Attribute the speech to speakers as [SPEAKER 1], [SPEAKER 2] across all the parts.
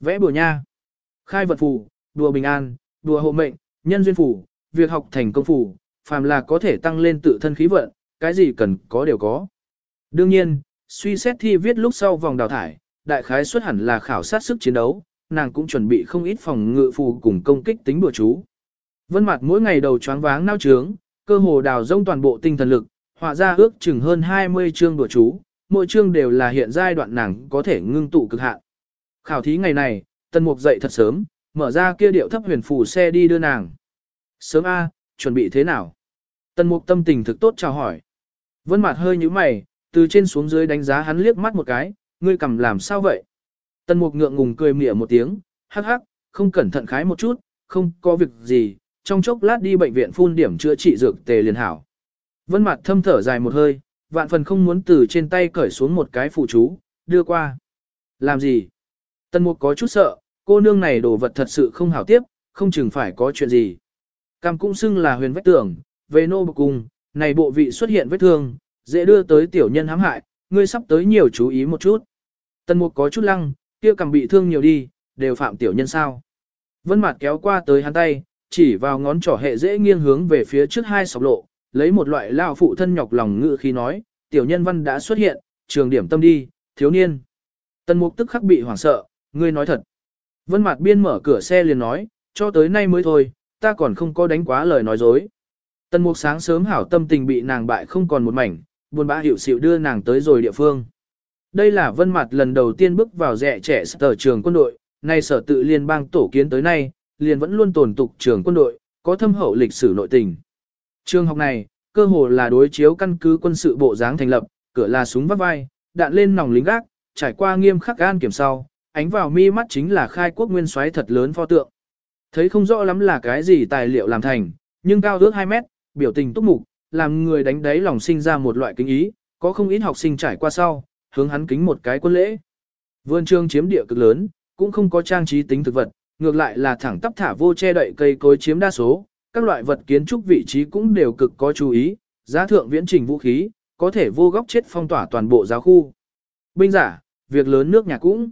[SPEAKER 1] Vẽ bùa nha. Khai vật phù, đùa bình an, đùa hộ mệnh, nhân duyên phù, việc học thành công phù, phàm là có thể tăng lên tự thân khí vận, cái gì cần có đều có. Đương nhiên, suy xét thi viết lúc sau vòng đào thải, đại khái xuất hẳn là khảo sát sức chiến đấu, nàng cũng chuẩn bị không ít phòng ngự phù cùng công kích tính bùa chú. Vân mặt mỗi ngày đầu choáng váng nao trướng, cơ hồ đào rông toàn bộ tinh thần lực, họa ra ước chừng hơn 20 chương bùa chú, mỗi chương đều là hiện giai đoạn nàng có thể ngưng tụ cực hạn. Khảo thí ngày này, Tân Mục dậy thật sớm, mở ra kia điệu thấp huyền phù xe đi đưa nàng. Sớm A, chuẩn bị thế nào? Tân Mục tâm tình thực tốt chào hỏi. Vân Mạt hơi nhíu mày, từ trên xuống dưới đánh giá hắn liếc mắt một cái, ngươi cầm làm sao vậy? Tân Mục ngượng ngùng cười mỉa một tiếng, hắc hắc, không cẩn thận khái một chút, không có việc gì, trong chốc lát đi bệnh viện phun điểm chữa trị dược tề liền hảo. Vân Mạt thâm thở dài một hơi, vạn phần không muốn từ trên tay cởi xuống một cái phù chú, đưa qua. Làm gì? Tân Mục có chút sợ, cô nương này đồ vật thật sự không hảo tiếp, không chừng phải có chuyện gì. Cam cũng xưng là huyền Vách tưởng, về nô bực cùng, này bộ vị xuất hiện vết thương, dễ đưa tới tiểu nhân hãm hại, ngươi sắp tới nhiều chú ý một chút. Tân Mục có chút lăng, kia cầm bị thương nhiều đi, đều phạm tiểu nhân sao. Vân mặt kéo qua tới hắn tay, chỉ vào ngón trỏ hệ dễ nghiêng hướng về phía trước hai sọc lộ, lấy một loại lao phụ thân nhọc lòng ngự khi nói, tiểu nhân văn đã xuất hiện, trường điểm tâm đi, thiếu niên. Tân Mục tức khắc bị hoảng sợ, ngươi nói thật. Vân Mạt biên mở cửa xe liền nói, cho tới nay mới thôi, ta còn không có đánh quá lời nói dối. Tân Mục sáng sớm hảo tâm tình bị nàng bại không còn một mảnh, buồn bã hiểu xỉu đưa nàng tới rồi địa phương. Đây là Vân Mạt lần đầu tiên bước vào rẻ trẻ sở trường quân đội, nay sở tự liên bang tổ kiến tới nay, liền vẫn luôn tồn tục trường quân đội, có thâm hậu lịch sử nội tình. Trường học này, cơ hồ là đối chiếu căn cứ quân sự bộ dáng thành lập, cửa là súng vắt vai, đạn lên nòng lính gác, trải qua nghiêm khắc gan kiểm sau, ánh vào mi mắt chính là khai quốc nguyên soái thật lớn pho tượng. Thấy không rõ lắm là cái gì tài liệu làm thành, nhưng cao ước 2 mét, biểu tình túc mục, làm người đánh đáy lòng sinh ra một loại kính ý, có không ít học sinh trải qua sau, hướng hắn kính một cái quân lễ. Vườn trường chiếm địa cực lớn, cũng không có trang trí tính thực vật, ngược lại là thẳng tắp thả vô che đậy cây cối chiếm đa số, các loại vật kiến trúc vị trí cũng đều cực có chú ý, giá thượng viễn trình vũ khí, có thể vô góc chết phong tỏa toàn bộ giáo khu. Binh giả, việc lớn nước nhà cũng.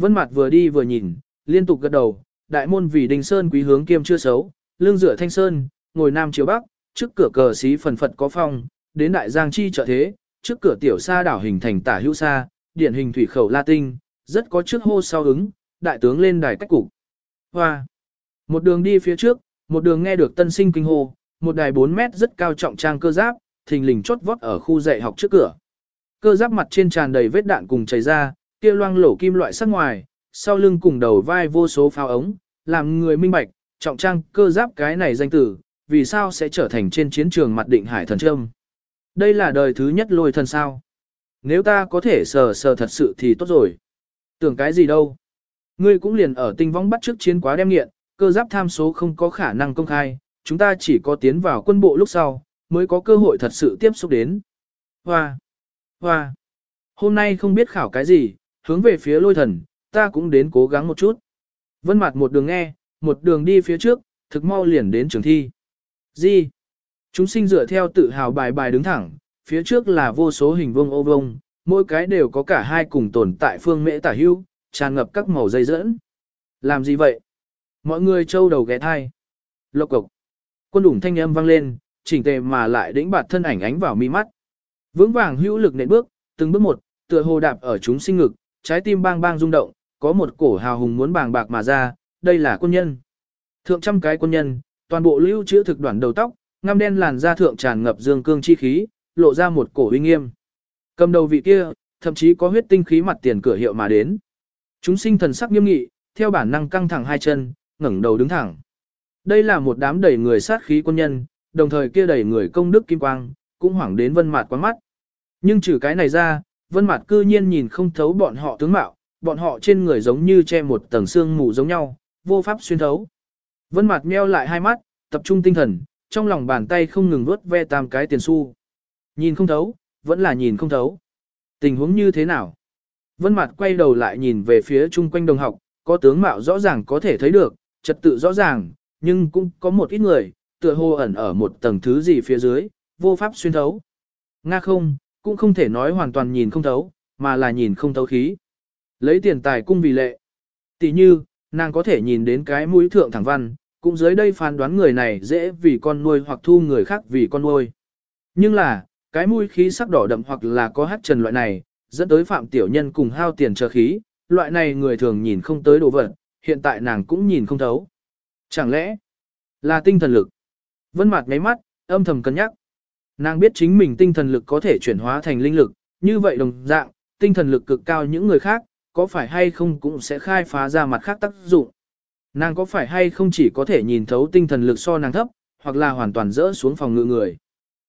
[SPEAKER 1] Vân Mạt vừa đi vừa nhìn, liên tục gật đầu, đại môn vì Đình Sơn quý hướng kiêm chưa xấu, lương dựa thanh sơn, ngồi nam chiếu bắc, trước cửa cờ xí phần phật có phong, đến đại giang chi trợ thế, trước cửa tiểu sa đảo hình thành tả hữu sa, điển hình thủy khẩu La Tinh, rất có trước hô sau ứng, đại tướng lên đài cách cục. Hoa. Một đường đi phía trước, một đường nghe được tân sinh kinh hô, một đài 4 mét rất cao trọng trang cơ giáp, thình lình chốt vót ở khu dạy học trước cửa. Cơ giáp mặt trên tràn đầy vết đạn cùng chảy ra, kia loang lổ kim loại sắc ngoài, sau lưng cùng đầu vai vô số pháo ống, làm người minh bạch, trọng trang cơ giáp cái này danh tử, vì sao sẽ trở thành trên chiến trường mặt định hải thần trâm. Đây là đời thứ nhất lôi thần sao. Nếu ta có thể sờ sờ thật sự thì tốt rồi. Tưởng cái gì đâu. Ngươi cũng liền ở tinh vong bắt trước chiến quá đem nghiện, cơ giáp tham số không có khả năng công khai, chúng ta chỉ có tiến vào quân bộ lúc sau, mới có cơ hội thật sự tiếp xúc đến. Hoa! Hoa! Hôm nay không biết khảo cái gì, hướng về phía lôi thần, ta cũng đến cố gắng một chút. Vân mặt một đường nghe, một đường đi phía trước, thực mau liền đến trường thi. Gì? Chúng sinh dựa theo tự hào bài bài đứng thẳng, phía trước là vô số hình vuông ô vuông, mỗi cái đều có cả hai cùng tồn tại phương mễ tả hưu, tràn ngập các màu dây dẫn. Làm gì vậy? Mọi người trâu đầu ghé thai. Lộc cục. Quân đủng thanh âm vang lên, chỉnh tề mà lại đĩnh bạt thân ảnh ánh vào mi mắt. Vững vàng hữu lực nện bước, từng bước một, tựa hồ đạp ở chúng sinh ngực, trái tim bang bang rung động, có một cổ hào hùng muốn bàng bạc mà ra, đây là quân nhân. Thượng trăm cái quân nhân, toàn bộ lưu trữ thực đoạn đầu tóc, ngăm đen làn da thượng tràn ngập dương cương chi khí, lộ ra một cổ uy nghiêm. Cầm đầu vị kia, thậm chí có huyết tinh khí mặt tiền cửa hiệu mà đến. Chúng sinh thần sắc nghiêm nghị, theo bản năng căng thẳng hai chân, ngẩng đầu đứng thẳng. Đây là một đám đầy người sát khí quân nhân, đồng thời kia đầy người công đức kim quang, cũng hoảng đến vân mạt quán mắt. Nhưng trừ cái này ra, vân mặt cư nhiên nhìn không thấu bọn họ tướng mạo, bọn họ trên người giống như che một tầng xương mù giống nhau, vô pháp xuyên thấu. Vân mặt meo lại hai mắt, tập trung tinh thần, trong lòng bàn tay không ngừng vuốt ve tam cái tiền xu. Nhìn không thấu, vẫn là nhìn không thấu. Tình huống như thế nào? Vân mặt quay đầu lại nhìn về phía chung quanh đồng học, có tướng mạo rõ ràng có thể thấy được, trật tự rõ ràng, nhưng cũng có một ít người, tựa hồ ẩn ở một tầng thứ gì phía dưới, vô pháp xuyên thấu. Nga không, cũng không thể nói hoàn toàn nhìn không thấu, mà là nhìn không thấu khí. Lấy tiền tài cung vì lệ. Tỷ như, nàng có thể nhìn đến cái mũi thượng thẳng văn, cũng dưới đây phán đoán người này dễ vì con nuôi hoặc thu người khác vì con nuôi. Nhưng là, cái mũi khí sắc đỏ đậm hoặc là có hát trần loại này, dẫn tới phạm tiểu nhân cùng hao tiền chờ khí, loại này người thường nhìn không tới đồ vật, hiện tại nàng cũng nhìn không thấu. Chẳng lẽ là tinh thần lực? Vân Mạt ngáy mắt, âm thầm cân nhắc. Nàng biết chính mình tinh thần lực có thể chuyển hóa thành linh lực, như vậy đồng dạng, tinh thần lực cực cao những người khác, có phải hay không cũng sẽ khai phá ra mặt khác tác dụng. Nàng có phải hay không chỉ có thể nhìn thấu tinh thần lực so nàng thấp, hoặc là hoàn toàn rỡ xuống phòng ngự người.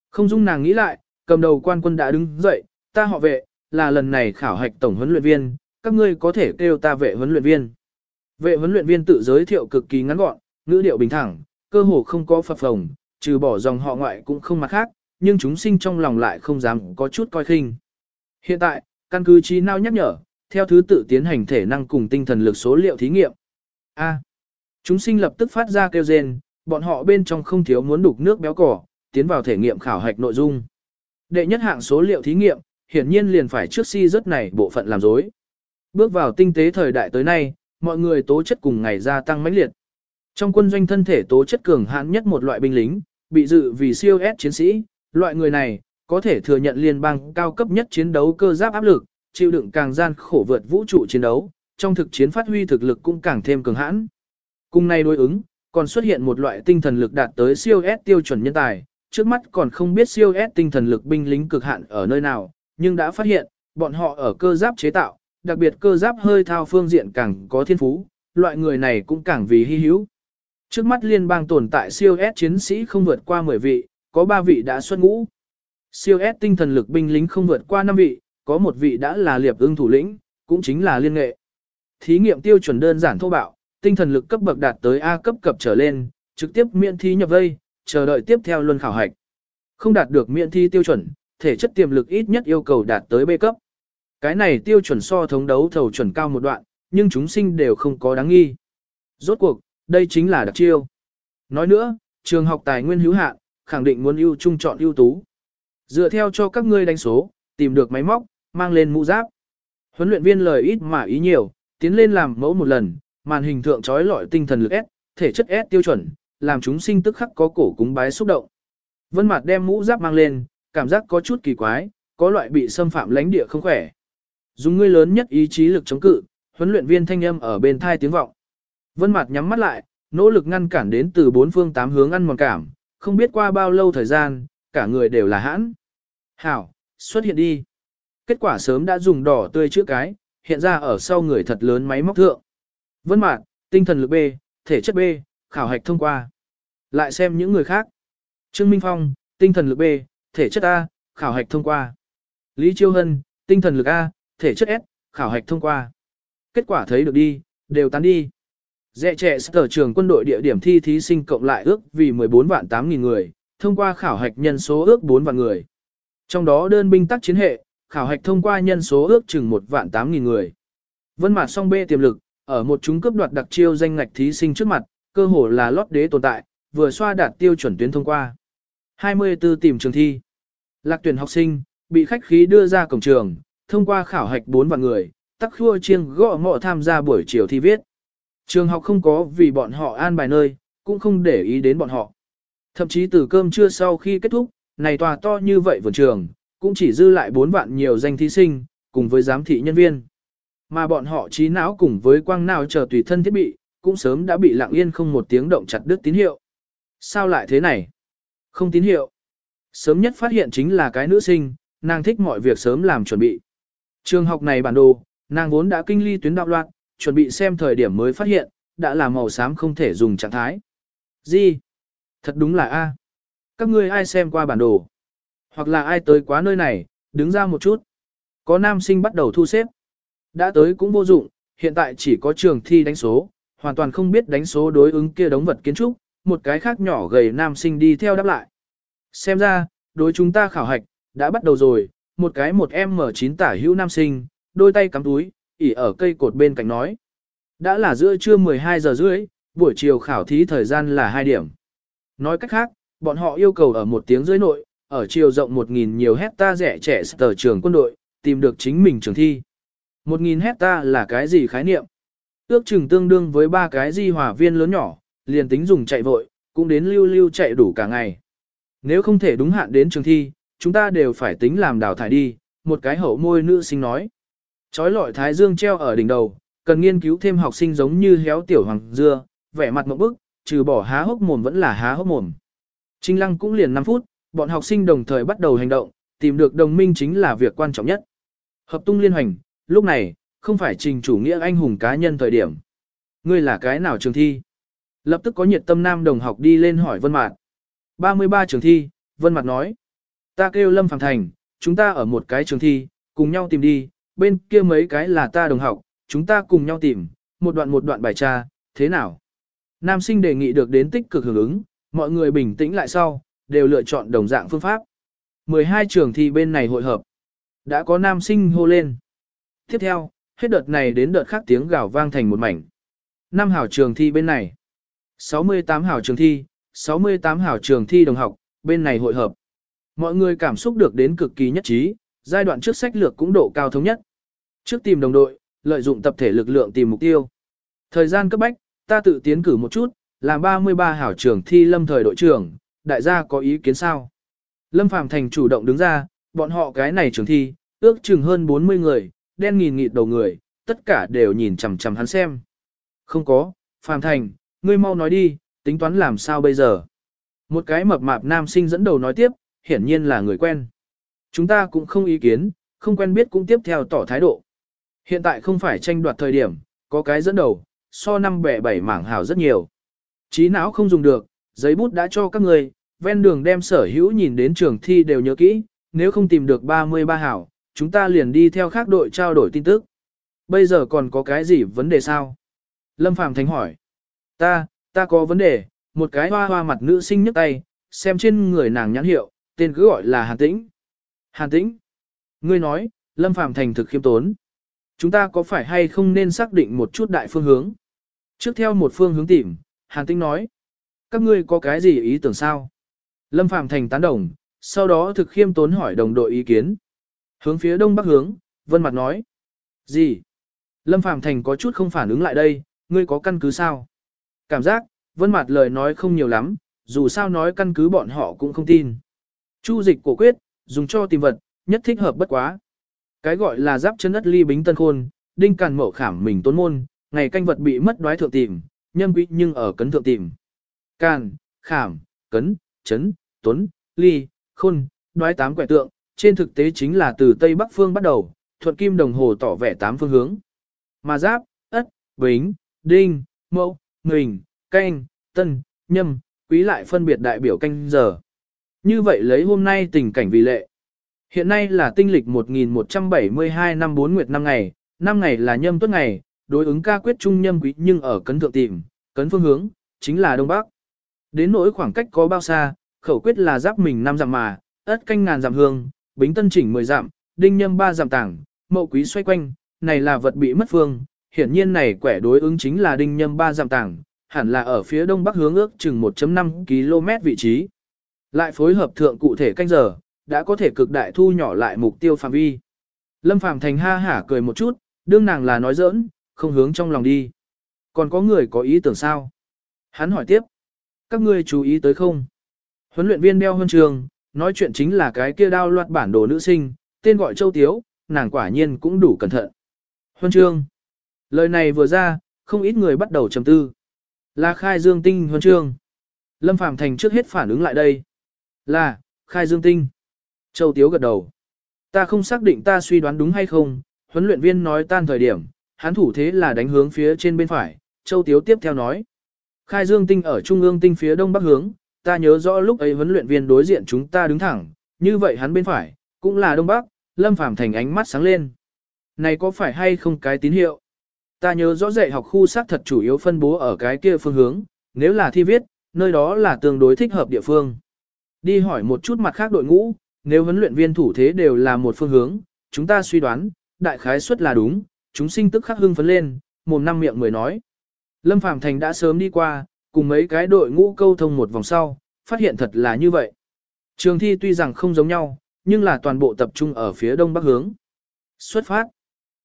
[SPEAKER 1] Không dung nàng nghĩ lại, cầm đầu quan quân đã đứng dậy, ta họ vệ, là lần này khảo hạch tổng huấn luyện viên, các ngươi có thể kêu ta vệ huấn luyện viên. Vệ huấn luyện viên tự giới thiệu cực kỳ ngắn gọn, ngữ điệu bình thẳng, cơ hồ không có phập phồng, trừ bỏ dòng họ ngoại cũng không mặt khác, nhưng chúng sinh trong lòng lại không dám có chút coi khinh. Hiện tại, căn cứ trí nào nhắc nhở, theo thứ tự tiến hành thể năng cùng tinh thần lực số liệu thí nghiệm. A. chúng sinh lập tức phát ra kêu rên, bọn họ bên trong không thiếu muốn đục nước béo cỏ, tiến vào thể nghiệm khảo hạch nội dung. Đệ nhất hạng số liệu thí nghiệm, hiển nhiên liền phải trước si rất này bộ phận làm dối. Bước vào tinh tế thời đại tới nay, mọi người tố chất cùng ngày gia tăng mãnh liệt. Trong quân doanh thân thể tố chất cường hãn nhất một loại binh lính, bị dự vì siêu S chiến sĩ, loại người này có thể thừa nhận liên bang cao cấp nhất chiến đấu cơ giáp áp lực, chịu đựng càng gian khổ vượt vũ trụ chiến đấu, trong thực chiến phát huy thực lực cũng càng thêm cường hãn. Cùng này đối ứng, còn xuất hiện một loại tinh thần lực đạt tới siêu S tiêu chuẩn nhân tài, trước mắt còn không biết siêu S tinh thần lực binh lính cực hạn ở nơi nào, nhưng đã phát hiện, bọn họ ở cơ giáp chế tạo, đặc biệt cơ giáp hơi thao phương diện càng có thiên phú, loại người này cũng càng vì hy hữu. Trước mắt liên bang tồn tại siêu S chiến sĩ không vượt qua 10 vị, có 3 vị đã xuất ngũ. Siêu S tinh thần lực binh lính không vượt qua 5 vị, có một vị đã là liệp ưng thủ lĩnh, cũng chính là liên nghệ. Thí nghiệm tiêu chuẩn đơn giản thô bạo, tinh thần lực cấp bậc đạt tới A cấp cập trở lên, trực tiếp miễn thi nhập vây, chờ đợi tiếp theo luân khảo hạch. Không đạt được miễn thi tiêu chuẩn, thể chất tiềm lực ít nhất yêu cầu đạt tới B cấp. Cái này tiêu chuẩn so thống đấu thầu chuẩn cao một đoạn, nhưng chúng sinh đều không có đáng nghi. Rốt cuộc, đây chính là đặc chiêu. Nói nữa, trường học tài nguyên hữu hạn, khẳng định muốn ưu trung chọn ưu tú. Dựa theo cho các ngươi đánh số, tìm được máy móc, mang lên mũ giáp. Huấn luyện viên lời ít mà ý nhiều, tiến lên làm mẫu một lần, màn hình thượng trói lọi tinh thần lực S, thể chất S tiêu chuẩn, làm chúng sinh tức khắc có cổ cúng bái xúc động. Vân Mạt đem mũ giáp mang lên, cảm giác có chút kỳ quái, có loại bị xâm phạm lãnh địa không khỏe. Dùng ngươi lớn nhất ý chí lực chống cự, huấn luyện viên thanh âm ở bên tai tiếng vọng. Vân Mạt nhắm mắt lại, nỗ lực ngăn cản đến từ bốn phương tám hướng ăn mòn cảm, không biết qua bao lâu thời gian, cả người đều là hãn. Hảo, xuất hiện đi. Kết quả sớm đã dùng đỏ tươi chữa cái, hiện ra ở sau người thật lớn máy móc thượng. Vân Mạt, tinh thần lực B, thể chất B, khảo hạch thông qua. Lại xem những người khác. Trương Minh Phong, tinh thần lực B, thể chất A, khảo hạch thông qua. Lý Chiêu Hân, tinh thần lực A, thể chất S, khảo hạch thông qua. Kết quả thấy được đi, đều tán đi. Dẹ trẻ sở trường quân đội địa điểm thi thí sinh cộng lại ước vì 14 vạn 8 nghìn người, thông qua khảo hạch nhân số ước 4 vạn người. Trong đó đơn binh tác chiến hệ, khảo hạch thông qua nhân số ước chừng 1 vạn 8 nghìn người. Vân mặt song B tiềm lực, ở một chúng cấp đoạt đặc chiêu danh ngạch thí sinh trước mặt, cơ hồ là lót đế tồn tại, vừa xoa đạt tiêu chuẩn tuyến thông qua. 24 tìm trường thi. Lạc tuyển học sinh, bị khách khí đưa ra cổng trường, thông qua khảo hạch 4 vạn người, tắc khua chiêng gõ mọ tham gia buổi chiều thi viết. Trường học không có vì bọn họ an bài nơi, cũng không để ý đến bọn họ. Thậm chí từ cơm trưa sau khi kết thúc, này tòa to như vậy vườn trường, cũng chỉ dư lại 4 vạn nhiều danh thí sinh, cùng với giám thị nhân viên. Mà bọn họ trí não cùng với quang não chờ tùy thân thiết bị, cũng sớm đã bị lặng yên không một tiếng động chặt đứt tín hiệu. Sao lại thế này? Không tín hiệu. Sớm nhất phát hiện chính là cái nữ sinh, nàng thích mọi việc sớm làm chuẩn bị. Trường học này bản đồ, nàng vốn đã kinh ly tuyến đạo loạn, chuẩn bị xem thời điểm mới phát hiện, đã là màu xám không thể dùng trạng thái. Gì? Thật đúng là A. Các ngươi ai xem qua bản đồ? Hoặc là ai tới quá nơi này, đứng ra một chút. Có nam sinh bắt đầu thu xếp. Đã tới cũng vô dụng, hiện tại chỉ có trường thi đánh số, hoàn toàn không biết đánh số đối ứng kia đống vật kiến trúc, một cái khác nhỏ gầy nam sinh đi theo đáp lại. Xem ra, đối chúng ta khảo hạch, đã bắt đầu rồi, một cái một em mở chín tả hữu nam sinh, đôi tay cắm túi, ỉ ở cây cột bên cạnh nói. Đã là giữa trưa 12 giờ rưỡi, buổi chiều khảo thí thời gian là 2 điểm. Nói cách khác, bọn họ yêu cầu ở một tiếng rưỡi nội, ở chiều rộng 1.000 nhiều hecta rẻ trẻ sở trường quân đội, tìm được chính mình trường thi. 1.000 hecta là cái gì khái niệm? ước chừng tương đương với ba cái di hỏa viên lớn nhỏ, liền tính dùng chạy vội, cũng đến lưu lưu chạy đủ cả ngày. Nếu không thể đúng hạn đến trường thi, chúng ta đều phải tính làm đào thải đi, một cái hậu môi nữ sinh nói. Chói lọi thái dương treo ở đỉnh đầu, cần nghiên cứu thêm học sinh giống như héo tiểu hoàng dưa, vẻ mặt một bức, trừ bỏ há hốc mồm vẫn là há hốc mồm. Trinh lăng cũng liền 5 phút, bọn học sinh đồng thời bắt đầu hành động, tìm được đồng minh chính là việc quan trọng nhất. Hợp tung liên hành, lúc này, không phải trình chủ nghĩa anh hùng cá nhân thời điểm. Ngươi là cái nào trường thi? Lập tức có nhiệt tâm nam đồng học đi lên hỏi Vân Mạt. 33 trường thi, Vân Mạt nói. Ta kêu Lâm Phạm Thành, chúng ta ở một cái trường thi, cùng nhau tìm đi, bên kia mấy cái là ta đồng học, chúng ta cùng nhau tìm, một đoạn một đoạn bài tra, thế nào? Nam sinh đề nghị được đến tích cực hưởng ứng, mọi người bình tĩnh lại sau, đều lựa chọn đồng dạng phương pháp. 12 trường thi bên này hội hợp. Đã có nam sinh hô lên. Tiếp theo, hết đợt này đến đợt khác tiếng gào vang thành một mảnh. Năm hảo trường thi bên này. 68 hảo trường thi, 68 hảo trường thi đồng học, bên này hội hợp. Mọi người cảm xúc được đến cực kỳ nhất trí, giai đoạn trước sách lược cũng độ cao thống nhất. Trước tìm đồng đội, lợi dụng tập thể lực lượng tìm mục tiêu. Thời gian cấp bách, ta tự tiến cử một chút, làm 33 hảo trưởng thi lâm thời đội trưởng, đại gia có ý kiến sao? Lâm Phàm Thành chủ động đứng ra, bọn họ cái này trường thi, ước chừng hơn 40 người, đen nghìn nghịt đầu người, tất cả đều nhìn chằm chằm hắn xem. Không có, Phàm Thành, ngươi mau nói đi, tính toán làm sao bây giờ? Một cái mập mạp nam sinh dẫn đầu nói tiếp, hiển nhiên là người quen. Chúng ta cũng không ý kiến, không quen biết cũng tiếp theo tỏ thái độ. Hiện tại không phải tranh đoạt thời điểm, có cái dẫn đầu, so năm bẻ bảy mảng hảo rất nhiều. Trí não không dùng được, giấy bút đã cho các người, ven đường đem sở hữu nhìn đến trường thi đều nhớ kỹ, nếu không tìm được 33 hảo, chúng ta liền đi theo khác đội trao đổi tin tức. Bây giờ còn có cái gì vấn đề sao? Lâm Phàm Thánh hỏi. Ta, ta có vấn đề, một cái hoa hoa mặt nữ sinh nhấc tay, xem trên người nàng nhãn hiệu, tên cứ gọi là Hàn Tĩnh. Hàn Tĩnh. Ngươi nói, Lâm Phàm Thành thực khiêm tốn. Chúng ta có phải hay không nên xác định một chút đại phương hướng? Trước theo một phương hướng tìm, Hàn Tĩnh nói. Các ngươi có cái gì ý tưởng sao? Lâm Phàm Thành tán đồng, sau đó thực khiêm tốn hỏi đồng đội ý kiến. Hướng phía đông bắc hướng, Vân Mặt nói. Gì? Lâm Phàm Thành có chút không phản ứng lại đây, ngươi có căn cứ sao? Cảm giác, Vân Mặt lời nói không nhiều lắm, dù sao nói căn cứ bọn họ cũng không tin. Chu dịch cổ quyết, dùng cho tìm vật, nhất thích hợp bất quá. Cái gọi là giáp chân đất ly bính tân khôn, đinh càn mậu khảm mình tốn môn, ngày canh vật bị mất đoái thượng tìm, nhân quý nhưng ở cấn thượng tìm. Càn, khảm, cấn, chấn, tuấn, ly, khôn, đoái tám quẻ tượng, trên thực tế chính là từ Tây Bắc phương bắt đầu, thuận kim đồng hồ tỏ vẻ tám phương hướng. Mà giáp, ất, bính, đinh, mậu, nghình, canh, tân, nhâm, quý lại phân biệt đại biểu canh giờ. Như vậy lấy hôm nay tình cảnh vì lệ. Hiện nay là tinh lịch 1172 năm 4 nguyệt năm ngày, năm ngày là nhâm tuất ngày, đối ứng ca quyết trung nhâm quý nhưng ở cấn thượng tìm, cấn phương hướng, chính là đông bắc. Đến nỗi khoảng cách có bao xa, khẩu quyết là giáp mình năm dặm mà, ất canh ngàn dặm hương, bính tân chỉnh 10 dặm, đinh nhâm 3 dặm tảng, mậu quý xoay quanh, này là vật bị mất phương, hiển nhiên này quẻ đối ứng chính là đinh nhâm 3 dặm tảng, hẳn là ở phía đông bắc hướng ước chừng 1.5 km vị trí. Lại phối hợp thượng cụ thể canh giờ, đã có thể cực đại thu nhỏ lại mục tiêu phạm vi. Lâm Phàm Thành ha hả cười một chút, đương nàng là nói giỡn, không hướng trong lòng đi. Còn có người có ý tưởng sao? Hắn hỏi tiếp. Các ngươi chú ý tới không? Huấn luyện viên đeo huân trường, nói chuyện chính là cái kia đao loạt bản đồ nữ sinh, tên gọi Châu Tiếu, nàng quả nhiên cũng đủ cẩn thận. Huân chương. Lời này vừa ra, không ít người bắt đầu trầm tư. Là khai dương tinh huân chương. Lâm Phàm Thành trước hết phản ứng lại đây. Là, khai dương tinh. Châu Tiếu gật đầu. Ta không xác định ta suy đoán đúng hay không, huấn luyện viên nói tan thời điểm, hắn thủ thế là đánh hướng phía trên bên phải, Châu Tiếu tiếp theo nói. Khai dương tinh ở trung ương tinh phía đông bắc hướng, ta nhớ rõ lúc ấy huấn luyện viên đối diện chúng ta đứng thẳng, như vậy hắn bên phải, cũng là đông bắc, lâm phàm thành ánh mắt sáng lên. Này có phải hay không cái tín hiệu? Ta nhớ rõ dạy học khu xác thật chủ yếu phân bố ở cái kia phương hướng, nếu là thi viết, nơi đó là tương đối thích hợp địa phương. Đi hỏi một chút mặt khác đội ngũ, nếu huấn luyện viên thủ thế đều là một phương hướng, chúng ta suy đoán, đại khái suất là đúng, chúng sinh tức khắc hưng phấn lên, mồm năm miệng người nói. Lâm Phàm Thành đã sớm đi qua, cùng mấy cái đội ngũ câu thông một vòng sau, phát hiện thật là như vậy. Trường thi tuy rằng không giống nhau, nhưng là toàn bộ tập trung ở phía đông bắc hướng. Xuất phát.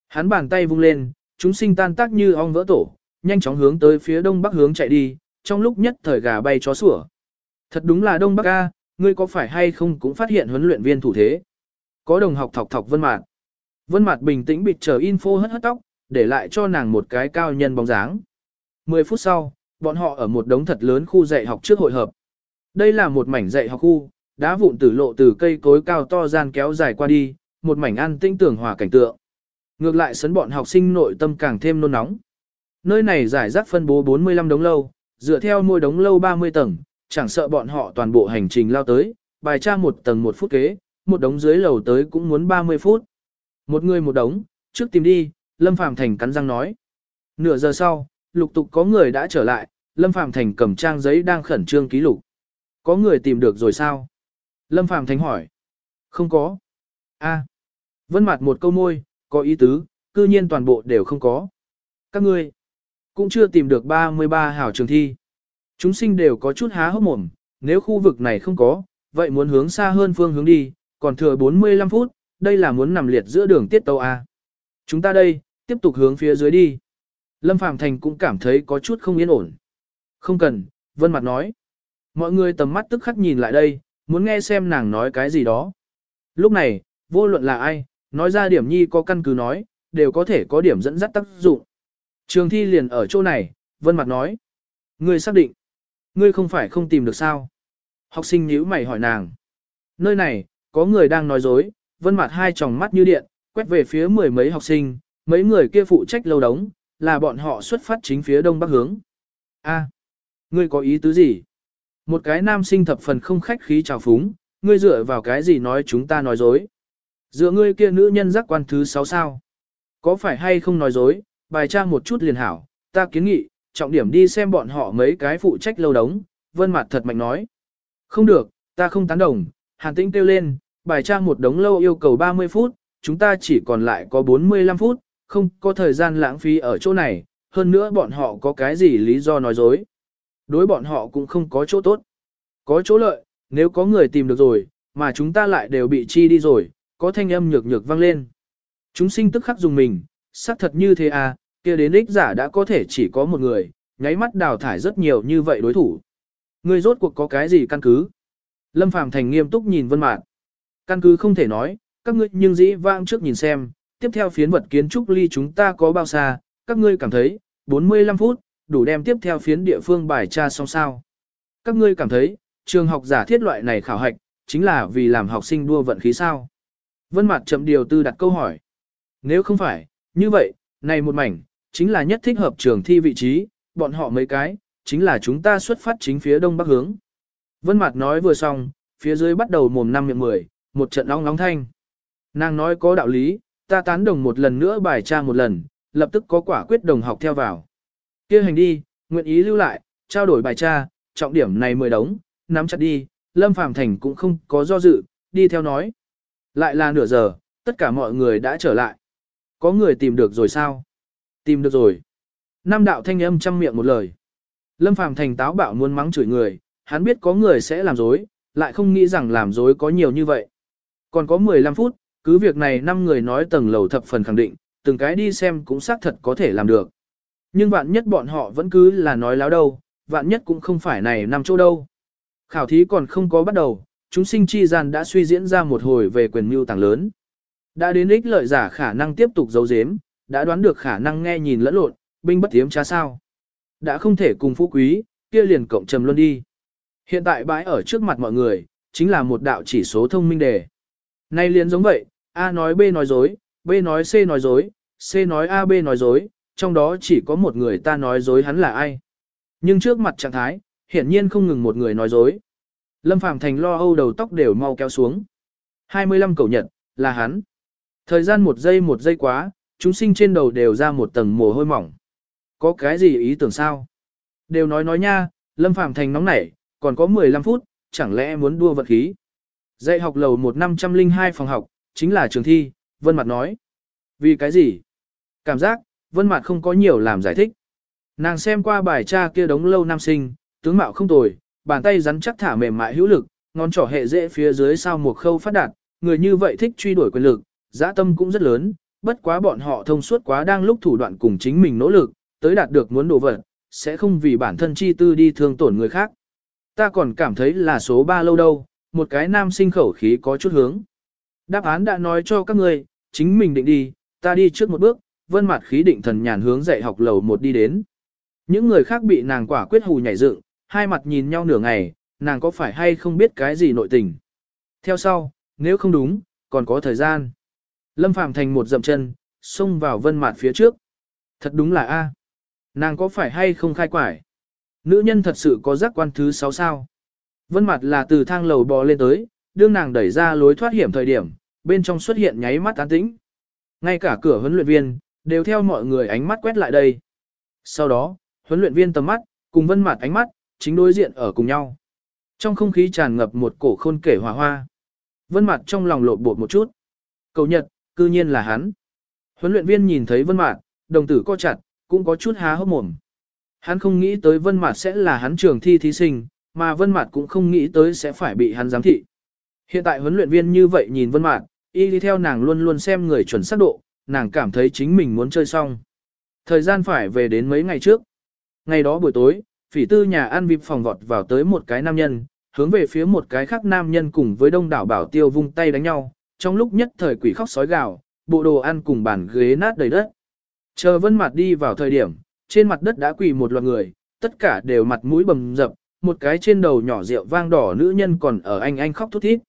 [SPEAKER 1] Hắn bàn tay vung lên, chúng sinh tan tác như ong vỡ tổ, nhanh chóng hướng tới phía đông bắc hướng chạy đi, trong lúc nhất thời gà bay chó sủa. Thật đúng là đông bắc a, ngươi có phải hay không cũng phát hiện huấn luyện viên thủ thế. Có đồng học thọc thọc Vân Mạt. Vân Mạt bình tĩnh bịt chờ info hất hất tóc, để lại cho nàng một cái cao nhân bóng dáng. 10 phút sau, bọn họ ở một đống thật lớn khu dạy học trước hội hợp. Đây là một mảnh dạy học khu, đá vụn tử lộ từ cây cối cao to gian kéo dài qua đi, một mảnh an tĩnh tưởng hòa cảnh tượng. Ngược lại sấn bọn học sinh nội tâm càng thêm nôn nóng. Nơi này giải rác phân bố 45 đống lâu, dựa theo mỗi đống lâu 30 tầng, chẳng sợ bọn họ toàn bộ hành trình lao tới, bài tra một tầng một phút kế, một đống dưới lầu tới cũng muốn 30 phút. Một người một đống, trước tìm đi, Lâm Phàm Thành cắn răng nói. Nửa giờ sau, lục tục có người đã trở lại, Lâm Phàm Thành cầm trang giấy đang khẩn trương ký lục. Có người tìm được rồi sao? Lâm Phàm Thành hỏi. Không có. A. Vân mặt một câu môi, có ý tứ, cư nhiên toàn bộ đều không có. Các ngươi cũng chưa tìm được 33 hảo trường thi. Chúng sinh đều có chút há hốc mồm, nếu khu vực này không có, vậy muốn hướng xa hơn phương hướng đi, còn thừa 45 phút, đây là muốn nằm liệt giữa đường tiết tàu A. Chúng ta đây, tiếp tục hướng phía dưới đi. Lâm phạm Thành cũng cảm thấy có chút không yên ổn. Không cần, Vân Mặt nói. Mọi người tầm mắt tức khắc nhìn lại đây, muốn nghe xem nàng nói cái gì đó. Lúc này, vô luận là ai, nói ra điểm nhi có căn cứ nói, đều có thể có điểm dẫn dắt tác dụng. Trường thi liền ở chỗ này, Vân Mặt nói. người xác định. Ngươi không phải không tìm được sao. Học sinh nhíu mày hỏi nàng. Nơi này, có người đang nói dối, Vân Mặt hai tròng mắt như điện, quét về phía mười mấy học sinh, mấy người kia phụ trách lâu đống, là bọn họ xuất phát chính phía đông bắc hướng. A, ngươi có ý tứ gì? Một cái nam sinh thập phần không khách khí chào phúng, ngươi dựa vào cái gì nói chúng ta nói dối? Dựa ngươi kia nữ nhân giác quan thứ sáu sao? Có phải hay không nói dối, bài tra một chút liền hảo, ta kiến nghị, trọng điểm đi xem bọn họ mấy cái phụ trách lâu đống, vân mặt thật mạnh nói. Không được, ta không tán đồng, hàn tĩnh kêu lên, bài tra một đống lâu yêu cầu 30 phút, chúng ta chỉ còn lại có 45 phút, không có thời gian lãng phí ở chỗ này, hơn nữa bọn họ có cái gì lý do nói dối. Đối bọn họ cũng không có chỗ tốt. Có chỗ lợi, nếu có người tìm được rồi, mà chúng ta lại đều bị chi đi rồi, có thanh âm nhược nhược vang lên. Chúng sinh tức khắc dùng mình, xác thật như thế à, kia đến ích giả đã có thể chỉ có một người, nháy mắt đào thải rất nhiều như vậy đối thủ. Ngươi rốt cuộc có cái gì căn cứ? Lâm Phàm Thành nghiêm túc nhìn Vân Mạn. Căn cứ không thể nói, các ngươi nhưng dĩ vãng trước nhìn xem, tiếp theo phiến vật kiến trúc ly chúng ta có bao xa, các ngươi cảm thấy, 45 phút, đủ đem tiếp theo phiến địa phương bài tra xong sao. Các ngươi cảm thấy, trường học giả thiết loại này khảo hạch, chính là vì làm học sinh đua vận khí sao. Vân Mạt chậm điều tư đặt câu hỏi. Nếu không phải, như vậy, này một mảnh, chính là nhất thích hợp trường thi vị trí, bọn họ mấy cái, chính là chúng ta xuất phát chính phía đông bắc hướng. Vân Mạt nói vừa xong, phía dưới bắt đầu mồm năm miệng mười, một trận ong nóng thanh. Nàng nói có đạo lý, ta tán đồng một lần nữa bài tra một lần, lập tức có quả quyết đồng học theo vào. kia hành đi, nguyện ý lưu lại, trao đổi bài tra, trọng điểm này mười đống, nắm chặt đi, Lâm Phàm Thành cũng không có do dự, đi theo nói. Lại là nửa giờ, tất cả mọi người đã trở lại. Có người tìm được rồi sao? Tìm được rồi. Nam đạo thanh âm trăm miệng một lời. Lâm Phàm Thành táo bạo muốn mắng chửi người, hắn biết có người sẽ làm dối, lại không nghĩ rằng làm dối có nhiều như vậy. Còn có 15 phút, cứ việc này năm người nói tầng lầu thập phần khẳng định, từng cái đi xem cũng xác thật có thể làm được. Nhưng vạn nhất bọn họ vẫn cứ là nói láo đâu, vạn nhất cũng không phải này nằm chỗ đâu. Khảo thí còn không có bắt đầu, chúng sinh chi gian đã suy diễn ra một hồi về quyền mưu tàng lớn. Đã đến ích lợi giả khả năng tiếp tục giấu giếm, đã đoán được khả năng nghe nhìn lẫn lộn, binh bất tiếm cha sao. Đã không thể cùng phú quý, kia liền cộng trầm luôn đi. Hiện tại bãi ở trước mặt mọi người, chính là một đạo chỉ số thông minh đề. Nay liền giống vậy, A nói B nói dối, B nói C nói dối, C nói A B nói dối, trong đó chỉ có một người ta nói dối hắn là ai. Nhưng trước mặt trạng thái, hiển nhiên không ngừng một người nói dối. Lâm Phàm Thành lo âu đầu tóc đều mau kéo xuống. 25 cầu nhật, là hắn. Thời gian một giây một giây quá, chúng sinh trên đầu đều ra một tầng mồ hôi mỏng. Có cái gì ý tưởng sao? Đều nói nói nha, Lâm Phàm Thành nóng nảy, còn có 15 phút, chẳng lẽ muốn đua vật khí. Dạy học lầu 1502 phòng học, chính là trường thi, Vân Mặt nói. Vì cái gì? Cảm giác, Vân Mặt không có nhiều làm giải thích. Nàng xem qua bài tra kia đống lâu nam sinh, tướng mạo không tồi, bàn tay rắn chắc thả mềm mại hữu lực, ngón trỏ hệ dễ phía dưới sao một khâu phát đạt, người như vậy thích truy đuổi quyền lực, dã tâm cũng rất lớn, bất quá bọn họ thông suốt quá đang lúc thủ đoạn cùng chính mình nỗ lực, tới đạt được muốn đồ vật, sẽ không vì bản thân chi tư đi thương tổn người khác. Ta còn cảm thấy là số 3 lâu đâu, một cái nam sinh khẩu khí có chút hướng. Đáp án đã nói cho các ngươi, chính mình định đi, ta đi trước một bước, vân mặt khí định thần nhàn hướng dạy học lầu một đi đến. Những người khác bị nàng quả quyết hù nhảy dựng, hai mặt nhìn nhau nửa ngày, nàng có phải hay không biết cái gì nội tình. Theo sau, nếu không đúng, còn có thời gian. Lâm Phàm thành một dậm chân, xông vào vân mạt phía trước. Thật đúng là A. Nàng có phải hay không khai quải? Nữ nhân thật sự có giác quan thứ sáu sao. Vân mặt là từ thang lầu bò lên tới, đương nàng đẩy ra lối thoát hiểm thời điểm, bên trong xuất hiện nháy mắt an tĩnh. Ngay cả cửa huấn luyện viên, đều theo mọi người ánh mắt quét lại đây. Sau đó, huấn luyện viên tầm mắt, cùng vân mặt ánh mắt, chính đối diện ở cùng nhau. Trong không khí tràn ngập một cổ khôn kể hòa hoa. Vân mặt trong lòng lộn bột một chút. Cầu nhật, cư nhiên là hắn. Huấn luyện viên nhìn thấy vân mạt, đồng tử co chặt, cũng có chút há hốc mồm. Hắn không nghĩ tới vân mạt sẽ là hắn trường thi thí sinh, mà vân mạt cũng không nghĩ tới sẽ phải bị hắn giám thị. Hiện tại huấn luyện viên như vậy nhìn vân mạt, y đi theo nàng luôn luôn xem người chuẩn xác độ, nàng cảm thấy chính mình muốn chơi xong. Thời gian phải về đến mấy ngày trước. Ngày đó buổi tối, phỉ tư nhà ăn vip phòng vọt vào tới một cái nam nhân, hướng về phía một cái khác nam nhân cùng với đông đảo bảo tiêu vung tay đánh nhau, trong lúc nhất thời quỷ khóc sói gào, bộ đồ ăn cùng bàn ghế nát đầy đất. Chờ vân mặt đi vào thời điểm, trên mặt đất đã quỳ một loạt người, tất cả đều mặt mũi bầm dập, một cái trên đầu nhỏ rượu vang đỏ nữ nhân còn ở anh anh khóc thút thít.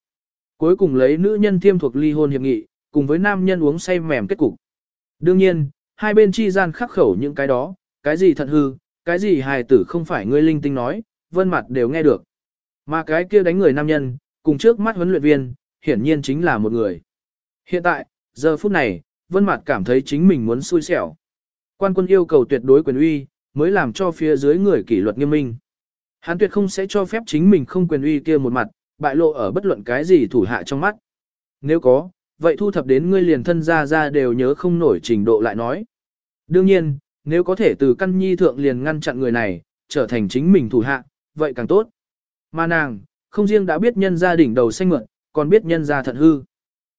[SPEAKER 1] Cuối cùng lấy nữ nhân thiêm thuộc ly hôn hiệp nghị, cùng với nam nhân uống say mềm kết cục. Đương nhiên, hai bên chi gian khắc khẩu những cái đó, cái gì thật hư, cái gì hài tử không phải ngươi linh tinh nói, vân mặt đều nghe được. Mà cái kia đánh người nam nhân, cùng trước mắt huấn luyện viên, hiển nhiên chính là một người. Hiện tại, giờ phút này, vân mặt cảm thấy chính mình muốn xui xẻo. Quan quân yêu cầu tuyệt đối quyền uy, mới làm cho phía dưới người kỷ luật nghiêm minh. Hắn tuyệt không sẽ cho phép chính mình không quyền uy kia một mặt, bại lộ ở bất luận cái gì thủ hạ trong mắt. Nếu có, vậy thu thập đến ngươi liền thân ra ra đều nhớ không nổi trình độ lại nói. Đương nhiên, nếu có thể từ căn nhi thượng liền ngăn chặn người này, trở thành chính mình thủ hạ, vậy càng tốt. Mà nàng, không riêng đã biết nhân gia đỉnh đầu xanh mượn, còn biết nhân gia thận hư.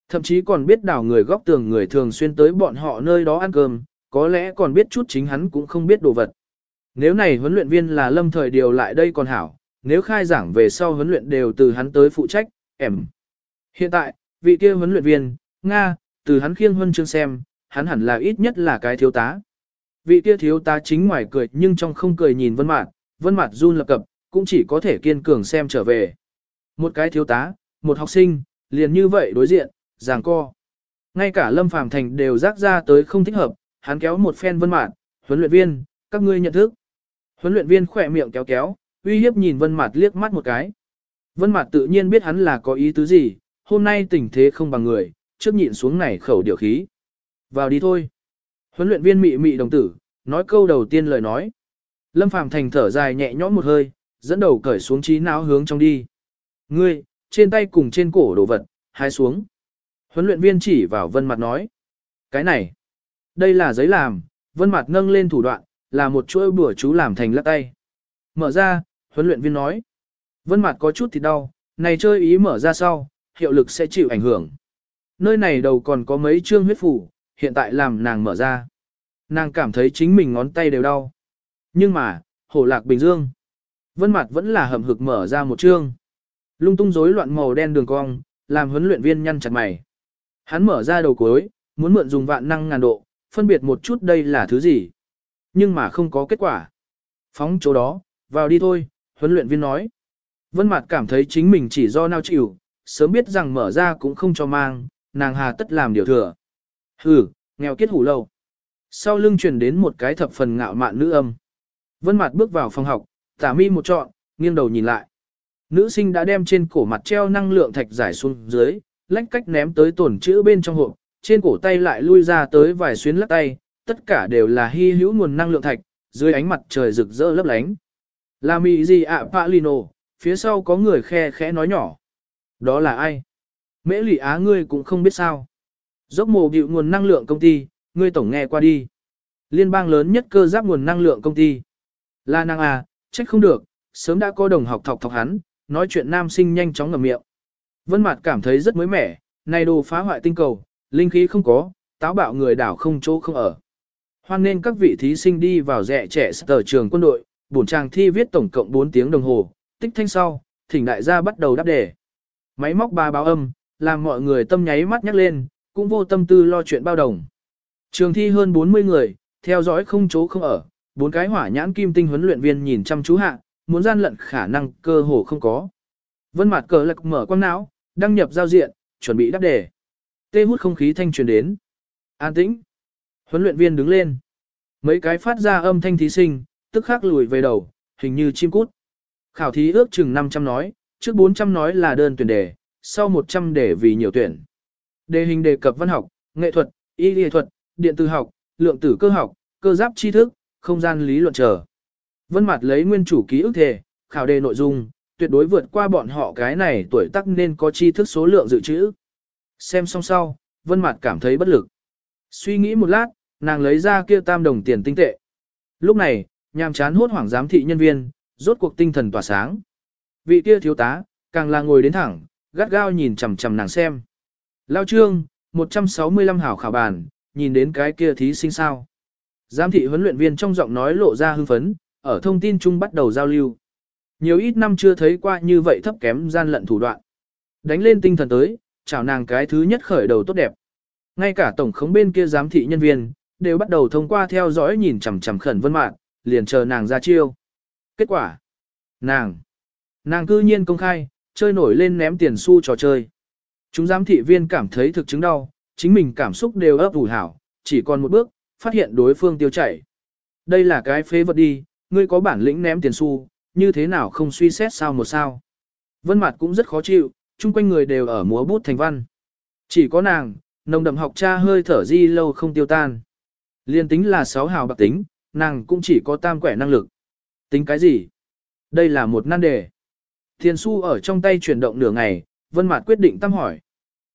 [SPEAKER 1] Thậm chí còn biết đảo người góc tường người thường xuyên tới bọn họ nơi đó ăn cơm, có lẽ còn biết chút chính hắn cũng không biết đồ vật. Nếu này huấn luyện viên là lâm thời điều lại đây còn hảo, nếu khai giảng về sau huấn luyện đều từ hắn tới phụ trách, em. Hiện tại, vị kia huấn luyện viên, Nga, từ hắn khiêng huân chương xem, hắn hẳn là ít nhất là cái thiếu tá. Vị kia thiếu tá chính ngoài cười nhưng trong không cười nhìn vân mạt, vân mạt run lập cập, cũng chỉ có thể kiên cường xem trở về. Một cái thiếu tá, một học sinh, liền như vậy đối diện, giảng co. Ngay cả Lâm Phàm Thành đều rác ra tới không thích hợp, hắn kéo một phen vân mạt, huấn luyện viên, các ngươi nhận thức. Huấn luyện viên khỏe miệng kéo kéo, uy hiếp nhìn vân mạt liếc mắt một cái. Vân mạt tự nhiên biết hắn là có ý tứ gì, hôm nay tình thế không bằng người, trước nhịn xuống này khẩu điều khí. Vào đi thôi. Huấn luyện viên mị mị đồng tử, nói câu đầu tiên lời nói. Lâm Phàm Thành thở dài nhẹ nhõm một hơi, dẫn đầu cởi xuống trí não hướng trong đi. Ngươi, trên tay cùng trên cổ đồ vật, hai xuống. Huấn luyện viên chỉ vào vân mặt nói. Cái này, đây là giấy làm, vân mặt nâng lên thủ đoạn, là một chuỗi bùa chú làm thành lắc tay. Mở ra, huấn luyện viên nói. Vân mặt có chút thì đau, này chơi ý mở ra sau, hiệu lực sẽ chịu ảnh hưởng. Nơi này đầu còn có mấy chương huyết phủ, hiện tại làm nàng mở ra. Nàng cảm thấy chính mình ngón tay đều đau. Nhưng mà, hổ lạc bình dương. Vân mặt vẫn là hầm hực mở ra một chương. Lung tung rối loạn màu đen đường cong, làm huấn luyện viên nhăn chặt mày. Hắn mở ra đầu cuối, muốn mượn dùng vạn năng ngàn độ, phân biệt một chút đây là thứ gì. Nhưng mà không có kết quả. Phóng chỗ đó, vào đi thôi, huấn luyện viên nói. Vân Mạt cảm thấy chính mình chỉ do nao chịu, sớm biết rằng mở ra cũng không cho mang, nàng hà tất làm điều thừa. Hừ, nghèo kiết hủ lâu. Sau lưng truyền đến một cái thập phần ngạo mạn nữ âm. Vân Mạt bước vào phòng học, tả mi một trọn, nghiêng đầu nhìn lại. Nữ sinh đã đem trên cổ mặt treo năng lượng thạch giải xuống dưới, lách cách ném tới tổn chữ bên trong hộp, trên cổ tay lại lui ra tới vài xuyến lắc tay, tất cả đều là hy hữu nguồn năng lượng thạch, dưới ánh mặt trời rực rỡ lấp lánh. Là mì gì ạ Palino, phía sau có người khe khẽ nói nhỏ. Đó là ai? Mễ lụy á ngươi cũng không biết sao. Dốc mồ bịu nguồn năng lượng công ty, ngươi tổng nghe qua đi. Liên bang lớn nhất cơ giáp nguồn năng lượng công ty. Là năng à, trách không được, sớm đã có đồng học thọc thọc hắn, nói chuyện nam sinh nhanh chóng ngậm miệng. Vân Mạt cảm thấy rất mới mẻ, này đồ phá hoại tinh cầu, linh khí không có, táo bạo người đảo không chỗ không ở. Hoan nên các vị thí sinh đi vào rẻ trẻ sở trường quân đội, bổn trang thi viết tổng cộng 4 tiếng đồng hồ, tích thanh sau, thỉnh đại gia bắt đầu đáp đề. Máy móc ba báo âm, làm mọi người tâm nháy mắt nhắc lên, cũng vô tâm tư lo chuyện bao đồng. Trường thi hơn 40 người, theo dõi không chỗ không ở, bốn cái hỏa nhãn kim tinh huấn luyện viên nhìn chăm chú hạ, muốn gian lận khả năng cơ hồ không có. Vân mặt cờ lạc mở quang não, đăng nhập giao diện, chuẩn bị đáp đề. Tê hút không khí thanh truyền đến. An tĩnh. Huấn luyện viên đứng lên. Mấy cái phát ra âm thanh thí sinh, tức khắc lùi về đầu, hình như chim cút. Khảo thí ước chừng 500 nói, trước 400 nói là đơn tuyển đề, sau 100 đề vì nhiều tuyển. Đề hình đề cập văn học, nghệ thuật, y lý thuật, điện tử học, lượng tử cơ học, cơ giáp tri thức, không gian lý luận trở. Vân Mạt lấy nguyên chủ ký ức thể, khảo đề nội dung, tuyệt đối vượt qua bọn họ cái này tuổi tác nên có tri thức số lượng dự trữ. Xem xong sau, Vân Mạt cảm thấy bất lực. Suy nghĩ một lát, nàng lấy ra kia tam đồng tiền tinh tệ. Lúc này, nhàm chán hốt hoảng giám thị nhân viên, rốt cuộc tinh thần tỏa sáng. Vị kia thiếu tá, càng là ngồi đến thẳng, gắt gao nhìn chằm chằm nàng xem. Lao trương, 165 hảo khảo bàn, nhìn đến cái kia thí sinh sao. Giám thị huấn luyện viên trong giọng nói lộ ra hưng phấn, ở thông tin chung bắt đầu giao lưu. Nhiều ít năm chưa thấy qua như vậy thấp kém gian lận thủ đoạn. Đánh lên tinh thần tới, chào nàng cái thứ nhất khởi đầu tốt đẹp. Ngay cả tổng khống bên kia giám thị nhân viên, đều bắt đầu thông qua theo dõi nhìn chằm chằm khẩn vân mạng, liền chờ nàng ra chiêu. Kết quả, nàng, nàng cư nhiên công khai, chơi nổi lên ném tiền xu trò chơi. Chúng giám thị viên cảm thấy thực chứng đau, chính mình cảm xúc đều ấp ủ hảo, chỉ còn một bước, phát hiện đối phương tiêu chảy. Đây là cái phế vật đi, ngươi có bản lĩnh ném tiền xu, như thế nào không suy xét sao một sao. Vân mặt cũng rất khó chịu, chung quanh người đều ở múa bút thành văn. Chỉ có nàng, nồng đậm học cha hơi thở di lâu không tiêu tan. Liên tính là sáu hào bạc tính, nàng cũng chỉ có tam quẻ năng lực. Tính cái gì? Đây là một nan đề. Tiền su ở trong tay chuyển động nửa ngày, Vân Mạt quyết định tam hỏi.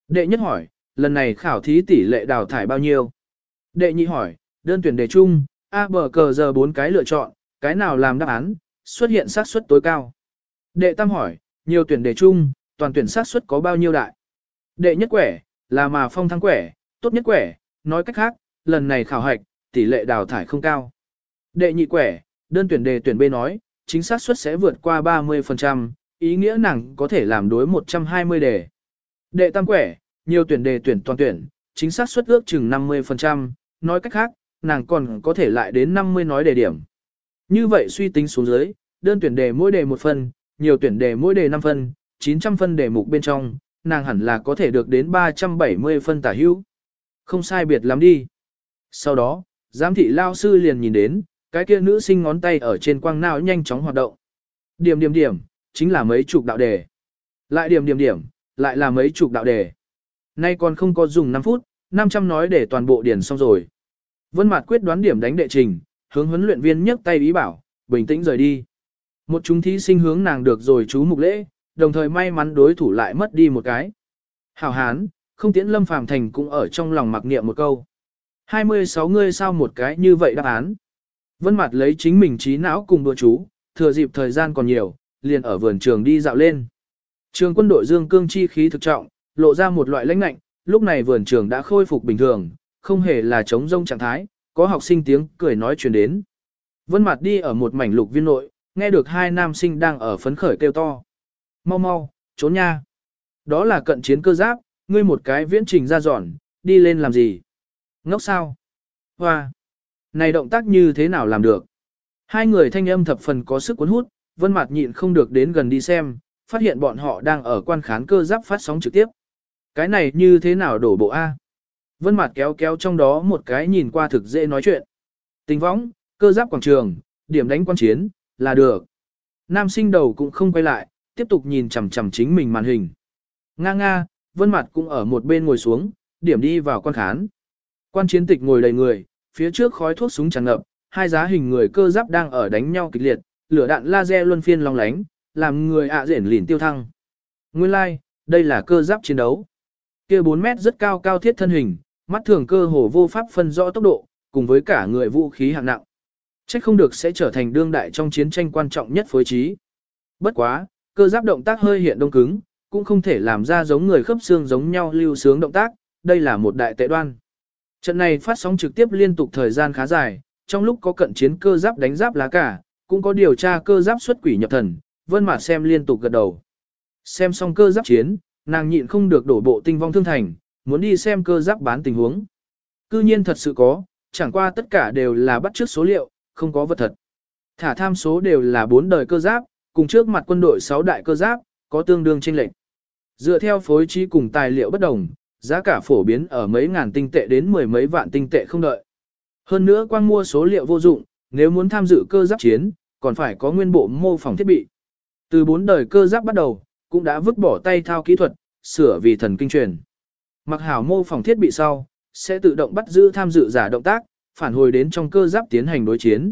[SPEAKER 1] Đệ nhất hỏi, lần này khảo thí tỷ lệ đào thải bao nhiêu? Đệ nhị hỏi, đơn tuyển đề chung, A bờ cờ giờ bốn cái lựa chọn, cái nào làm đáp án, xuất hiện xác suất tối cao. Đệ tam hỏi, nhiều tuyển đề chung, toàn tuyển xác suất có bao nhiêu đại? Đệ nhất quẻ, là mà phong thăng quẻ, tốt nhất quẻ, nói cách khác, lần này khảo hạch, tỷ lệ đào thải không cao. Đệ nhị quẻ, đơn tuyển đề tuyển B nói, chính xác suất sẽ vượt qua 30%, ý nghĩa nàng có thể làm đối 120 đề. Đệ tam quẻ, nhiều tuyển đề tuyển toàn tuyển, chính xác suất ước chừng 50%, nói cách khác, nàng còn có thể lại đến 50 nói đề điểm. Như vậy suy tính xuống dưới, đơn tuyển đề mỗi đề một phần, nhiều tuyển đề mỗi đề 5 phần, 900 phân đề mục bên trong, nàng hẳn là có thể được đến 370 phân tả hữu. Không sai biệt lắm đi. Sau đó, giám thị lao sư liền nhìn đến, cái kia nữ sinh ngón tay ở trên quang não nhanh chóng hoạt động. Điểm điểm điểm, chính là mấy chục đạo đề. Lại điểm điểm điểm, lại là mấy chục đạo đề. Nay còn không có dùng 5 phút, 500 nói để toàn bộ điền xong rồi. Vân Mạt quyết đoán điểm đánh đệ trình, hướng huấn luyện viên nhấc tay ý bảo, bình tĩnh rời đi. Một chúng thí sinh hướng nàng được rồi chú mục lễ, đồng thời may mắn đối thủ lại mất đi một cái. Hảo hán, không tiễn lâm phàm thành cũng ở trong lòng mặc niệm một câu. 26 ngươi sao một cái như vậy đáp án. Vân mặt lấy chính mình trí não cùng đùa chú, thừa dịp thời gian còn nhiều, liền ở vườn trường đi dạo lên. Trường quân đội dương cương chi khí thực trọng, lộ ra một loại lãnh lạnh, lúc này vườn trường đã khôi phục bình thường, không hề là chống rông trạng thái, có học sinh tiếng cười nói truyền đến. Vân mặt đi ở một mảnh lục viên nội, nghe được hai nam sinh đang ở phấn khởi kêu to. Mau mau, trốn nha. Đó là cận chiến cơ giáp, ngươi một cái viễn trình ra dọn, đi lên làm gì? Ngốc sao? Hoa! Này động tác như thế nào làm được? Hai người thanh âm thập phần có sức cuốn hút, vân mặt nhịn không được đến gần đi xem, phát hiện bọn họ đang ở quan khán cơ giáp phát sóng trực tiếp. Cái này như thế nào đổ bộ A? Vân mặt kéo kéo trong đó một cái nhìn qua thực dễ nói chuyện. Tình võng, cơ giáp quảng trường, điểm đánh quan chiến, là được. Nam sinh đầu cũng không quay lại, tiếp tục nhìn chằm chằm chính mình màn hình. Nga nga, vân mặt cũng ở một bên ngồi xuống, điểm đi vào quan khán. Quan chiến tịch ngồi đầy người, phía trước khói thuốc súng tràn ngập, hai giá hình người cơ giáp đang ở đánh nhau kịch liệt, lửa đạn laser luân phiên long lánh, làm người ạ à rển lỉn tiêu thăng. Nguyên lai, like, đây là cơ giáp chiến đấu. Kia 4 mét rất cao cao thiết thân hình, mắt thường cơ hồ vô pháp phân rõ tốc độ, cùng với cả người vũ khí hạng nặng. Chắc không được sẽ trở thành đương đại trong chiến tranh quan trọng nhất phối trí. Bất quá, cơ giáp động tác hơi hiện đông cứng, cũng không thể làm ra giống người khớp xương giống nhau lưu sướng động tác, đây là một đại tệ đoan. Trận này phát sóng trực tiếp liên tục thời gian khá dài, trong lúc có cận chiến cơ giáp đánh giáp lá cả, cũng có điều tra cơ giáp xuất quỷ nhập thần, vân mà xem liên tục gật đầu. Xem xong cơ giáp chiến, nàng nhịn không được đổ bộ tinh vong thương thành, muốn đi xem cơ giáp bán tình huống. Cư nhiên thật sự có, chẳng qua tất cả đều là bắt trước số liệu, không có vật thật. Thả tham số đều là 4 đời cơ giáp, cùng trước mặt quân đội 6 đại cơ giáp, có tương đương chênh lệch. Dựa theo phối trí cùng tài liệu bất đồng, giá cả phổ biến ở mấy ngàn tinh tệ đến mười mấy vạn tinh tệ không đợi. Hơn nữa quang mua số liệu vô dụng, nếu muốn tham dự cơ giáp chiến, còn phải có nguyên bộ mô phỏng thiết bị. Từ 4 đời cơ giáp bắt đầu, cũng đã vứt bỏ tay thao kỹ thuật, sửa vì thần kinh truyền. Mặc hảo mô phỏng thiết bị sau, sẽ tự động bắt giữ tham dự giả động tác, phản hồi đến trong cơ giáp tiến hành đối chiến.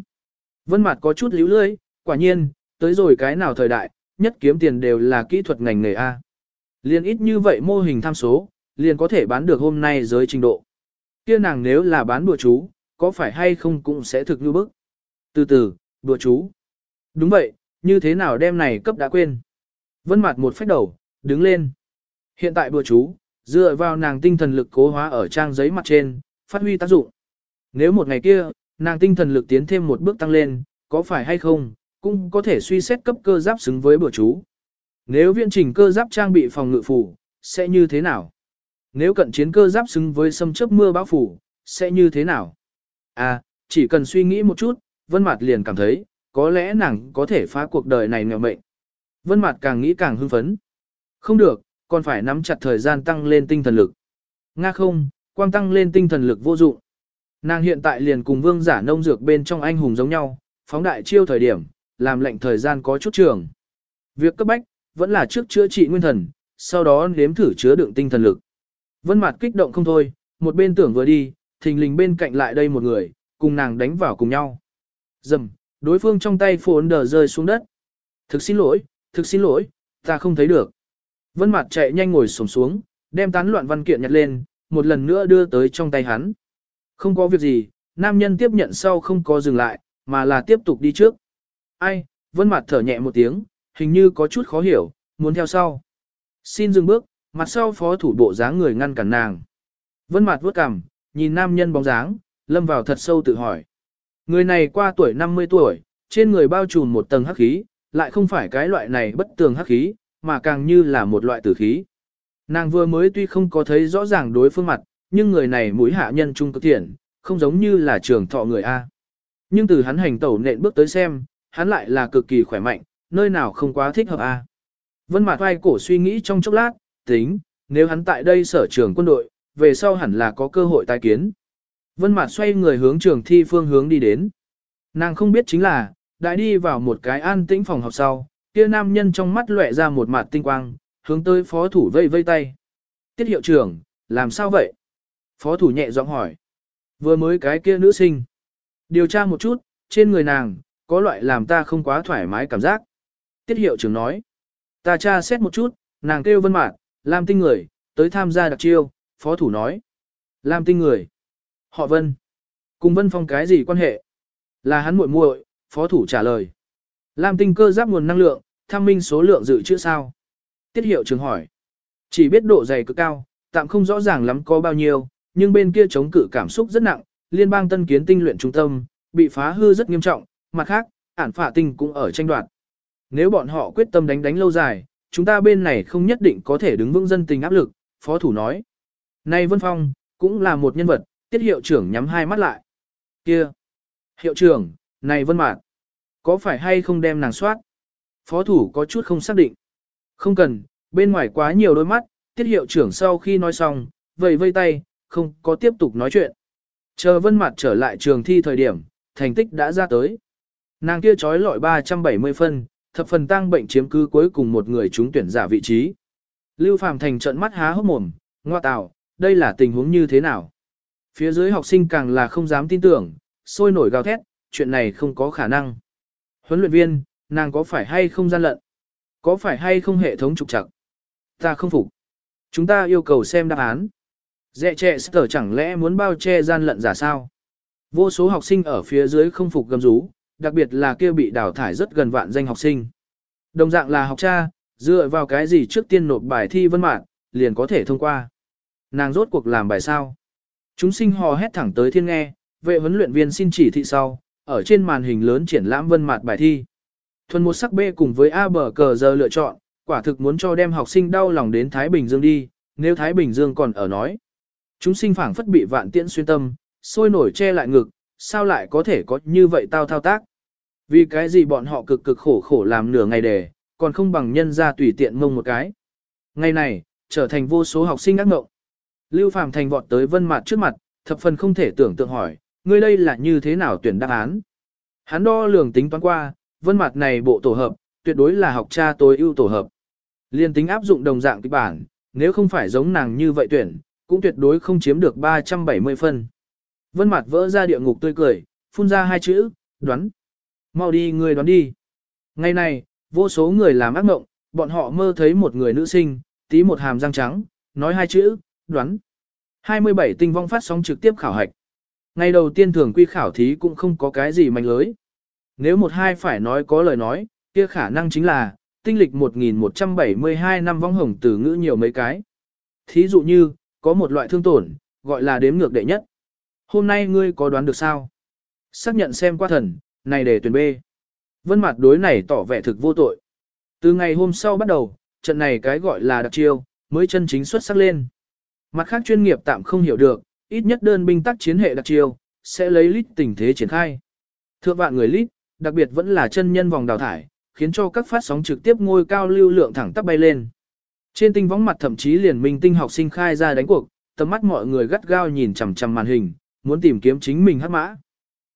[SPEAKER 1] Vân Mạt có chút líu lưỡi, quả nhiên, tới rồi cái nào thời đại, nhất kiếm tiền đều là kỹ thuật ngành nghề A. Liên ít như vậy mô hình tham số, liền có thể bán được hôm nay giới trình độ. Kia nàng nếu là bán đùa chú, có phải hay không cũng sẽ thực như bức. Từ từ, đùa chú. Đúng vậy, như thế nào đem này cấp đã quên. Vân mặt một phách đầu, đứng lên. Hiện tại đùa chú, dựa vào nàng tinh thần lực cố hóa ở trang giấy mặt trên, phát huy tác dụng. Nếu một ngày kia, nàng tinh thần lực tiến thêm một bước tăng lên, có phải hay không, cũng có thể suy xét cấp cơ giáp xứng với bữa chú. Nếu viện trình cơ giáp trang bị phòng ngự phủ, sẽ như thế nào? Nếu cận chiến cơ giáp xứng với xâm chấp mưa bão phủ, sẽ như thế nào? À, chỉ cần suy nghĩ một chút, Vân Mạt liền cảm thấy, có lẽ nàng có thể phá cuộc đời này nghèo mệnh. Vân Mạt càng nghĩ càng hưng phấn. Không được, còn phải nắm chặt thời gian tăng lên tinh thần lực. Nga không, quang tăng lên tinh thần lực vô dụng. Nàng hiện tại liền cùng vương giả nông dược bên trong anh hùng giống nhau, phóng đại chiêu thời điểm, làm lệnh thời gian có chút trường. Việc cấp bách, vẫn là trước chữa trị nguyên thần, sau đó nếm thử chứa đựng tinh thần lực. Vân Mạt kích động không thôi, một bên tưởng vừa đi, thình lình bên cạnh lại đây một người, cùng nàng đánh vào cùng nhau. Dầm, đối phương trong tay phồn đờ rơi xuống đất. Thực xin lỗi, thực xin lỗi, ta không thấy được. Vân Mạt chạy nhanh ngồi xổm xuống, đem tán loạn văn kiện nhặt lên, một lần nữa đưa tới trong tay hắn. Không có việc gì, nam nhân tiếp nhận sau không có dừng lại, mà là tiếp tục đi trước. Ai, Vân Mạt thở nhẹ một tiếng, hình như có chút khó hiểu, muốn theo sau. Xin dừng bước, mặt sau phó thủ bộ dáng người ngăn cản nàng. Vân Mạt vuốt cằm, nhìn nam nhân bóng dáng, lâm vào thật sâu tự hỏi. Người này qua tuổi 50 tuổi, trên người bao trùm một tầng hắc khí, lại không phải cái loại này bất tường hắc khí, mà càng như là một loại tử khí. Nàng vừa mới tuy không có thấy rõ ràng đối phương mặt, nhưng người này mũi hạ nhân trung cực thiện, không giống như là trường thọ người A. Nhưng từ hắn hành tẩu nện bước tới xem, hắn lại là cực kỳ khỏe mạnh, nơi nào không quá thích hợp A. Vân Mạt vai cổ suy nghĩ trong chốc lát, tính, nếu hắn tại đây sở trường quân đội, về sau hẳn là có cơ hội tái kiến. Vân Mạt xoay người hướng trường thi phương hướng đi đến. Nàng không biết chính là, đã đi vào một cái an tĩnh phòng học sau, kia nam nhân trong mắt lóe ra một mạt tinh quang, hướng tới phó thủ vây vây tay. Tiết hiệu trưởng, làm sao vậy? Phó thủ nhẹ giọng hỏi. Vừa mới cái kia nữ sinh. Điều tra một chút, trên người nàng, có loại làm ta không quá thoải mái cảm giác. Tiết hiệu trưởng nói. Ta tra xét một chút, nàng kêu vân mạt, làm tinh người, tới tham gia đặc chiêu, phó thủ nói. Làm tinh người. Họ vân. Cùng vân phong cái gì quan hệ? Là hắn muội muội, phó thủ trả lời. Lam tinh cơ giáp nguồn năng lượng, tham minh số lượng dự trữ sao? Tiết hiệu trưởng hỏi. Chỉ biết độ dày cực cao, tạm không rõ ràng lắm có bao nhiêu, nhưng bên kia chống cự cảm xúc rất nặng, liên bang tân kiến tinh luyện trung tâm, bị phá hư rất nghiêm trọng, mặt khác, ản phả tinh cũng ở tranh đoạt. Nếu bọn họ quyết tâm đánh đánh lâu dài, chúng ta bên này không nhất định có thể đứng vững dân tình áp lực, phó thủ nói. Này Vân Phong, cũng là một nhân vật, tiết hiệu trưởng nhắm hai mắt lại. Kia! Hiệu trưởng, này Vân Mạc có phải hay không đem nàng soát? Phó thủ có chút không xác định. Không cần, bên ngoài quá nhiều đôi mắt, tiết hiệu trưởng sau khi nói xong, vầy vây tay, không có tiếp tục nói chuyện. Chờ Vân mặt trở lại trường thi thời điểm, thành tích đã ra tới. Nàng kia trói lọi 370 phân, thập phần tăng bệnh chiếm cứ cuối cùng một người trúng tuyển giả vị trí. Lưu phạm Thành trợn mắt há hốc mồm, ngoa tạo đây là tình huống như thế nào? Phía dưới học sinh càng là không dám tin tưởng, sôi nổi gào thét, chuyện này không có khả năng. Huấn luyện viên, nàng có phải hay không gian lận? Có phải hay không hệ thống trục trặc? Ta không phục. Chúng ta yêu cầu xem đáp án. Dẹ trẻ sở chẳng lẽ muốn bao che gian lận giả sao? Vô số học sinh ở phía dưới không phục gầm rú, đặc biệt là kia bị đào thải rất gần vạn danh học sinh. Đồng dạng là học cha, dựa vào cái gì trước tiên nộp bài thi vân mạng, liền có thể thông qua. Nàng rốt cuộc làm bài sao? Chúng sinh hò hét thẳng tới thiên nghe, vệ huấn luyện viên xin chỉ thị sau, ở trên màn hình lớn triển lãm vân mặt bài thi. Thuần một sắc B cùng với A bờ cờ giờ lựa chọn, quả thực muốn cho đem học sinh đau lòng đến Thái Bình Dương đi, nếu Thái Bình Dương còn ở nói. Chúng sinh phảng phất bị vạn tiễn xuyên tâm, sôi nổi che lại ngực, sao lại có thể có như vậy tao thao tác. Vì cái gì bọn họ cực cực khổ khổ làm nửa ngày để còn không bằng nhân ra tùy tiện mông một cái. Ngày này, trở thành vô số học sinh ác mộng. Lưu Phàm Thành vọt tới Vân Mạt trước mặt, thập phần không thể tưởng tượng hỏi, ngươi đây là như thế nào tuyển đáp án? Hắn đo lường tính toán qua, Vân mặt này bộ tổ hợp, tuyệt đối là học cha tối ưu tổ hợp. Liên tính áp dụng đồng dạng kịch bản, nếu không phải giống nàng như vậy tuyển, cũng tuyệt đối không chiếm được 370 phân. Vân mặt vỡ ra địa ngục tươi cười, phun ra hai chữ, đoán. Mau đi người đoán đi. Ngày này, vô số người làm ác mộng, bọn họ mơ thấy một người nữ sinh, tí một hàm răng trắng, nói hai chữ, đoán. 27 tinh vong phát sóng trực tiếp khảo hạch. Ngày đầu tiên thường quy khảo thí cũng không có cái gì mạnh lưới. Nếu một hai phải nói có lời nói, kia khả năng chính là, tinh lịch 1172 năm vong hồng từ ngữ nhiều mấy cái. Thí dụ như, có một loại thương tổn, gọi là đếm ngược đệ nhất. Hôm nay ngươi có đoán được sao? Xác nhận xem qua thần, này để tuyển B. Vân mặt đối này tỏ vẻ thực vô tội. Từ ngày hôm sau bắt đầu, trận này cái gọi là đặc chiêu, mới chân chính xuất sắc lên. Mặt khác chuyên nghiệp tạm không hiểu được, ít nhất đơn binh tác chiến hệ đặc chiêu, sẽ lấy lít tình thế triển khai. Thượng vạn người lít, đặc biệt vẫn là chân nhân vòng đào thải, khiến cho các phát sóng trực tiếp ngôi cao lưu lượng thẳng tắp bay lên. Trên tinh võng mặt thậm chí liền minh tinh học sinh khai ra đánh cuộc, tầm mắt mọi người gắt gao nhìn chằm chằm màn hình, muốn tìm kiếm chính mình hắc mã.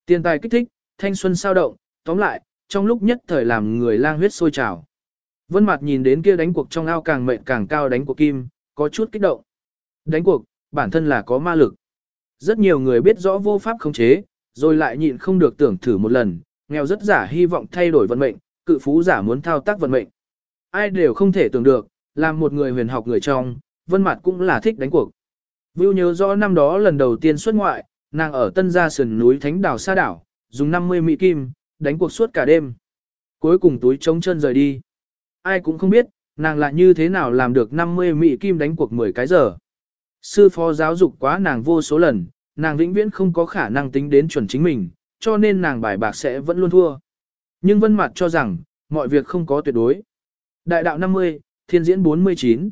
[SPEAKER 1] Tiền tài kích thích, thanh xuân sao động, tóm lại, trong lúc nhất thời làm người lang huyết sôi trào. Vân Mạt nhìn đến kia đánh cuộc trong ao càng mệnh càng cao đánh cuộc kim, có chút kích động. Đánh cuộc, bản thân là có ma lực. Rất nhiều người biết rõ vô pháp khống chế, rồi lại nhịn không được tưởng thử một lần, nghèo rất giả hy vọng thay đổi vận mệnh, cự phú giả muốn thao tác vận mệnh. Ai đều không thể tưởng được, làm một người huyền học người trong, Vân Mạt cũng là thích đánh cuộc. Vưu nhớ rõ năm đó lần đầu tiên xuất ngoại, nàng ở Tân Gia sườn núi Thánh Đảo Sa đảo, dùng 50 mỹ kim, đánh cuộc suốt cả đêm. Cuối cùng túi trống chân rời đi. Ai cũng không biết, nàng lại như thế nào làm được 50 mỹ kim đánh cuộc 10 cái giờ. Sư phó giáo dục quá nàng vô số lần, nàng vĩnh viễn không có khả năng tính đến chuẩn chính mình, cho nên nàng bài bạc sẽ vẫn luôn thua. Nhưng Vân Mặt cho rằng, mọi việc không có tuyệt đối. Đại đạo 50, thiên diễn 49.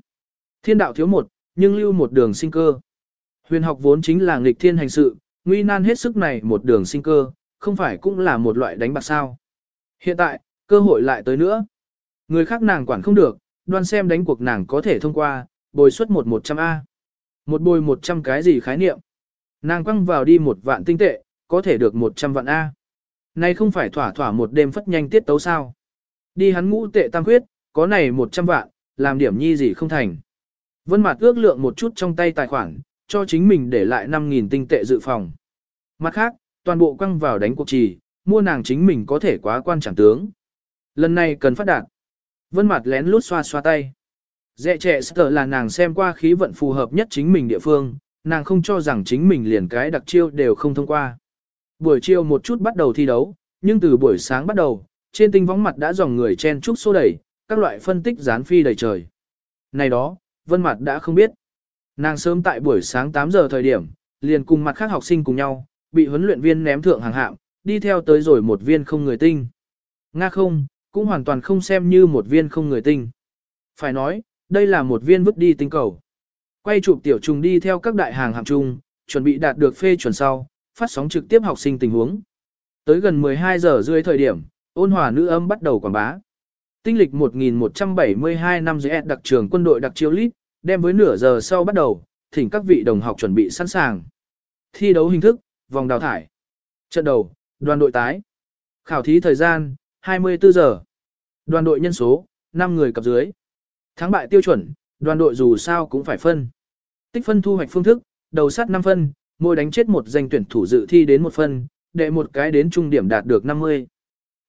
[SPEAKER 1] Thiên đạo thiếu một, nhưng lưu một đường sinh cơ. Huyền học vốn chính là nghịch thiên hành sự, nguy nan hết sức này một đường sinh cơ, không phải cũng là một loại đánh bạc sao. Hiện tại, cơ hội lại tới nữa. Người khác nàng quản không được, đoan xem đánh cuộc nàng có thể thông qua, bồi suất một 100A. Một bồi 100 cái gì khái niệm. Nàng quăng vào đi một vạn tinh tệ, có thể được 100 vạn A. Này không phải thỏa thỏa một đêm phất nhanh tiết tấu sao. Đi hắn ngũ tệ tam quyết, có này 100 vạn, làm điểm nhi gì không thành. Vân Mạt ước lượng một chút trong tay tài khoản, cho chính mình để lại 5.000 tinh tệ dự phòng. Mặt khác, toàn bộ quăng vào đánh cuộc trì, mua nàng chính mình có thể quá quan chẳng tướng. Lần này cần phát đạt. Vân Mạt lén lút xoa xoa tay. Dẹ trẻ sở là nàng xem qua khí vận phù hợp nhất chính mình địa phương, nàng không cho rằng chính mình liền cái đặc chiêu đều không thông qua. Buổi chiều một chút bắt đầu thi đấu, nhưng từ buổi sáng bắt đầu, trên tinh võng mặt đã dòng người chen trúc xô đẩy, các loại phân tích dán phi đầy trời. Này đó, Vân Mặt đã không biết. Nàng sớm tại buổi sáng 8 giờ thời điểm, liền cùng mặt khác học sinh cùng nhau, bị huấn luyện viên ném thượng hàng hạm, đi theo tới rồi một viên không người tinh. Nga không, cũng hoàn toàn không xem như một viên không người tinh. Phải nói, đây là một viên vứt đi tinh cầu. Quay chụp tiểu trùng đi theo các đại hàng hạng chung, chuẩn bị đạt được phê chuẩn sau, phát sóng trực tiếp học sinh tình huống. Tới gần 12 giờ rưỡi thời điểm, ôn hòa nữ âm bắt đầu quảng bá. Tinh lịch 1172 năm dưới đặc trường quân đội đặc chiêu lít, đem với nửa giờ sau bắt đầu, thỉnh các vị đồng học chuẩn bị sẵn sàng. Thi đấu hình thức, vòng đào thải. Trận đầu, đoàn đội tái. Khảo thí thời gian, 24 giờ. Đoàn đội nhân số, 5 người cặp dưới. Thắng bại tiêu chuẩn, đoàn đội dù sao cũng phải phân. Tích phân thu hoạch phương thức, đầu sát 5 phân, mỗi đánh chết một danh tuyển thủ dự thi đến một phân, đệ một cái đến trung điểm đạt được 50.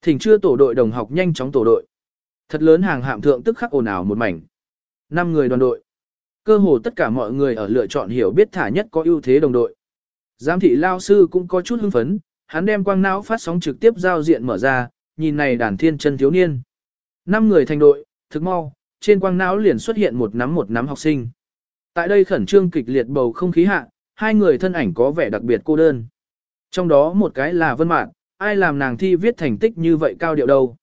[SPEAKER 1] Thỉnh chưa tổ đội đồng học nhanh chóng tổ đội. Thật lớn hàng hạm thượng tức khắc ồn ào một mảnh. 5 người đoàn đội. Cơ hồ tất cả mọi người ở lựa chọn hiểu biết thả nhất có ưu thế đồng đội. Giám thị lao sư cũng có chút hưng phấn, hắn đem quang não phát sóng trực tiếp giao diện mở ra, nhìn này đàn thiên chân thiếu niên. Năm người thành đội, thực mau, trên quang não liền xuất hiện một nắm một nắm học sinh. Tại đây khẩn trương kịch liệt bầu không khí hạ, hai người thân ảnh có vẻ đặc biệt cô đơn. Trong đó một cái là Vân Mạn, ai làm nàng thi viết thành tích như vậy cao điệu đâu.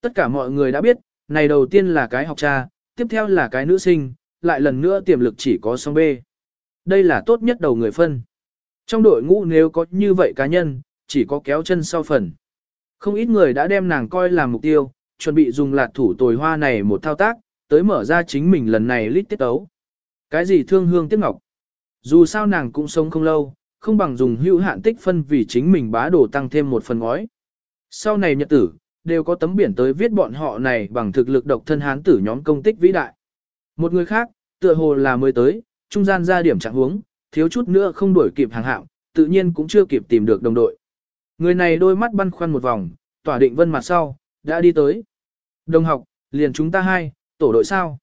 [SPEAKER 1] Tất cả mọi người đã biết, này đầu tiên là cái học cha, tiếp theo là cái nữ sinh, lại lần nữa tiềm lực chỉ có song B. Đây là tốt nhất đầu người phân. Trong đội ngũ nếu có như vậy cá nhân, chỉ có kéo chân sau phần. Không ít người đã đem nàng coi làm mục tiêu, chuẩn bị dùng lạt thủ tồi hoa này một thao tác, tới mở ra chính mình lần này lít tiết tấu Cái gì thương hương tiếc ngọc? Dù sao nàng cũng sống không lâu, không bằng dùng hữu hạn tích phân vì chính mình bá đồ tăng thêm một phần ngói. Sau này nhật tử, đều có tấm biển tới viết bọn họ này bằng thực lực độc thân hán tử nhóm công tích vĩ đại. Một người khác, tựa hồ là mới tới, trung gian ra điểm trạng huống, thiếu chút nữa không đuổi kịp hàng hạng, tự nhiên cũng chưa kịp tìm được đồng đội. Người này đôi mắt băn khoăn một vòng, tỏa định vân mặt sau, đã đi tới. Đồng học, liền chúng ta hai, tổ đội sao?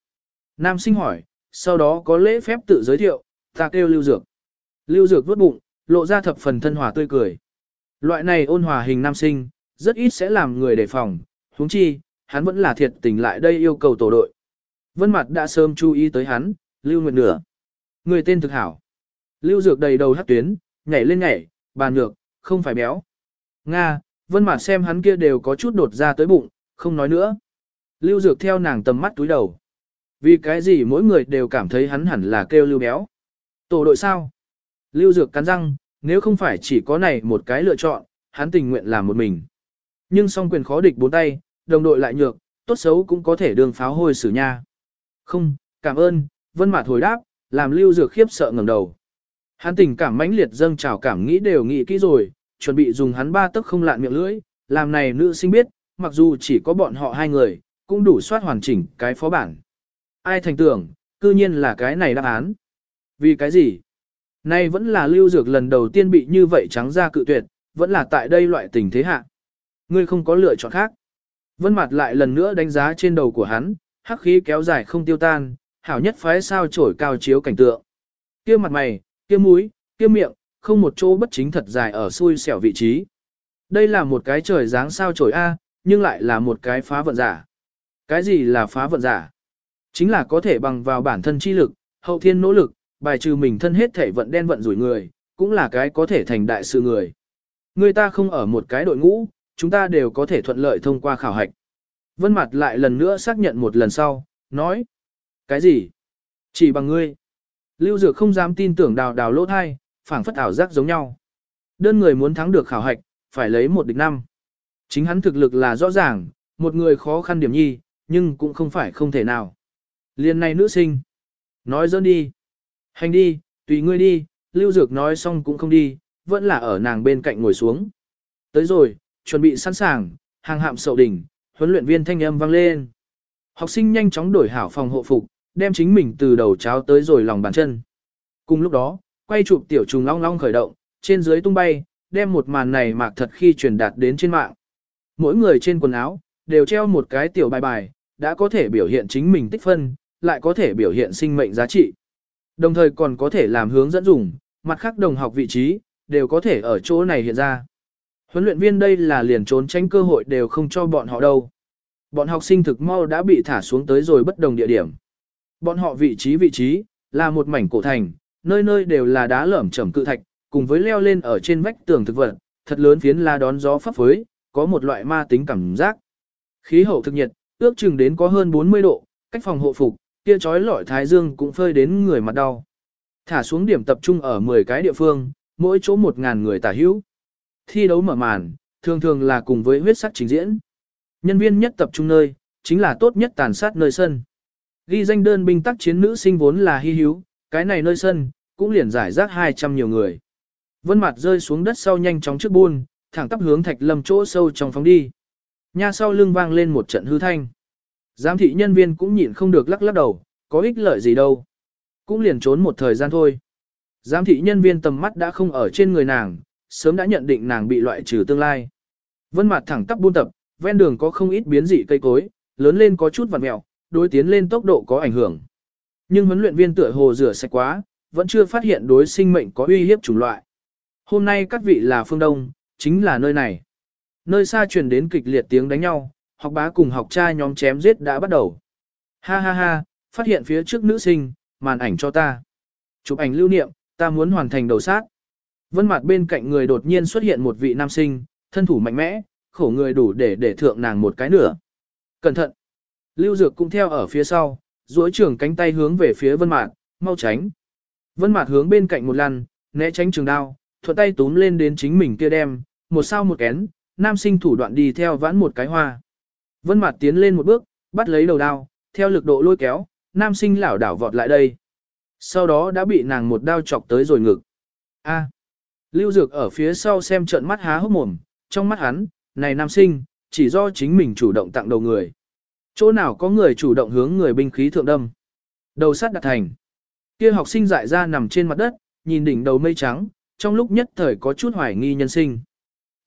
[SPEAKER 1] Nam sinh hỏi, sau đó có lễ phép tự giới thiệu, ta kêu Lưu Dược. Lưu Dược vuốt bụng, lộ ra thập phần thân hòa tươi cười. Loại này ôn hòa hình nam sinh, rất ít sẽ làm người đề phòng, huống chi, hắn vẫn là thiệt tình lại đây yêu cầu tổ đội. Vân Mặt đã sớm chú ý tới hắn, Lưu Nguyệt nửa. Người tên thực hảo. Lưu Dược đầy đầu hát tuyến, nhảy lên nhảy, bàn nhược, không phải béo. Nga, Vân Mặt xem hắn kia đều có chút đột ra tới bụng, không nói nữa. Lưu Dược theo nàng tầm mắt túi đầu. Vì cái gì mỗi người đều cảm thấy hắn hẳn là kêu Lưu béo. Tổ đội sao? Lưu Dược cắn răng, nếu không phải chỉ có này một cái lựa chọn, hắn tình nguyện làm một mình. Nhưng song quyền khó địch bốn tay, đồng đội lại nhược, tốt xấu cũng có thể đường pháo hôi xử nha. Không, cảm ơn, Vân Mạt hồi đáp, làm Lưu Dược khiếp sợ ngẩng đầu. Hắn tình cảm mãnh liệt dâng trào cảm nghĩ đều nghĩ kỹ rồi, chuẩn bị dùng hắn ba tức không lạn miệng lưỡi, làm này nữ sinh biết, mặc dù chỉ có bọn họ hai người, cũng đủ soát hoàn chỉnh cái phó bản. Ai thành tưởng, cư nhiên là cái này đáp án. Vì cái gì? Nay vẫn là lưu dược lần đầu tiên bị như vậy trắng ra cự tuyệt, vẫn là tại đây loại tình thế hạ. Ngươi không có lựa chọn khác. Vân mặt lại lần nữa đánh giá trên đầu của hắn, hắc khí kéo dài không tiêu tan, hảo nhất phái sao trổi cao chiếu cảnh tượng. Kia mặt mày, kia mũi, kia miệng, không một chỗ bất chính thật dài ở xui xẻo vị trí. Đây là một cái trời dáng sao trổi A, nhưng lại là một cái phá vận giả. Cái gì là phá vận giả? Chính là có thể bằng vào bản thân chi lực, hậu thiên nỗ lực, bài trừ mình thân hết thể vận đen vận rủi người, cũng là cái có thể thành đại sự người. Người ta không ở một cái đội ngũ, chúng ta đều có thể thuận lợi thông qua khảo hạch. Vân Mặt lại lần nữa xác nhận một lần sau, nói. Cái gì? Chỉ bằng ngươi. Lưu Dược không dám tin tưởng đào đào lỗ thai, phảng phất ảo giác giống nhau. Đơn người muốn thắng được khảo hạch, phải lấy một địch năm. Chính hắn thực lực là rõ ràng, một người khó khăn điểm nhi, nhưng cũng không phải không thể nào. Liên này nữ sinh. Nói dỡn đi. Hành đi, tùy ngươi đi, Lưu Dược nói xong cũng không đi, vẫn là ở nàng bên cạnh ngồi xuống. Tới rồi, chuẩn bị sẵn sàng, hàng hạm sậu đỉnh, huấn luyện viên thanh âm vang lên. Học sinh nhanh chóng đổi hảo phòng hộ phục, đem chính mình từ đầu cháo tới rồi lòng bàn chân. Cùng lúc đó, quay chụp tiểu trùng long long khởi động, trên dưới tung bay, đem một màn này mạc thật khi truyền đạt đến trên mạng. Mỗi người trên quần áo, đều treo một cái tiểu bài bài, đã có thể biểu hiện chính mình tích phân, lại có thể biểu hiện sinh mệnh giá trị. Đồng thời còn có thể làm hướng dẫn dùng, mặt khác đồng học vị trí, đều có thể ở chỗ này hiện ra. Huấn luyện viên đây là liền trốn tránh cơ hội đều không cho bọn họ đâu. Bọn học sinh thực mau đã bị thả xuống tới rồi bất đồng địa điểm. Bọn họ vị trí vị trí, là một mảnh cổ thành, nơi nơi đều là đá lởm chởm cự thạch, cùng với leo lên ở trên vách tường thực vật, thật lớn phiến la đón gió phấp phới, có một loại ma tính cảm giác. Khí hậu thực nhiệt, ước chừng đến có hơn 40 độ, cách phòng hộ phục, kia chói lọi thái dương cũng phơi đến người mặt đau. Thả xuống điểm tập trung ở 10 cái địa phương, mỗi chỗ 1.000 người tả hữu. Thi đấu mở màn, thường thường là cùng với huyết sắc trình diễn. Nhân viên nhất tập trung nơi, chính là tốt nhất tàn sát nơi sân. Ghi danh đơn binh tác chiến nữ sinh vốn là hy hữu, cái này nơi sân, cũng liền giải rác 200 nhiều người. Vân mặt rơi xuống đất sau nhanh chóng trước buôn, thẳng tắp hướng thạch lâm chỗ sâu trong phóng đi. Nha sau lưng vang lên một trận hư thanh. Giám thị nhân viên cũng nhịn không được lắc lắc đầu, có ích lợi gì đâu. Cũng liền trốn một thời gian thôi. Giám thị nhân viên tầm mắt đã không ở trên người nàng, sớm đã nhận định nàng bị loại trừ tương lai. Vân mặt thẳng tắp buôn tập, ven đường có không ít biến dị cây cối, lớn lên có chút vằn mẹo, đối tiến lên tốc độ có ảnh hưởng. Nhưng huấn luyện viên tựa hồ rửa sạch quá, vẫn chưa phát hiện đối sinh mệnh có uy hiếp chủng loại. Hôm nay các vị là phương Đông, chính là nơi này. Nơi xa truyền đến kịch liệt tiếng đánh nhau, học bá cùng học cha nhóm chém giết đã bắt đầu. Ha ha ha, phát hiện phía trước nữ sinh, màn ảnh cho ta. Chụp ảnh lưu niệm, Ta muốn hoàn thành đầu sát. Vân mặt bên cạnh người đột nhiên xuất hiện một vị nam sinh, thân thủ mạnh mẽ, khổ người đủ để để thượng nàng một cái nửa. Cẩn thận. Lưu Dược cũng theo ở phía sau, duỗi trưởng cánh tay hướng về phía Vân Mạt, mau tránh. Vân Mạt hướng bên cạnh một lần, né tránh trường đao, thuận tay túm lên đến chính mình kia đem, một sao một kén, nam sinh thủ đoạn đi theo vãn một cái hoa. Vân Mạt tiến lên một bước, bắt lấy đầu đao, theo lực độ lôi kéo, nam sinh lảo đảo vọt lại đây. Sau đó đã bị nàng một đao chọc tới rồi ngực. A. Lưu Dược ở phía sau xem trợn mắt há hốc mồm, trong mắt hắn, này nam sinh, chỉ do chính mình chủ động tặng đầu người. Chỗ nào có người chủ động hướng người binh khí thượng đâm. Đầu sắt đặt thành. Kia học sinh dại ra nằm trên mặt đất, nhìn đỉnh đầu mây trắng, trong lúc nhất thời có chút hoài nghi nhân sinh.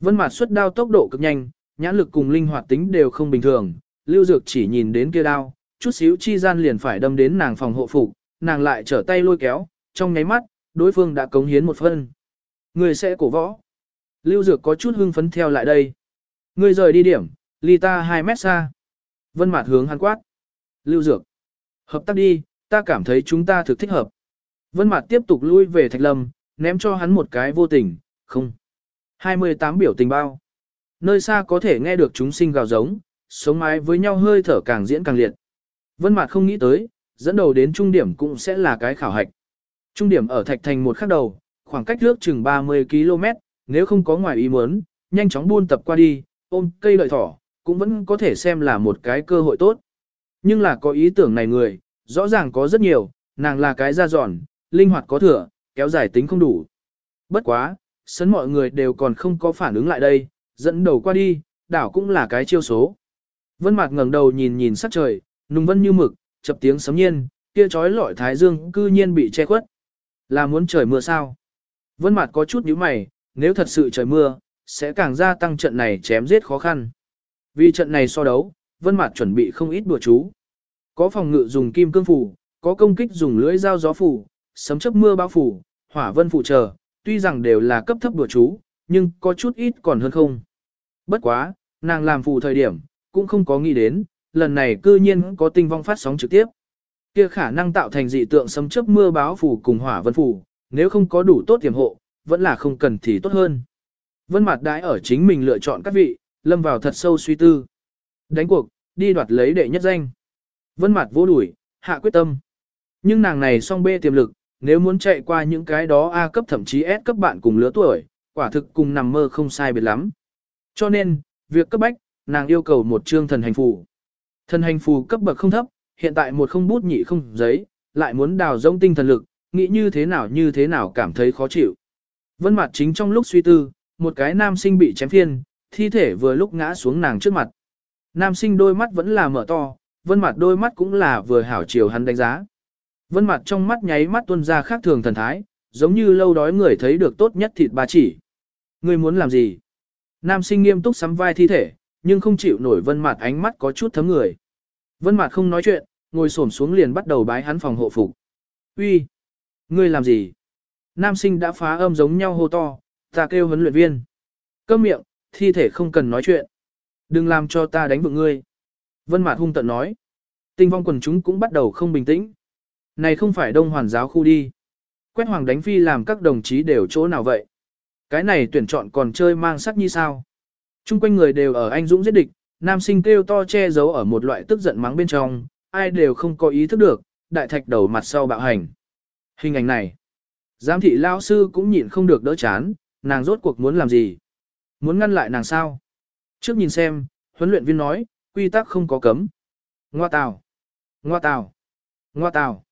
[SPEAKER 1] Vân Mạt xuất đao tốc độ cực nhanh, nhãn lực cùng linh hoạt tính đều không bình thường, Lưu Dược chỉ nhìn đến kia đao, chút xíu chi gian liền phải đâm đến nàng phòng hộ phục, nàng lại trở tay lôi kéo, trong nháy mắt, đối phương đã cống hiến một phân. Người sẽ cổ võ. Lưu Dược có chút hưng phấn theo lại đây. Người rời đi điểm, ly ta 2 mét xa. Vân Mạt hướng hắn quát. Lưu Dược. Hợp tác đi, ta cảm thấy chúng ta thực thích hợp. Vân Mạt tiếp tục lui về Thạch Lâm, ném cho hắn một cái vô tình, không. 28 biểu tình bao. Nơi xa có thể nghe được chúng sinh gào giống, sống mái với nhau hơi thở càng diễn càng liệt. Vân Mạt không nghĩ tới, dẫn đầu đến trung điểm cũng sẽ là cái khảo hạch. Trung điểm ở Thạch Thành một khắc đầu, khoảng cách nước chừng 30 km, nếu không có ngoài ý muốn, nhanh chóng buôn tập qua đi, ôm cây lợi thỏ, cũng vẫn có thể xem là một cái cơ hội tốt. Nhưng là có ý tưởng này người, rõ ràng có rất nhiều, nàng là cái da giòn, linh hoạt có thừa, kéo dài tính không đủ. Bất quá, sấn mọi người đều còn không có phản ứng lại đây, dẫn đầu qua đi, đảo cũng là cái chiêu số. Vân Mạc ngẩng đầu nhìn nhìn sắc trời, nùng vân như mực, chập tiếng sấm nhiên, kia chói lọi thái dương cư nhiên bị che khuất. Là muốn trời mưa sao? Vân Mạc có chút nhíu mày, nếu thật sự trời mưa, sẽ càng gia tăng trận này chém giết khó khăn. Vì trận này so đấu, Vân Mạc chuẩn bị không ít đùa chú. Có phòng ngự dùng kim cương phủ, có công kích dùng lưỡi dao gió phủ, sấm chớp mưa bão phủ, hỏa vân phủ chờ, tuy rằng đều là cấp thấp đùa chú, nhưng có chút ít còn hơn không. Bất quá, nàng làm phù thời điểm, cũng không có nghĩ đến, lần này cư nhiên có tinh vong phát sóng trực tiếp. Kia khả năng tạo thành dị tượng sấm chớp mưa báo phù cùng hỏa vân phù, nếu không có đủ tốt tiềm hộ, vẫn là không cần thì tốt hơn. Vân mặt đãi ở chính mình lựa chọn các vị, lâm vào thật sâu suy tư. Đánh cuộc, đi đoạt lấy đệ nhất danh. Vân mặt vô đuổi, hạ quyết tâm. Nhưng nàng này song bê tiềm lực, nếu muốn chạy qua những cái đó A cấp thậm chí S cấp bạn cùng lứa tuổi, quả thực cùng nằm mơ không sai biệt lắm. Cho nên, việc cấp bách, nàng yêu cầu một chương thần hành phù. Thần hành phù cấp bậc không thấp, hiện tại một không bút nhị không giấy, lại muốn đào rông tinh thần lực, nghĩ như thế nào như thế nào cảm thấy khó chịu. Vân mặt chính trong lúc suy tư, một cái nam sinh bị chém phiên, thi thể vừa lúc ngã xuống nàng trước mặt. Nam sinh đôi mắt vẫn là mở to, vân mặt đôi mắt cũng là vừa hảo chiều hắn đánh giá. Vân mặt trong mắt nháy mắt tuôn ra khác thường thần thái, giống như lâu đói người thấy được tốt nhất thịt ba chỉ. Ngươi muốn làm gì? Nam sinh nghiêm túc sắm vai thi thể, nhưng không chịu nổi vân mặt ánh mắt có chút thấm người. Vân mặt không nói chuyện, ngồi xổm xuống liền bắt đầu bái hắn phòng hộ phục. Uy, Ngươi làm gì? Nam sinh đã phá âm giống nhau hô to, ta kêu huấn luyện viên. Câm miệng, thi thể không cần nói chuyện. Đừng làm cho ta đánh vượng ngươi. Vân Mạt hung tận nói. Tinh vong quần chúng cũng bắt đầu không bình tĩnh. Này không phải đông hoàn giáo khu đi. Quét hoàng đánh phi làm các đồng chí đều chỗ nào vậy? Cái này tuyển chọn còn chơi mang sắc như sao? Trung quanh người đều ở anh dũng giết địch, nam sinh kêu to che giấu ở một loại tức giận mắng bên trong, ai đều không có ý thức được, đại thạch đầu mặt sau bạo hành. Hình ảnh này, giám thị lao sư cũng nhịn không được đỡ chán, nàng rốt cuộc muốn làm gì? Muốn ngăn lại nàng sao? Trước nhìn xem, huấn luyện viên nói, quy tắc không có cấm. Ngoa tào, ngoa tào, ngoa tào.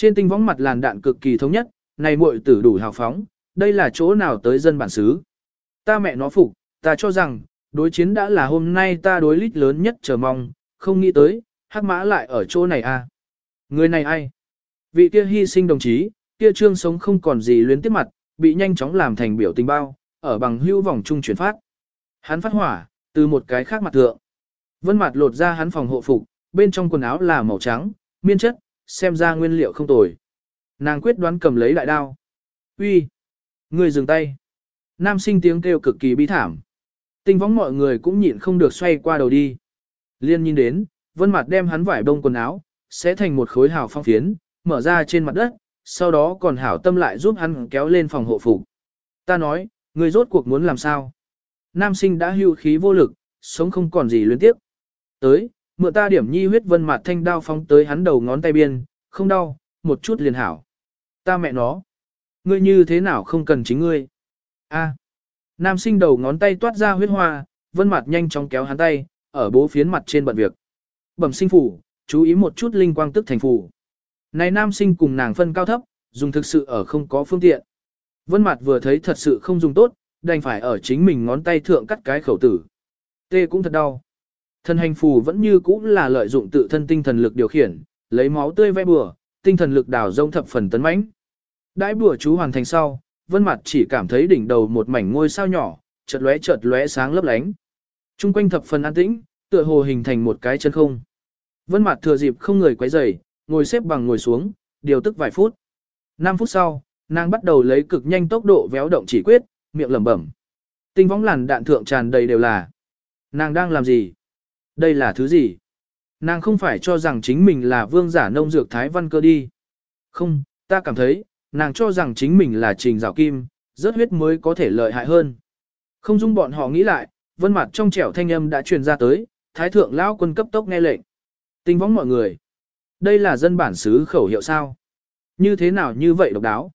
[SPEAKER 1] Trên tinh võng mặt làn đạn cực kỳ thống nhất, này muội tử đủ hào phóng, đây là chỗ nào tới dân bản xứ. Ta mẹ nó phục, ta cho rằng, đối chiến đã là hôm nay ta đối lít lớn nhất chờ mong, không nghĩ tới, hắc mã lại ở chỗ này à. Người này ai? Vị kia hy sinh đồng chí, kia trương sống không còn gì luyến tiếp mặt, bị nhanh chóng làm thành biểu tình bao, ở bằng hưu vòng trung chuyển phát. Hắn phát hỏa, từ một cái khác mặt thượng. Vân mặt lột ra hắn phòng hộ phục, bên trong quần áo là màu trắng, miên chất, xem ra nguyên liệu không tồi. Nàng quyết đoán cầm lấy đại đao. Uy, Người dừng tay. Nam sinh tiếng kêu cực kỳ bi thảm. Tinh võng mọi người cũng nhịn không được xoay qua đầu đi. Liên nhìn đến, vân mặt đem hắn vải bông quần áo, sẽ thành một khối hào phong phiến, mở ra trên mặt đất, sau đó còn hảo tâm lại giúp hắn kéo lên phòng hộ phục. Ta nói, người rốt cuộc muốn làm sao? Nam sinh đã hưu khí vô lực, sống không còn gì luyến tiếp. Tới, mượn ta điểm nhi huyết vân mặt thanh đao phóng tới hắn đầu ngón tay biên, không đau, một chút liền hảo. Ta mẹ nó. Ngươi như thế nào không cần chính ngươi. A. Nam sinh đầu ngón tay toát ra huyết hoa, vân mặt nhanh chóng kéo hắn tay, ở bố phiến mặt trên bận việc. Bẩm sinh phủ, chú ý một chút linh quang tức thành phủ. Này nam sinh cùng nàng phân cao thấp, dùng thực sự ở không có phương tiện. Vân mặt vừa thấy thật sự không dùng tốt, đành phải ở chính mình ngón tay thượng cắt cái khẩu tử. Tê cũng thật đau. Thần hành phù vẫn như cũ là lợi dụng tự thân tinh thần lực điều khiển, lấy máu tươi vẽ bừa, tinh thần lực đào rông thập phần tấn mãnh. Đãi bùa chú hoàn thành sau, vân mặt chỉ cảm thấy đỉnh đầu một mảnh ngôi sao nhỏ, chợt lóe chợt lóe sáng lấp lánh. Trung quanh thập phần an tĩnh, tựa hồ hình thành một cái chân không. Vân mặt thừa dịp không người quấy rầy, ngồi xếp bằng ngồi xuống, điều tức vài phút. 5 phút sau, nàng bắt đầu lấy cực nhanh tốc độ véo động chỉ quyết, miệng lẩm bẩm. Tinh võng làn đạn thượng tràn đầy đều là. Nàng đang làm gì? Đây là thứ gì? Nàng không phải cho rằng chính mình là vương giả nông dược Thái Văn cơ đi. Không, ta cảm thấy, nàng cho rằng chính mình là trình rào kim, rớt huyết mới có thể lợi hại hơn. Không dung bọn họ nghĩ lại, vân mặt trong trẻo thanh âm đã truyền ra tới, thái thượng lão quân cấp tốc nghe lệnh. Tinh võng mọi người. Đây là dân bản xứ khẩu hiệu sao? Như thế nào như vậy độc đáo?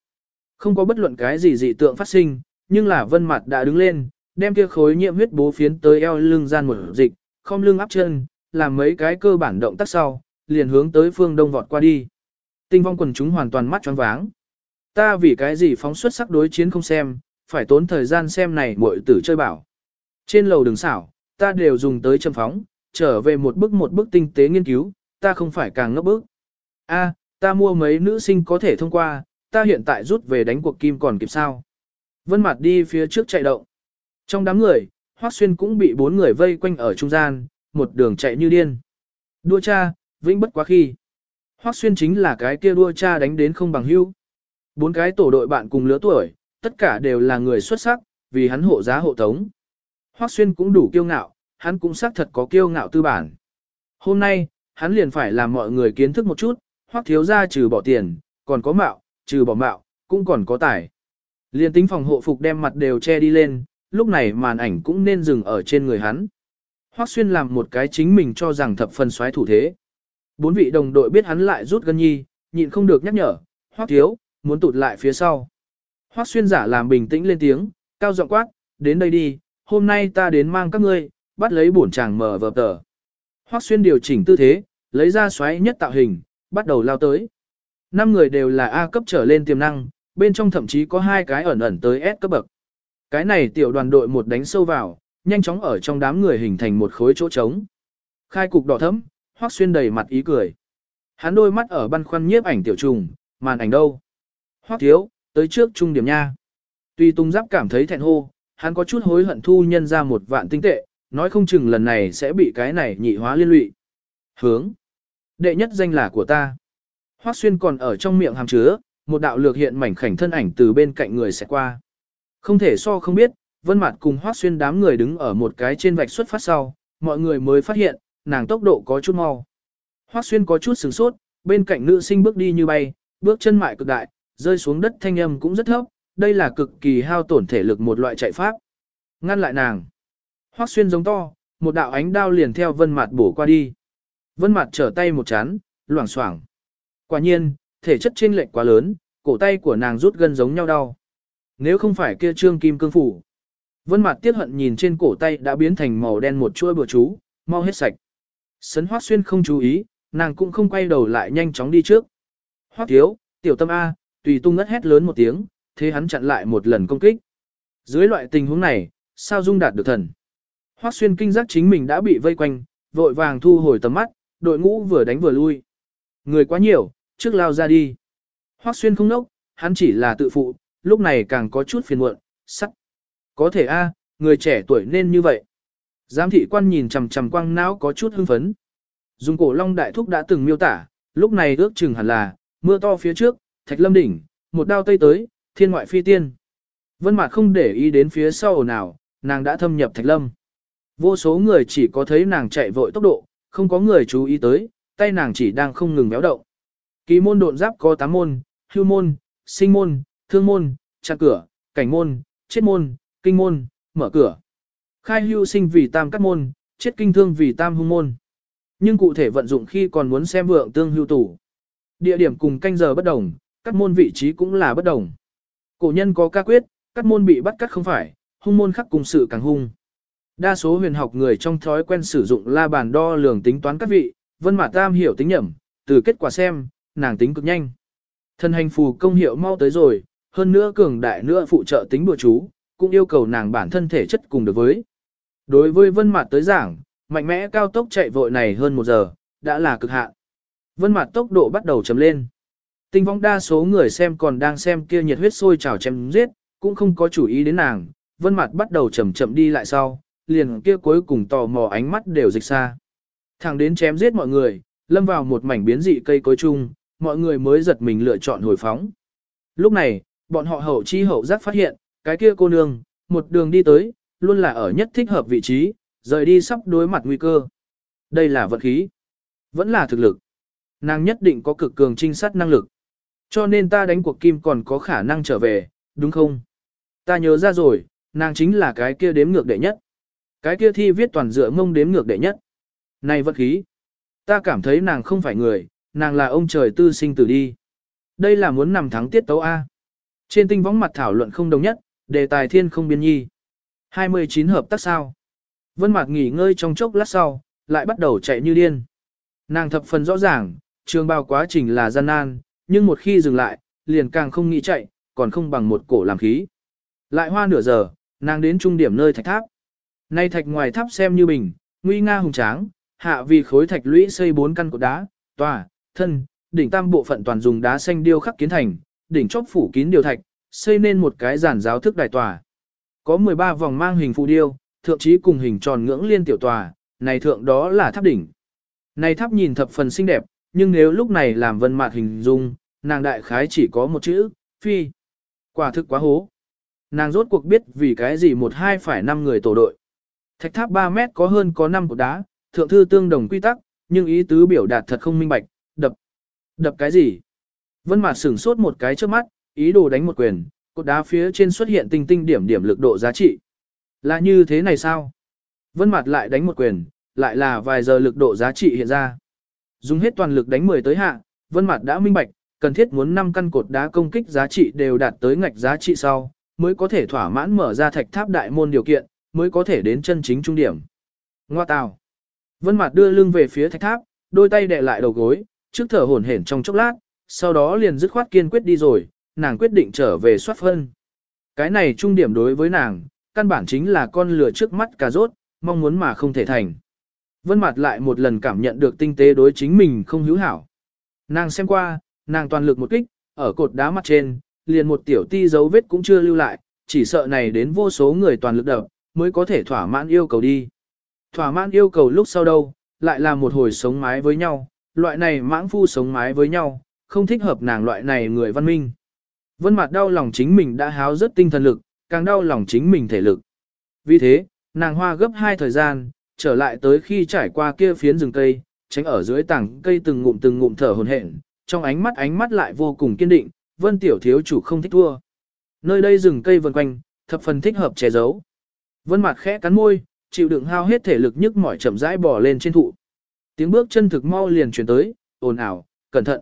[SPEAKER 1] Không có bất luận cái gì dị tượng phát sinh, nhưng là vân mặt đã đứng lên, đem kia khối nhiễm huyết bố phiến tới eo lưng gian một dịch, không lưng áp chân, làm mấy cái cơ bản động tác sau, liền hướng tới phương đông vọt qua đi. Tinh vong quần chúng hoàn toàn mắt choáng váng. Ta vì cái gì phóng xuất sắc đối chiến không xem, phải tốn thời gian xem này muội tử chơi bảo. Trên lầu đường xảo, ta đều dùng tới châm phóng, trở về một bước một bước tinh tế nghiên cứu, ta không phải càng ngấp bước. A, ta mua mấy nữ sinh có thể thông qua, ta hiện tại rút về đánh cuộc kim còn kịp sao. Vân mặt đi phía trước chạy động. Trong đám người, Hoắc Xuyên cũng bị bốn người vây quanh ở trung gian, một đường chạy như điên. Đua cha, vĩnh bất quá khi. Hoắc Xuyên chính là cái kia đua cha đánh đến không bằng hữu. Bốn cái tổ đội bạn cùng lứa tuổi, tất cả đều là người xuất sắc, vì hắn hộ giá hộ tống. Hoắc Xuyên cũng đủ kiêu ngạo, hắn cũng xác thật có kiêu ngạo tư bản. Hôm nay, hắn liền phải làm mọi người kiến thức một chút, Hoắc thiếu gia trừ bỏ tiền, còn có mạo, trừ bỏ mạo, cũng còn có tài. Liên tính phòng hộ phục đem mặt đều che đi lên, lúc này màn ảnh cũng nên dừng ở trên người hắn. Hoắc Xuyên làm một cái chính mình cho rằng thập phần xoáy thủ thế. Bốn vị đồng đội biết hắn lại rút gân nhi, nhịn không được nhắc nhở, Hoắc thiếu, muốn tụt lại phía sau. Hoắc Xuyên giả làm bình tĩnh lên tiếng, cao giọng quát, đến đây đi, hôm nay ta đến mang các ngươi, bắt lấy bổn chàng mở vợp tờ. Hoắc Xuyên điều chỉnh tư thế, lấy ra xoáy nhất tạo hình, bắt đầu lao tới. Năm người đều là A cấp trở lên tiềm năng, bên trong thậm chí có hai cái ẩn ẩn tới S cấp bậc. Cái này tiểu đoàn đội một đánh sâu vào, nhanh chóng ở trong đám người hình thành một khối chỗ trống. Khai cục đỏ thẫm, Hoắc Xuyên đầy mặt ý cười. Hắn đôi mắt ở băn khoăn nhiếp ảnh tiểu trùng, màn ảnh đâu? Hoắc thiếu, tới trước trung điểm nha. Tuy tung giáp cảm thấy thẹn hô, hắn có chút hối hận thu nhân ra một vạn tinh tệ, nói không chừng lần này sẽ bị cái này nhị hóa liên lụy. Hướng. Đệ nhất danh là của ta. Hoắc xuyên còn ở trong miệng hàm chứa, một đạo lược hiện mảnh khảnh thân ảnh từ bên cạnh người sẽ qua. Không thể so không biết, vân Mạt cùng Hoắc xuyên đám người đứng ở một cái trên vạch xuất phát sau, mọi người mới phát hiện, nàng tốc độ có chút mau. Hoắc xuyên có chút sửng sốt, bên cạnh nữ sinh bước đi như bay, bước chân mại cực đại, rơi xuống đất thanh âm cũng rất thấp, đây là cực kỳ hao tổn thể lực một loại chạy pháp. Ngăn lại nàng. Hoắc xuyên giống to, một đạo ánh đao liền theo vân Mạt bổ qua đi. Vân Mạt trở tay một chán, loảng xoảng. Quả nhiên, thể chất chênh lệch quá lớn, cổ tay của nàng rút gần giống nhau đau. Nếu không phải kia trương kim cương phủ. Vân mặt tiếc hận nhìn trên cổ tay đã biến thành màu đen một chuỗi bừa chú, mau hết sạch. Sấn Hoắc xuyên không chú ý, nàng cũng không quay đầu lại nhanh chóng đi trước. Hoắc thiếu, tiểu tâm A, tùy tung ngất hét lớn một tiếng, thế hắn chặn lại một lần công kích. Dưới loại tình huống này, sao dung đạt được thần? Hoắc xuyên kinh giác chính mình đã bị vây quanh, vội vàng thu hồi tầm mắt, đội ngũ vừa đánh vừa lui. Người quá nhiều, trước lao ra đi. Hoắc xuyên không nốc, hắn chỉ là tự phụ, lúc này càng có chút phiền muộn, sắc. Có thể a, người trẻ tuổi nên như vậy. Giám thị quan nhìn chằm chằm quang não có chút hưng phấn. Dùng cổ long đại thúc đã từng miêu tả, lúc này ước chừng hẳn là, mưa to phía trước, thạch lâm đỉnh, một đao tây tới, thiên ngoại phi tiên. Vân mặt không để ý đến phía sau nào, nàng đã thâm nhập thạch lâm. Vô số người chỉ có thấy nàng chạy vội tốc độ, không có người chú ý tới, tay nàng chỉ đang không ngừng béo động. Kỳ môn độn giáp có 8 môn, hưu môn, sinh môn, thương môn, chặt cửa, cảnh môn, chết môn, kinh môn, mở cửa. Khai hưu sinh vì tam cắt môn, chết kinh thương vì tam hung môn. Nhưng cụ thể vận dụng khi còn muốn xem vượng tương hưu tủ. Địa điểm cùng canh giờ bất đồng, cắt môn vị trí cũng là bất đồng. Cổ nhân có ca quyết, cắt môn bị bắt cắt không phải, hung môn khắc cùng sự càng hung. Đa số huyền học người trong thói quen sử dụng la bàn đo lường tính toán các vị, vân mạt tam hiểu tính nhẩm, từ kết quả xem, nàng tính cực nhanh. Thân hành phù công hiệu mau tới rồi, hơn nữa cường đại nữa phụ trợ tính bùa chú, cũng yêu cầu nàng bản thân thể chất cùng được với. Đối với vân mạt tới giảng, mạnh mẽ cao tốc chạy vội này hơn một giờ, đã là cực hạn. Vân mạt tốc độ bắt đầu chấm lên. Tinh vong đa số người xem còn đang xem kia nhiệt huyết sôi trào chém giết, cũng không có chủ ý đến nàng, vân mặt bắt đầu chậm chậm đi lại sau, liền kia cuối cùng tò mò ánh mắt đều dịch xa. Thẳng đến chém giết mọi người, lâm vào một mảnh biến dị cây cối chung, mọi người mới giật mình lựa chọn hồi phóng. Lúc này, bọn họ hậu chi hậu giác phát hiện, cái kia cô nương, một đường đi tới, luôn là ở nhất thích hợp vị trí, rời đi sắp đối mặt nguy cơ. Đây là vật khí, vẫn là thực lực. Nàng nhất định có cực cường trinh sát năng lực. Cho nên ta đánh cuộc kim còn có khả năng trở về, đúng không? Ta nhớ ra rồi, nàng chính là cái kia đếm ngược đệ nhất. Cái kia thi viết toàn dựa mông đếm ngược đệ nhất. Này vật khí. Ta cảm thấy nàng không phải người, nàng là ông trời tư sinh tử đi. Đây là muốn nằm thắng tiết tấu A. Trên tinh võng mặt thảo luận không đồng nhất, đề tài thiên không biên nhi. 29 hợp tác sao. Vân Mạc nghỉ ngơi trong chốc lát sau, lại bắt đầu chạy như điên. Nàng thập phần rõ ràng, trường bao quá trình là gian nan, nhưng một khi dừng lại, liền càng không nghĩ chạy, còn không bằng một cổ làm khí. Lại hoa nửa giờ, nàng đến trung điểm nơi thạch tháp. Nay thạch ngoài tháp xem như bình, nguy nga hùng tráng, hạ vì khối thạch lũy xây bốn căn cột đá, tòa, thân, đỉnh tam bộ phận toàn dùng đá xanh điêu khắc kiến thành, đỉnh chóp phủ kín điều thạch, xây nên một cái giản giáo thức đại tòa. Có 13 vòng mang hình phù điêu, thượng trí cùng hình tròn ngưỡng liên tiểu tòa, này thượng đó là tháp đỉnh. Này tháp nhìn thập phần xinh đẹp, nhưng nếu lúc này làm vân mạt hình dung, nàng đại khái chỉ có một chữ, phi. Quả thực quá hố. Nàng rốt cuộc biết vì cái gì một hai phải năm người tổ đội. Thạch tháp 3 mét có hơn có 5 cột đá, thượng thư tương đồng quy tắc, nhưng ý tứ biểu đạt thật không minh bạch, đập. Đập cái gì? Vân Mạt sửng sốt một cái trước mắt, ý đồ đánh một quyền, cột đá phía trên xuất hiện tinh tinh điểm điểm lực độ giá trị. Là như thế này sao? Vân Mạt lại đánh một quyền, lại là vài giờ lực độ giá trị hiện ra. Dùng hết toàn lực đánh 10 tới hạ, Vân Mạt đã minh bạch, cần thiết muốn 5 căn cột đá công kích giá trị đều đạt tới ngạch giá trị sau, mới có thể thỏa mãn mở ra thạch tháp đại môn điều kiện, mới có thể đến chân chính trung điểm. Ngoa tào. Vân Mạt đưa lưng về phía thạch tháp, đôi tay đè lại đầu gối, trước thở hổn hển trong chốc lát, sau đó liền dứt khoát kiên quyết đi rồi, nàng quyết định trở về soát phân. Cái này trung điểm đối với nàng, căn bản chính là con lửa trước mắt cà rốt, mong muốn mà không thể thành. Vân Mạt lại một lần cảm nhận được tinh tế đối chính mình không hữu hảo. Nàng xem qua, nàng toàn lực một kích, ở cột đá mặt trên, liền một tiểu ti dấu vết cũng chưa lưu lại, chỉ sợ này đến vô số người toàn lực đập, mới có thể thỏa mãn yêu cầu đi. Thỏa mãn yêu cầu lúc sau đâu, lại là một hồi sống mái với nhau, loại này mãng phu sống mái với nhau, không thích hợp nàng loại này người văn minh. Vân mặt đau lòng chính mình đã háo rất tinh thần lực, càng đau lòng chính mình thể lực. Vì thế, nàng hoa gấp hai thời gian, trở lại tới khi trải qua kia phiến rừng cây, tránh ở dưới tảng cây từng ngụm từng ngụm thở hổn hển, trong ánh mắt ánh mắt lại vô cùng kiên định, vân tiểu thiếu chủ không thích thua. Nơi đây rừng cây vần quanh, thập phần thích hợp che giấu. Vân mặt khẽ cắn môi, chịu đựng hao hết thể lực nhức mỏi chậm rãi bò lên trên thụ. Tiếng bước chân thực mau liền truyền tới, ồn ào, cẩn thận.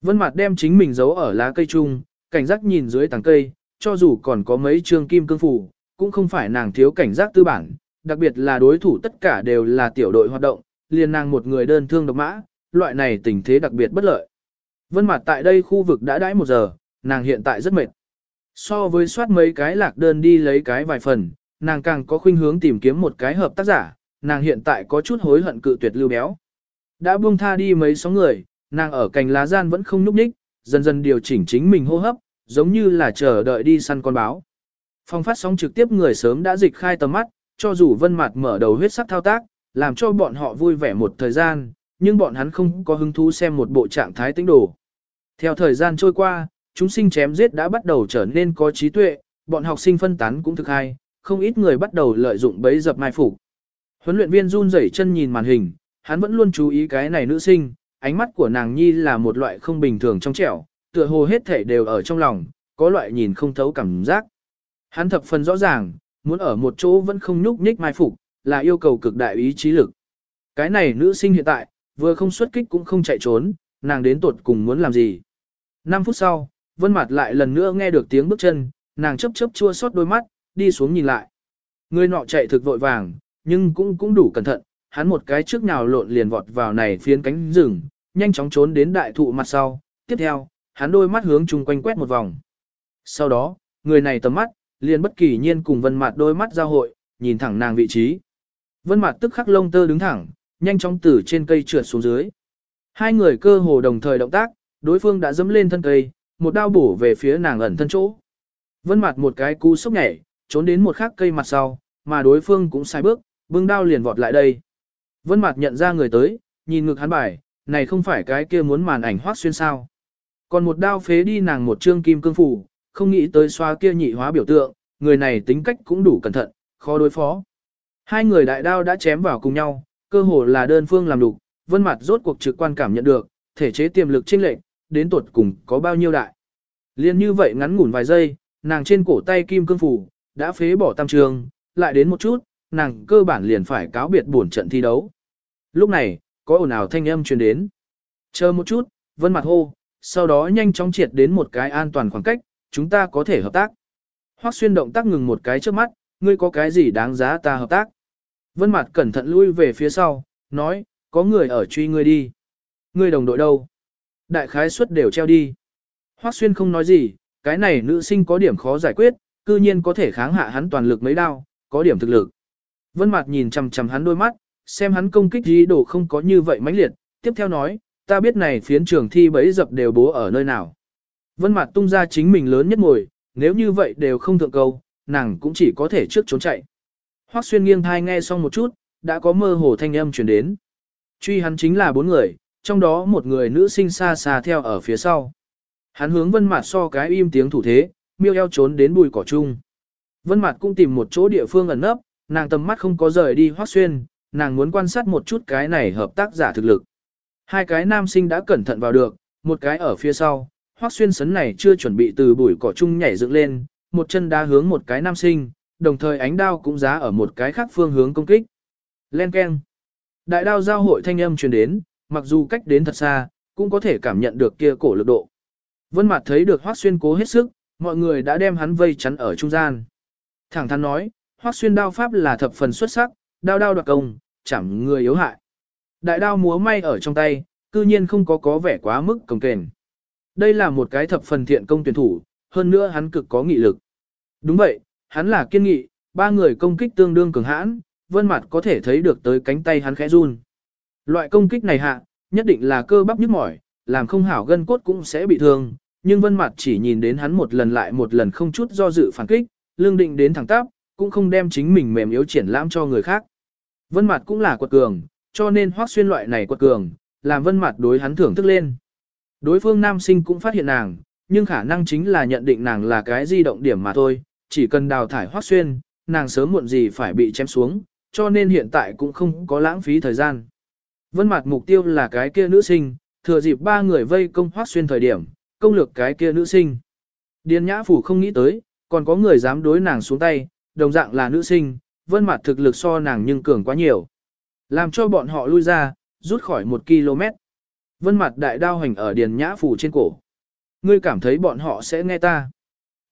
[SPEAKER 1] Vân Mạt đem chính mình giấu ở lá cây trung, cảnh giác nhìn dưới tàng cây, cho dù còn có mấy trương kim cương phủ, cũng không phải nàng thiếu cảnh giác tư bản, đặc biệt là đối thủ tất cả đều là tiểu đội hoạt động, liền nàng một người đơn thương độc mã, loại này tình thế đặc biệt bất lợi. Vân Mạt tại đây khu vực đã đãi một giờ, nàng hiện tại rất mệt. So với soát mấy cái lạc đơn đi lấy cái vài phần, nàng càng có khuynh hướng tìm kiếm một cái hợp tác giả, nàng hiện tại có chút hối hận cự tuyệt lưu béo. Đã buông tha đi mấy số người, nàng ở cành lá gian vẫn không nhúc ních, dần dần điều chỉnh chính mình hô hấp, giống như là chờ đợi đi săn con báo. Phong phát sóng trực tiếp người sớm đã dịch khai tầm mắt, cho dù vân mặt mở đầu huyết sắc thao tác, làm cho bọn họ vui vẻ một thời gian, nhưng bọn hắn không có hứng thú xem một bộ trạng thái tinh đồ. Theo thời gian trôi qua, chúng sinh chém giết đã bắt đầu trở nên có trí tuệ, bọn học sinh phân tán cũng thực hay, không ít người bắt đầu lợi dụng bấy dập mai phục. Huấn luyện viên run rẩy chân nhìn màn hình, hắn vẫn luôn chú ý cái này nữ sinh, ánh mắt của nàng nhi là một loại không bình thường trong trẻo, tựa hồ hết thể đều ở trong lòng, có loại nhìn không thấu cảm giác. Hắn thập phần rõ ràng, muốn ở một chỗ vẫn không nhúc nhích mai phục, là yêu cầu cực đại ý chí lực. Cái này nữ sinh hiện tại, vừa không xuất kích cũng không chạy trốn, nàng đến tuột cùng muốn làm gì. 5 phút sau, Vân Mạt lại lần nữa nghe được tiếng bước chân, nàng chớp chớp chua xót đôi mắt, đi xuống nhìn lại. Người nọ chạy thực vội vàng, nhưng cũng cũng đủ cẩn thận, hắn một cái trước nhào lộn liền vọt vào này phiến cánh rừng, nhanh chóng trốn đến đại thụ mặt sau. Tiếp theo, hắn đôi mắt hướng chung quanh quét một vòng. Sau đó, người này tầm mắt, liền bất kỳ nhiên cùng Vân mặt đôi mắt giao hội, nhìn thẳng nàng vị trí. Vân mặt tức khắc lông tơ đứng thẳng, nhanh chóng từ trên cây trượt xuống dưới. Hai người cơ hồ đồng thời động tác, đối phương đã dẫm lên thân cây, một đao bổ về phía nàng ẩn thân chỗ. Vân mặt một cái cú sốc nhảy, trốn đến một khắc cây mặt sau, mà đối phương cũng sai bước, bưng đao liền vọt lại đây. Vân Mạt nhận ra người tới, nhìn ngực hắn bài, này không phải cái kia muốn màn ảnh hoác xuyên sao. Còn một đao phế đi nàng một trương kim cương phủ, không nghĩ tới xoa kia nhị hóa biểu tượng, người này tính cách cũng đủ cẩn thận, khó đối phó. Hai người đại đao đã chém vào cùng nhau, cơ hồ là đơn phương làm lục, vân mặt rốt cuộc trực quan cảm nhận được, thể chế tiềm lực chênh lệch, đến tuột cùng có bao nhiêu đại. Liên như vậy ngắn ngủn vài giây, nàng trên cổ tay kim cương phủ, đã phế bỏ tam trường, lại đến một chút, nàng cơ bản liền phải cáo biệt buồn trận thi đấu. Lúc này, có ồn ào thanh âm truyền đến. Chờ một chút, vân mặt hô, sau đó nhanh chóng triệt đến một cái an toàn khoảng cách, chúng ta có thể hợp tác. Hoắc xuyên động tác ngừng một cái trước mắt, ngươi có cái gì đáng giá ta hợp tác. Vân mặt cẩn thận lui về phía sau, nói, có người ở truy ngươi đi. Ngươi đồng đội đâu? Đại khái suất đều treo đi. Hoắc xuyên không nói gì, cái này nữ sinh có điểm khó giải quyết, cư nhiên có thể kháng hạ hắn toàn lực mấy đao, có điểm thực lực. Vân Mạt nhìn chằm chằm hắn đôi mắt, xem hắn công kích ý đồ không có như vậy mãnh liệt, tiếp theo nói, ta biết này phiến trường thi bấy dập đều bố ở nơi nào. Vân Mạt tung ra chính mình lớn nhất ngồi, nếu như vậy đều không thượng câu, nàng cũng chỉ có thể trước trốn chạy. Hoắc xuyên nghiêng tai nghe xong một chút, đã có mơ hồ thanh âm truyền đến. Truy hắn chính là bốn người, trong đó một người nữ sinh xa xa theo ở phía sau. Hắn hướng vân Mạt so cái im tiếng thủ thế, miêu eo trốn đến bụi cỏ chung. Vân Mạt cũng tìm một chỗ địa phương ẩn nấp, nàng tầm mắt không có rời đi Hoắc xuyên, nàng muốn quan sát một chút cái này hợp tác giả thực lực. Hai cái nam sinh đã cẩn thận vào được, một cái ở phía sau, Hoắc xuyên sấn này chưa chuẩn bị từ bụi cỏ chung nhảy dựng lên, một chân đá hướng một cái nam sinh, đồng thời ánh đao cũng giá ở một cái khác phương hướng công kích. Len keng. Đại đao giao hội thanh âm truyền đến, mặc dù cách đến thật xa, cũng có thể cảm nhận được kia cổ lực độ. Vân Mạt thấy được Hoắc Xuyên cố hết sức, mọi người đã đem hắn vây chắn ở trung gian. Thẳng thắn nói, Hoắc Xuyên đao pháp là thập phần xuất sắc, đao đao đoạt công, chẳng người yếu hại. Đại đao múa may ở trong tay, cư nhiên không có có vẻ quá mức cồng kềnh. Đây là một cái thập phần thiện công tuyển thủ, hơn nữa hắn cực có nghị lực. Đúng vậy, hắn là kiên nghị, ba người công kích tương đương cường hãn, vân mặt có thể thấy được tới cánh tay hắn khẽ run. Loại công kích này hạ, nhất định là cơ bắp nhức mỏi, làm không hảo gân cốt cũng sẽ bị thương, nhưng vân mặt chỉ nhìn đến hắn một lần lại một lần không chút do dự phản kích, lương định đến thẳng tắp, cũng không đem chính mình mềm yếu triển lãm cho người khác. Vân mặt cũng là quật cường, cho nên hoắc xuyên loại này quật cường, làm vân mặt đối hắn thưởng thức lên. Đối phương nam sinh cũng phát hiện nàng, nhưng khả năng chính là nhận định nàng là cái di động điểm mà thôi, chỉ cần đào thải hoắc xuyên, nàng sớm muộn gì phải bị chém xuống, cho nên hiện tại cũng không có lãng phí thời gian. Vân mặt mục tiêu là cái kia nữ sinh, thừa dịp ba người vây công hoắc xuyên thời điểm, công lược cái kia nữ sinh. Điền nhã phủ không nghĩ tới, còn có người dám đối nàng xuống tay, đồng dạng là nữ sinh, vân mặt thực lực so nàng nhưng cường quá nhiều. Làm cho bọn họ lui ra, rút khỏi một km. Vân mặt đại đao hành ở điền nhã phủ trên cổ. Ngươi cảm thấy bọn họ sẽ nghe ta.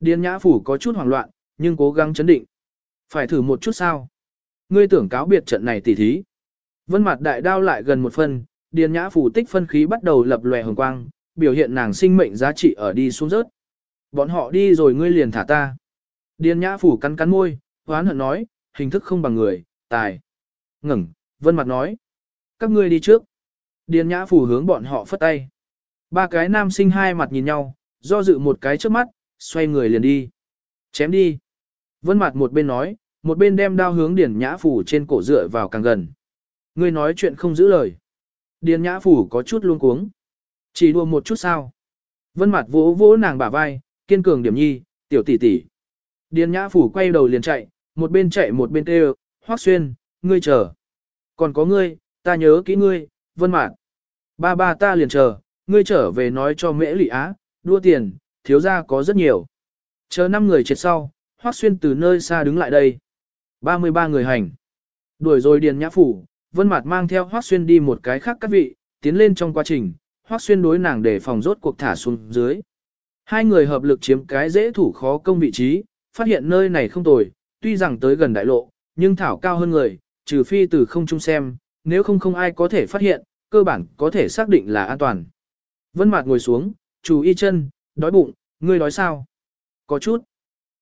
[SPEAKER 1] Điền nhã phủ có chút hoảng loạn, nhưng cố gắng chấn định. Phải thử một chút sao. Ngươi tưởng cáo biệt trận này tỉ thí. Vân mặt đại đao lại gần một phân, điền nhã phủ tích phân khí bắt đầu lập lòe hồng quang, biểu hiện nàng sinh mệnh giá trị ở đi xuống rớt. Bọn họ đi rồi ngươi liền thả ta. Điền nhã phủ cắn cắn môi, hoán hận nói, hình thức không bằng người, tài. Ngừng, vân mặt nói. Các ngươi đi trước. Điền nhã phủ hướng bọn họ phất tay. Ba cái nam sinh hai mặt nhìn nhau, do dự một cái trước mắt, xoay người liền đi. Chém đi. Vân mặt một bên nói, một bên đem đao hướng điền nhã phủ trên cổ dựa vào càng gần. Ngươi nói chuyện không giữ lời. Điền nhã phủ có chút luống cuống. Chỉ đùa một chút sao. Vân mặt vỗ vỗ nàng bả vai, kiên cường điểm nhi, tiểu tỷ tỷ. Điền nhã phủ quay đầu liền chạy, một bên chạy một bên kêu, hoắc xuyên, ngươi chờ. Còn có ngươi, ta nhớ kỹ ngươi, vân mạn. Ba ba ta liền chờ, ngươi trở về nói cho mễ lị á, đua tiền, thiếu gia có rất nhiều. Chờ năm người chết sau, Hoắc Xuyên từ nơi xa đứng lại đây. 33 người hành. Đuổi rồi Điền Nhã Phủ, Vân Mạt mang theo Hoắc Xuyên đi một cái khác các vị, tiến lên trong quá trình, Hoắc Xuyên đối nàng để phòng rốt cuộc thả xuống dưới. Hai người hợp lực chiếm cái dễ thủ khó công vị trí, phát hiện nơi này không tồi, tuy rằng tới gần đại lộ, nhưng thảo cao hơn người, trừ phi từ không trung xem, nếu không không ai có thể phát hiện, cơ bản có thể xác định là an toàn. Vân Mạt ngồi xuống, chú y chân, đói bụng, ngươi đói sao? Có chút.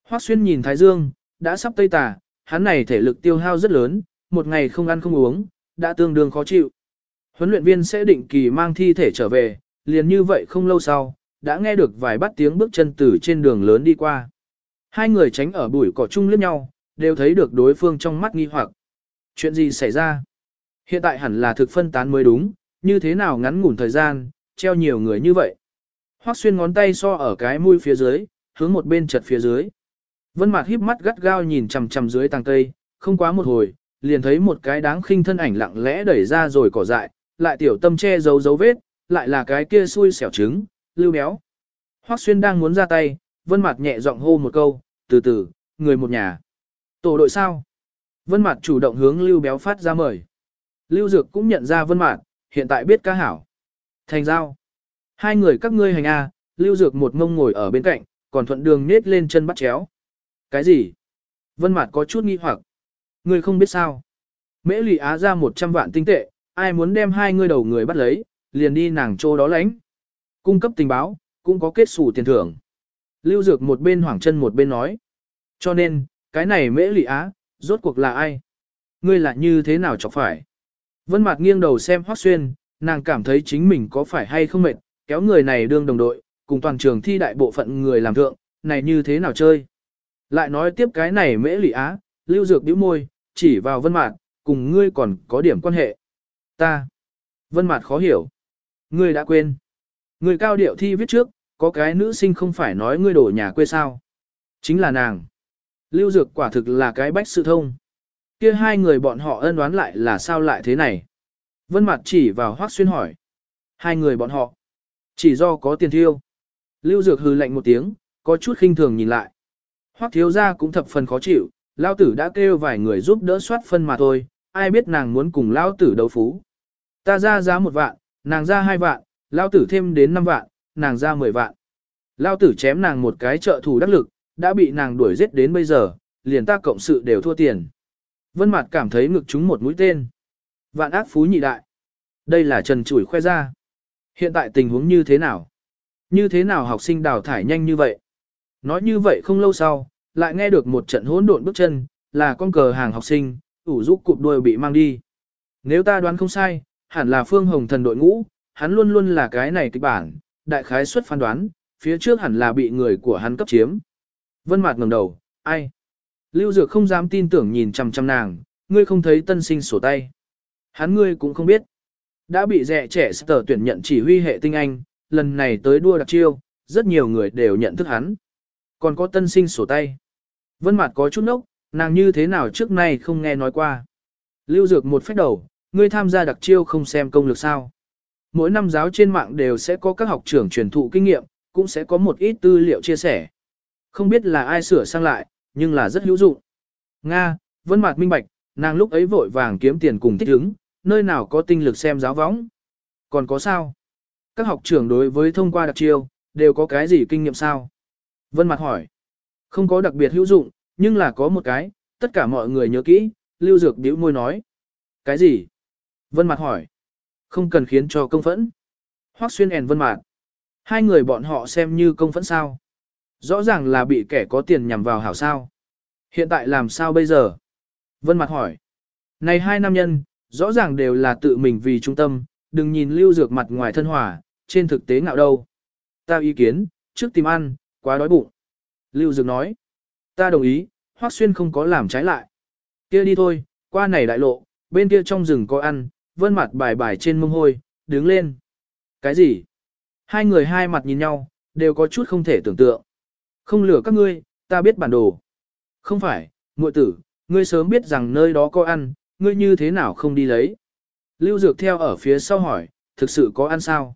[SPEAKER 1] Hoắc Xuyên nhìn Thái Dương, đã sắp tây tà, hắn này thể lực tiêu hao rất lớn, một ngày không ăn không uống, đã tương đương khó chịu. Huấn luyện viên sẽ định kỳ mang thi thể trở về, liền như vậy không lâu sau, đã nghe được vài bắt tiếng bước chân từ trên đường lớn đi qua. Hai người tránh ở bụi cỏ chung liếc nhau, đều thấy được đối phương trong mắt nghi hoặc. Chuyện gì xảy ra? Hiện tại hẳn là thực phân tán mới đúng, như thế nào ngắn ngủn thời gian, treo nhiều người như vậy. Hoắc xuyên ngón tay so ở cái mũi phía dưới, hướng một bên chật phía dưới. Vân Mạt híp mắt gắt gao nhìn chằm chằm dưới tàng cây, không quá một hồi, liền thấy một cái đáng khinh thân ảnh lặng lẽ đẩy ra rồi cỏ dại, lại tiểu tâm che giấu dấu vết, lại là cái kia xui xẻo trứng, lưu béo. Hoắc Xuyên đang muốn ra tay, Vân Mạt nhẹ giọng hô một câu, "Từ từ, người một nhà." "Tổ đội sao?" Vân Mạt chủ động hướng Lưu Béo phát ra mời. Lưu Dược cũng nhận ra Vân Mạt, hiện tại biết ca hảo. Thành giao. Hai người các ngươi hành a, Lưu Dược một ngông ngồi ở bên cạnh, còn thuận đường nết lên chân bắt chéo. Cái gì? Vân Mạt có chút nghi hoặc. Ngươi không biết sao? Mễ Lị Á ra 100 vạn tinh tệ, ai muốn đem hai ngươi đầu người bắt lấy, liền đi nàng chỗ đó lãnh. Cung cấp tình báo, cũng có kết sủ tiền thưởng. Lưu Dược một bên hoảng chân một bên nói. Cho nên, cái này Mễ Lị Á, rốt cuộc là ai? Ngươi là như thế nào chọc phải? Vân Mạt nghiêng đầu xem Hoắc Xuyên, nàng cảm thấy chính mình có phải hay không mệt, kéo người này đương đồng đội, cùng toàn trường thi đại bộ phận người làm thượng, này như thế nào chơi? Lại nói tiếp cái này Mễ Lị Á, Lưu Dược bĩu môi, chỉ vào Vân Mạt, cùng ngươi còn có điểm quan hệ. Ta. Vân Mạt khó hiểu. Ngươi đã quên. Người cao điệu thi viết trước, có cái nữ sinh không phải nói ngươi đổ nhà quê sao? Chính là nàng. Lưu Dược quả thực là cái bách sự thông. Kia hai người bọn họ ân đoán lại là sao lại thế này? Vân mặt chỉ vào Hoắc Xuyên hỏi. Hai người bọn họ. Chỉ do có tiền thiêu. Lưu Dược hừ lạnh một tiếng, có chút khinh thường nhìn lại. Hoắc thiếu gia cũng thập phần khó chịu, Lão tử đã kêu vài người giúp đỡ soát phân mà thôi, ai biết nàng muốn cùng Lão tử đấu phú. Ta ra giá một vạn, nàng ra hai vạn, Lão tử thêm đến năm vạn, nàng ra mười vạn. lao tử chém nàng một cái trợ thủ đắc lực, đã bị nàng đuổi giết đến bây giờ, liền ta cộng sự đều thua tiền. Vân Mạt cảm thấy ngực chúng một mũi tên. Vạn ác phú nhị đại. Đây là Trần Chủi khoe ra. Hiện tại tình huống như thế nào? Như thế nào học sinh đào thải nhanh như vậy? Nói như vậy không lâu sau, lại nghe được một trận hỗn độn bước chân, là con cờ hàng học sinh, ủ giúp cụp đuôi bị mang đi. Nếu ta đoán không sai, hẳn là Phương Hồng Thần đội ngũ, hắn luôn luôn là cái này kịch bản, đại khái suất phán đoán, phía trước hẳn là bị người của hắn cấp chiếm. Vân Mạt ngẩng đầu, ai? Lưu Dược không dám tin tưởng nhìn chằm chằm nàng, ngươi không thấy tân sinh sổ tay. Hắn ngươi cũng không biết. Đã bị rẻ trẻ sở tuyển nhận chỉ huy hệ tinh anh, lần này tới đua đặc chiêu, rất nhiều người đều nhận thức hắn. Còn có tân sinh sổ tay. Vân Mạt có chút nốc, nàng như thế nào trước nay không nghe nói qua. Lưu Dược một phách đầu, ngươi tham gia đặc chiêu không xem công lực sao. Mỗi năm giáo trên mạng đều sẽ có các học trưởng truyền thụ kinh nghiệm, cũng sẽ có một ít tư liệu chia sẻ. Không biết là ai sửa sang lại, nhưng là rất hữu dụng. Nga, Vân Mạt minh bạch, nàng lúc ấy vội vàng kiếm tiền cùng thích ứng, nơi nào có tinh lực xem giáo võng. Còn có sao? Các học trưởng đối với thông qua đặc chiêu, đều có cái gì kinh nghiệm sao? Vân Mạt hỏi. Không có đặc biệt hữu dụng, nhưng là có một cái, tất cả mọi người nhớ kỹ, Lưu Dược bĩu môi nói. Cái gì? Vân Mạt hỏi. Không cần khiến cho công phẫn. Hoắc Xuyên ẻn Vân mạc. Hai người bọn họ xem như công phẫn sao? Rõ ràng là bị kẻ có tiền nhằm vào hảo sao. Hiện tại làm sao bây giờ? Vân Mạc hỏi. Này hai nam nhân, rõ ràng đều là tự mình vì trung tâm, đừng nhìn lưu dược mặt ngoài thân hòa, trên thực tế ngạo đâu. Ta ý kiến, trước tìm ăn, quá đói bụng. Lưu dược nói. Ta đồng ý, Hoắc Xuyên không có làm trái lại. Kia đi thôi, qua này đại lộ, bên kia trong rừng có ăn, vân mặt bài bài trên mông hôi, đứng lên. Cái gì? Hai người hai mặt nhìn nhau, đều có chút không thể tưởng tượng. Không lừa các ngươi, ta biết bản đồ. Không phải, muội tử, ngươi sớm biết rằng nơi đó có ăn, ngươi như thế nào không đi lấy. Lưu Dược theo ở phía sau hỏi, thực sự có ăn sao?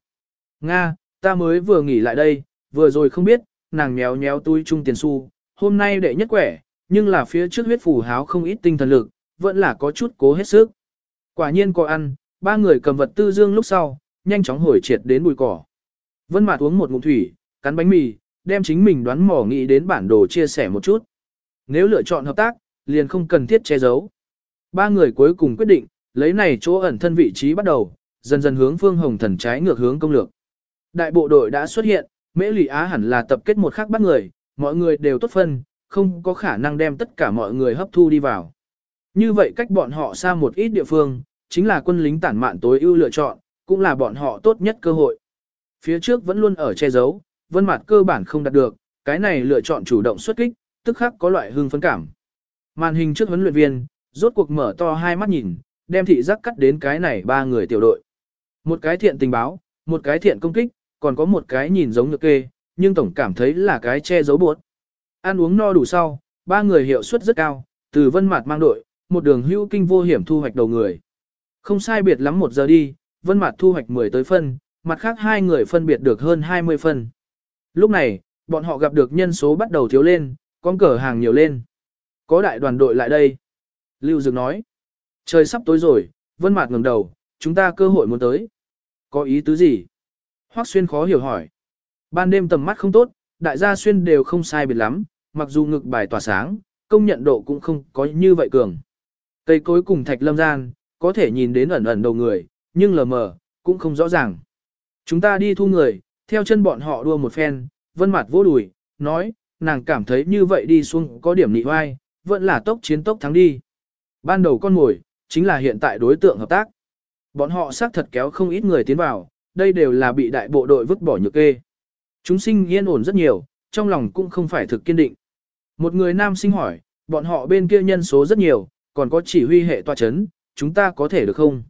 [SPEAKER 1] Nga, ta mới vừa nghỉ lại đây, vừa rồi không biết, nàng nhéo nhéo túi chung tiền xu, hôm nay đệ nhất quẻ, nhưng là phía trước huyết phù háo không ít tinh thần lực, vẫn là có chút cố hết sức. Quả nhiên có ăn, ba người cầm vật tư dương lúc sau, nhanh chóng hồi triệt đến bụi cỏ. Vân Mạt uống một ngụm thủy, cắn bánh mì, đem chính mình đoán mò nghĩ đến bản đồ chia sẻ một chút. Nếu lựa chọn hợp tác, liền không cần thiết che giấu. Ba người cuối cùng quyết định, lấy này chỗ ẩn thân vị trí bắt đầu, dần dần hướng Phương Hồng Thần trái ngược hướng công lược. Đại bộ đội đã xuất hiện, Mễ Lị Á hẳn là tập kết một khắc bắt người, mọi người đều tốt phân, không có khả năng đem tất cả mọi người hấp thu đi vào. Như vậy cách bọn họ xa một ít địa phương, chính là quân lính tản mạn tối ưu lựa chọn, cũng là bọn họ tốt nhất cơ hội. Phía trước vẫn luôn ở che giấu, vân mặt cơ bản không đạt được, cái này lựa chọn chủ động xuất kích, tức khắc có loại hương phấn cảm. Màn hình trước huấn luyện viên, rốt cuộc mở to hai mắt nhìn, đem thị giác cắt đến cái này ba người tiểu đội. Một cái thiện tình báo, một cái thiện công kích, còn có một cái nhìn giống nhược kê, nhưng tổng cảm thấy là cái che giấu buộc. Ăn uống no đủ sau, ba người hiệu suất rất cao, từ vân mặt mang đội, một đường hưu kinh vô hiểm thu hoạch đầu người. Không sai biệt lắm một giờ đi, vân mặt thu hoạch 10 tới phân, mặt khác hai người phân biệt được hơn 20 phân. Lúc này, bọn họ gặp được nhân số bắt đầu thiếu lên, con cờ hàng nhiều lên. Có đại đoàn đội lại đây. Lưu Dược nói. Trời sắp tối rồi, Vân Mạt ngẩng đầu, chúng ta cơ hội muốn tới. Có ý tứ gì? Hoắc Xuyên khó hiểu hỏi. Ban đêm tầm mắt không tốt, đại gia xuyên đều không sai biệt lắm, mặc dù ngực bài tỏa sáng, công nhận độ cũng không có như vậy cường. Cây cối cùng thạch lâm gian, có thể nhìn đến ẩn ẩn đầu người, nhưng lờ mờ, cũng không rõ ràng. Chúng ta đi thu người, theo chân bọn họ đua một phen, vân mặt vô đùi, nói, nàng cảm thấy như vậy đi xuống có điểm nị hoai, vẫn là tốc chiến tốc thắng đi. Ban đầu con mồi, chính là hiện tại đối tượng hợp tác. Bọn họ xác thật kéo không ít người tiến vào, đây đều là bị đại bộ đội vứt bỏ nhược kê. Chúng sinh yên ổn rất nhiều, trong lòng cũng không phải thực kiên định. Một người nam sinh hỏi, bọn họ bên kia nhân số rất nhiều, còn có chỉ huy hệ tòa chấn, chúng ta có thể được không?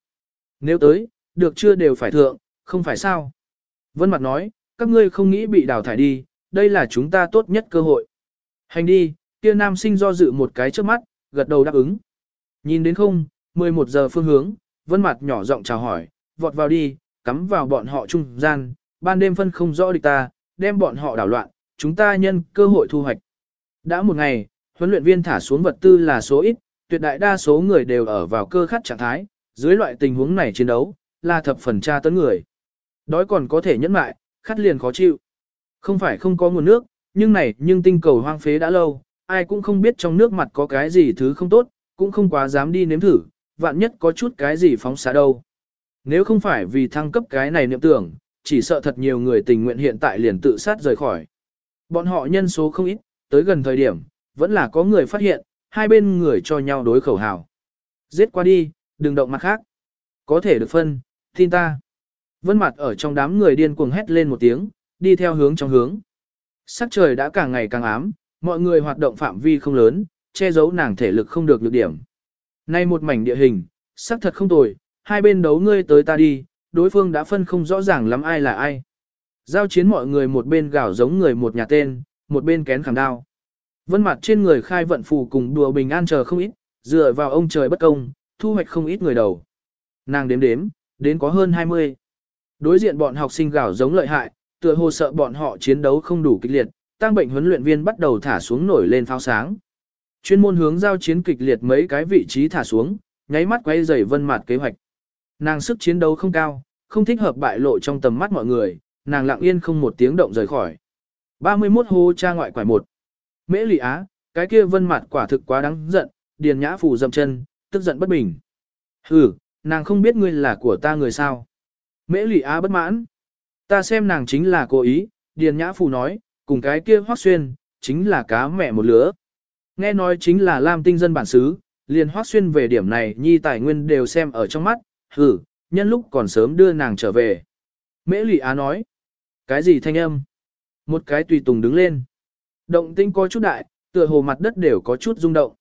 [SPEAKER 1] Nếu tới, được chưa đều phải thượng, không phải sao? Vân Mặt nói, các ngươi không nghĩ bị đào thải đi, đây là chúng ta tốt nhất cơ hội. Hành đi, kia nam sinh do dự một cái trước mắt, gật đầu đáp ứng. Nhìn đến không, 11 giờ phương hướng, Vân Mặt nhỏ giọng chào hỏi, vọt vào đi, cắm vào bọn họ trung gian, ban đêm phân không rõ địch ta, đem bọn họ đảo loạn, chúng ta nhân cơ hội thu hoạch. Đã một ngày, huấn luyện viên thả xuống vật tư là số ít, tuyệt đại đa số người đều ở vào cơ khát trạng thái, dưới loại tình huống này chiến đấu, là thập phần tra tấn người. Đói còn có thể nhẫn mại, khát liền khó chịu. Không phải không có nguồn nước, nhưng này nhưng tinh cầu hoang phế đã lâu, ai cũng không biết trong nước mặt có cái gì thứ không tốt, cũng không quá dám đi nếm thử, vạn nhất có chút cái gì phóng xạ đâu. Nếu không phải vì thăng cấp cái này niệm tưởng, chỉ sợ thật nhiều người tình nguyện hiện tại liền tự sát rời khỏi. Bọn họ nhân số không ít, tới gần thời điểm, vẫn là có người phát hiện, hai bên người cho nhau đối khẩu hào. Giết qua đi, đừng động mặt khác. Có thể được phân, tin ta. Vân mặt ở trong đám người điên cuồng hét lên một tiếng, đi theo hướng trong hướng. Sắc trời đã càng ngày càng ám, mọi người hoạt động phạm vi không lớn, che giấu nàng thể lực không được lực điểm. Nay một mảnh địa hình, sắc thật không tồi, hai bên đấu ngươi tới ta đi, đối phương đã phân không rõ ràng lắm ai là ai. Giao chiến mọi người một bên gào giống người một nhà tên, một bên kén khảm đao. Vân mặt trên người khai vận phù cùng đùa bình an chờ không ít, dựa vào ông trời bất công, thu hoạch không ít người đầu. Nàng đếm đếm, đến có hơn 20. Đối diện bọn học sinh gào giống lợi hại, tựa hồ sợ bọn họ chiến đấu không đủ kịch liệt, tăng bệnh huấn luyện viên bắt đầu thả xuống nổi lên pháo sáng. Chuyên môn hướng giao chiến kịch liệt mấy cái vị trí thả xuống, nháy mắt quay dày vân mặt kế hoạch. Nàng sức chiến đấu không cao, không thích hợp bại lộ trong tầm mắt mọi người, nàng lặng yên không một tiếng động rời khỏi. 31 hô cha ngoại quải một. Mễ lị á, cái kia vân mặt quả thực quá đáng giận, điền nhã phủ dầm chân, tức giận bất bình. Hừ, nàng không biết ngươi là của ta người sao. Mễ lị á bất mãn. Ta xem nàng chính là cố ý, điền nhã phủ nói, cùng cái kia hoác xuyên, chính là cá mẹ một lứa. Nghe nói chính là Lam tinh dân bản xứ, liền hoác xuyên về điểm này nhi tài nguyên đều xem ở trong mắt, hừ, nhân lúc còn sớm đưa nàng trở về. Mễ Lụy á nói, cái gì thanh âm? Một cái tùy tùng đứng lên. Động tĩnh có chút đại, tựa hồ mặt đất đều có chút rung động.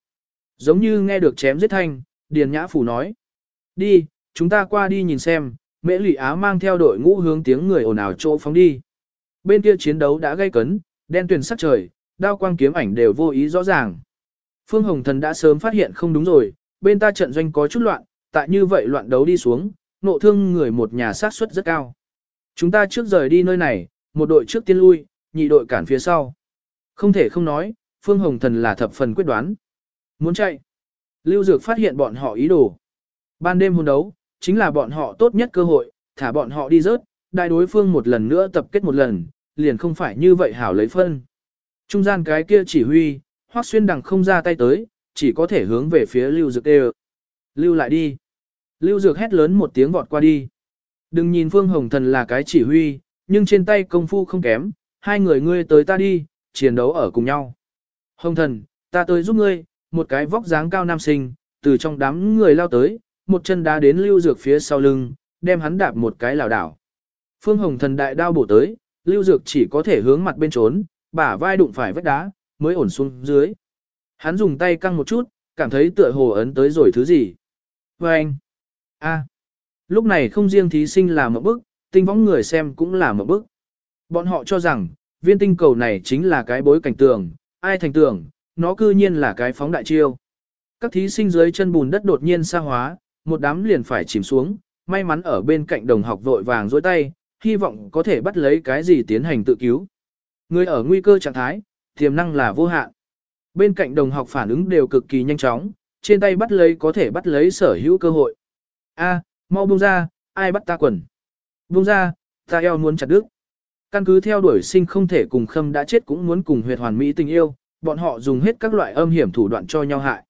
[SPEAKER 1] Giống như nghe được chém giết thanh, Điền Nhã Phủ nói. Đi, chúng ta qua đi nhìn xem, Mễ Lị Á mang theo đội ngũ hướng tiếng người ồn ào chỗ phóng đi. Bên kia chiến đấu đã gây cấn, đen tuyền sắc trời, đao quang kiếm ảnh đều vô ý rõ ràng. Phương Hồng Thần đã sớm phát hiện không đúng rồi, bên ta trận doanh có chút loạn, tại như vậy loạn đấu đi xuống, nộ thương người một nhà sát suất rất cao. Chúng ta trước rời đi nơi này, một đội trước tiên lui, nhị đội cản phía sau. Không thể không nói, Phương Hồng Thần là thập phần quyết đoán. Muốn chạy. Lưu Dược phát hiện bọn họ ý đồ. Ban đêm hôn đấu, chính là bọn họ tốt nhất cơ hội, thả bọn họ đi rớt, đại đối phương một lần nữa tập kết một lần, liền không phải như vậy hảo lấy phân. Trung gian cái kia chỉ huy, Hoắc Xuyên đằng không ra tay tới, chỉ có thể hướng về phía Lưu Dược đều. Lưu lại đi. Lưu Dược hét lớn một tiếng vọt qua đi. Đừng nhìn Phương Hồng Thần là cái chỉ huy, nhưng trên tay công phu không kém, hai người ngươi tới ta đi, chiến đấu ở cùng nhau. Hồng Thần, ta tới giúp ngươi, một cái vóc dáng cao nam sinh, từ trong đám người lao tới, một chân đá đến Lưu Dược phía sau lưng, đem hắn đạp một cái lảo đảo. Phương Hồng Thần đại đao bổ tới, Lưu Dược chỉ có thể hướng mặt bên trốn, bả vai đụng phải vách đá, mới ổn xuống dưới. Hắn dùng tay căng một chút, cảm thấy tựa hồ ấn tới rồi thứ gì. Và anh, a, lúc này không riêng thí sinh là một bức, tinh võng người xem cũng là một bức. Bọn họ cho rằng, viên tinh cầu này chính là cái bối cảnh tường, ai thành tường, nó cư nhiên là cái phóng đại chiêu. Các thí sinh dưới chân bùn đất đột nhiên xa hóa, một đám liền phải chìm xuống, may mắn ở bên cạnh đồng học vội vàng dối tay, hy vọng có thể bắt lấy cái gì tiến hành tự cứu. Người ở nguy cơ trạng thái, tiềm năng là vô hạn. Bên cạnh đồng học phản ứng đều cực kỳ nhanh chóng, trên tay bắt lấy có thể bắt lấy sở hữu cơ hội. A, mau buông ra, ai bắt ta quần. Buông ra, ta eo muốn chặt đứt. Căn cứ theo đuổi sinh không thể cùng khâm đã chết cũng muốn cùng huyệt hoàn mỹ tình yêu, bọn họ dùng hết các loại âm hiểm thủ đoạn cho nhau hại.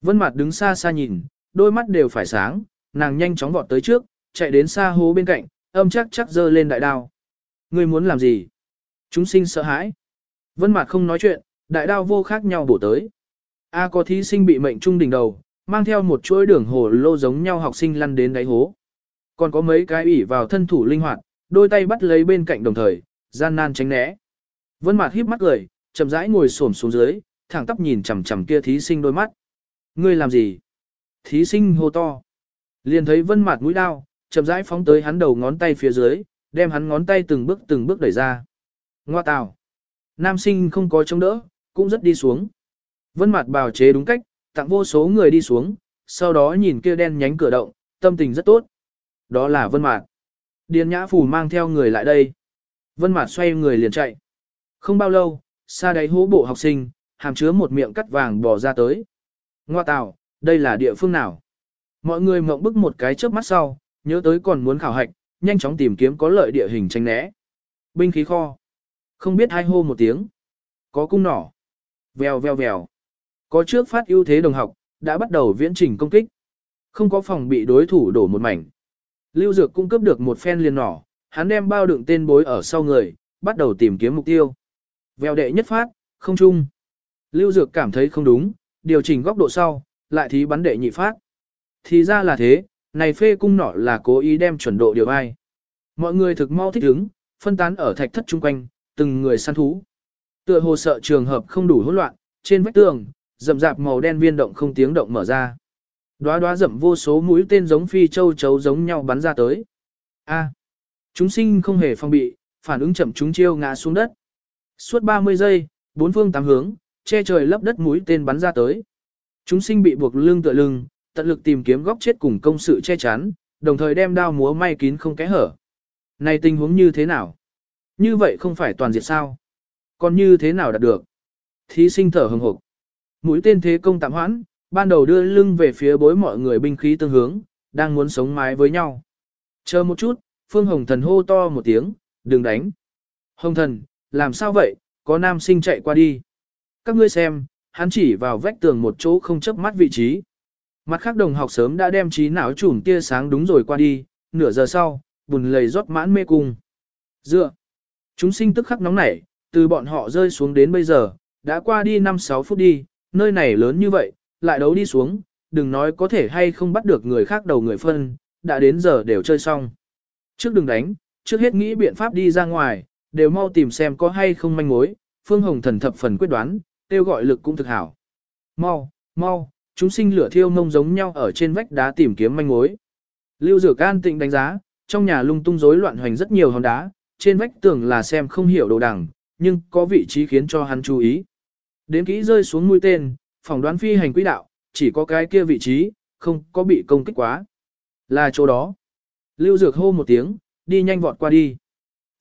[SPEAKER 1] Vân Mạt đứng xa xa nhìn, đôi mắt đều phải sáng, nàng nhanh chóng vọt tới trước, chạy đến xa hố bên cạnh, âm chắc chắc giơ lên đại đao. Ngươi muốn làm gì? Chúng sinh sợ hãi. Vân Mạt không nói chuyện, đại đao vô khác nhau bổ tới. A có thí sinh bị mệnh trung đỉnh đầu, mang theo một chuỗi đường hồ lô giống nhau học sinh lăn đến đáy hố. Còn có mấy cái ủy vào thân thủ linh hoạt, đôi tay bắt lấy bên cạnh đồng thời, gian nan tránh né. Vân Mạt híp mắt cười, chậm rãi ngồi xổm xuống dưới, thẳng tắp nhìn chằm chằm kia thí sinh đôi mắt. Ngươi làm gì? Thí sinh hô to. Liền thấy Vân Mạt mũi đao, chậm rãi phóng tới hắn đầu ngón tay phía dưới, đem hắn ngón tay từng bước từng bước đẩy ra. Ngoa tào. Nam sinh không có chống đỡ, cũng rất đi xuống. Vân Mạt bào chế đúng cách, tặng vô số người đi xuống, sau đó nhìn kia đen nhánh cửa động, tâm tình rất tốt. Đó là Vân Mạt. Điền Nhã Phủ mang theo người lại đây. Vân Mạt xoay người liền chạy. Không bao lâu, xa đáy hố bộ học sinh, hàm chứa một miệng cắt vàng bò ra tới. Ngoa tào, đây là địa phương nào? Mọi người mộng bức một cái chớp mắt sau, nhớ tới còn muốn khảo hạch, nhanh chóng tìm kiếm có lợi địa hình tránh né. Binh khí kho. Không biết hai hô một tiếng. Có cung nỏ. Vèo vèo vèo. Có trước phát ưu thế đồng học, đã bắt đầu viễn trình công kích. Không có phòng bị đối thủ đổ một mảnh. Lưu Dược cung cấp được một phen liền nỏ, hắn đem bao đựng tên bối ở sau người, bắt đầu tìm kiếm mục tiêu. Vèo đệ nhất phát, không trung. Lưu Dược cảm thấy không đúng, điều chỉnh góc độ sau, lại thí bắn đệ nhị phát. Thì ra là thế, này phê cung nỏ là cố ý đem chuẩn độ điều ai. Mọi người thực mau thích ứng, phân tán ở thạch thất chung quanh, từng người săn thú. Tựa hồ sợ trường hợp không đủ hỗn loạn, trên vách tường, rậm rạp màu đen viên động không tiếng động mở ra. Đóa đóa rậm vô số mũi tên giống phi châu chấu giống nhau bắn ra tới. A. chúng sinh không hề phong bị, phản ứng chậm chúng chiêu ngã xuống đất. Suốt 30 giây, bốn phương tám hướng, che trời lấp đất mũi tên bắn ra tới. Chúng sinh bị buộc lưng tựa lưng, tận lực tìm kiếm góc chết cùng công sự che chắn, đồng thời đem đao múa may kín không kẽ hở. Này tình huống như thế nào? Như vậy không phải toàn diệt sao? Còn như thế nào đạt được? Thí sinh thở hừng hực. Mũi tên thế công tạm hoãn, ban đầu đưa lưng về phía bối mọi người binh khí tương hướng, đang muốn sống mái với nhau. Chờ một chút, Phương Hồng Thần hô to một tiếng, đừng đánh. Hồng Thần, làm sao vậy, có nam sinh chạy qua đi. Các ngươi xem, hắn chỉ vào vách tường một chỗ không chấp mắt vị trí. Mặt khác đồng học sớm đã đem trí não chủm tia sáng đúng rồi qua đi, nửa giờ sau, bùn lầy rót mãn mê cung. Dựa. Chúng sinh tức khắc nóng nảy, từ bọn họ rơi xuống đến bây giờ, đã qua đi 5-6 phút đi, nơi này lớn như vậy, lại đấu đi xuống, đừng nói có thể hay không bắt được người khác đầu người phân, đã đến giờ đều chơi xong. Trước đừng đánh, trước hết nghĩ biện pháp đi ra ngoài, đều mau tìm xem có hay không manh mối, Phương Hồng thần thập phần quyết đoán, tiêu gọi lực cũng thực hảo. Mau, mau, chúng sinh lửa thiêu mông giống nhau ở trên vách đá tìm kiếm manh mối. Lưu Dược Can tịnh đánh giá, trong nhà lung tung rối loạn hoành rất nhiều hòn đá, trên vách tường là xem không hiểu đồ đằng, nhưng có vị trí khiến cho hắn chú ý. Đến kỹ rơi xuống mũi tên, phỏng đoán phi hành quỹ đạo, chỉ có cái kia vị trí, không có bị công kích quá. Là chỗ đó. Lưu Dược hô một tiếng, đi nhanh vọt qua đi.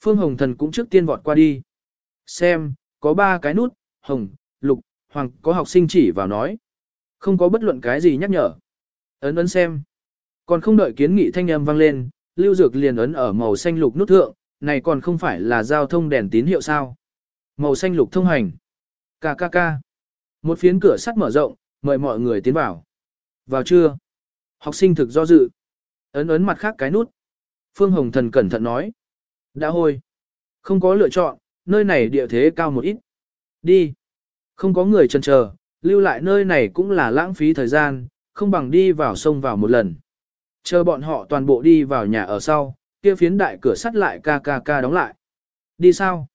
[SPEAKER 1] Phương Hồng Thần cũng trước tiên vọt qua đi. Xem, có ba cái nút, hồng, lục, hoàng, có học sinh chỉ vào nói. Không có bất luận cái gì nhắc nhở. Ấn ấn xem. Còn không đợi kiến nghị thanh âm vang lên, lưu dược liền ấn ở màu xanh lục nút thượng, này còn không phải là giao thông đèn tín hiệu sao. Màu xanh lục thông hành. KKK. Một phiến cửa sắt mở rộng, mời mọi người tiến vào. Vào chưa? Học sinh thực do dự. Ấn ấn mặt khác cái nút. Phương Hồng Thần cẩn thận nói. Đã hôi. Không có lựa chọn, nơi này địa thế cao một ít. Đi. Không có người chần chờ, lưu lại nơi này cũng là lãng phí thời gian, không bằng đi vào sông vào một lần. Chờ bọn họ toàn bộ đi vào nhà ở sau, kia phiến đại cửa sắt lại ca ca ca đóng lại. Đi sao?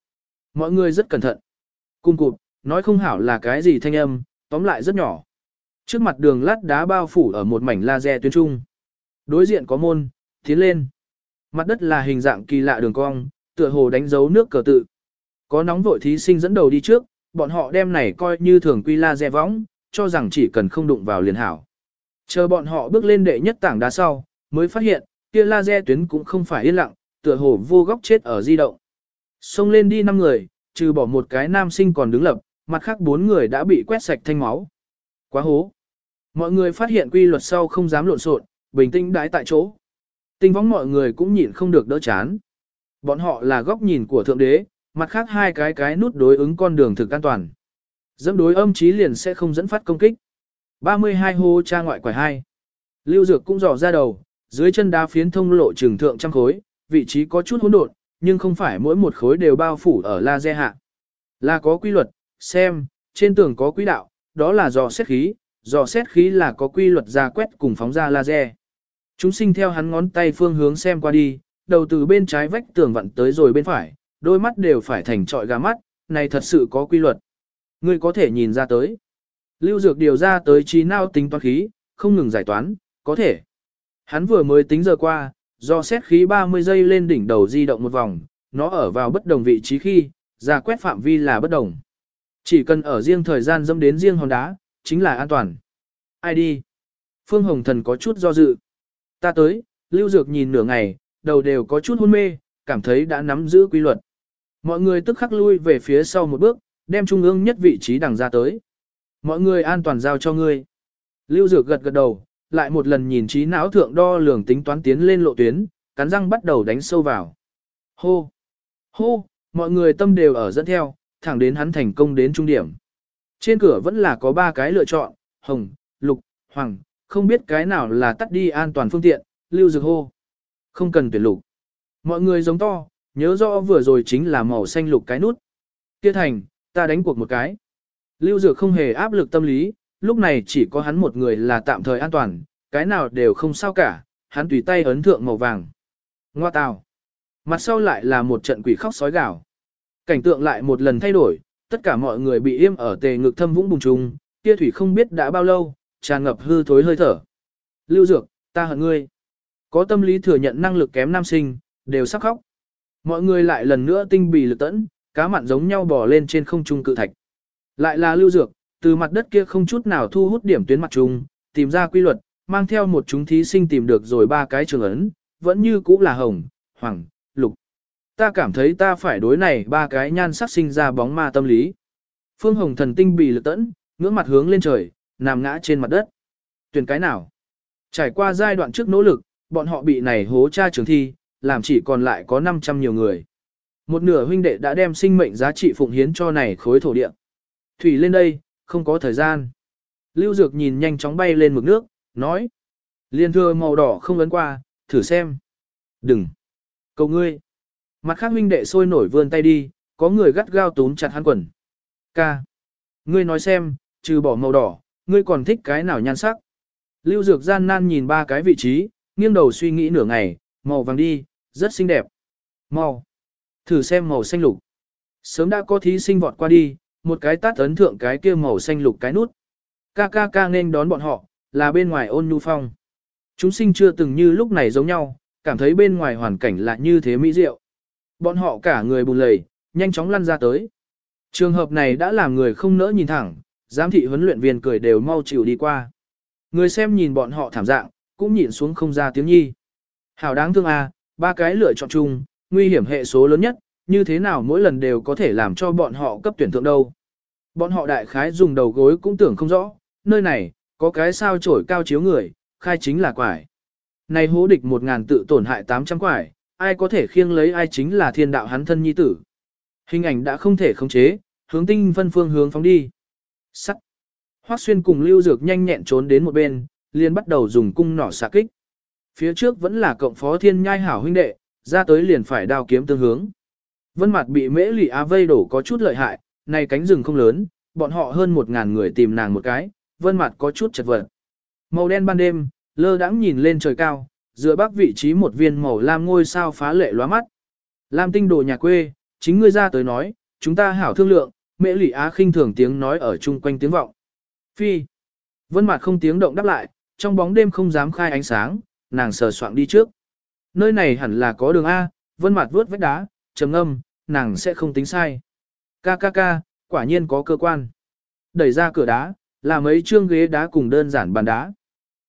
[SPEAKER 1] Mọi người rất cẩn thận. Cung cụt, nói không hảo là cái gì thanh âm, tóm lại rất nhỏ. Trước mặt đường lát đá bao phủ ở một mảnh laser tuyến trung. Đối diện có môn, tiến lên. Mặt đất là hình dạng kỳ lạ đường cong, tựa hồ đánh dấu nước cờ tự. Có nóng vội thí sinh dẫn đầu đi trước, bọn họ đem này coi như thường quy laser võng, cho rằng chỉ cần không đụng vào liền hảo. Chờ bọn họ bước lên đệ nhất tảng đá sau, mới phát hiện, kia laser tuyến cũng không phải yên lặng, tựa hồ vô góc chết ở di động. Xông lên đi năm người, trừ bỏ một cái nam sinh còn đứng lập, mặt khác bốn người đã bị quét sạch thanh máu. Quá hố. Mọi người phát hiện quy luật sau không dám lộn xộn, bình tĩnh đái tại chỗ. Tinh võng mọi người cũng nhịn không được đỡ chán. Bọn họ là góc nhìn của Thượng Đế, mặt khác hai cái cái nút đối ứng con đường thực an toàn. Dẫm đối âm chí liền sẽ không dẫn phát công kích. 32 hô tra ngoại quải hai, Lưu Dược cũng dò ra đầu, dưới chân đá phiến thông lộ trường thượng trăm khối, vị trí có chút hỗn độn, nhưng không phải mỗi một khối đều bao phủ ở laser hạ. Là có quy luật, xem, trên tường có quỹ đạo, đó là dò xét khí, dò xét khí là có quy luật ra quét cùng phóng ra laser. Chúng sinh theo hắn ngón tay phương hướng xem qua đi, đầu từ bên trái vách tường vặn tới rồi bên phải, đôi mắt đều phải thành trọi gà mắt, này thật sự có quy luật. Ngươi có thể nhìn ra tới. Lưu Dược điều ra tới trí não tính toán khí, không ngừng giải toán, có thể. Hắn vừa mới tính giờ qua, do xét khí 30 giây lên đỉnh đầu di động một vòng, nó ở vào bất đồng vị trí khi, ra quét phạm vi là bất đồng. Chỉ cần ở riêng thời gian dâm đến riêng hòn đá, chính là an toàn. Ai đi? Phương Hồng Thần có chút do dự. Ta tới, Lưu Dược nhìn nửa ngày, đầu đều có chút hôn mê, cảm thấy đã nắm giữ quy luật. Mọi người tức khắc lui về phía sau một bước, đem trung ương nhất vị trí đằng ra tới. Mọi người an toàn giao cho ngươi. Lưu Dược gật gật đầu, lại một lần nhìn trí não thượng đo lường tính toán tiến lên lộ tuyến, cắn răng bắt đầu đánh sâu vào. Hô! Hô! Mọi người tâm đều ở dẫn theo, thẳng đến hắn thành công đến trung điểm. Trên cửa vẫn là có ba cái lựa chọn, hồng, lục, hoàng, không biết cái nào là tắt đi an toàn phương tiện, lưu dược hô. Không cần tuyển lục. Mọi người giống to, nhớ rõ vừa rồi chính là màu xanh lục cái nút. Kia thành, ta đánh cuộc một cái. Lưu dược không hề áp lực tâm lý, lúc này chỉ có hắn một người là tạm thời an toàn, cái nào đều không sao cả, hắn tùy tay ấn thượng màu vàng. Ngoa tào. Mặt sau lại là một trận quỷ khóc sói gào. Cảnh tượng lại một lần thay đổi, tất cả mọi người bị im ở tề ngực thâm vũng bùng trùng, kia thủy không biết đã bao lâu, tràn ngập hư thối hơi thở. Lưu Dược, ta hận ngươi. Có tâm lý thừa nhận năng lực kém nam sinh, đều sắp khóc. Mọi người lại lần nữa tinh bì lực tẫn, cá mặn giống nhau bò lên trên không trung cự thạch. Lại là Lưu Dược, từ mặt đất kia không chút nào thu hút điểm tuyến mặt trung, tìm ra quy luật, mang theo một chúng thí sinh tìm được rồi ba cái trường ấn, vẫn như cũ là hồng, hoàng. Ta cảm thấy ta phải đối này ba cái nhan sắc sinh ra bóng ma tâm lý. Phương Hồng thần tinh bì lực tẫn, ngưỡng mặt hướng lên trời, nằm ngã trên mặt đất. Tuyển cái nào? Trải qua giai đoạn trước nỗ lực, bọn họ bị này hố tra trường thi, làm chỉ còn lại có 500 nhiều người. Một nửa huynh đệ đã đem sinh mệnh giá trị phụng hiến cho này khối thổ địa. Thủy lên đây, không có thời gian. Lưu Dược nhìn nhanh chóng bay lên mực nước, nói. Liên thưa màu đỏ không ấn qua, thử xem. Đừng. Cầu ngươi. Mặt khác huynh đệ sôi nổi vươn tay đi, có người gắt gao túm chặt hắn quần. Ca. Ngươi nói xem, trừ bỏ màu đỏ, ngươi còn thích cái nào nhan sắc. Lưu Dược gian nan nhìn ba cái vị trí, nghiêng đầu suy nghĩ nửa ngày, màu vàng đi, rất xinh đẹp. Màu. Thử xem màu xanh lục. Sớm đã có thí sinh vọt qua đi, một cái tát ấn thượng cái kia màu xanh lục cái nút. Ca ca ca nên đón bọn họ, là bên ngoài ôn nhu phong. Chúng sinh chưa từng như lúc này giống nhau, cảm thấy bên ngoài hoàn cảnh là như thế mỹ diệu. Bọn họ cả người bùn lầy, nhanh chóng lăn ra tới. Trường hợp này đã làm người không nỡ nhìn thẳng, giám thị huấn luyện viên cười đều mau chịu đi qua. Người xem nhìn bọn họ thảm dạng, cũng nhìn xuống không ra tiếng nhi. Hảo đáng thương à, ba cái lựa chọn chung, nguy hiểm hệ số lớn nhất, như thế nào mỗi lần đều có thể làm cho bọn họ cấp tuyển thượng đâu. Bọn họ đại khái dùng đầu gối cũng tưởng không rõ, nơi này, có cái sao trổi cao chiếu người, khai chính là quải. Này hố địch một ngàn tự tổn hại 800 quải, ai có thể khiêng lấy ai chính là thiên đạo hắn thân nhi tử. Hình ảnh đã không thể khống chế, hướng tinh phân phương hướng phóng đi. Sắt. Hoắc Xuyên cùng Lưu Dược nhanh nhẹn trốn đến một bên, liền bắt đầu dùng cung nỏ xạ kích. Phía trước vẫn là cộng phó thiên nhai hảo huynh đệ, ra tới liền phải đao kiếm tương hướng. Vân mặt bị mễ lụy á vây đổ có chút lợi hại, này cánh rừng không lớn, bọn họ hơn một ngàn người tìm nàng một cái, vân mặt có chút chật vật. Màu đen ban đêm, lơ đãng nhìn lên trời cao, dựa bắc vị trí một viên màu lam ngôi sao phá lệ lóa mắt. Lam tinh đồ nhà quê, chính ngươi ra tới nói, chúng ta hảo thương lượng, mễ lụy á khinh thường tiếng nói ở chung quanh tiếng vọng. Phi. Vân mặt không tiếng động đáp lại, trong bóng đêm không dám khai ánh sáng, nàng sờ soạng đi trước. Nơi này hẳn là có đường A, vân mặt vướt vách đá, trầm âm, nàng sẽ không tính sai. Ca ca ca, quả nhiên có cơ quan. Đẩy ra cửa đá, là mấy chương ghế đá cùng đơn giản bàn đá.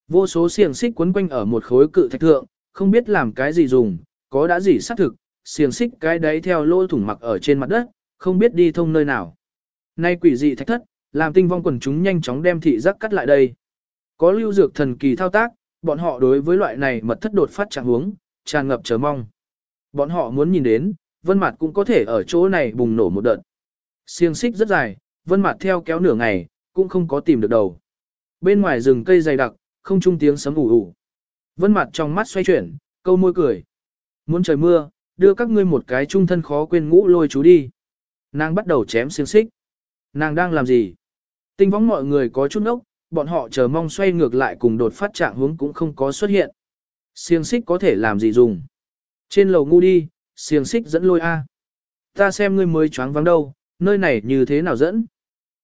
[SPEAKER 1] Vô số xiềng xích quấn quanh ở một khối cự thạch thượng, không biết làm cái gì dùng, có đã gì xác thực, xiềng xích cái đấy theo lỗ thủng mặc ở trên mặt đất, không biết đi thông nơi nào. Nay quỷ dị thạch thất, làm tinh vong quần chúng nhanh chóng đem thị giác cắt lại đây. Có lưu dược thần kỳ thao tác, bọn họ đối với loại này mật thất đột phát trạng huống, tràn ngập chờ mong. Bọn họ muốn nhìn đến, vân mặt cũng có thể ở chỗ này bùng nổ một đợt. Xiềng xích rất dài, vân mặt theo kéo nửa ngày, cũng không có tìm được đầu. Bên ngoài rừng cây dày đặc, không trung tiếng sấm ủ ủ. Vân mặt trong mắt xoay chuyển, câu môi cười. Muốn trời mưa, đưa các ngươi một cái trung thân khó quên ngũ lôi chú đi. Nàng bắt đầu chém xiềng xích. Nàng đang làm gì? Tinh võng mọi người có chút nốc, bọn họ chờ mong xoay ngược lại cùng đột phát trạng hướng cũng không có xuất hiện. Xiềng xích có thể làm gì dùng? Trên lầu ngu đi, xiềng xích dẫn lôi A. Ta xem ngươi mới choáng vắng đâu, nơi này như thế nào dẫn?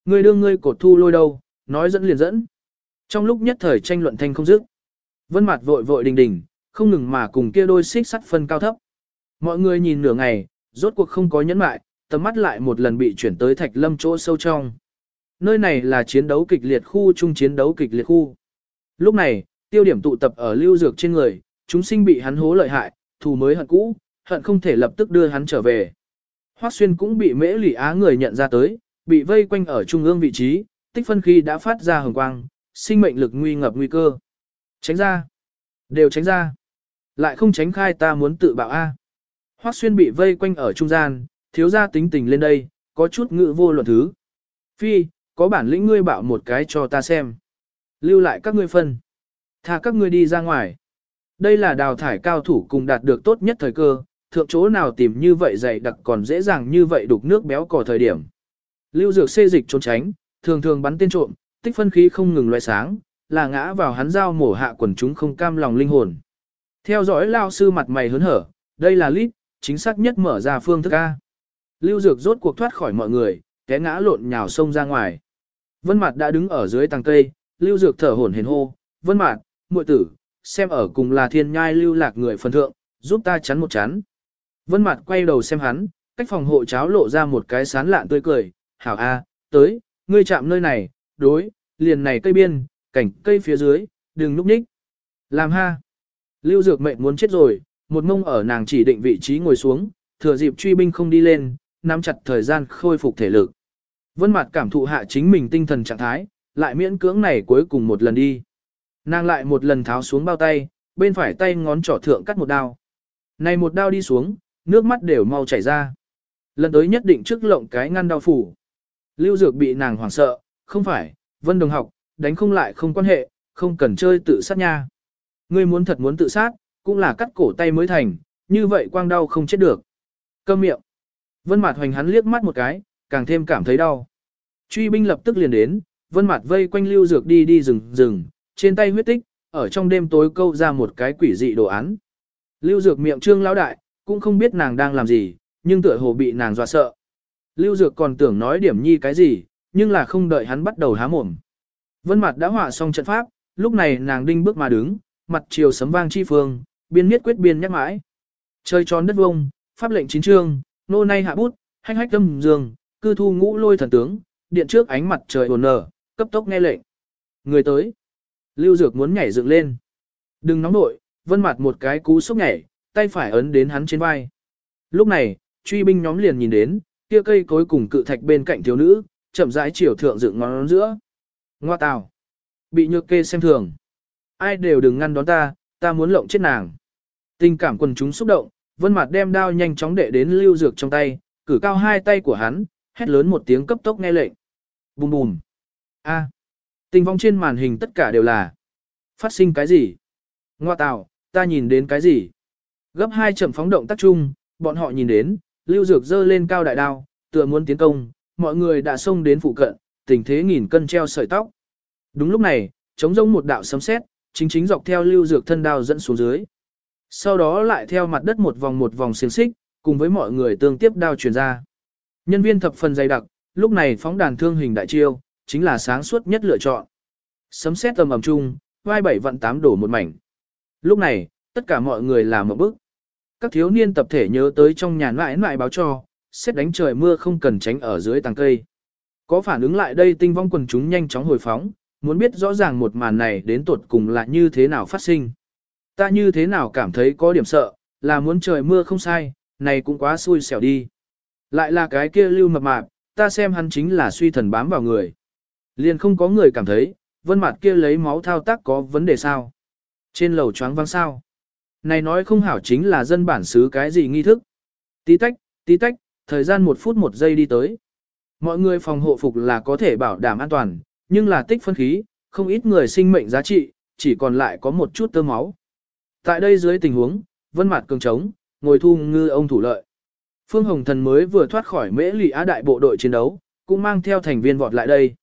[SPEAKER 1] Ngươi đưa ngươi cột thu lôi đâu, nói dẫn liền dẫn. Trong lúc nhất thời tranh luận thanh không dứt, Vân Mạt vội vội đình đình, không ngừng mà cùng kia đôi xích sắt phân cao thấp. Mọi người nhìn nửa ngày, rốt cuộc không có nhẫn mại, tầm mắt lại một lần bị chuyển tới Thạch Lâm chỗ sâu trong. Nơi này là chiến đấu kịch liệt khu trung chiến đấu kịch liệt khu. Lúc này, tiêu điểm tụ tập ở lưu dược trên người, chúng sinh bị hắn hố lợi hại, thù mới hận cũ, hận không thể lập tức đưa hắn trở về. Hoắc Xuyên cũng bị Mễ Lỷ Á người nhận ra tới, bị vây quanh ở trung ương vị trí, tích phân khí đã phát ra hồng quang, sinh mệnh lực nguy ngập nguy cơ. Tránh ra. Đều tránh ra. Lại không tránh khai ta muốn tự bạo A. Hoắc Xuyên bị vây quanh ở trung gian, thiếu gia tính tình lên đây, có chút ngự vô luận thứ. Phi, có bản lĩnh ngươi bạo một cái cho ta xem. Lưu lại các ngươi phân. Tha các ngươi đi ra ngoài. Đây là đào thải cao thủ cùng đạt được tốt nhất thời cơ, thượng chỗ nào tìm như vậy dày đặc còn dễ dàng như vậy đục nước béo cò thời điểm. Lưu dược xê dịch trốn tránh, thường thường bắn tên trộm, tích phân khí không ngừng loại sáng, là ngã vào hắn dao mổ hạ quần chúng không cam lòng linh hồn. Theo dõi lao sư mặt mày hớn hở, đây là lít, chính xác nhất mở ra phương thức A. Lưu dược rốt cuộc thoát khỏi mọi người, té ngã lộn nhào sông ra ngoài. Vân Mạt đã đứng ở dưới tầng cây, Lưu Dược thở hổn hển hô, "Vân Mạt, muội tử, xem ở cùng là thiên nhai lưu lạc người phần thượng, giúp ta chắn một chắn." Vân Mạt quay đầu xem hắn, cách phòng hộ cháo lộ ra một cái sán lạn tươi cười, "Hảo a, tới, ngươi chạm nơi này, đối, liền này cây biên, cảnh cây phía dưới, đừng núp nhích." Làm ha. Lưu Dược mệnh muốn chết rồi, một mông ở nàng chỉ định vị trí ngồi xuống, thừa dịp truy binh không đi lên, nắm chặt thời gian khôi phục thể lực. Vân Mạt cảm thụ hạ chính mình tinh thần trạng thái, lại miễn cưỡng này cuối cùng một lần đi. Nàng lại một lần tháo xuống bao tay, bên phải tay ngón trỏ thượng cắt một đao. Này một đao đi xuống, nước mắt đều mau chảy ra. Lần tới nhất định trước lộng cái ngăn đau phủ. Lưu Dược bị nàng hoảng sợ, không phải, Vân Đồng học, đánh không lại không quan hệ, không cần chơi tự sát nha. Ngươi muốn thật muốn tự sát, cũng là cắt cổ tay mới thành, như vậy quang đau không chết được. Câm miệng. Vân Mạt hoành hắn liếc mắt một cái, càng thêm cảm thấy đau. Truy binh lập tức liền đến, vân mặt vây quanh lưu dược đi đi rừng rừng, trên tay huyết tích, ở trong đêm tối câu ra một cái quỷ dị đồ án. Lưu dược miệng trương lão đại, cũng không biết nàng đang làm gì, nhưng tựa hồ bị nàng dọa sợ. Lưu dược còn tưởng nói điểm nhi cái gì, nhưng là không đợi hắn bắt đầu há mồm. Vân Mạt đã họa xong trận pháp, lúc này nàng đinh bước mà đứng, mặt chiều sấm vang chi phương, biên miết quyết biên nhắc mãi. Chơi tròn đất vuông, pháp lệnh chín trương, nô nay hạ bút, hách hách tâm dương, cư thu ngũ lôi thần tướng, điện trước ánh mặt trời ồn nở, cấp tốc nghe lệnh. Người tới. Lưu Dược muốn nhảy dựng lên. Đừng nóng nội, vân Mạt một cái cú sốc nhảy, tay phải ấn đến hắn trên vai. Lúc này, truy binh nhóm liền nhìn đến, kia cây cối cùng cự thạch bên cạnh thiếu nữ, chậm rãi chiều thượng dựng ngón giữa. Ngoa tào. Bị nhược kê xem thường. Ai đều đừng ngăn đón ta, ta muốn lộng chết nàng. Tình cảm quần chúng xúc động, vân mặt đem đao nhanh chóng đệ đến lưu dược trong tay, cử cao hai tay của hắn, hét lớn một tiếng cấp tốc nghe lệnh. Bùm bùm. A. Tình vong trên màn hình tất cả đều là. Phát sinh cái gì? Ngoa tào, ta nhìn đến cái gì? Gấp hai chậm phóng động tác chung, bọn họ nhìn đến, lưu dược dơ lên cao đại đao, tựa muốn tiến công, mọi người đã xông đến phụ cận, tình thế nghìn cân treo sợi tóc. Đúng lúc này, chống rông một đạo sấm sét, chính chính dọc theo lưu dược thân đao dẫn xuống dưới. Sau đó lại theo mặt đất một vòng một vòng xiềng xích, cùng với mọi người tương tiếp đao truyền ra. Nhân viên thập phần dày đặc, lúc này phóng đàn thương hình đại chiêu, chính là sáng suốt nhất lựa chọn. Sấm sét tầm ầm chung, vai bảy vận tám đổ một mảnh. Lúc này, tất cả mọi người làm một bước. Các thiếu niên tập thể nhớ tới trong nhà mãi mãi báo cho, xét đánh trời mưa không cần tránh ở dưới tàng cây. Có phản ứng lại đây tinh vong quần chúng nhanh chóng hồi phóng, muốn biết rõ ràng một màn này đến tuột cùng là như thế nào phát sinh. Ta như thế nào cảm thấy có điểm sợ, là muốn trời mưa không sai, này cũng quá xui xẻo đi. Lại là cái kia lưu mập mạp, ta xem hắn chính là suy thần bám vào người. Liền không có người cảm thấy, vân mặt kia lấy máu thao tác có vấn đề sao. Trên lầu choáng văng sao. Này nói không hảo chính là dân bản xứ cái gì nghi thức. Tí tách, tí tách, thời gian một phút một giây đi tới. Mọi người phòng hộ phục là có thể bảo đảm an toàn, nhưng là tích phân khí, không ít người sinh mệnh giá trị, chỉ còn lại có một chút tơ máu. Tại đây dưới tình huống, vân mặt cường trống, ngồi thu ngư ông thủ lợi. Phương Hồng Thần mới vừa thoát khỏi mễ lì á đại bộ đội chiến đấu, cũng mang theo thành viên vọt lại đây.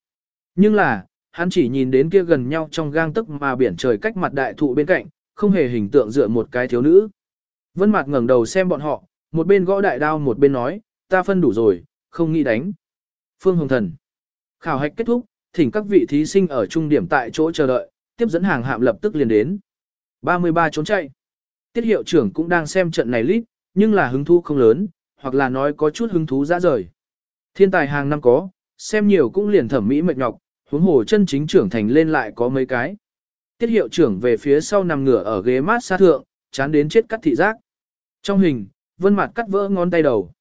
[SPEAKER 1] Nhưng là, hắn chỉ nhìn đến kia gần nhau trong gang tức mà biển trời cách mặt đại thụ bên cạnh, không hề hình tượng dựa một cái thiếu nữ. Vân Mạt ngẩng đầu xem bọn họ, một bên gõ đại đao một bên nói, ta phân đủ rồi, không nghĩ đánh. Phương Hồng Thần. Khảo hạch kết thúc, thỉnh các vị thí sinh ở trung điểm tại chỗ chờ đợi, tiếp dẫn hàng hạm lập tức liền đến. 33 trốn chạy. Tiết hiệu trưởng cũng đang xem trận này lít, nhưng là hứng thú không lớn, hoặc là nói có chút hứng thú dã rời. Thiên tài hàng năm có, xem nhiều cũng liền thẩm mỹ mệt nhọc, huống hồ chân chính trưởng thành lên lại có mấy cái. Tiết hiệu trưởng về phía sau nằm ngửa ở ghế mát xa thượng, chán đến chết cắt thị giác. Trong hình, vân mặt cắt vỡ ngón tay đầu.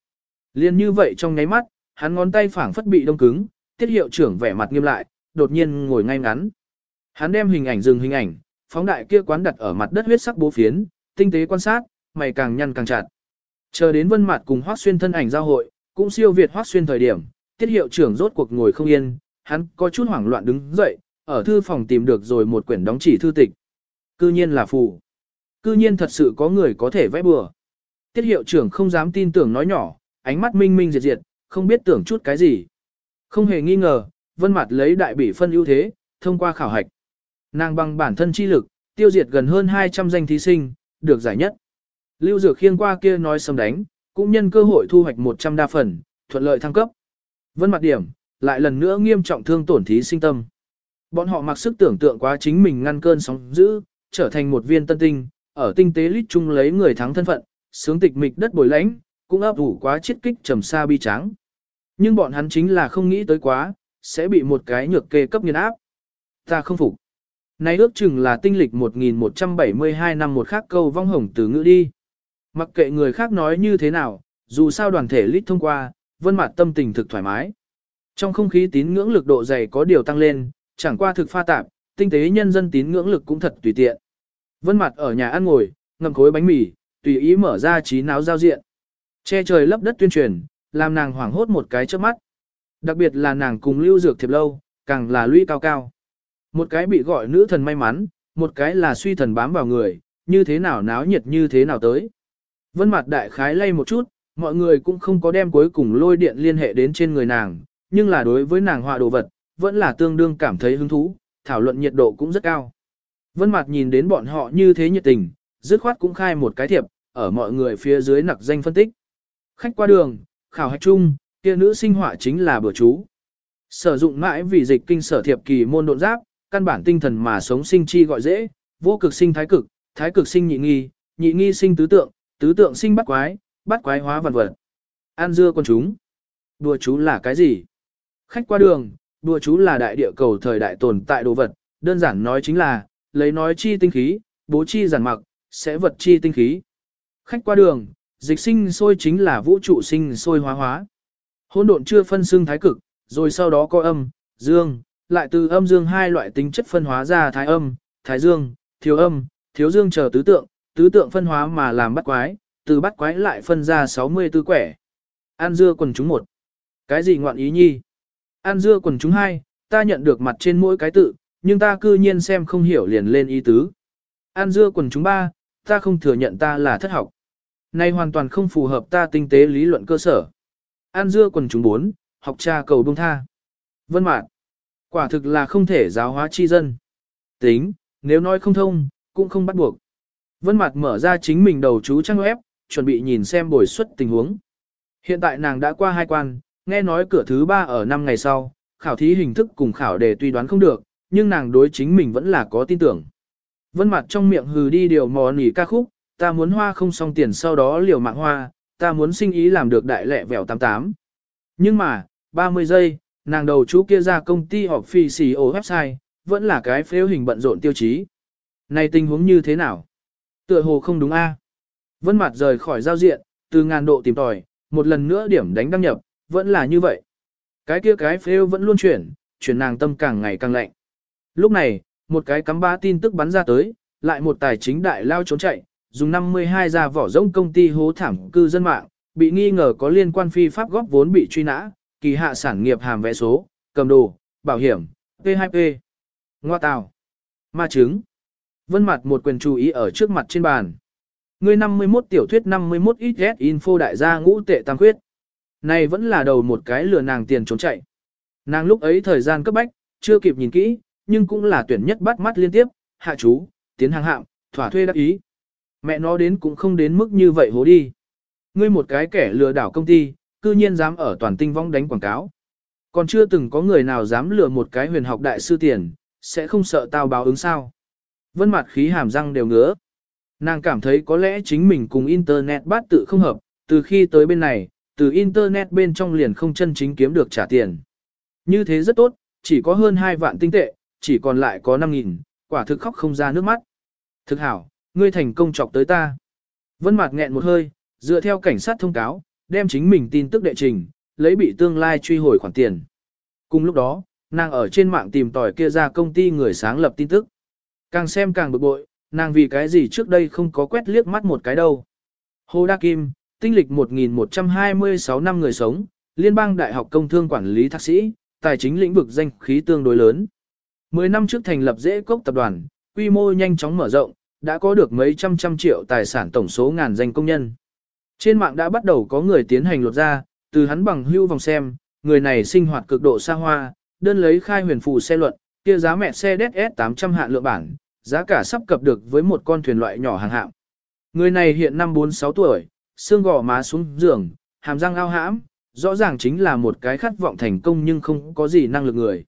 [SPEAKER 1] Liên như vậy trong nháy mắt, hắn ngón tay phảng phất bị đông cứng, tiết hiệu trưởng vẻ mặt nghiêm lại, đột nhiên ngồi ngay ngắn. Hắn đem hình ảnh dừng hình ảnh, phóng đại kia quán đặt ở mặt đất huyết sắc bố phiến, tinh tế quan sát, mày càng nhăn càng chặt. Chờ đến vân mặt cùng Hoắc Xuyên thân ảnh giao hội, cũng siêu việt Hoắc Xuyên thời điểm, tiết hiệu trưởng rốt cuộc ngồi không yên, hắn có chút hoảng loạn đứng dậy, ở thư phòng tìm được rồi một quyển đóng chỉ thư tịch. Cư nhiên là phù. Cư nhiên thật sự có người có thể vẽ bừa. Tiết hiệu trưởng không dám tin tưởng nói nhỏ, ánh mắt minh minh diệt diệt, không biết tưởng chút cái gì. Không hề nghi ngờ, vân mặt lấy đại bỉ phân ưu thế, thông qua khảo hạch. Nàng bằng bản thân chi lực, tiêu diệt gần hơn 200 danh thí sinh, được giải nhất. Lưu Dược khiêng qua kia nói sầm đánh, cũng nhân cơ hội thu hoạch 100 đa phần, thuận lợi thăng cấp. Vân mặt điểm, lại lần nữa nghiêm trọng thương tổn thí sinh tâm. Bọn họ mặc sức tưởng tượng quá chính mình ngăn cơn sóng dữ, trở thành một viên tân tinh, ở tinh tế lít chung lấy người thắng thân phận, sướng tịch mịch đất bồi lãnh, cũng ấp ủ quá chiết kích trầm xa bi tráng. Nhưng bọn hắn chính là không nghĩ tới quá, sẽ bị một cái nhược kê cấp nghiên áp. Ta không phục. Này ước chừng là tinh lịch 1172 năm một khác câu vong hồng từ ngữ đi. Mặc kệ người khác nói như thế nào, dù sao đoàn thể lít thông qua, vân mặt tâm tình thực thoải mái. Trong không khí tín ngưỡng lực độ dày có điều tăng lên, chẳng qua thực pha tạp, tinh tế nhân dân tín ngưỡng lực cũng thật tùy tiện. Vân mặt ở nhà ăn ngồi, ngầm khối bánh mì, tùy ý mở ra trí náo giao diện. Che trời lấp đất tuyên truyền, làm nàng hoảng hốt một cái trước mắt. Đặc biệt là nàng cùng lưu dược thiệp lâu, càng là lũy cao cao. Một cái bị gọi nữ thần may mắn, một cái là suy thần bám vào người, như thế nào náo nhiệt như thế nào tới. Vân mặt đại khái lay một chút, mọi người cũng không có đem cuối cùng lôi điện liên hệ đến trên người nàng, nhưng là đối với nàng họa đồ vật, vẫn là tương đương cảm thấy hứng thú, thảo luận nhiệt độ cũng rất cao. Vân mặt nhìn đến bọn họ như thế nhiệt tình, dứt khoát cũng khai một cái thiệp, ở mọi người phía dưới nặc danh phân tích. Khách qua đường, khảo hạch chung, kia nữ sinh họa chính là bữa chú. Sử dụng mãi vì dịch kinh sở thiệp kỳ môn độn giáp, căn bản tinh thần mà sống sinh chi gọi dễ, vô cực sinh thái cực, thái cực sinh nhị nghi, nhị nghi sinh tứ tượng, tứ tượng sinh bắt quái, bắt quái hóa vân vật. An dưa con chúng. Đùa chú là cái gì? Khách qua đường, đùa chú là đại địa cầu thời đại tồn tại đồ vật, đơn giản nói chính là, lấy nói chi tinh khí, bố chi giản mặc, sẽ vật chi tinh khí. Khách qua đường, dịch sinh sôi chính là vũ trụ sinh sôi hóa hóa. Hỗn độn chưa phân xương thái cực, rồi sau đó có âm, dương, lại từ âm dương hai loại tính chất phân hóa ra thái âm, thái dương, thiếu âm, thiếu dương chờ tứ tượng, tứ tượng phân hóa mà làm bắt quái, từ bắt quái lại phân ra 64 quẻ. An dưa quần chúng một. Cái gì ngoạn ý nhi? An dưa quần chúng hai, ta nhận được mặt trên mỗi cái tự, nhưng ta cư nhiên xem không hiểu liền lên ý tứ. An dưa quần chúng ba, ta không thừa nhận ta là thất học. Này hoàn toàn không phù hợp ta tinh tế lý luận cơ sở. An dưa quần chúng bốn, học cha cầu bông tha. Vân mạn, quả thực là không thể giáo hóa chi dân. Tính, nếu nói không thông, cũng không bắt buộc. Vân mạn mở ra chính mình đầu chú trang web, chuẩn bị nhìn xem bồi suất tình huống. Hiện tại nàng đã qua hai quan, nghe nói cửa thứ ba ở năm ngày sau, khảo thí hình thức cùng khảo đề tuy đoán không được, nhưng nàng đối chính mình vẫn là có tin tưởng. Vân mặt trong miệng hừ đi điều mò nỉ ca khúc, ta muốn hoa không xong tiền sau đó liều mạng hoa, ta muốn sinh ý làm được đại lẹ vẻo 88. Nhưng mà, 30 giây, nàng đầu chú kia ra công ty họp phi xì ổ website, vẫn là cái phếu hình bận rộn tiêu chí. Này tình huống như thế nào? Tựa hồ không đúng a. Vân Mạt rời khỏi giao diện, từ ngàn độ tìm tòi, một lần nữa điểm đánh đăng nhập, vẫn là như vậy. Cái kia cái phêu vẫn luôn chuyển, chuyển nàng tâm càng ngày càng lạnh. Lúc này, một cái cắm ba tin tức bắn ra tới, lại một tài chính đại lao trốn chạy, dùng 52 ra vỏ rỗng công ty hố thảm cư dân mạng, bị nghi ngờ có liên quan phi pháp góp vốn bị truy nã, kỳ hạ sản nghiệp hàm vẽ số, cầm đồ, bảo hiểm, P2P. Ngoa tào. Ma trứng. Vân mặt một quyền chú ý ở trước mặt trên bàn. Người 51 tiểu thuyết 51 XS info đại gia ngũ tệ tăng khuyết. Này vẫn là đầu một cái lừa nàng tiền trốn chạy. Nàng lúc ấy thời gian cấp bách, chưa kịp nhìn kỹ, nhưng cũng là tuyển nhất bắt mắt liên tiếp, hạ chú, tiến hàng hạm, thỏa thuê đắc ý. Mẹ nó đến cũng không đến mức như vậy hố đi. Ngươi một cái kẻ lừa đảo công ty, cư nhiên dám ở toàn tinh vong đánh quảng cáo. Còn chưa từng có người nào dám lừa một cái huyền học đại sư tiền, sẽ không sợ tao báo ứng sao. Vân mặt khí hàm răng đều ngứa. Nàng cảm thấy có lẽ chính mình cùng Internet bát tự không hợp, từ khi tới bên này, từ Internet bên trong liền không chân chính kiếm được trả tiền. Như thế rất tốt, chỉ có hơn 2 vạn tinh tệ, chỉ còn lại có 5.000, quả thực khóc không ra nước mắt. Thực hảo, ngươi thành công chọc tới ta. Vân Mạc nghẹn một hơi, dựa theo cảnh sát thông cáo, đem chính mình tin tức đệ trình, lấy bị tương lai truy hồi khoản tiền. Cùng lúc đó, nàng ở trên mạng tìm tòi kia ra công ty người sáng lập tin tức. Càng xem càng bực bội, nàng vì cái gì trước đây không có quét liếc mắt một cái đâu. Hồ Đa Kim, tinh lịch 1126 năm người sống, Liên bang Đại học Công thương quản lý thạc sĩ, tài chính lĩnh vực danh khí tương đối lớn. 10 năm trước thành lập dễ cốc tập đoàn, quy mô nhanh chóng mở rộng, đã có được mấy trăm trăm triệu tài sản tổng số ngàn danh công nhân. Trên mạng đã bắt đầu có người tiến hành lột ra, từ hắn bằng hưu vòng xem, người này sinh hoạt cực độ xa hoa, đơn lấy khai huyền phù xe luận, kia giá mẹ xe DS 800 hạn lượng bản, giá cả sắp cập được với một con thuyền loại nhỏ hàng hạng. Người này hiện năm 46 tuổi, xương gò má xuống giường, hàm răng ao hãm, rõ ràng chính là một cái khát vọng thành công nhưng không có gì năng lực người.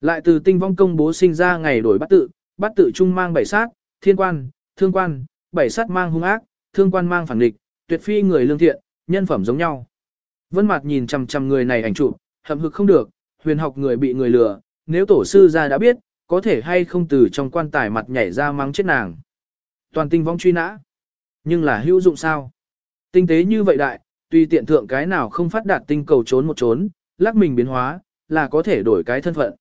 [SPEAKER 1] Lại từ tinh vong công bố sinh ra ngày đổi bắt tự, bắt tự trung mang bảy sát, thiên quan, thương quan, bảy sát mang hung ác, thương quan mang phản địch, tuyệt phi người lương thiện, nhân phẩm giống nhau. Vân Mạt nhìn chằm chằm người này ảnh chụp, hậm hực không được, huyền học người bị người lừa, nếu tổ sư gia đã biết, có thể hay không từ trong quan tài mặt nhảy ra mắng chết nàng. Toàn tinh vong truy nã. Nhưng là hữu dụng sao? Tinh tế như vậy đại, tùy tiện thượng cái nào không phát đạt tinh cầu trốn một trốn, lắc mình biến hóa, là có thể đổi cái thân phận.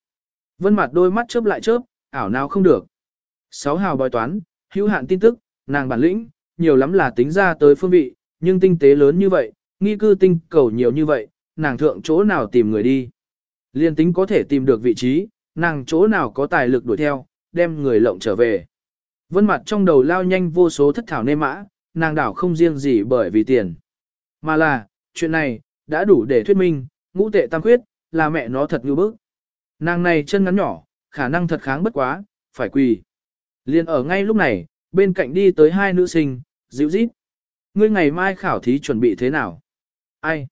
[SPEAKER 1] Vân mặt đôi mắt chớp lại chớp, ảo nào không được. Sáu hào bói toán, hữu hạn tin tức, nàng bản lĩnh, nhiều lắm là tính ra tới phương vị, nhưng tinh tế lớn như vậy, nghi cư tinh cầu nhiều như vậy, nàng thượng chỗ nào tìm người đi. Liên tính có thể tìm được vị trí, nàng chỗ nào có tài lực đuổi theo, đem người lộng trở về. Vân mặt trong đầu lao nhanh vô số thất thảo nê mã, nàng đảo không riêng gì bởi vì tiền. Mà là, chuyện này, đã đủ để thuyết minh, ngũ tệ tam khuyết, là mẹ nó thật ngư bức. Nàng này chân ngắn nhỏ, khả năng thật kháng bất quá, phải quỳ. Liên ở ngay lúc này, bên cạnh đi tới hai nữ sinh, dịu dít. Ngươi ngày mai khảo thí chuẩn bị thế nào? Ai?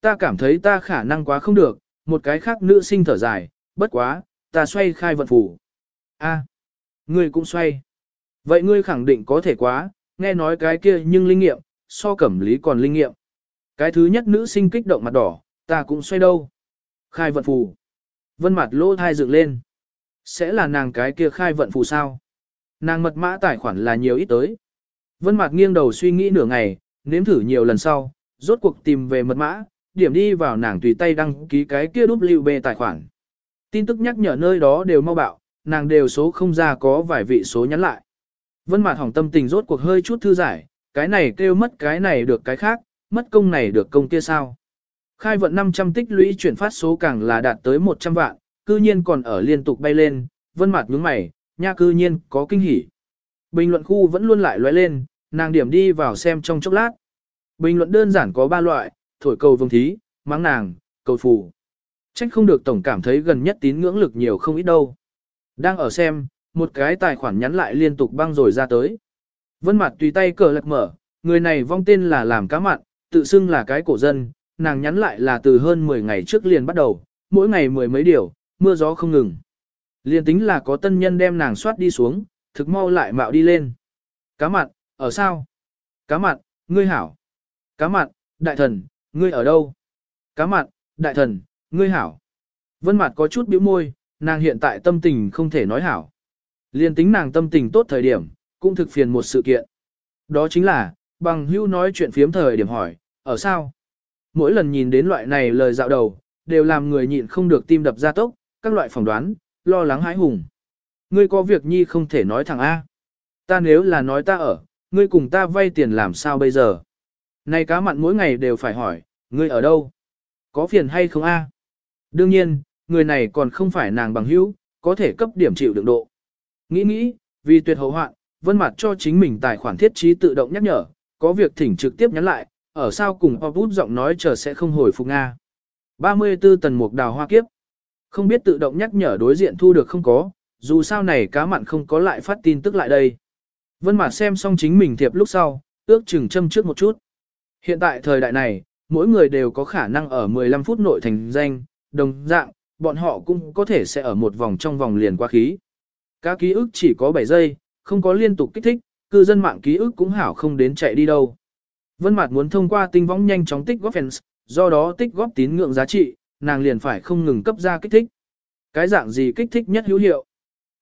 [SPEAKER 1] Ta cảm thấy ta khả năng quá không được, một cái khác nữ sinh thở dài, bất quá, ta xoay khai vận phủ. A, ngươi cũng xoay. Vậy ngươi khẳng định có thể quá, nghe nói cái kia nhưng linh nghiệm, so cẩm lý còn linh nghiệm. Cái thứ nhất nữ sinh kích động mặt đỏ, ta cũng xoay đâu. Khai vận phù. Vân mặt lỗ thai dựng lên. Sẽ là nàng cái kia khai vận phù sao? Nàng mật mã tài khoản là nhiều ít tới. Vân mạc nghiêng đầu suy nghĩ nửa ngày, nếm thử nhiều lần sau, rốt cuộc tìm về mật mã, điểm đi vào nàng tùy tay đăng ký cái kia WB tài khoản. Tin tức nhắc nhở nơi đó đều mau bạo, nàng đều số không ra có vài vị số nhắn lại. Vân mạc hỏng tâm tình rốt cuộc hơi chút thư giải, cái này kêu mất cái này được cái khác, mất công này được công kia sao. Khai vận 500 tích lũy chuyển phát số càng là đạt tới 100 vạn, cư nhiên còn ở liên tục bay lên, Vân mạc nhướng mày, nha cư nhiên có kinh hỉ. Bình luận khu vẫn luôn lại lóe lên, nàng điểm đi vào xem trong chốc lát. Bình luận đơn giản có 3 loại, thổi cầu vương thí, mắng nàng, cầu phù. Trách không được tổng cảm thấy gần nhất tín ngưỡng lực nhiều không ít đâu. Đang ở xem, một cái tài khoản nhắn lại liên tục băng rồi ra tới. Vân mặt tùy tay cờ lật mở, người này vong tên là làm cá mặn, tự xưng là cái cổ dân, nàng nhắn lại là từ hơn 10 ngày trước liền bắt đầu, mỗi ngày mười mấy điều, mưa gió không ngừng. Liên tính là có tân nhân đem nàng soát đi xuống, thực mau lại mạo đi lên. Cá mặn, ở sao? Cá mặn, ngươi hảo. Cá mặn, đại thần, ngươi ở đâu? Cá mặn, đại thần, ngươi hảo. Vân mặt có chút bĩu môi, nàng hiện tại tâm tình không thể nói hảo. Liên tính nàng tâm tình tốt thời điểm, cũng thực phiền một sự kiện. Đó chính là, bằng hưu nói chuyện phiếm thời điểm hỏi, ở sao? Mỗi lần nhìn đến loại này lời dạo đầu, đều làm người nhịn không được tim đập ra tốc, các loại phỏng đoán, lo lắng hãi hùng. Ngươi có việc nhi không thể nói thẳng A. Ta nếu là nói ta ở, ngươi cùng ta vay tiền làm sao bây giờ? Này cá mặn mỗi ngày đều phải hỏi, ngươi ở đâu? Có phiền hay không A? Đương nhiên, người này còn không phải nàng bằng hữu, có thể cấp điểm chịu đựng độ. Nghĩ nghĩ, vì tuyệt hậu hoạn, vân mặt cho chính mình tài khoản thiết trí tự động nhắc nhở, có việc thỉnh trực tiếp nhắn lại, ở sao cùng pop bút giọng nói chờ sẽ không hồi phục Nga. 34 tần mục đào hoa kiếp. Không biết tự động nhắc nhở đối diện thu được không có, dù sao này cá mặn không có lại phát tin tức lại đây. Vân Mạt xem xong chính mình thiệp lúc sau, ước chừng châm trước một chút. Hiện tại thời đại này, mỗi người đều có khả năng ở 15 phút nội thành danh, đồng dạng, bọn họ cũng có thể sẽ ở một vòng trong vòng liền qua khí. Các ký ức chỉ có 7 giây, không có liên tục kích thích, cư dân mạng ký ức cũng hảo không đến chạy đi đâu. Vân Mạt muốn thông qua tinh võng nhanh chóng tích góp fans, do đó tích góp tín ngưỡng giá trị, nàng liền phải không ngừng cấp ra kích thích. Cái dạng gì kích thích nhất hữu hiệu?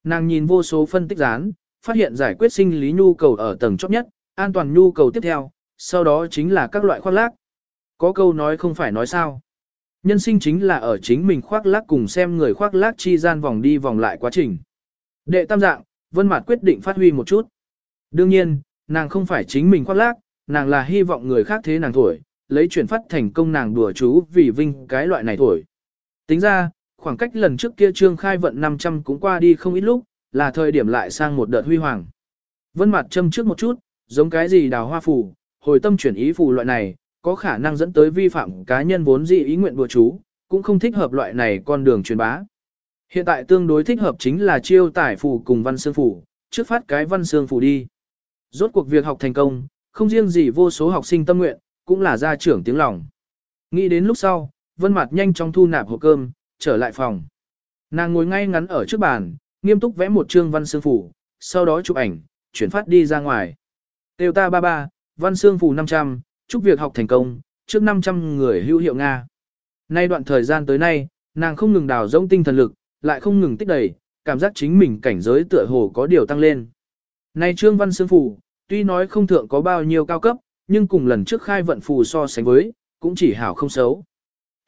[SPEAKER 1] Nàng nhìn vô số phân tích dán, phát hiện giải quyết sinh lý nhu cầu ở tầng chóp nhất, an toàn nhu cầu tiếp theo, sau đó chính là các loại khoác lác. Có câu nói không phải nói sao. Nhân sinh chính là ở chính mình khoác lác cùng xem người khoác lác chi gian vòng đi vòng lại quá trình. Đệ tam dạng, Vân Mạt quyết định phát huy một chút. Đương nhiên, nàng không phải chính mình khoác lác, nàng là hy vọng người khác thế nàng thổi, lấy chuyển phát thành công nàng đùa chú vì vinh cái loại này thổi. Tính ra, khoảng cách lần trước kia trương khai vận 500 cũng qua đi không ít lúc, là thời điểm lại sang một đợt huy hoàng. Vân mặt châm trước một chút, giống cái gì đào hoa phù, hồi tâm chuyển ý phù loại này, có khả năng dẫn tới vi phạm cá nhân vốn dị ý nguyện đùa chú, cũng không thích hợp loại này con đường truyền bá. Hiện tại tương đối thích hợp chính là chiêu tải phù cùng văn xương phù, trước phát cái văn xương phù đi. Rốt cuộc việc học thành công, không riêng gì vô số học sinh tâm nguyện, cũng là gia trưởng tiếng lòng. Nghĩ đến lúc sau, Vân Mạt nhanh chóng thu nạp hộp cơm, trở lại phòng. Nàng ngồi ngay ngắn ở trước bàn, nghiêm túc vẽ một chương văn xương phủ, sau đó chụp ảnh, chuyển phát đi ra ngoài. Tiêu ta ba ba, văn xương phủ 500, chúc việc học thành công, trước 500 người hữu hiệu Nga. Nay đoạn thời gian tới nay, nàng không ngừng đào rỗng tinh thần lực, lại không ngừng tích đầy, cảm giác chính mình cảnh giới tựa hồ có điều tăng lên. Nay trương văn xương phủ, tuy nói không thượng có bao nhiêu cao cấp, nhưng cùng lần trước khai vận phù so sánh với, cũng chỉ hảo không xấu.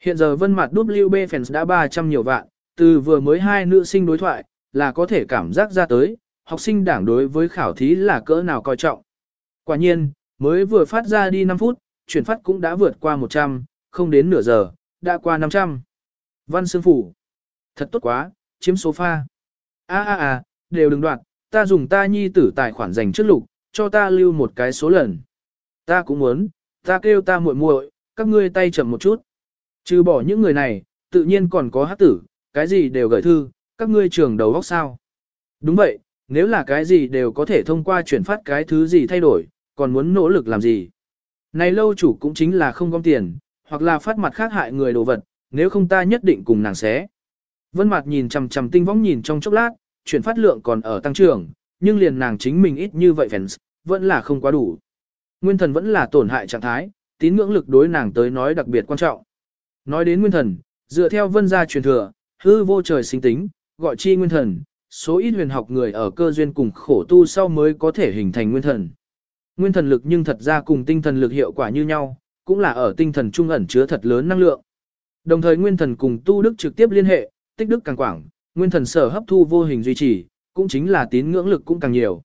[SPEAKER 1] Hiện giờ vân mặt WB fans đã 300 nhiều vạn, từ vừa mới hai nữ sinh đối thoại, là có thể cảm giác ra tới, học sinh đảng đối với khảo thí là cỡ nào coi trọng. Quả nhiên, mới vừa phát ra đi 5 phút, chuyển phát cũng đã vượt qua 100, không đến nửa giờ, đã qua 500. Văn Sương Phủ. Thật tốt quá, chiếm số pha. a a a đều đừng đoạn, ta dùng ta nhi tử tài khoản dành trước lục, cho ta lưu một cái số lần. Ta cũng muốn, ta kêu ta muội muội, các ngươi tay chậm một chút. Trừ bỏ những người này, tự nhiên còn có hát tử, cái gì đều gửi thư, các ngươi trường đầu góc sao. Đúng vậy, nếu là cái gì đều có thể thông qua chuyển phát cái thứ gì thay đổi, còn muốn nỗ lực làm gì. Này lâu chủ cũng chính là không gom tiền, hoặc là phát mặt khác hại người đồ vật, nếu không ta nhất định cùng nàng xé. Vân mặt nhìn chằm chằm tinh võng nhìn trong chốc lát, chuyển phát lượng còn ở tăng trưởng, nhưng liền nàng chính mình ít như vậy fans, vẫn là không quá đủ. Nguyên thần vẫn là tổn hại trạng thái, tín ngưỡng lực đối nàng tới nói đặc biệt quan trọng. Nói đến nguyên thần, dựa theo vân gia truyền thừa, hư vô trời sinh tính, gọi chi nguyên thần, số ít huyền học người ở cơ duyên cùng khổ tu sau mới có thể hình thành nguyên thần. Nguyên thần lực nhưng thật ra cùng tinh thần lực hiệu quả như nhau, cũng là ở tinh thần trung ẩn chứa thật lớn năng lượng. Đồng thời nguyên thần cùng tu đức trực tiếp liên hệ, tích đức càng quảng, nguyên thần sở hấp thu vô hình duy trì, cũng chính là tín ngưỡng lực cũng càng nhiều.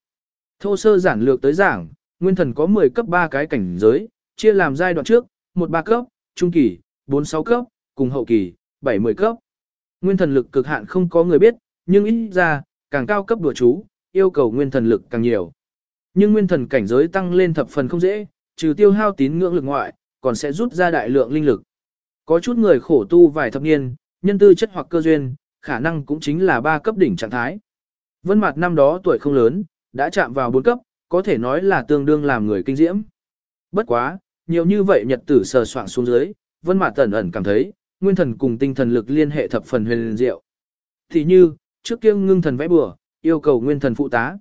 [SPEAKER 1] Thô sơ giản lược tới giảng, nguyên thần có 10 cấp 3 cái cảnh giới, chia làm giai đoạn trước, 1-3 cấp, trung kỳ, 4-6 cấp, cùng hậu kỳ, 7-10 cấp. Nguyên thần lực cực hạn không có người biết, nhưng ít ra, càng cao cấp đùa chú, yêu cầu nguyên thần lực càng nhiều. Nhưng nguyên thần cảnh giới tăng lên thập phần không dễ, trừ tiêu hao tín ngưỡng lực ngoại, còn sẽ rút ra đại lượng linh lực. Có chút người khổ tu vài thập niên, nhân tư chất hoặc cơ duyên, khả năng cũng chính là ba cấp đỉnh trạng thái. Vân Mạt năm đó tuổi không lớn, đã chạm vào bốn cấp, có thể nói là tương đương làm người kinh diễm. Bất quá, nhiều như vậy nhật tử sờ soạng xuống dưới, Vân Mạt tẩn ẩn cảm thấy, nguyên thần cùng tinh thần lực liên hệ thập phần huyền diệu. Thì như, trước kia ngưng thần vẽ bừa, yêu cầu nguyên thần phụ tá.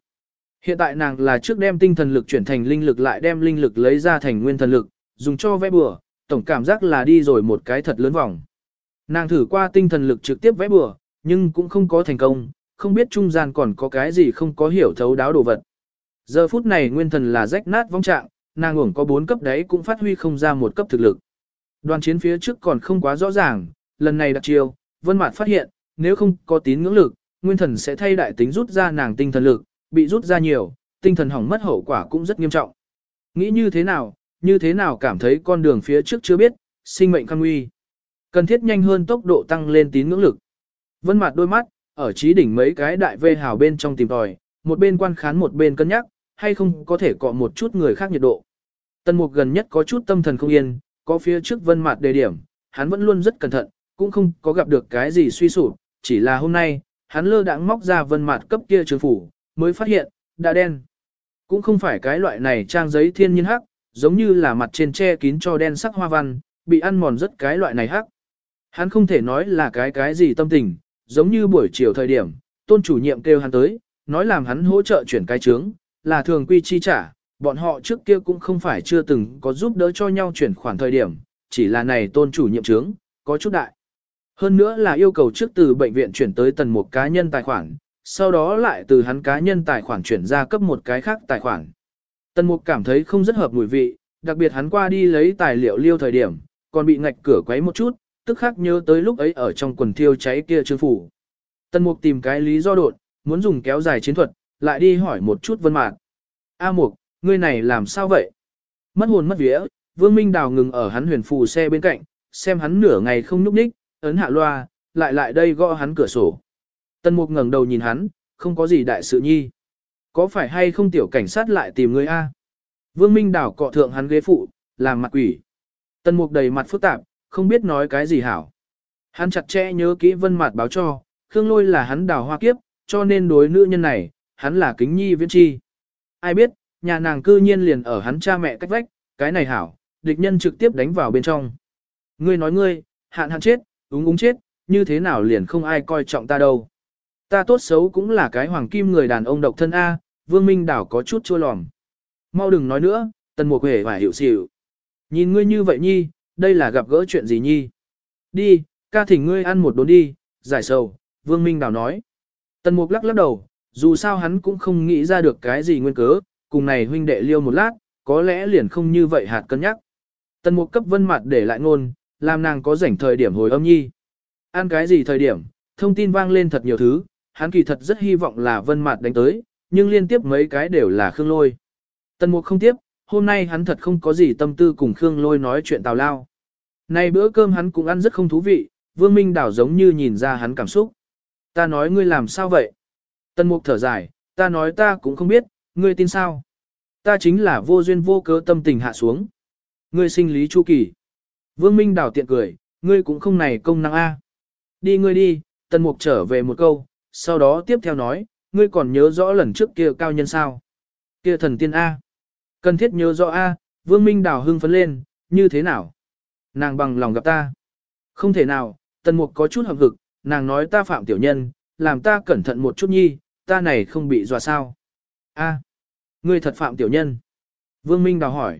[SPEAKER 1] Hiện tại nàng là trước đem tinh thần lực chuyển thành linh lực lại đem linh lực lấy ra thành nguyên thần lực, dùng cho vẽ bừa, tổng cảm giác là đi rồi một cái thật lớn vòng. Nàng thử qua tinh thần lực trực tiếp vẽ bừa, nhưng cũng không có thành công, không biết trung gian còn có cái gì không có hiểu thấu đáo đồ vật. Giờ phút này nguyên thần là rách nát vong trạng, nàng uổng có 4 cấp đấy cũng phát huy không ra một cấp thực lực. Đoàn chiến phía trước còn không quá rõ ràng, lần này đặc chiêu, Vân Mạt phát hiện, nếu không có tín ngưỡng lực, nguyên thần sẽ thay đại tính rút ra nàng tinh thần lực, bị rút ra nhiều, tinh thần hỏng mất hậu quả cũng rất nghiêm trọng. Nghĩ như thế nào, như thế nào cảm thấy con đường phía trước chưa biết, sinh mệnh căn nguy. Cần thiết nhanh hơn tốc độ tăng lên tín ngưỡng lực. Vân Mạt đôi mắt, ở trí đỉnh mấy cái đại vê hào bên trong tìm tòi, một bên quan khán một bên cân nhắc, hay không có thể cọ một chút người khác nhiệt độ. Tân mục gần nhất có chút tâm thần không yên, có phía trước vân mặt đề điểm, hắn vẫn luôn rất cẩn thận, cũng không có gặp được cái gì suy sụp, chỉ là hôm nay, hắn lơ đãng móc ra vân mặt cấp kia trường phủ, mới phát hiện, đã đen. Cũng không phải cái loại này trang giấy thiên nhiên hắc, giống như là mặt trên che kín cho đen sắc hoa văn, bị ăn mòn rất cái loại này hắc. Hắn không thể nói là cái cái gì tâm tình, giống như buổi chiều thời điểm, tôn chủ nhiệm kêu hắn tới, nói làm hắn hỗ trợ chuyển cái trướng, là thường quy chi trả, bọn họ trước kia cũng không phải chưa từng có giúp đỡ cho nhau chuyển khoản thời điểm, chỉ là này tôn chủ nhiệm trướng, có chút đại. Hơn nữa là yêu cầu trước từ bệnh viện chuyển tới tần một cá nhân tài khoản, sau đó lại từ hắn cá nhân tài khoản chuyển ra cấp một cái khác tài khoản. Tần Mục cảm thấy không rất hợp mùi vị, đặc biệt hắn qua đi lấy tài liệu liêu thời điểm, còn bị ngạch cửa quấy một chút, tức khắc nhớ tới lúc ấy ở trong quần thiêu cháy kia chương phủ. Tần Mục tìm cái lý do đột, muốn dùng kéo dài chiến thuật, lại đi hỏi một chút vân mạc. A Mục, ngươi này làm sao vậy? Mất hồn mất vía, Vương Minh Đào ngừng ở hắn huyền phù xe bên cạnh, xem hắn nửa ngày không nhúc nhích, ấn hạ loa, lại lại đây gõ hắn cửa sổ. Tân Mục ngẩng đầu nhìn hắn, không có gì đại sự nhi. Có phải hay không tiểu cảnh sát lại tìm người A? Vương Minh Đào cọ thượng hắn ghế phụ, làm mặt quỷ. Tân Mục đầy mặt phức tạp, không biết nói cái gì hảo. Hắn chặt chẽ nhớ kỹ vân mặt báo cho, Khương Lôi là hắn đào hoa kiếp, cho nên đối nữ nhân này, hắn là kính nhi viễn chi. Ai biết, nhà nàng cư nhiên liền ở hắn cha mẹ cách vách, cái này hảo, địch nhân trực tiếp đánh vào bên trong. Ngươi nói ngươi, hạn hạn chết, úng úng chết, như thế nào liền không ai coi trọng ta đâu. Ta tốt xấu cũng là cái hoàng kim người đàn ông độc thân A, Vương Minh Đảo có chút chua lòm. Mau đừng nói nữa, tần mục hề và hiểu xỉu. Nhìn ngươi như vậy nhi, đây là gặp gỡ chuyện gì nhi? Đi, ca thỉnh ngươi ăn một đốn đi, giải sầu, Vương Minh Đảo nói. Tần mục lắc lắc đầu, dù sao hắn cũng không nghĩ ra được cái gì nguyên cớ, cùng này huynh đệ liêu một lát, có lẽ liền không như vậy hạt cân nhắc. Tần mục cấp vân mặt để lại ngôn, làm nàng có rảnh thời điểm hồi âm nhi. Ăn cái gì thời điểm, thông tin vang lên thật nhiều thứ, hắn kỳ thật rất hy vọng là vân mặt đánh tới, nhưng liên tiếp mấy cái đều là Khương Lôi. Tần Mục không tiếp, hôm nay hắn thật không có gì tâm tư cùng Khương Lôi nói chuyện tào lao. Này bữa cơm hắn cũng ăn rất không thú vị, Vương Minh Đảo giống như nhìn ra hắn cảm xúc. Ta nói ngươi làm sao vậy? Tần Mục thở dài, ta nói ta cũng không biết, ngươi tin sao? Ta chính là vô duyên vô cớ tâm tình hạ xuống. Ngươi sinh lý chu kỳ. Vương Minh Đảo tiện cười, ngươi cũng không này công năng A. Đi ngươi đi, Tần Mục trở về một câu, sau đó tiếp theo nói, ngươi còn nhớ rõ lần trước kia cao nhân sao? Kia thần tiên A. Cần thiết nhớ rõ A, Vương Minh Đảo hưng phấn lên, như thế nào? Nàng bằng lòng gặp ta. Không thể nào, tần mục có chút hậm hực, nàng nói ta phạm tiểu nhân, làm ta cẩn thận một chút nhi, ta này không bị dọa sao. A. Ngươi thật phạm tiểu nhân. Vương Minh Đào hỏi.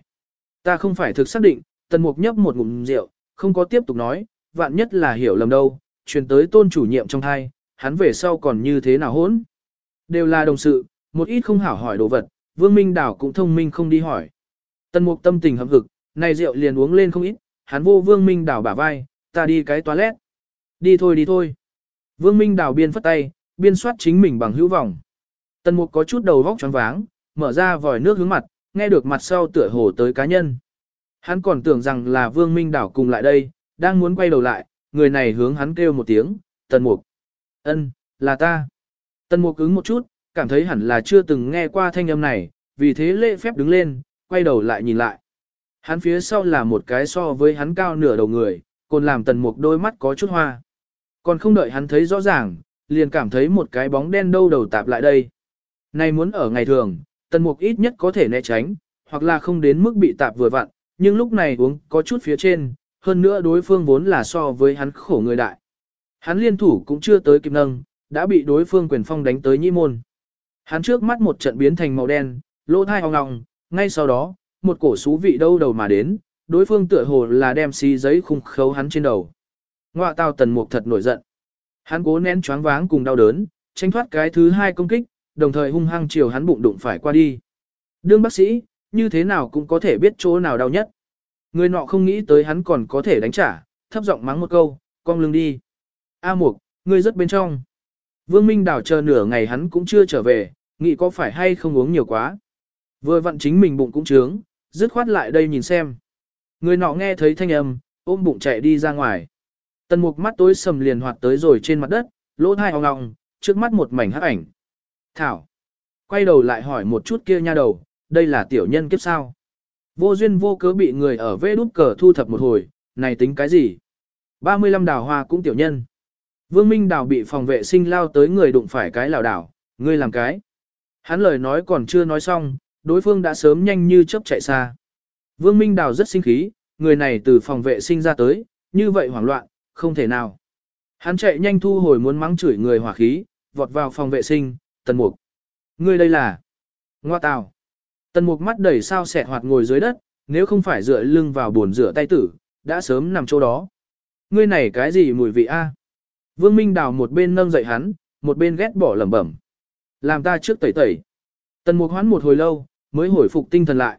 [SPEAKER 1] Ta không phải thực xác định, tần mục nhấp một ngụm rượu, không có tiếp tục nói, vạn nhất là hiểu lầm đâu, truyền tới tôn chủ nhiệm trong thai, hắn về sau còn như thế nào hỗn. Đều là đồng sự, một ít không hảo hỏi đồ vật, Vương Minh Đảo cũng thông minh không đi hỏi. Tần Mục tâm tình hậm hực, này rượu liền uống lên không ít, hắn vô Vương Minh Đảo bả vai, ta đi cái toilet. Đi thôi đi thôi. Vương Minh Đảo biên phất tay, biên soát chính mình bằng hữu vọng. Tần Mục có chút đầu vóc choáng váng, mở ra vòi nước hướng mặt, nghe được mặt sau tựa hồ tới cá nhân. Hắn còn tưởng rằng là Vương Minh Đảo cùng lại đây, đang muốn quay đầu lại, người này hướng hắn kêu một tiếng, Tần Mục. Ân, là ta. Tần Mục cứng một chút, cảm thấy hẳn là chưa từng nghe qua thanh âm này, vì thế lễ phép đứng lên, quay đầu lại nhìn lại. Hắn phía sau là một cái so với hắn cao nửa đầu người, còn làm Tần Mục đôi mắt có chút hoa. Còn không đợi hắn thấy rõ ràng, liền cảm thấy một cái bóng đen đâu đầu tạp lại đây. Này muốn ở ngày thường, Tần Mục ít nhất có thể né tránh, hoặc là không đến mức bị tạp vừa vặn, nhưng lúc này uống có chút phía trên, hơn nữa đối phương vốn là so với hắn khổ người đại. Hắn liên thủ cũng chưa tới kịp nâng, đã bị đối phương quyền phong đánh tới nhĩ môn. Hắn trước mắt một trận biến thành màu đen, lỗ thai ong ngọng, ngay sau đó, một cổ xú vị đâu đầu mà đến, đối phương tựa hồ là đem xí giấy khung khấu hắn trên đầu. Ngoạ tao tần mục thật nổi giận. Hắn cố nén choáng váng cùng đau đớn, tránh thoát cái thứ hai công kích, đồng thời hung hăng chiều hắn bụng đụng phải qua đi. Đương bác sĩ, như thế nào cũng có thể biết chỗ nào đau nhất. Người nọ không nghĩ tới hắn còn có thể đánh trả, thấp giọng mắng một câu, cong lưng đi. A Mục, ngươi rất bên trong. Vương Minh đảo chờ nửa ngày hắn cũng chưa trở về, nghĩ có phải hay không uống nhiều quá. Vừa vặn chính mình bụng cũng trướng, dứt khoát lại đây nhìn xem. Người nọ nghe thấy thanh âm, ôm bụng chạy đi ra ngoài. Tần mục mắt tối sầm liền hoạt tới rồi trên mặt đất, lỗ thai ong ong, trước mắt một mảnh hắc ảnh. Thảo. Quay đầu lại hỏi một chút kia nha đầu, đây là tiểu nhân kiếp sao. Vô duyên vô cớ bị người ở vê đút cờ thu thập một hồi, này tính cái gì? 35 đào hoa cũng tiểu nhân. Vương Minh đào bị phòng vệ sinh lao tới người đụng phải cái lào đảo, ngươi làm cái. Hắn lời nói còn chưa nói xong, đối phương đã sớm nhanh như chớp chạy xa. Vương Minh đào rất sinh khí, người này từ phòng vệ sinh ra tới, như vậy hoảng loạn, không thể nào. Hắn chạy nhanh thu hồi muốn mắng chửi người hỏa khí, vọt vào phòng vệ sinh, tần mục. Ngươi đây là... Ngoa tào. Tần mục mắt đầy sao sẹt hoạt ngồi dưới đất, nếu không phải dựa lưng vào bồn rửa tay tử, đã sớm nằm chỗ đó. Ngươi này cái gì mùi vị a? Vương Minh đào một bên nâng dậy hắn, một bên ghét bỏ lẩm bẩm. Làm ta trước tẩy tẩy. Tần mục hoán một hồi lâu, mới hồi phục tinh thần lại.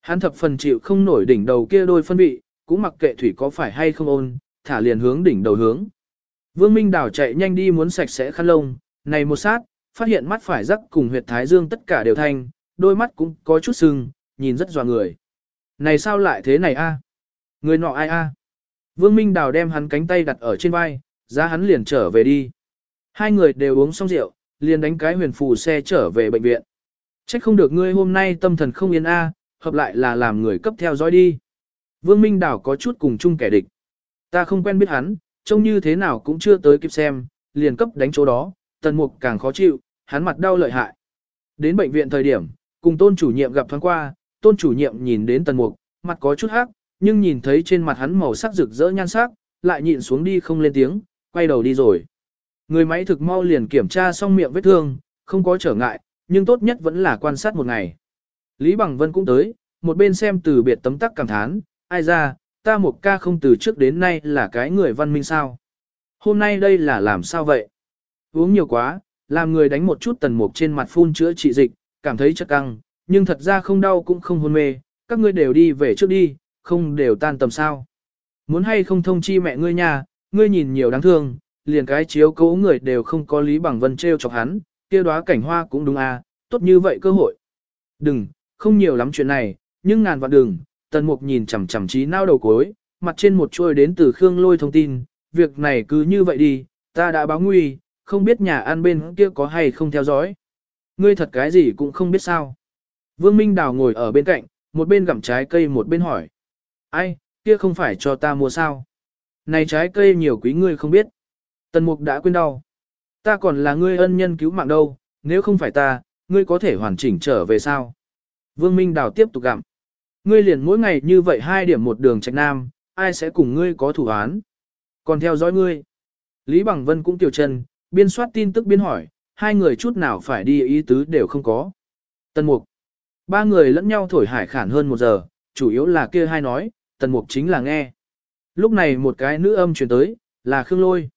[SPEAKER 1] Hắn thập phần chịu không nổi đỉnh đầu kia đôi phân vị, cũng mặc kệ thủy có phải hay không ôn, thả liền hướng đỉnh đầu hướng. Vương Minh đào chạy nhanh đi muốn sạch sẽ khăn lông, này một sát, phát hiện mắt phải rắc cùng huyệt thái dương tất cả đều thanh, đôi mắt cũng có chút sưng, nhìn rất dò người. Này sao lại thế này a? Người nọ ai a? Vương Minh Đào đem hắn cánh tay đặt ở trên vai, ra hắn liền trở về đi. Hai người đều uống xong rượu, liền đánh cái huyền phù xe trở về bệnh viện. Trách không được ngươi hôm nay tâm thần không yên a, hợp lại là làm người cấp theo dõi đi. Vương Minh Đào có chút cùng chung kẻ địch. Ta không quen biết hắn, trông như thế nào cũng chưa tới kịp xem, liền cấp đánh chỗ đó, tần mục càng khó chịu, hắn mặt đau lợi hại. Đến bệnh viện thời điểm, cùng tôn chủ nhiệm gặp thoáng qua, tôn chủ nhiệm nhìn đến tần mục, mặt có chút hắc, nhưng nhìn thấy trên mặt hắn màu sắc rực rỡ nhan sắc, lại nhịn xuống đi không lên tiếng, quay đầu đi rồi. Người máy thực mau liền kiểm tra xong miệng vết thương, không có trở ngại, nhưng tốt nhất vẫn là quan sát một ngày. Lý Bằng Vân cũng tới, một bên xem từ biệt tấm tắc cảm thán, ai ra, ta một ca không từ trước đến nay là cái người văn minh sao. Hôm nay đây là làm sao vậy? Uống nhiều quá, làm người đánh một chút tần mục trên mặt phun chữa trị dịch, cảm thấy chất căng, nhưng thật ra không đau cũng không hôn mê, các ngươi đều đi về trước đi, không đều tan tầm sao. Muốn hay không thông chi mẹ ngươi nha, ngươi nhìn nhiều đáng thương, liền cái chiếu cố người đều không có lý bằng vân treo chọc hắn, kia đóa cảnh hoa cũng đúng à, tốt như vậy cơ hội. Đừng, không nhiều lắm chuyện này, nhưng ngàn vạn đừng, tần mục nhìn chằm chằm trí nao đầu cối, mặt trên một trôi đến từ Khương lôi thông tin, việc này cứ như vậy đi, ta đã báo nguy, không biết nhà ăn bên kia có hay không theo dõi. Ngươi thật cái gì cũng không biết sao. Vương Minh Đào ngồi ở bên cạnh, một bên gặm trái cây một bên hỏi. Ai, kia không phải cho ta mua sao? Này trái cây nhiều quý ngươi không biết. Tần Mục đã quên đau. Ta còn là ngươi ân nhân cứu mạng đâu, nếu không phải ta, ngươi có thể hoàn chỉnh trở về sao? Vương Minh Đào tiếp tục gặm. Ngươi liền mỗi ngày như vậy hai điểm một đường trạch nam, ai sẽ cùng ngươi có thủ án? Còn theo dõi ngươi. Lý Bằng Vân cũng tiểu chân, biên soát tin tức biên hỏi, hai người chút nào phải đi ý tứ đều không có. Tần Mục. Ba người lẫn nhau thổi hải khản hơn một giờ, chủ yếu là kia hai nói, Tần Mục chính là nghe. Lúc này một cái nữ âm truyền tới, là Khương Lôi.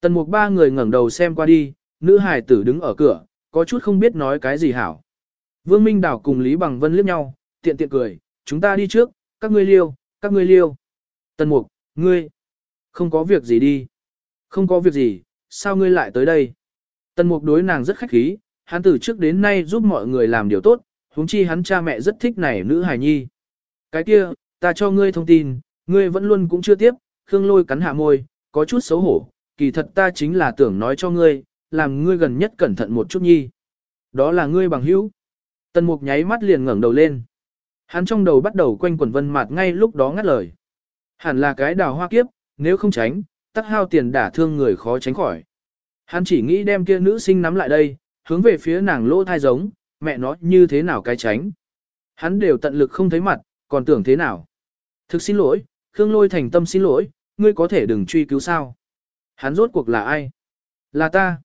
[SPEAKER 1] Tần Mục ba người ngẩng đầu xem qua đi, nữ hải tử đứng ở cửa, có chút không biết nói cái gì hảo. Vương Minh Đảo cùng Lý Bằng Vân liếc nhau, tiện tiện cười, chúng ta đi trước, các ngươi liêu, các ngươi liêu. Tần Mục, ngươi, không có việc gì đi. Không có việc gì, sao ngươi lại tới đây? Tần Mục đối nàng rất khách khí, hắn từ trước đến nay giúp mọi người làm điều tốt, huống chi hắn cha mẹ rất thích này nữ hài nhi. Cái kia, ta cho ngươi thông tin, ngươi vẫn luôn cũng chưa tiếp, Khương Lôi cắn hạ môi, có chút xấu hổ, kỳ thật ta chính là tưởng nói cho ngươi, làm ngươi gần nhất cẩn thận một chút nhi. Đó là ngươi bằng hữu. Tần Mục nháy mắt liền ngẩng đầu lên. Hắn trong đầu bắt đầu quanh quẩn vân mạt ngay lúc đó ngắt lời. Hẳn là cái đào hoa kiếp, nếu không tránh, tắc hao tiền đả thương người khó tránh khỏi. Hắn chỉ nghĩ đem kia nữ sinh nắm lại đây, hướng về phía nàng lỗ thai giống, mẹ nó như thế nào cái tránh. Hắn đều tận lực không thấy mặt, còn tưởng thế nào. Thực xin lỗi, Khương Lôi thành tâm xin lỗi, ngươi có thể đừng truy cứu sao. Hắn rốt cuộc là ai? Là ta.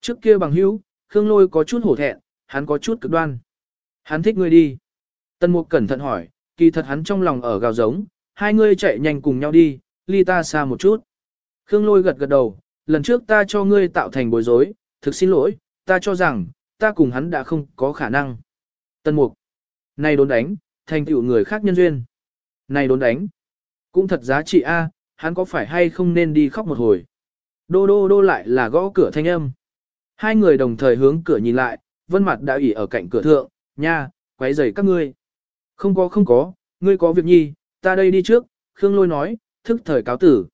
[SPEAKER 1] Trước kia bằng hữu, Khương Lôi có chút hổ thẹn, hắn có chút cực đoan. Hắn thích ngươi đi. Tân Mục cẩn thận hỏi, kỳ thật hắn trong lòng ở gào giống, hai ngươi chạy nhanh cùng nhau đi, ly ta xa một chút. Khương Lôi gật gật đầu, lần trước ta cho ngươi tạo thành bối rối, thực xin lỗi, ta cho rằng, ta cùng hắn đã không có khả năng. Tân Mục, này đốn đánh, thành tựu người khác nhân duyên. Này đốn đánh, cũng thật giá trị a, hắn có phải hay không nên đi khóc một hồi. Đô đô đô lại là gõ cửa thanh âm. Hai người đồng thời hướng cửa nhìn lại, vân mặt đã ỉ ở cạnh cửa thượng, nha, quấy rầy các ngươi. Không có không có, ngươi có việc nhi, ta đây đi trước, Khương Lôi nói, thức thời cáo tử.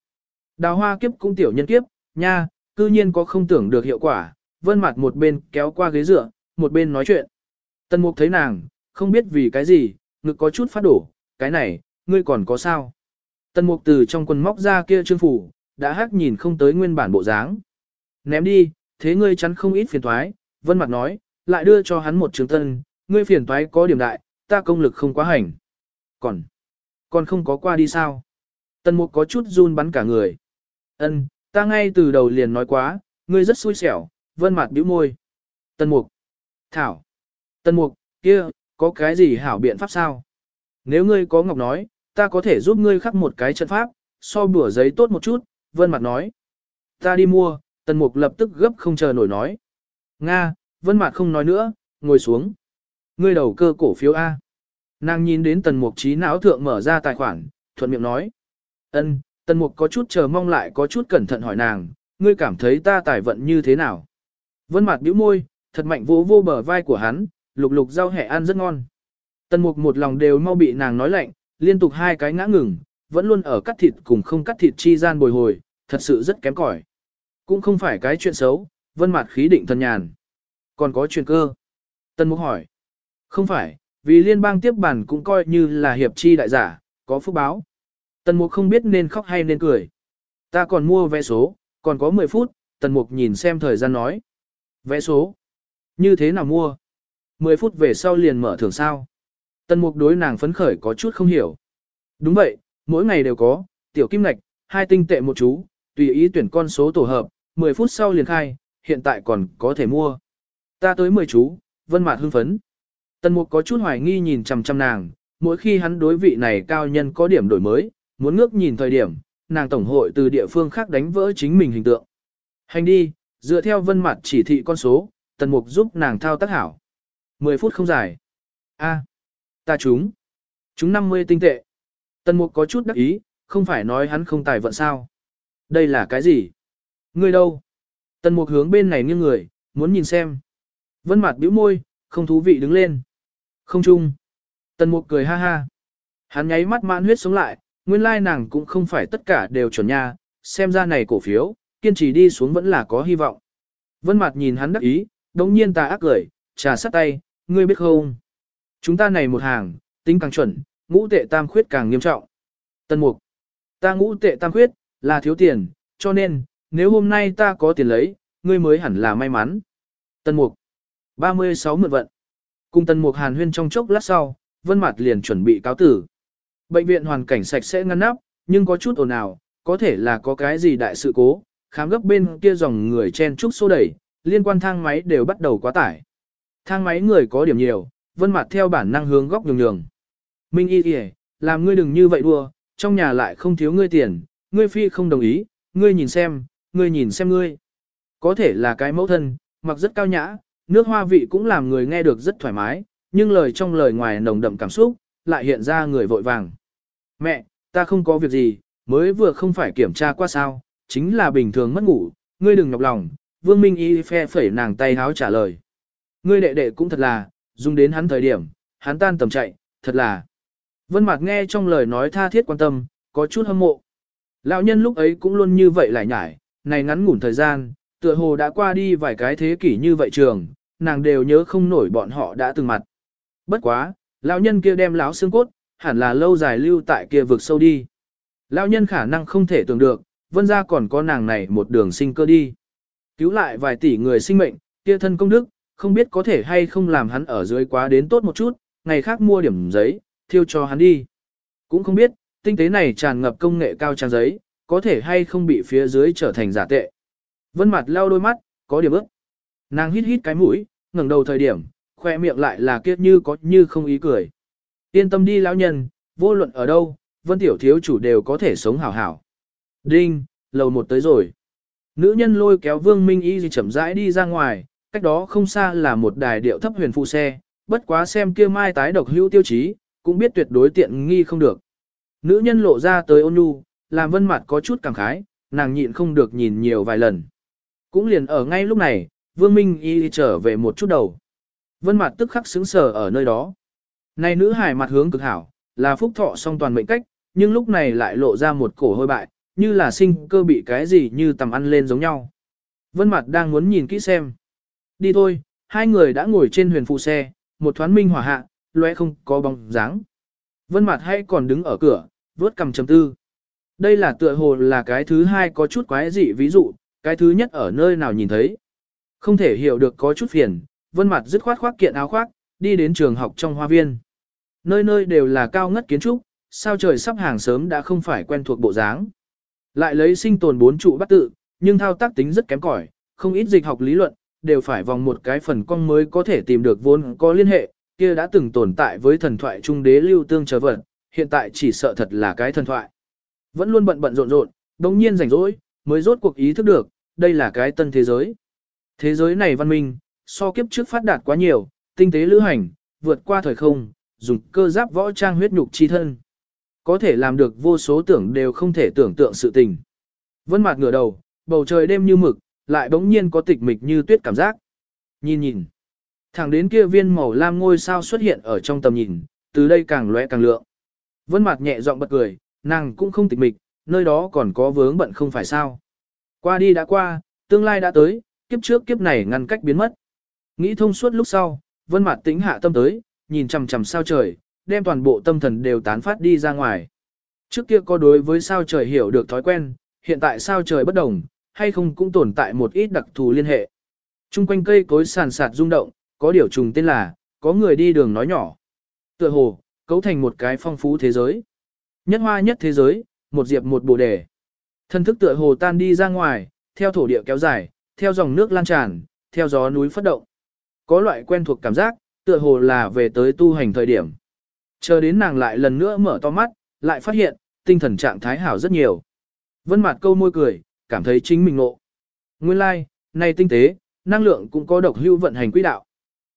[SPEAKER 1] Đào hoa kiếp cũng tiểu nhân kiếp, nha, cư nhiên có không tưởng được hiệu quả, vân mặt một bên kéo qua ghế dựa, một bên nói chuyện. Tân mục thấy nàng, không biết vì cái gì, ngực có chút phát đổ, cái này, ngươi còn có sao? Tân mục từ trong quần móc ra kia trương phủ, đã hắc nhìn không tới nguyên bản bộ dáng. Ném đi, thế ngươi chắn không ít phiền toái, vân mặt nói, lại đưa cho hắn một trường tân, ngươi phiền toái có điểm đại, ta công lực không quá hành. Còn, còn không có qua đi sao? Tần mục có chút run bắn cả người. Ân, ta ngay từ đầu liền nói quá, ngươi rất xui xẻo, vân mặt bĩu môi. Tần mục, thảo, Tần mục, kia, có cái gì hảo biện pháp sao? Nếu ngươi có ngọc nói, ta có thể giúp ngươi khắc một cái trận pháp, so bửa giấy tốt một chút, vân mặt nói. Ta đi mua, tần mục lập tức gấp không chờ nổi nói. Nga, vân mặt không nói nữa, ngồi xuống. Ngươi đầu cơ cổ phiếu A. Nàng nhìn đến tần mục trí não thượng mở ra tài khoản, thuận miệng nói. ân tần mục có chút chờ mong lại có chút cẩn thận hỏi nàng, ngươi cảm thấy ta tài vận như thế nào? Vân mặt bĩu môi, thật mạnh vỗ vô bờ vai của hắn, lục lục rau hẹ ăn rất ngon. Tần mục một lòng đều mau bị nàng nói lạnh, liên tục hai cái ngã ngừng, vẫn luôn ở cắt thịt cùng không cắt thịt chi gian bồi hồi, thật sự rất kém cỏi. Cũng không phải cái chuyện xấu, vân mặt khí định thần nhàn. Còn có chuyện cơ. Tần mục hỏi. Không phải, vì liên bang tiếp bản cũng coi như là hiệp chi đại giả, có phúc báo. Tần mục không biết nên khóc hay nên cười. Ta còn mua vé số, còn có 10 phút, tần mục nhìn xem thời gian nói. Vé số. Như thế nào mua? 10 phút về sau liền mở thưởng sao. Tần mục đối nàng phấn khởi có chút không hiểu. Đúng vậy, mỗi ngày đều có, tiểu kim ngạch, hai tinh tệ một chú, tùy ý tuyển con số tổ hợp, 10 phút sau liền khai, hiện tại còn có thể mua. Ta tới 10 chú, vân mạt hưng phấn. Tần mục có chút hoài nghi nhìn chằm chằm nàng, mỗi khi hắn đối vị này cao nhân có điểm đổi mới, muốn ngước nhìn thời điểm, nàng tổng hội từ địa phương khác đánh vỡ chính mình hình tượng. Hành đi, dựa theo vân mặt chỉ thị con số, tần mục giúp nàng thao tác hảo. 10 phút không dài. A, ta chúng. Chúng 50 tinh tệ. Tần mục có chút đắc ý, không phải nói hắn không tài vận sao. Đây là cái gì? Ngươi đâu? Tần mục hướng bên này nghiêng người, muốn nhìn xem. Vân mặt bĩu môi, không thú vị đứng lên. Không chung. Tần mục cười ha ha. Hắn nháy mắt mãn huyết sống lại, nguyên lai nàng cũng không phải tất cả đều chuẩn nha, xem ra này cổ phiếu, kiên trì đi xuống vẫn là có hy vọng. Vân mặt nhìn hắn đắc ý, đống nhiên ta ác cười, trà sát tay, ngươi biết không? Chúng ta này một hàng, tính càng chuẩn, ngũ tệ tam khuyết càng nghiêm trọng. Tân mục, ta ngũ tệ tam khuyết, là thiếu tiền, cho nên, nếu hôm nay ta có tiền lấy, ngươi mới hẳn là may mắn. Tân mục, 36 mượn vận. Cùng Tần mục hàn huyên trong chốc lát sau, vân mặt liền chuẩn bị cáo tử. Bệnh viện hoàn cảnh sạch sẽ ngăn nắp, nhưng có chút ồn ào, có thể là có cái gì đại sự cố, khám gấp bên kia dòng người chen trúc xô đẩy, liên quan thang máy đều bắt đầu quá tải. Thang máy người có điểm nhiều, vân mặt theo bản năng hướng góc nhường nhường. Minh y kìa, làm ngươi đừng như vậy đua, trong nhà lại không thiếu ngươi tiền, ngươi phi không đồng ý, ngươi nhìn xem, ngươi nhìn xem ngươi. Có thể là cái mẫu thân, mặc rất cao nhã, nước hoa vị cũng làm người nghe được rất thoải mái, nhưng lời trong lời ngoài nồng đậm cảm xúc, lại hiện ra người vội vàng. Mẹ, ta không có việc gì, mới vừa không phải kiểm tra qua sao, chính là bình thường mất ngủ, ngươi đừng nhọc lòng, Vương Minh Y phe phẩy nàng tay háo trả lời. Ngươi đệ đệ cũng thật là, dùng đến hắn thời điểm, hắn tan tầm chạy, thật là. Vân Mạc nghe trong lời nói tha thiết quan tâm, có chút hâm mộ. Lão nhân lúc ấy cũng luôn như vậy lại nhải, này ngắn ngủn thời gian, tựa hồ đã qua đi vài cái thế kỷ như vậy trường, nàng đều nhớ không nổi bọn họ đã từng mặt. Bất quá, lão nhân kia đem lão xương cốt, hẳn là lâu dài lưu tại kia vực sâu đi. Lão nhân khả năng không thể tưởng được, vân ra còn có nàng này một đường sinh cơ đi. Cứu lại vài tỷ người sinh mệnh, kia thân công đức, không biết có thể hay không làm hắn ở dưới quá đến tốt một chút, ngày khác mua điểm giấy, thiêu cho hắn đi. Cũng không biết, tinh tế này tràn ngập công nghệ cao trang giấy, có thể hay không bị phía dưới trở thành giả tệ. Vân mặt leo đôi mắt, có điểm ước. Nàng hít hít cái mũi, ngẩng đầu thời điểm, khoe miệng lại là kiết như có như không ý cười. Yên tâm đi lão nhân, vô luận ở đâu, vân tiểu thiếu chủ đều có thể sống hảo hảo. Đinh, lầu một tới rồi. Nữ nhân lôi kéo vương minh y gì chậm rãi đi ra ngoài, cách đó không xa là một đài điệu thấp huyền phụ xe, bất quá xem kia mai tái độc hữu tiêu chí, cũng biết tuyệt đối tiện nghi không được. Nữ nhân lộ ra tới ôn nhu, làm vân mặt có chút cảm khái, nàng nhịn không được nhìn nhiều vài lần. Cũng liền ở ngay lúc này, vương minh y trở về một chút đầu. Vân mặt tức khắc sững sờ ở nơi đó. Này nữ hải mặt hướng cực hảo, là phúc thọ song toàn mệnh cách, nhưng lúc này lại lộ ra một cổ hôi bại, như là sinh cơ bị cái gì như tầm ăn lên giống nhau. Vân mặt đang muốn nhìn kỹ xem. Đi thôi, hai người đã ngồi trên huyền phụ xe, một thoáng minh hỏa hạ, lóe không có bóng dáng. Vân mặt hay còn đứng ở cửa, vuốt cầm trầm tư. Đây là tựa hồ là cái thứ hai có chút quái dị ví dụ, cái thứ nhất ở nơi nào nhìn thấy. Không thể hiểu được có chút phiền, vân mặt dứt khoát khoác kiện áo khoác, đi đến trường học trong hoa viên. Nơi nơi đều là cao ngất kiến trúc, sao trời sắp hàng sớm đã không phải quen thuộc bộ dáng. Lại lấy sinh tồn bốn trụ bắt tự, nhưng thao tác tính rất kém cỏi, không ít dịch học lý luận, đều phải vòng một cái phần cong mới có thể tìm được vốn có liên hệ, kia đã từng tồn tại với thần thoại trung đế lưu tương chờ vật, hiện tại chỉ sợ thật là cái thần thoại. Vẫn luôn bận bận rộn rộn, đồng nhiên rảnh rỗi, mới rốt cuộc ý thức được, đây là cái tân thế giới. Thế giới này văn minh, so kiếp trước phát đạt quá nhiều, tinh tế lữ hành, vượt qua thời không, dùng cơ giáp võ trang huyết nhục chi thân. Có thể làm được vô số tưởng đều không thể tưởng tượng sự tình. Vân mặt ngửa đầu, bầu trời đêm như mực, lại bỗng nhiên có tịch mịch như tuyết cảm giác. Nhìn nhìn. Thẳng đến kia viên màu lam ngôi sao xuất hiện ở trong tầm nhìn, từ đây càng lóe càng lượng. Vân mặt nhẹ giọng bật cười, nàng cũng không tịch mịch, nơi đó còn có vướng bận không phải sao. Qua đi đã qua, tương lai đã tới, kiếp trước kiếp này ngăn cách biến mất. Nghĩ thông suốt lúc sau, Vân mặt tĩnh hạ tâm tới, nhìn chằm chằm sao trời, đem toàn bộ tâm thần đều tán phát đi ra ngoài. Trước kia có đối với sao trời hiểu được thói quen, hiện tại sao trời bất đồng, hay không cũng tồn tại một ít đặc thù liên hệ. Trung quanh cây cối sàn sạt rung động, có điều trùng tên là, có người đi đường nói nhỏ. Tựa hồ, cấu thành một cái phong phú thế giới. Nhất hoa nhất thế giới, một diệp một bồ đề. Thân thức tựa hồ tan đi ra ngoài, theo thổ địa kéo dài, theo dòng nước lan tràn, theo gió núi phất động. Có loại quen thuộc cảm giác, tựa hồ là về tới tu hành thời điểm. Chờ đến nàng lại lần nữa mở to mắt, lại phát hiện, tinh thần trạng thái hảo rất nhiều. Vân mặt câu môi cười, cảm thấy chính mình ngộ. Nguyên lai, like, này tinh tế, năng lượng cũng có độc hưu vận hành quỹ đạo.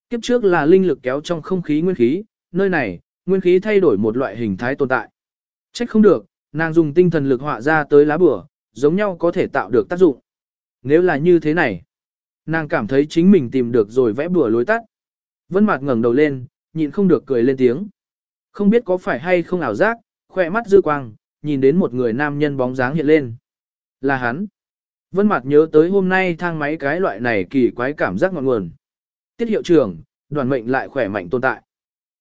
[SPEAKER 1] Kiếp trước là linh lực kéo trong không khí nguyên khí, nơi này, nguyên khí thay đổi một loại hình thái tồn tại. Trách không được, nàng dùng tinh thần lực họa ra tới lá bửa, giống nhau có thể tạo được tác dụng. Nếu là như thế này, nàng cảm thấy chính mình tìm được rồi vẽ bửa lối tắt. Vân Mạc ngẩng đầu lên, nhịn không được cười lên tiếng. Không biết có phải hay không ảo giác, khỏe mắt dư quang, nhìn đến một người nam nhân bóng dáng hiện lên. Là hắn. Vân Mạc nhớ tới hôm nay thang máy cái loại này kỳ quái cảm giác ngọn nguồn. Tiết hiệu trưởng, đoàn mệnh lại khỏe mạnh tồn tại.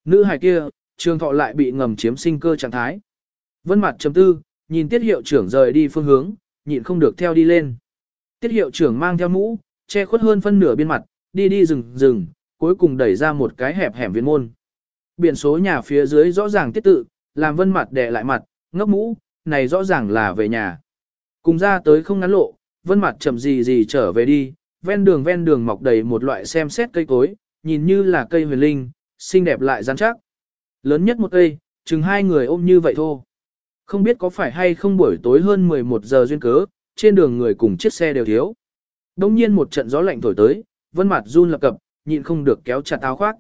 [SPEAKER 1] Nữ hài kia, trường thọ lại bị ngầm chiếm sinh cơ trạng thái. Vân mặt chấm tư, nhìn tiết hiệu trưởng rời đi phương hướng, nhịn không được theo đi lên. Tiết hiệu trưởng mang theo mũ, che khuất hơn phân nửa biên mặt, đi đi rừng rừng, cuối cùng đẩy ra một cái hẹp hẻm viên môn. Biển số nhà phía dưới rõ ràng tiết tự, làm vân mặt đè lại mặt, ngốc mũ, này rõ ràng là về nhà. Cùng ra tới không ngắn lộ, vân mặt chậm gì gì trở về đi, ven đường ven đường mọc đầy một loại xem xét cây cối, nhìn như là cây huyền linh, xinh đẹp lại rắn chắc. Lớn nhất một cây, chừng hai người ôm như vậy thôi. Không biết có phải hay không buổi tối hơn 11 giờ duyên cớ, trên đường người cùng chiếc xe đều thiếu. Đông nhiên một trận gió lạnh thổi tới, vân mặt run lập cập, nhịn không được kéo chặt áo khoác.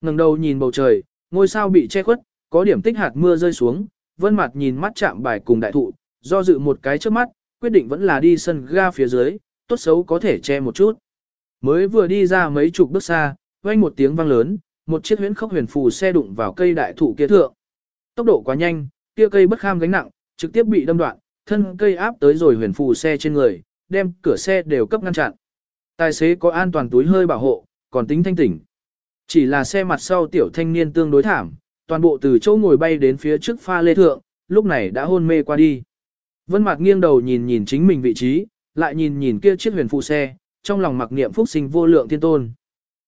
[SPEAKER 1] ngẩng đầu nhìn bầu trời, ngôi sao bị che khuất, có điểm tích hạt mưa rơi xuống, vân mặt nhìn mắt chạm bài cùng đại thụ, do dự một cái trước mắt, quyết định vẫn là đi sân ga phía dưới, tốt xấu có thể che một chút. Mới vừa đi ra mấy chục bước xa, vang một tiếng vang lớn, một chiếc huyễn khốc huyền phù xe đụng vào cây đại thụ kia thượng. Tốc độ quá nhanh, kia cây bất kham gánh nặng, trực tiếp bị đâm đoạn, thân cây áp tới rồi huyền phù xe trên người, đem cửa xe đều cấp ngăn chặn. Tài xế có an toàn túi hơi bảo hộ, còn tính thanh tỉnh. Chỉ là xe mặt sau tiểu thanh niên tương đối thảm, toàn bộ từ chỗ ngồi bay đến phía trước pha lê thượng, lúc này đã hôn mê qua đi. Vân Mạc nghiêng đầu nhìn nhìn chính mình vị trí, lại nhìn nhìn kia chiếc huyền phụ xe, trong lòng mặc niệm phúc sinh vô lượng thiên tôn.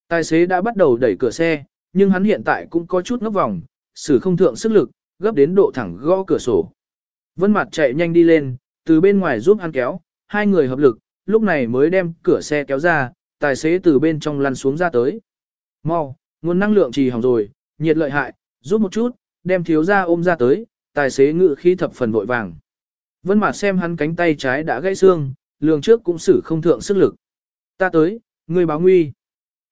[SPEAKER 1] Tài xế đã bắt đầu đẩy cửa xe, nhưng hắn hiện tại cũng có chút ngốc vòng, sử không thượng sức lực, gấp đến độ thẳng gõ cửa sổ. Vân Mạt chạy nhanh đi lên, từ bên ngoài giúp hắn kéo, hai người hợp lực, lúc này mới đem cửa xe kéo ra, tài xế từ bên trong lăn xuống ra tới. Mau, nguồn năng lượng trì hỏng rồi, nhiệt lợi hại, giúp một chút, đem thiếu gia ôm ra tới, tài xế ngự khí thập phần vội vàng. Vân Mạt xem hắn cánh tay trái đã gãy xương, lường trước cũng xử không thượng sức lực. Ta tới, ngươi báo nguy.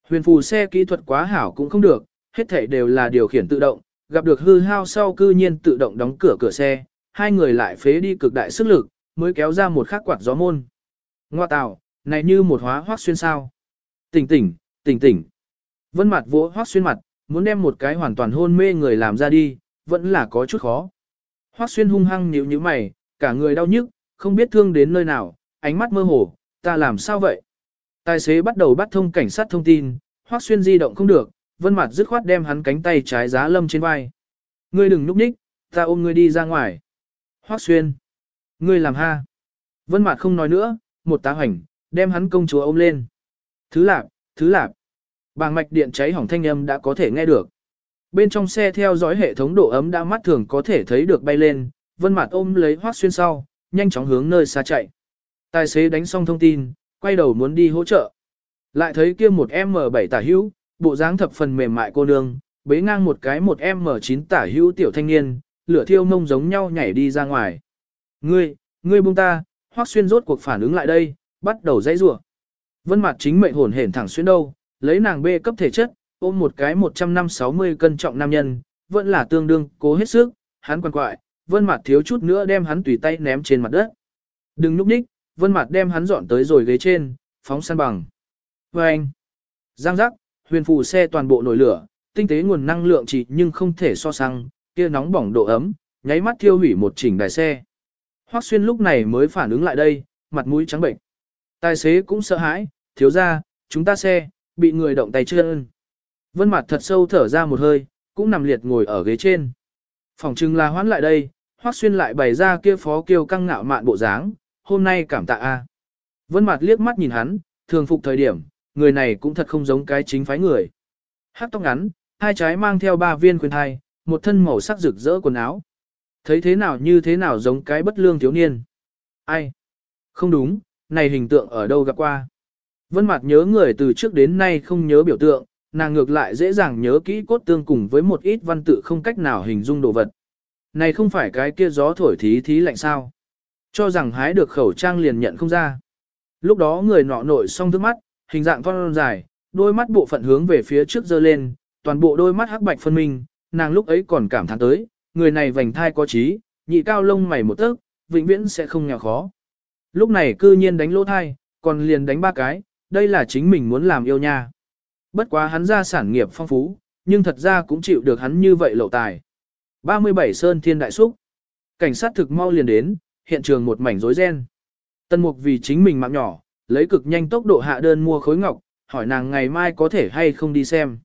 [SPEAKER 1] Huyền phù xe kỹ thuật quá hảo cũng không được, hết thảy đều là điều khiển tự động, gặp được hư hao sau cư nhiên tự động đóng cửa cửa xe, hai người lại phế đi cực đại sức lực, mới kéo ra một khắc quạt gió môn. Ngoa tào, này như một hóa hoác xuyên sao. Tỉnh tỉnh, tỉnh tỉnh. Vân mặt vỗ hoác xuyên mặt, muốn đem một cái hoàn toàn hôn mê người làm ra đi, vẫn là có chút khó. Hoác xuyên hung hăng nhíu nhíu mày, cả người đau nhức, không biết thương đến nơi nào, ánh mắt mơ hồ, ta làm sao vậy? Tài xế bắt đầu bắt thông cảnh sát thông tin, Hoắc Xuyên di động không được, Vân Mạt dứt khoát đem hắn cánh tay trái giá lâm trên vai. Ngươi đừng núp ních, ta ôm ngươi đi ra ngoài. Hoắc Xuyên, ngươi làm ha? Vân Mạt không nói nữa, một tá hoành, đem hắn công chúa ôm lên. Thứ lạp, thứ lạp. Bàng mạch điện cháy hỏng thanh âm đã có thể nghe được. Bên trong xe theo dõi hệ thống độ ấm đã mắt thường có thể thấy được bay lên, Vân Mạt ôm lấy Hoắc Xuyên sau, nhanh chóng hướng nơi xa chạy. Tài xế đánh xong thông tin, quay đầu muốn đi hỗ trợ. Lại thấy kia một M7 tả hữu, bộ dáng thập phần mềm mại cô nương, bế ngang một cái một M9 tả hữu tiểu thanh niên, lửa thiêu mông giống nhau nhảy đi ra ngoài. Ngươi, ngươi buông ta, Hoắc Xuyên rốt cuộc phản ứng lại đây, bắt đầu dãy rủa. Vân mặt chính mệnh hồn hển thẳng xuyên đâu, lấy nàng bê cấp thể chất, ôm một cái 150 cân trọng nam nhân, vẫn là tương đương cố hết sức, hắn quan quại, Vân mặt thiếu chút nữa đem hắn tùy tay ném trên mặt đất. Đừng núp ních, Vân mặt đem hắn dọn tới rồi ghế trên, phóng san bằng. Và anh, giang giác, huyền phù xe toàn bộ nổi lửa, tinh tế nguồn năng lượng chỉ nhưng không thể so sánh, kia nóng bỏng độ ấm, nháy mắt thiêu hủy một chỉnh đài xe. Hoắc Xuyên lúc này mới phản ứng lại đây, mặt mũi trắng bệnh. Tài xế cũng sợ hãi, thiếu gia, chúng ta xe, bị người động tay chân. Vân Mạt thật sâu thở ra một hơi, cũng nằm liệt ngồi ở ghế trên. Phòng trưng là hoán lại đây, Hoắc Xuyên lại bày ra kia phó kiêu căng ngạo mạn bộ dáng, hôm nay cảm tạ a. Vân Mạt liếc mắt nhìn hắn, thường phục thời điểm, người này cũng thật không giống cái chính phái người. Hát tóc ngắn, hai trái mang theo ba viên khuyên thai, một thân màu sắc rực rỡ quần áo. Thấy thế nào như thế nào giống cái bất lương thiếu niên. Ai? Không đúng, này hình tượng ở đâu gặp qua. Vân Mạt nhớ người từ trước đến nay không nhớ biểu tượng, nàng ngược lại dễ dàng nhớ kỹ cốt tương cùng với một ít văn tự không cách nào hình dung đồ vật. Này không phải cái kia gió thổi thí thí lạnh sao? Cho rằng hái được khẩu trang liền nhận không ra. Lúc đó người nọ nổi song thức mắt, hình dạng thon dài, đôi mắt bộ phận hướng về phía trước dơ lên, toàn bộ đôi mắt hắc bạch phân minh, nàng lúc ấy còn cảm thán tới, người này vành thai có trí, nhị cao lông mày một tấc, vĩnh viễn sẽ không nghèo khó. Lúc này cư nhiên đánh lỗ thai, còn liền đánh ba cái, đây là chính mình muốn làm yêu nha. Bất quá hắn ra sản nghiệp phong phú, nhưng thật ra cũng chịu được hắn như vậy lậu tài. 37 Sơn Thiên Đại Xúc Cảnh sát thực mau liền đến, hiện trường một mảnh rối ren. Tân Mục vì chính mình mạng nhỏ, lấy cực nhanh tốc độ hạ đơn mua khối ngọc, hỏi nàng ngày mai có thể hay không đi xem.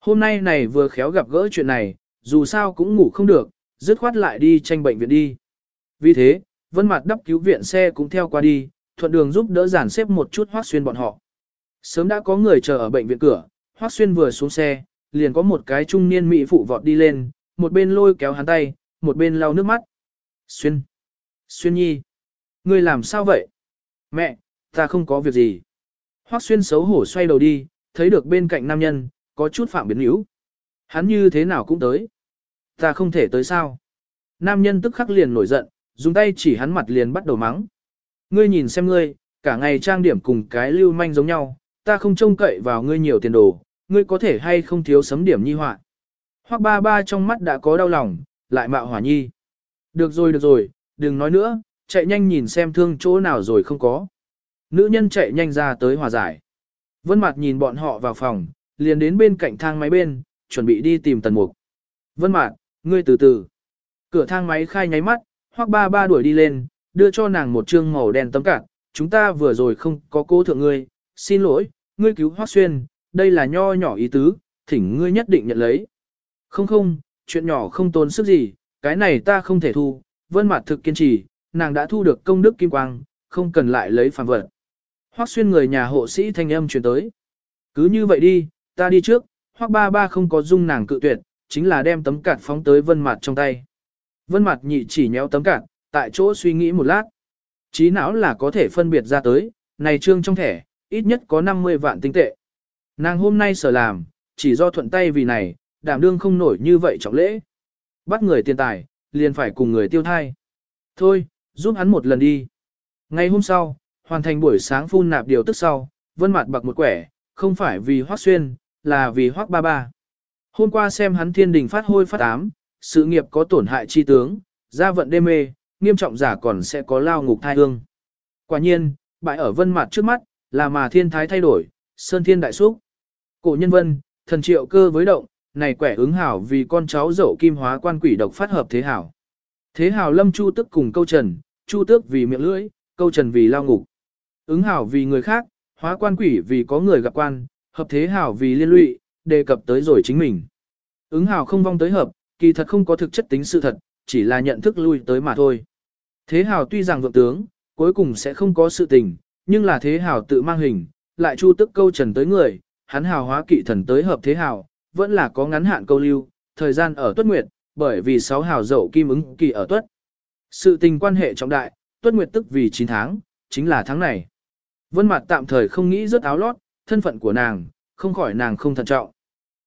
[SPEAKER 1] Hôm nay này vừa khéo gặp gỡ chuyện này, dù sao cũng ngủ không được, dứt khoát lại đi tranh bệnh viện đi. Vì thế, Vân Mặt đắp cứu viện xe cũng theo qua đi, thuận đường giúp đỡ giản xếp một chút hoác xuyên bọn họ. Sớm đã có người chờ ở bệnh viện cửa, hoác xuyên vừa xuống xe, liền có một cái trung niên mỹ phụ vọt đi lên, một bên lôi kéo hắn tay, một bên lau nước mắt. Xuyên! Xuyên nhi! Ngươi làm sao vậy? Mẹ, ta không có việc gì. Hoắc xuyên xấu hổ xoay đầu đi, thấy được bên cạnh nam nhân, có chút phạm biến yếu. Hắn như thế nào cũng tới. Ta không thể tới sao? Nam nhân tức khắc liền nổi giận, dùng tay chỉ hắn mặt liền bắt đầu mắng. Ngươi nhìn xem ngươi, cả ngày trang điểm cùng cái lưu manh giống nhau, ta không trông cậy vào ngươi nhiều tiền đồ, ngươi có thể hay không thiếu sấm điểm nhi họa. Hoắc ba ba trong mắt đã có đau lòng, lại mạo hỏa nhi. Được rồi được rồi, đừng nói nữa, chạy nhanh nhìn xem thương chỗ nào rồi không có. Nữ nhân chạy nhanh ra tới hòa giải. Vân Mạt nhìn bọn họ vào phòng, liền đến bên cạnh thang máy bên, chuẩn bị đi tìm Tần Mục. Vân Mạt, ngươi từ từ. Cửa thang máy khai nháy mắt, Hoắc Ba Ba đuổi đi lên, đưa cho nàng một trương màu đen tấm card, chúng ta vừa rồi không có cố thượng ngươi, xin lỗi, ngươi cứu Hoắc Xuyên, đây là nho nhỏ ý tứ, thỉnh ngươi nhất định nhận lấy. Không không, chuyện nhỏ không tốn sức gì, cái này ta không thể thu, Vân Mạt thực kiên trì, nàng đã thu được công đức kim quang, không cần lại lấy phàm vật. Hoắc Xuyên người nhà hộ sĩ thanh âm truyền tới. Cứ như vậy đi, ta đi trước, Hoắc Ba Ba không có dung nàng cự tuyệt, chính là đem tấm cạt phóng tới Vân mặt trong tay. Vân mặt nhị chỉ nhéo tấm cạt, tại chỗ suy nghĩ một lát. Trí não là có thể phân biệt ra tới, này trương trong thẻ, ít nhất có 50 vạn tinh tệ. Nàng hôm nay sở làm, chỉ do thuận tay vì này, đảm đương không nổi như vậy trọng lễ. Bắt người tiền tài, liền phải cùng người tiêu thai. Thôi, giúp hắn một lần đi. Ngày hôm sau, hoàn thành buổi sáng phun nạp điều tức sau, vân mặt bạc một quẻ, không phải vì hoác xuyên, là vì hoác ba ba. Hôm qua xem hắn thiên đình phát hôi phát ám, sự nghiệp có tổn hại chi tướng, gia vận đê mê, nghiêm trọng giả còn sẽ có lao ngục thai hương. Quả nhiên, bại ở vân mặt trước mắt, là mà thiên thái thay đổi, sơn thiên đại xúc. Cổ nhân vân, thần triệu cơ với động, này quẻ ứng hảo vì con cháu dậu kim hóa quan quỷ độc phát hợp thế hảo. Thế hảo lâm chu tức cùng câu trần, chu tước vì miệng lưỡi, câu trần vì lao ngục. Ứng hảo vì người khác, hóa quan quỷ vì có người gặp quan, hợp thế hảo vì liên lụy, đề cập tới rồi chính mình. Ứng hảo không vong tới hợp, kỳ thật không có thực chất tính sự thật, chỉ là nhận thức lui tới mà thôi. Thế hảo tuy rằng vượng tướng, cuối cùng sẽ không có sự tình, nhưng là thế hảo tự mang hình, lại chu tức câu trần tới người, hắn hào hóa kỵ thần tới hợp thế hảo, vẫn là có ngắn hạn câu lưu, thời gian ở tuất nguyệt, bởi vì sáu hào dậu kim ứng kỳ ở tuất. Sự tình quan hệ trọng đại, tuất nguyệt tức vì 9 tháng, chính là tháng này. Vân Mạt tạm thời không nghĩ rớt áo lót, thân phận của nàng, không khỏi nàng không thận trọng.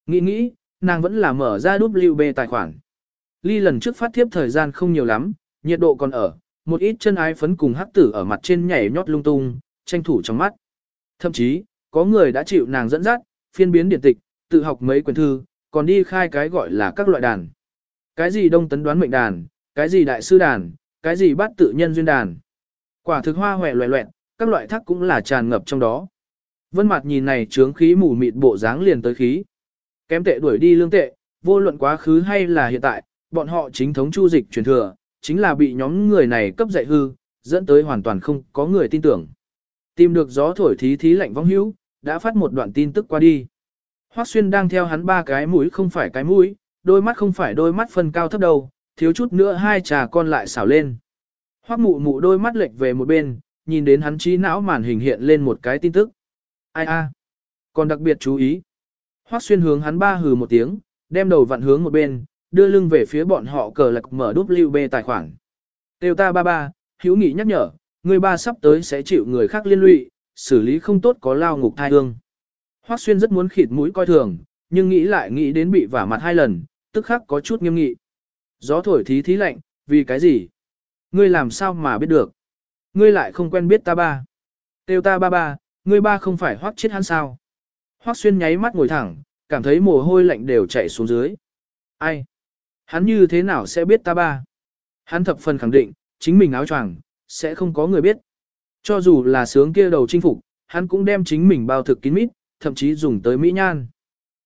[SPEAKER 1] Nghĩ nghĩ, nàng vẫn là mở ra WB tài khoản. Ly lần trước phát thiếp thời gian không nhiều lắm, nhiệt độ còn ở, một ít chân ái phấn cùng hắc tử ở mặt trên nhảy nhót lung tung, tranh thủ trong mắt. Thậm chí, có người đã chịu nàng dẫn dắt, phiên biến điển tịch, tự học mấy quyển thư, còn đi khai cái gọi là các loại đàn. Cái gì đông tấn đoán mệnh đàn, cái gì đại sư đàn, cái gì bát tự nhân duyên đàn. Quả thực hoa hòe loẹ loẹt các loại thác cũng là tràn ngập trong đó. Vân mặt nhìn này trướng khí mù mịt bộ dáng liền tới khí. Kém tệ đuổi đi lương tệ, vô luận quá khứ hay là hiện tại, bọn họ chính thống chu dịch truyền thừa, chính là bị nhóm người này cấp dạy hư, dẫn tới hoàn toàn không có người tin tưởng. Tìm được gió thổi thí thí lạnh vong hữu, đã phát một đoạn tin tức qua đi. Hoắc Xuyên đang theo hắn ba cái mũi không phải cái mũi, đôi mắt không phải đôi mắt phân cao thấp đầu, thiếu chút nữa hai trà con lại xảo lên. Hoắc mụ mụ đôi mắt lệch về một bên, nhìn đến hắn trí não màn hình hiện lên một cái tin tức. Ai a? Còn đặc biệt chú ý. Hoắc Xuyên hướng hắn ba hừ một tiếng, đem đầu vặn hướng một bên, đưa lưng về phía bọn họ cờ lạc mở WB tài khoản. Tiêu ta ba ba, hữu nghị nhắc nhở, người ba sắp tới sẽ chịu người khác liên lụy, xử lý không tốt có lao ngục thai hương. Hoắc Xuyên rất muốn khịt mũi coi thường, nhưng nghĩ lại nghĩ đến bị vả mặt hai lần, tức khắc có chút nghiêm nghị. Gió thổi thí thí lạnh, vì cái gì? Ngươi làm sao mà biết được? Ngươi lại không quen biết ta ba. Tiêu ta ba ba, ngươi ba không phải hoác chết hắn sao? Hoác Xuyên nháy mắt ngồi thẳng, cảm thấy mồ hôi lạnh đều chạy xuống dưới. Ai? Hắn như thế nào sẽ biết ta ba? Hắn thập phần khẳng định, chính mình áo choàng, sẽ không có người biết. Cho dù là sướng kia đầu chinh phục, hắn cũng đem chính mình bao thực kín mít, thậm chí dùng tới mỹ nhan.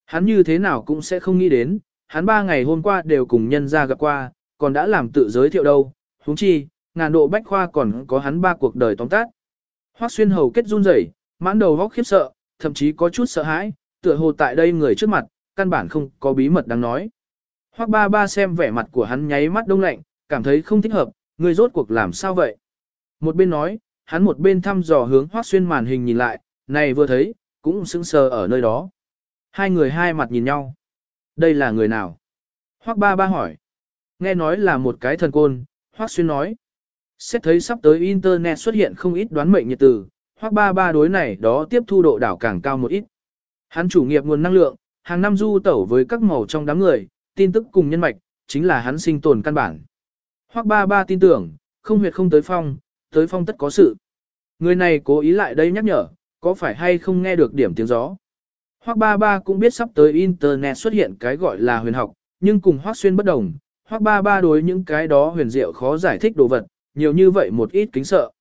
[SPEAKER 1] Hắn như thế nào cũng sẽ không nghĩ đến, hắn ba ngày hôm qua đều cùng nhân ra gặp qua, còn đã làm tự giới thiệu đâu, huống chi, ngàn độ bách khoa còn có hắn ba cuộc đời tóm tát. Hoắc xuyên hầu kết run rẩy, mãn đầu góc khiếp sợ, thậm chí có chút sợ hãi, tựa hồ tại đây người trước mặt, căn bản không có bí mật đáng nói. Hoắc ba ba xem vẻ mặt của hắn nháy mắt đông lạnh, cảm thấy không thích hợp, người rốt cuộc làm sao vậy? Một bên nói, hắn một bên thăm dò hướng Hoắc xuyên màn hình nhìn lại, này vừa thấy, cũng sững sờ ở nơi đó. Hai người hai mặt nhìn nhau. Đây là người nào? Hoắc ba ba hỏi. Nghe nói là một cái thần côn, Hoắc xuyên nói. Xét thấy sắp tới Internet xuất hiện không ít đoán mệnh nhiệt từ, hoặc ba ba đối này đó tiếp thu độ đảo càng cao một ít. Hắn chủ nghiệp nguồn năng lượng, hàng năm du tẩu với các màu trong đám người, tin tức cùng nhân mạch, chính là hắn sinh tồn căn bản. hoặc ba ba tin tưởng, không huyệt không tới phong, tới phong tất có sự. Người này cố ý lại đây nhắc nhở, có phải hay không nghe được điểm tiếng gió? hoặc ba ba cũng biết sắp tới Internet xuất hiện cái gọi là huyền học, nhưng cùng Hoác xuyên bất đồng, hoặc ba ba đối những cái đó huyền diệu khó giải thích đồ vật, nhiều như vậy một ít kính sợ.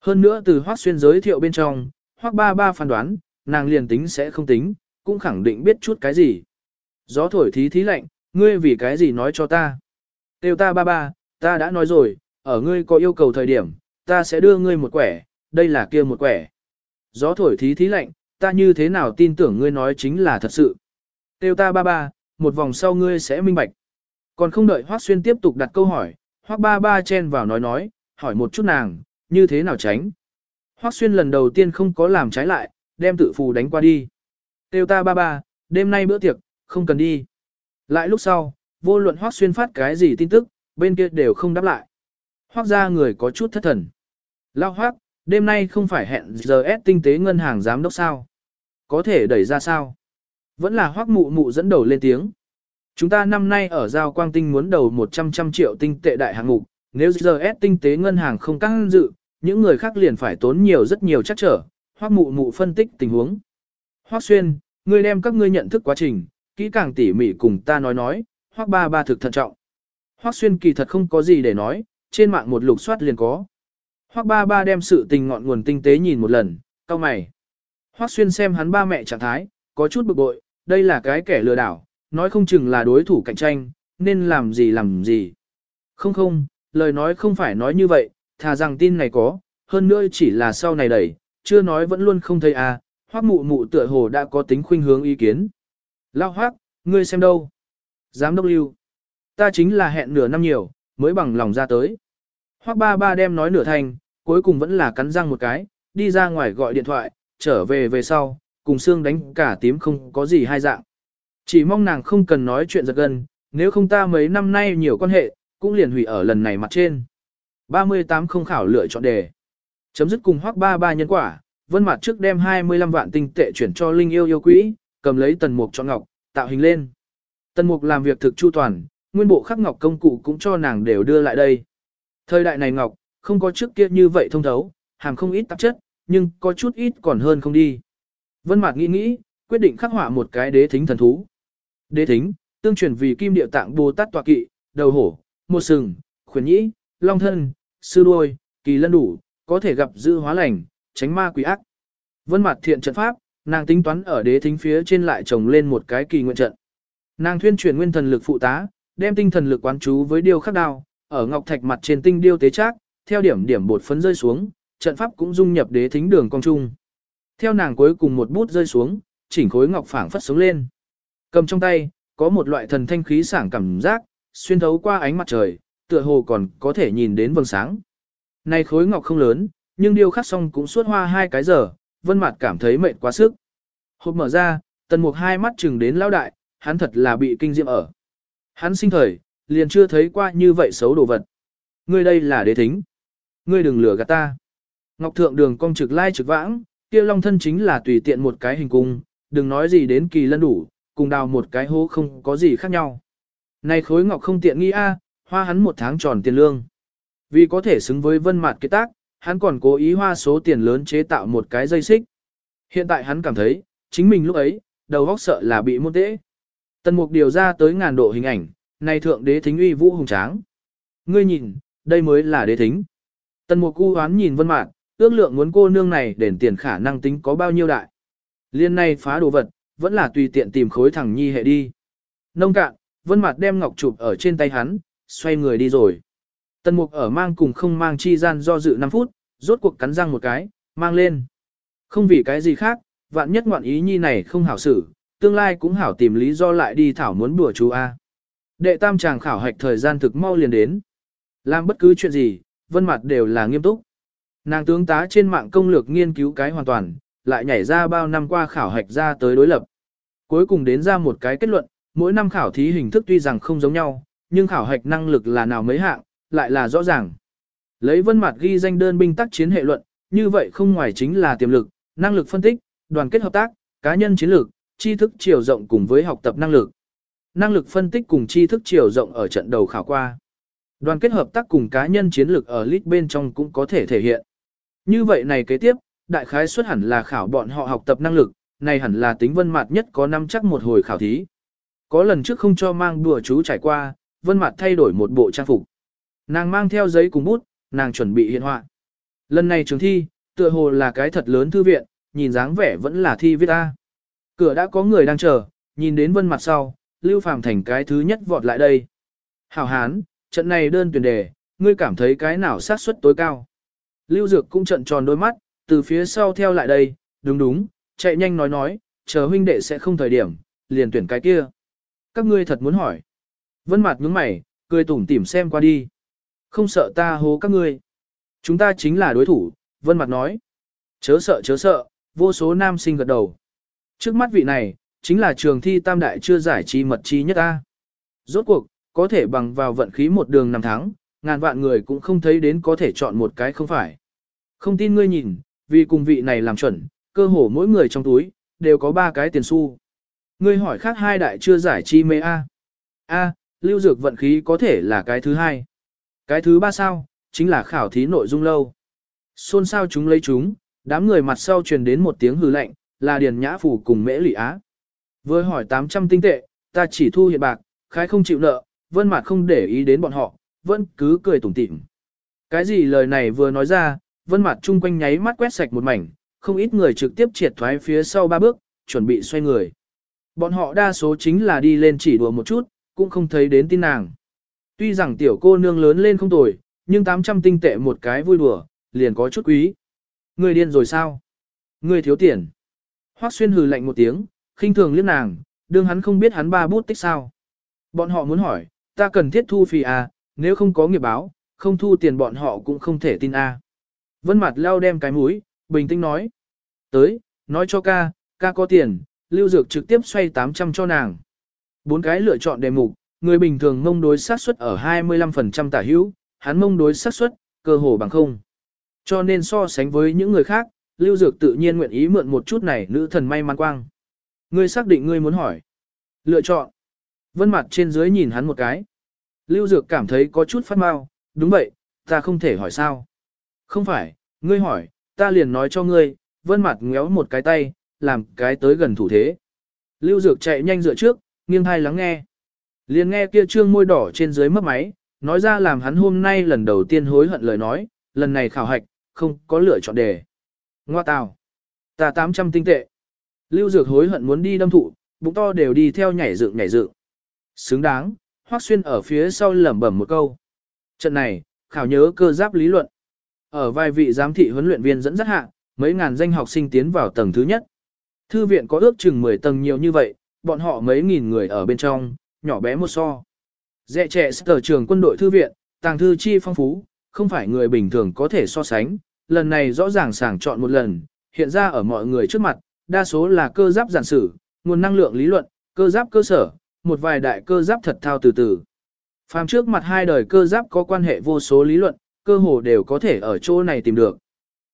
[SPEAKER 1] Hơn nữa từ Hoắc xuyên giới thiệu bên trong, Hoắc ba ba phán đoán, nàng liền tính sẽ không tính, cũng khẳng định biết chút cái gì. Gió thổi thí thí lạnh, ngươi vì cái gì nói cho ta. Tiêu ta ba ba, ta đã nói rồi, ở ngươi có yêu cầu thời điểm, ta sẽ đưa ngươi một quẻ, đây là kia một quẻ. Gió thổi thí thí lạnh, ta như thế nào tin tưởng ngươi nói chính là thật sự. Tiêu ta ba ba, một vòng sau ngươi sẽ minh bạch. Còn không đợi Hoắc Xuyên tiếp tục đặt câu hỏi, Hoắc ba ba chen vào nói nói, hỏi một chút nàng, như thế nào tránh. Hoắc Xuyên lần đầu tiên không có làm trái lại, đem tự phù đánh qua đi. Tiêu ta ba ba, đêm nay bữa tiệc, không cần đi. Lại lúc sau, vô luận Hoắc Xuyên phát cái gì tin tức, bên kia đều không đáp lại. Hoắc ra người có chút thất thần. Lao Hoắc, đêm nay không phải hẹn giờ S tinh tế ngân hàng giám đốc sao. Có thể đẩy ra sao? Vẫn là Hoắc mụ mụ dẫn đầu lên tiếng. Chúng ta năm nay ở Giao Quang Tinh muốn đầu 100 trăm triệu tinh tệ đại hạng mục, nếu giờ S tinh tế ngân hàng không căng dự, những người khác liền phải tốn nhiều rất nhiều chắc trở, Hoác mụ mụ phân tích tình huống. Hoác xuyên, ngươi đem các ngươi nhận thức quá trình, kỹ càng tỉ mỉ cùng ta nói nói, Hoác ba ba thực thận trọng. Hoác xuyên kỳ thật không có gì để nói, trên mạng một lục soát liền có. Hoác ba ba đem sự tình ngọn nguồn tinh tế nhìn một lần, cao mày. Hoác xuyên xem hắn ba mẹ trạng thái, có chút bực bội, đây là cái kẻ lừa đảo, nói không chừng là đối thủ cạnh tranh, nên làm gì làm gì. Không không, lời nói không phải nói như vậy, thà rằng tin này có, hơn nữa chỉ là sau này đẩy, chưa nói vẫn luôn không thấy à, hoác mụ mụ tựa hồ đã có tính khuynh hướng ý kiến. Lao hoác, ngươi xem đâu? Giám đốc lưu. Ta chính là hẹn nửa năm nhiều, mới bằng lòng ra tới. Hoác ba ba đem nói nửa thành, cuối cùng vẫn là cắn răng một cái, đi ra ngoài gọi điện thoại, trở về về sau, cùng xương đánh cả tím không có gì hai dạng. Chỉ mong nàng không cần nói chuyện giật gân, nếu không ta mấy năm nay nhiều quan hệ, cũng liền hủy ở lần này mặt trên. 38 không khảo lựa chọn đề. Chấm dứt cùng hoác ba ba nhân quả, vân mặt trước đem 25 vạn tinh tệ chuyển cho Linh yêu yêu quỹ, cầm lấy tần mục chọn ngọc, tạo hình lên. Tần mục làm việc thực chu toàn, nguyên bộ khắc ngọc công cụ cũng cho nàng đều đưa lại đây. Thời đại này ngọc, không có trước kia như vậy thông thấu, hàm không ít tạp chất, nhưng có chút ít còn hơn không đi. Vân Mạc nghĩ nghĩ, quyết định khắc họa một cái đế thính thần thú. Đế thính, tương truyền vì kim điệu tạng Bồ Tát tọa kỵ, đầu hổ, một sừng, khuyển nhĩ, long thân, sư đuôi, kỳ lân đủ, có thể gặp dư hóa lành, tránh ma quỷ ác. Vân mặt thiện trận pháp, nàng tính toán ở đế thính phía trên lại trồng lên một cái kỳ nguyện trận. Nàng thuyên truyền nguyên thần lực phụ tá, đem tinh thần lực quán chú với điêu khắc đao, ở ngọc thạch mặt trên tinh điêu tế trác, theo điểm điểm bột phấn rơi xuống, trận pháp cũng dung nhập đế thính đường cong trung. Theo nàng cuối cùng một bút rơi xuống, chỉnh khối ngọc phảng phất sống lên. Cầm trong tay, có một loại thần thanh khí sảng cảm giác, xuyên thấu qua ánh mặt trời, tựa hồ còn có thể nhìn đến vầng sáng. Này khối ngọc không lớn, nhưng điêu khắc xong cũng suốt hoa hai cái giờ, vân mặt cảm thấy mệt quá sức. Hộp mở ra, tần mục hai mắt chừng đến lão đại, hắn thật là bị kinh diệm ở. Hắn sinh thời, liền chưa thấy qua như vậy xấu đồ vật. Ngươi đây là đế thính. Ngươi đừng lừa gạt ta. Ngọc thượng đường cong trực lai trực vãng, kia long thân chính là tùy tiện một cái hình cung, đừng nói gì đến kỳ lân đủ, cùng đào một cái hố không có gì khác nhau. Này khối ngọc không tiện nghi a, hoa hắn một tháng tròn tiền lương. Vì có thể xứng với vân mặt kết tác, hắn còn cố ý hoa số tiền lớn chế tạo một cái dây xích. Hiện tại hắn cảm thấy, chính mình lúc ấy, đầu óc sợ là bị môn tễ. Tần mục điều ra tới ngàn độ hình ảnh, này thượng đế thính uy vũ hùng tráng. Ngươi nhìn, đây mới là đế thính. Tần mục cu hoán nhìn vân mạn, ước lượng muốn cô nương này đền tiền khả năng tính có bao nhiêu đại. Liên này phá đồ vật, vẫn là tùy tiện tìm khối thằng nhi hệ đi. Nông cạn, vân mặt đem ngọc chụp ở trên tay hắn, xoay người đi rồi. Tần mục ở mang cùng không mang chi gian do dự 5 phút, rốt cuộc cắn răng một cái, mang lên. Không vì cái gì khác, vạn nhất ngoạn ý nhi này không hảo xử, tương lai cũng hảo tìm lý do lại đi thảo muốn bùa chú A. Đệ tam chàng khảo hạch thời gian thực mau liền đến. Làm bất cứ chuyện gì, vân mặt đều là nghiêm túc. Nàng tướng tá trên mạng công lược nghiên cứu cái hoàn toàn, lại nhảy ra bao năm qua khảo hạch ra tới đối lập. Cuối cùng đến ra một cái kết luận, mỗi năm khảo thí hình thức tuy rằng không giống nhau, nhưng khảo hạch năng lực là nào mấy hạng, lại là rõ ràng. Lấy vân mặt ghi danh đơn binh tác chiến hệ luận, như vậy không ngoài chính là tiềm lực, năng lực phân tích, đoàn kết hợp tác, cá nhân chiến lược, tri thức chiều rộng cùng với học tập năng lực. Năng lực phân tích cùng tri thức chiều rộng ở trận đầu khảo qua. Đoàn kết hợp tác cùng cá nhân chiến lược ở lít bên trong cũng có thể thể hiện. Như vậy này kế tiếp, đại khái xuất hẳn là khảo bọn họ học tập năng lực, này hẳn là tính vân mặt nhất có năm chắc một hồi khảo thí. Có lần trước không cho mang đùa chú trải qua, vân mặt thay đổi một bộ trang phục. Nàng mang theo giấy cùng bút, nàng chuẩn bị hiện họa. Lần này trường thi, tựa hồ là cái thật lớn thư viện, nhìn dáng vẻ vẫn là thi viết A. Cửa đã có người đang chờ, nhìn đến vân mặt sau, Lưu Phàm thành cái thứ nhất vọt lại đây. Hảo hán, trận này đơn tuyển đề, ngươi cảm thấy cái nào sát suất tối cao. Lưu Dược cũng trận tròn đôi mắt, từ phía sau theo lại đây, đúng đúng, chạy nhanh nói nói, chờ huynh đệ sẽ không thời điểm, liền tuyển cái kia. Các ngươi thật muốn hỏi. Vân mặt nhướng mày, cười tủm tỉm xem qua đi. Không sợ ta hố các ngươi. Chúng ta chính là đối thủ, Vân mặt nói. Chớ sợ chớ sợ, vô số nam sinh gật đầu. Trước mắt vị này, chính là trường thi tam đại chưa giải chi mật chi nhất ta. Rốt cuộc, có thể bằng vào vận khí một đường năm tháng, ngàn vạn người cũng không thấy đến có thể chọn một cái không phải. Không tin ngươi nhìn, vì cùng vị này làm chuẩn, cơ hồ mỗi người trong túi, đều có ba cái tiền xu. Ngươi hỏi khác hai đại chưa giải chi mê A. A, lưu dược vận khí có thể là cái thứ hai. Cái thứ ba sao, chính là khảo thí nội dung lâu. Xôn sao chúng lấy chúng, đám người mặt sau truyền đến một tiếng hừ lạnh, là Điền Nhã Phủ cùng Mễ Lị Á. Vừa hỏi 800 tinh tệ, ta chỉ thu hiện bạc, khái không chịu nợ, vân mặt không để ý đến bọn họ, vẫn cứ cười tủm tỉm. Cái gì lời này vừa nói ra, vân mặt chung quanh nháy mắt quét sạch một mảnh, không ít người trực tiếp triệt thoái phía sau ba bước, chuẩn bị xoay người. Bọn họ đa số chính là đi lên chỉ đùa một chút, cũng không thấy đến tin nàng. Tuy rằng tiểu cô nương lớn lên không tồi, nhưng 800 tinh tệ một cái vui đùa, liền có chút quý. Người điên rồi sao? Người thiếu tiền. Hoắc xuyên hừ lạnh một tiếng, khinh thường liếc nàng, đương hắn không biết hắn ba bút tích sao. Bọn họ muốn hỏi, ta cần thiết thu phí à, nếu không có nghiệp báo, không thu tiền bọn họ cũng không thể tin a. À. Vân mặt leo đem cái mũi, bình tĩnh nói. Tới, nói cho ca, ca có tiền, lưu dược trực tiếp xoay 800 cho nàng. Bốn cái lựa chọn đề mục, người bình thường mông đối xác suất ở 25% tả hữu, hắn mông đối xác suất, cơ hồ bằng không. Cho nên so sánh với những người khác, lưu dược tự nhiên nguyện ý mượn một chút này nữ thần may mắn quang. Ngươi xác định ngươi muốn hỏi. Lựa chọn. Vân mặt trên dưới nhìn hắn một cái. Lưu Dược cảm thấy có chút phát mau, đúng vậy, ta không thể hỏi sao. Không phải, ngươi hỏi, ta liền nói cho ngươi, vân mặt ngéo một cái tay, làm cái tới gần thủ thế. Lưu Dược chạy nhanh dựa trước, nghiêng thai lắng nghe. Liền nghe kia trương môi đỏ trên dưới mấp máy, nói ra làm hắn hôm nay lần đầu tiên hối hận lời nói, lần này khảo hạch, không có lựa chọn đề. Ngoa tào, ta 800 tinh tệ. Lưu Dược hối hận muốn đi đâm thụ, bụng to đều đi theo nhảy dựng nhảy dựng. Xứng đáng, Hoắc Xuyên ở phía sau lẩm bẩm một câu. Trận này, khảo nhớ cơ giáp lý luận. Ở vài vị giám thị huấn luyện viên dẫn dắt hạ, mấy ngàn danh học sinh tiến vào tầng thứ nhất. Thư viện có ước chừng 10 tầng nhiều như vậy, bọn họ mấy nghìn người ở bên trong, nhỏ bé một so. Dẹ trẻ sở trường quân đội thư viện, tàng thư chi phong phú, không phải người bình thường có thể so sánh. Lần này rõ ràng sàng chọn một lần, hiện ra ở mọi người trước mặt, đa số là cơ giáp giản sử, nguồn năng lượng lý luận, cơ giáp cơ sở, một vài đại cơ giáp thật thao từ từ. Phàm trước mặt hai đời cơ giáp có quan hệ vô số lý luận, cơ hồ đều có thể ở chỗ này tìm được.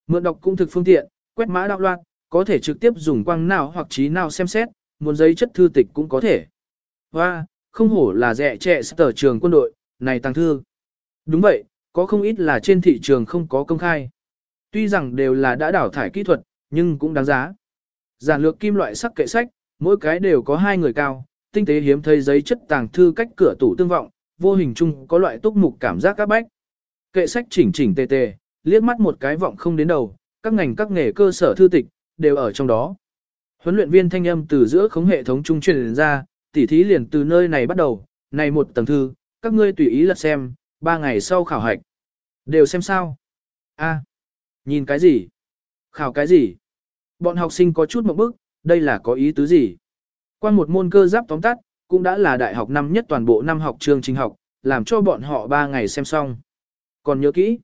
[SPEAKER 1] Mượn đọc cũng thực phương tiện, quét mã đạo loạn, có thể trực tiếp dùng quang nào hoặc trí nào xem xét, muốn giấy chất thư tịch cũng có thể. Và, không hổ là rẻ trẻ sở trường quân đội, này tăng thư. Đúng vậy, có không ít là trên thị trường không có công khai. Tuy rằng đều là đã đảo thải kỹ thuật, nhưng cũng đáng giá. Giản lược kim loại sắc kệ sách, mỗi cái đều có hai người cao, tinh tế hiếm thấy giấy chất tàng thư cách cửa tủ tương vọng, vô hình chung có loại túc mục cảm giác các bách. Kệ sách chỉnh chỉnh tề tề, liếc mắt một cái vọng không đến đầu, các ngành các nghề cơ sở thư tịch, đều ở trong đó. Huấn luyện viên thanh âm từ giữa khống hệ thống trung truyền ra, tỉ thí liền từ nơi này bắt đầu, này một tầng thư, các ngươi tùy ý lật xem, ba ngày sau khảo hạch. Đều xem sao? A, nhìn cái gì? Khảo cái gì? Bọn học sinh có chút một bức, đây là có ý tứ gì? Quan một môn cơ giáp tóm tắt, cũng đã là đại học năm nhất toàn bộ năm học chương trình học, làm cho bọn họ ba ngày xem xong. Còn nhớ kỹ,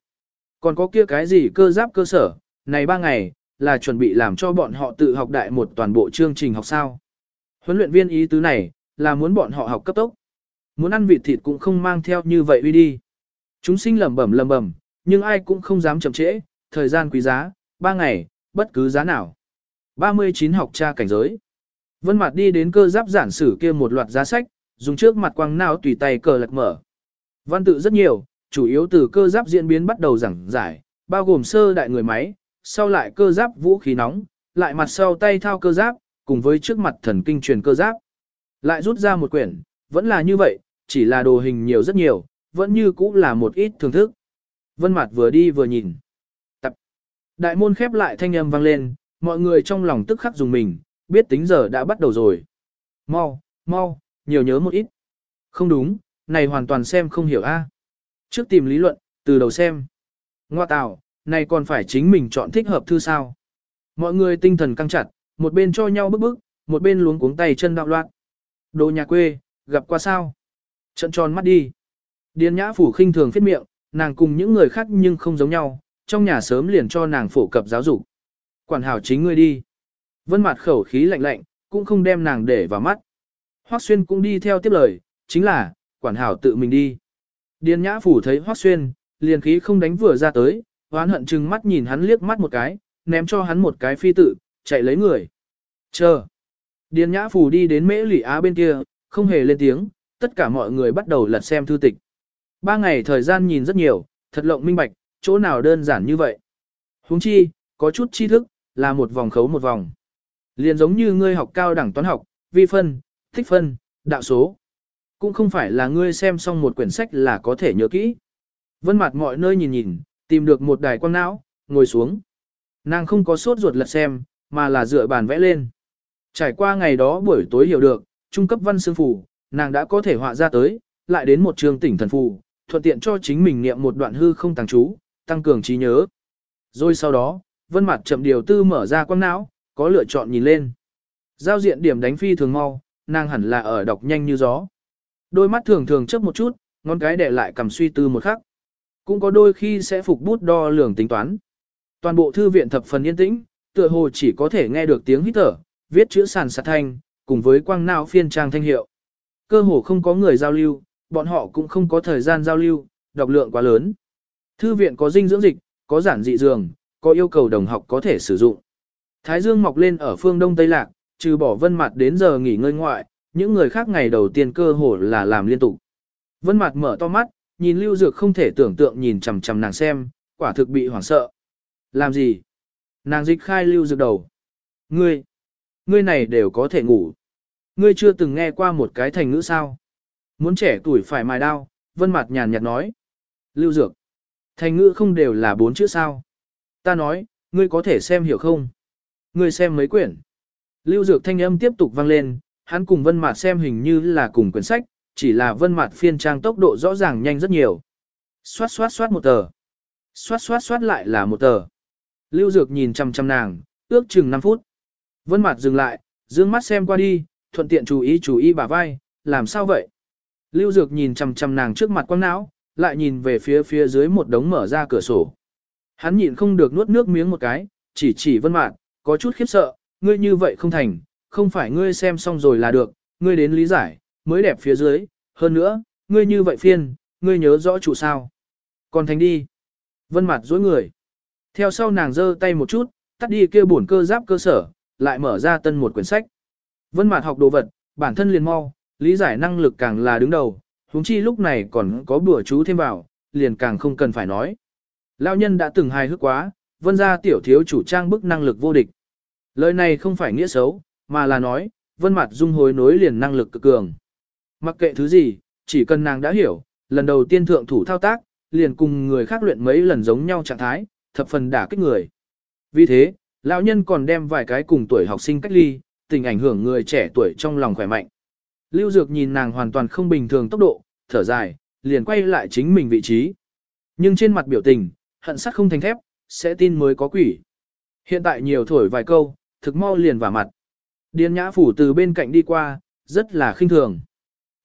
[SPEAKER 1] còn có kia cái gì cơ giáp cơ sở, này ba ngày, là chuẩn bị làm cho bọn họ tự học đại một toàn bộ chương trình học sao. Huấn luyện viên ý tứ này, là muốn bọn họ học cấp tốc. Muốn ăn vịt thịt cũng không mang theo như vậy uy đi. Chúng sinh lẩm bẩm lẩm bẩm, nhưng ai cũng không dám chậm trễ, thời gian quý giá, ba ngày, bất cứ giá nào. 39 học tra cảnh giới. Vân Mạt đi đến cơ giáp giản sử kia một loạt giá sách, dùng trước mặt quang não tùy tay cờ lật mở. Văn tự rất nhiều, chủ yếu từ cơ giáp diễn biến bắt đầu giảng giải, bao gồm sơ đại người máy, sau lại cơ giáp vũ khí nóng, lại mặt sau tay thao cơ giáp, cùng với trước mặt thần kinh truyền cơ giáp. Lại rút ra một quyển, vẫn là như vậy, chỉ là đồ hình nhiều rất nhiều, vẫn như cũ là một ít thưởng thức. Vân Mạt vừa đi vừa nhìn. Tập. Đại môn khép lại thanh âm vang lên, mọi người trong lòng tức khắc dùng mình, biết tính giờ đã bắt đầu rồi. Mau, mau, nhiều nhớ một ít. Không đúng, này hoàn toàn xem không hiểu a. Trước tìm lý luận, từ đầu xem. Ngoa tạo, này còn phải chính mình chọn thích hợp thư sao. Mọi người tinh thần căng chặt, một bên cho nhau bức bức, một bên luống cuống tay chân đạo loạn. Đồ nhà quê, gặp qua sao? Trận tròn mắt đi. Điền nhã phủ khinh thường phết miệng, nàng cùng những người khác nhưng không giống nhau, trong nhà sớm liền cho nàng phổ cập giáo dục. Quản hảo chính ngươi đi. Vân mặt khẩu khí lạnh lạnh, cũng không đem nàng để vào mắt. Hoắc Xuyên cũng đi theo tiếp lời, chính là, quản hảo tự mình đi. Điền nhã phủ thấy Hoắc Xuyên, liền khí không đánh vừa ra tới, oán hận chừng mắt nhìn hắn liếc mắt một cái, ném cho hắn một cái phi tự, chạy lấy người. Chờ. Điền nhã phủ đi đến mễ lỷ á bên kia, không hề lên tiếng, tất cả mọi người bắt đầu lật xem thư tịch. Ba ngày thời gian nhìn rất nhiều, thật lộng minh bạch, chỗ nào đơn giản như vậy. Huống chi, có chút tri thức, là một vòng khấu một vòng. Liền giống như ngươi học cao đẳng toán học, vi phân, tích phân, đạo số. Cũng không phải là ngươi xem xong một quyển sách là có thể nhớ kỹ. Vân mặt mọi nơi nhìn nhìn, tìm được một đài quang não, ngồi xuống. Nàng không có sốt ruột lật xem, mà là dựa bàn vẽ lên. Trải qua ngày đó buổi tối hiểu được, trung cấp văn xương phủ, nàng đã có thể họa ra tới, lại đến một trường tỉnh thần phù, thuận tiện cho chính mình niệm một đoạn hư không tàng chú, tăng cường trí nhớ. Rồi sau đó, vân mặt chậm điều tư mở ra quang não, có lựa chọn nhìn lên. Giao diện điểm đánh phi thường mau, nàng hẳn là ở đọc nhanh như gió. Đôi mắt thường thường chớp một chút, ngón cái để lại cầm suy tư một khắc. Cũng có đôi khi sẽ phục bút đo lường tính toán. Toàn bộ thư viện thập phần yên tĩnh, tựa hồ chỉ có thể nghe được tiếng hít thở, viết chữ sàn sạt thanh, cùng với quang não phiên trang thanh hiệu. Cơ hồ không có người giao lưu, bọn họ cũng không có thời gian giao lưu, đọc lượng quá lớn. Thư viện có dinh dưỡng dịch, có giản dị giường, có yêu cầu đồng học có thể sử dụng. Thái dương mọc lên ở phương đông tây lạc, trừ bỏ vân mặt đến giờ nghỉ ngơi ngoại, những người khác ngày đầu tiên cơ hồ là làm liên tục. Vân Mạt mở to mắt, nhìn lưu dược không thể tưởng tượng nhìn chằm chằm nàng xem, quả thực bị hoảng sợ. Làm gì? Nàng dịch khai lưu dược đầu. Ngươi, ngươi này đều có thể ngủ. Ngươi chưa từng nghe qua một cái thành ngữ sao? Muốn trẻ tuổi phải mài đao, vân Mạt nhàn nhạt nói. Lưu dược. Thành ngữ không đều là bốn chữ sao? Ta nói, ngươi có thể xem hiểu không? Ngươi xem mấy quyển. Lưu dược thanh âm tiếp tục vang lên, hắn cùng vân Mạt xem hình như là cùng quyển sách, chỉ là vân Mạt phiên trang tốc độ rõ ràng nhanh rất nhiều. Xoát xoát xoát một tờ. Xoát xoát xoát lại là một tờ. Lưu dược nhìn chăm chăm nàng, ước chừng 5 phút. Vân Mạt dừng lại, dương mắt xem qua đi, thuận tiện chú ý chú ý bả vai, làm sao vậy? Lưu Dược nhìn chằm chằm nàng trước mặt quang não, lại nhìn về phía phía dưới một đống mở ra cửa sổ. Hắn nhịn không được nuốt nước miếng một cái, chỉ chỉ vân mạn, có chút khiếp sợ, ngươi như vậy không thành, không phải ngươi xem xong rồi là được, ngươi đến lý giải, mới đẹp phía dưới, hơn nữa, ngươi như vậy phiên, ngươi nhớ rõ chủ sao. Còn thành đi. Vân mặt dối người. Theo sau nàng giơ tay một chút, tắt đi kia bổn cơ giáp cơ sở, lại mở ra tân một quyển sách. Vân mặt học đồ vật, bản thân liền mau, lý giải năng lực càng là đứng đầu, huống chi lúc này còn có bữa chú thêm vào, liền càng không cần phải nói. Lão nhân đã từng hài hước quá, vân ra tiểu thiếu chủ trang bức năng lực vô địch. Lời này không phải nghĩa xấu, mà là nói, vân mặt dung hối nối liền năng lực cực cường. Mặc kệ thứ gì, chỉ cần nàng đã hiểu, lần đầu tiên thượng thủ thao tác, liền cùng người khác luyện mấy lần giống nhau trạng thái, thập phần đả kích người. Vì thế, lão nhân còn đem vài cái cùng tuổi học sinh cách ly, tình ảnh hưởng người trẻ tuổi trong lòng khỏe mạnh. Lưu Dược nhìn nàng hoàn toàn không bình thường tốc độ, thở dài, liền quay lại chính mình vị trí. Nhưng trên mặt biểu tình, hận sắt không thành thép, sẽ tin mới có quỷ. Hiện tại nhiều thổi vài câu, thực mau liền vào mặt. Điền nhã phủ từ bên cạnh đi qua, rất là khinh thường.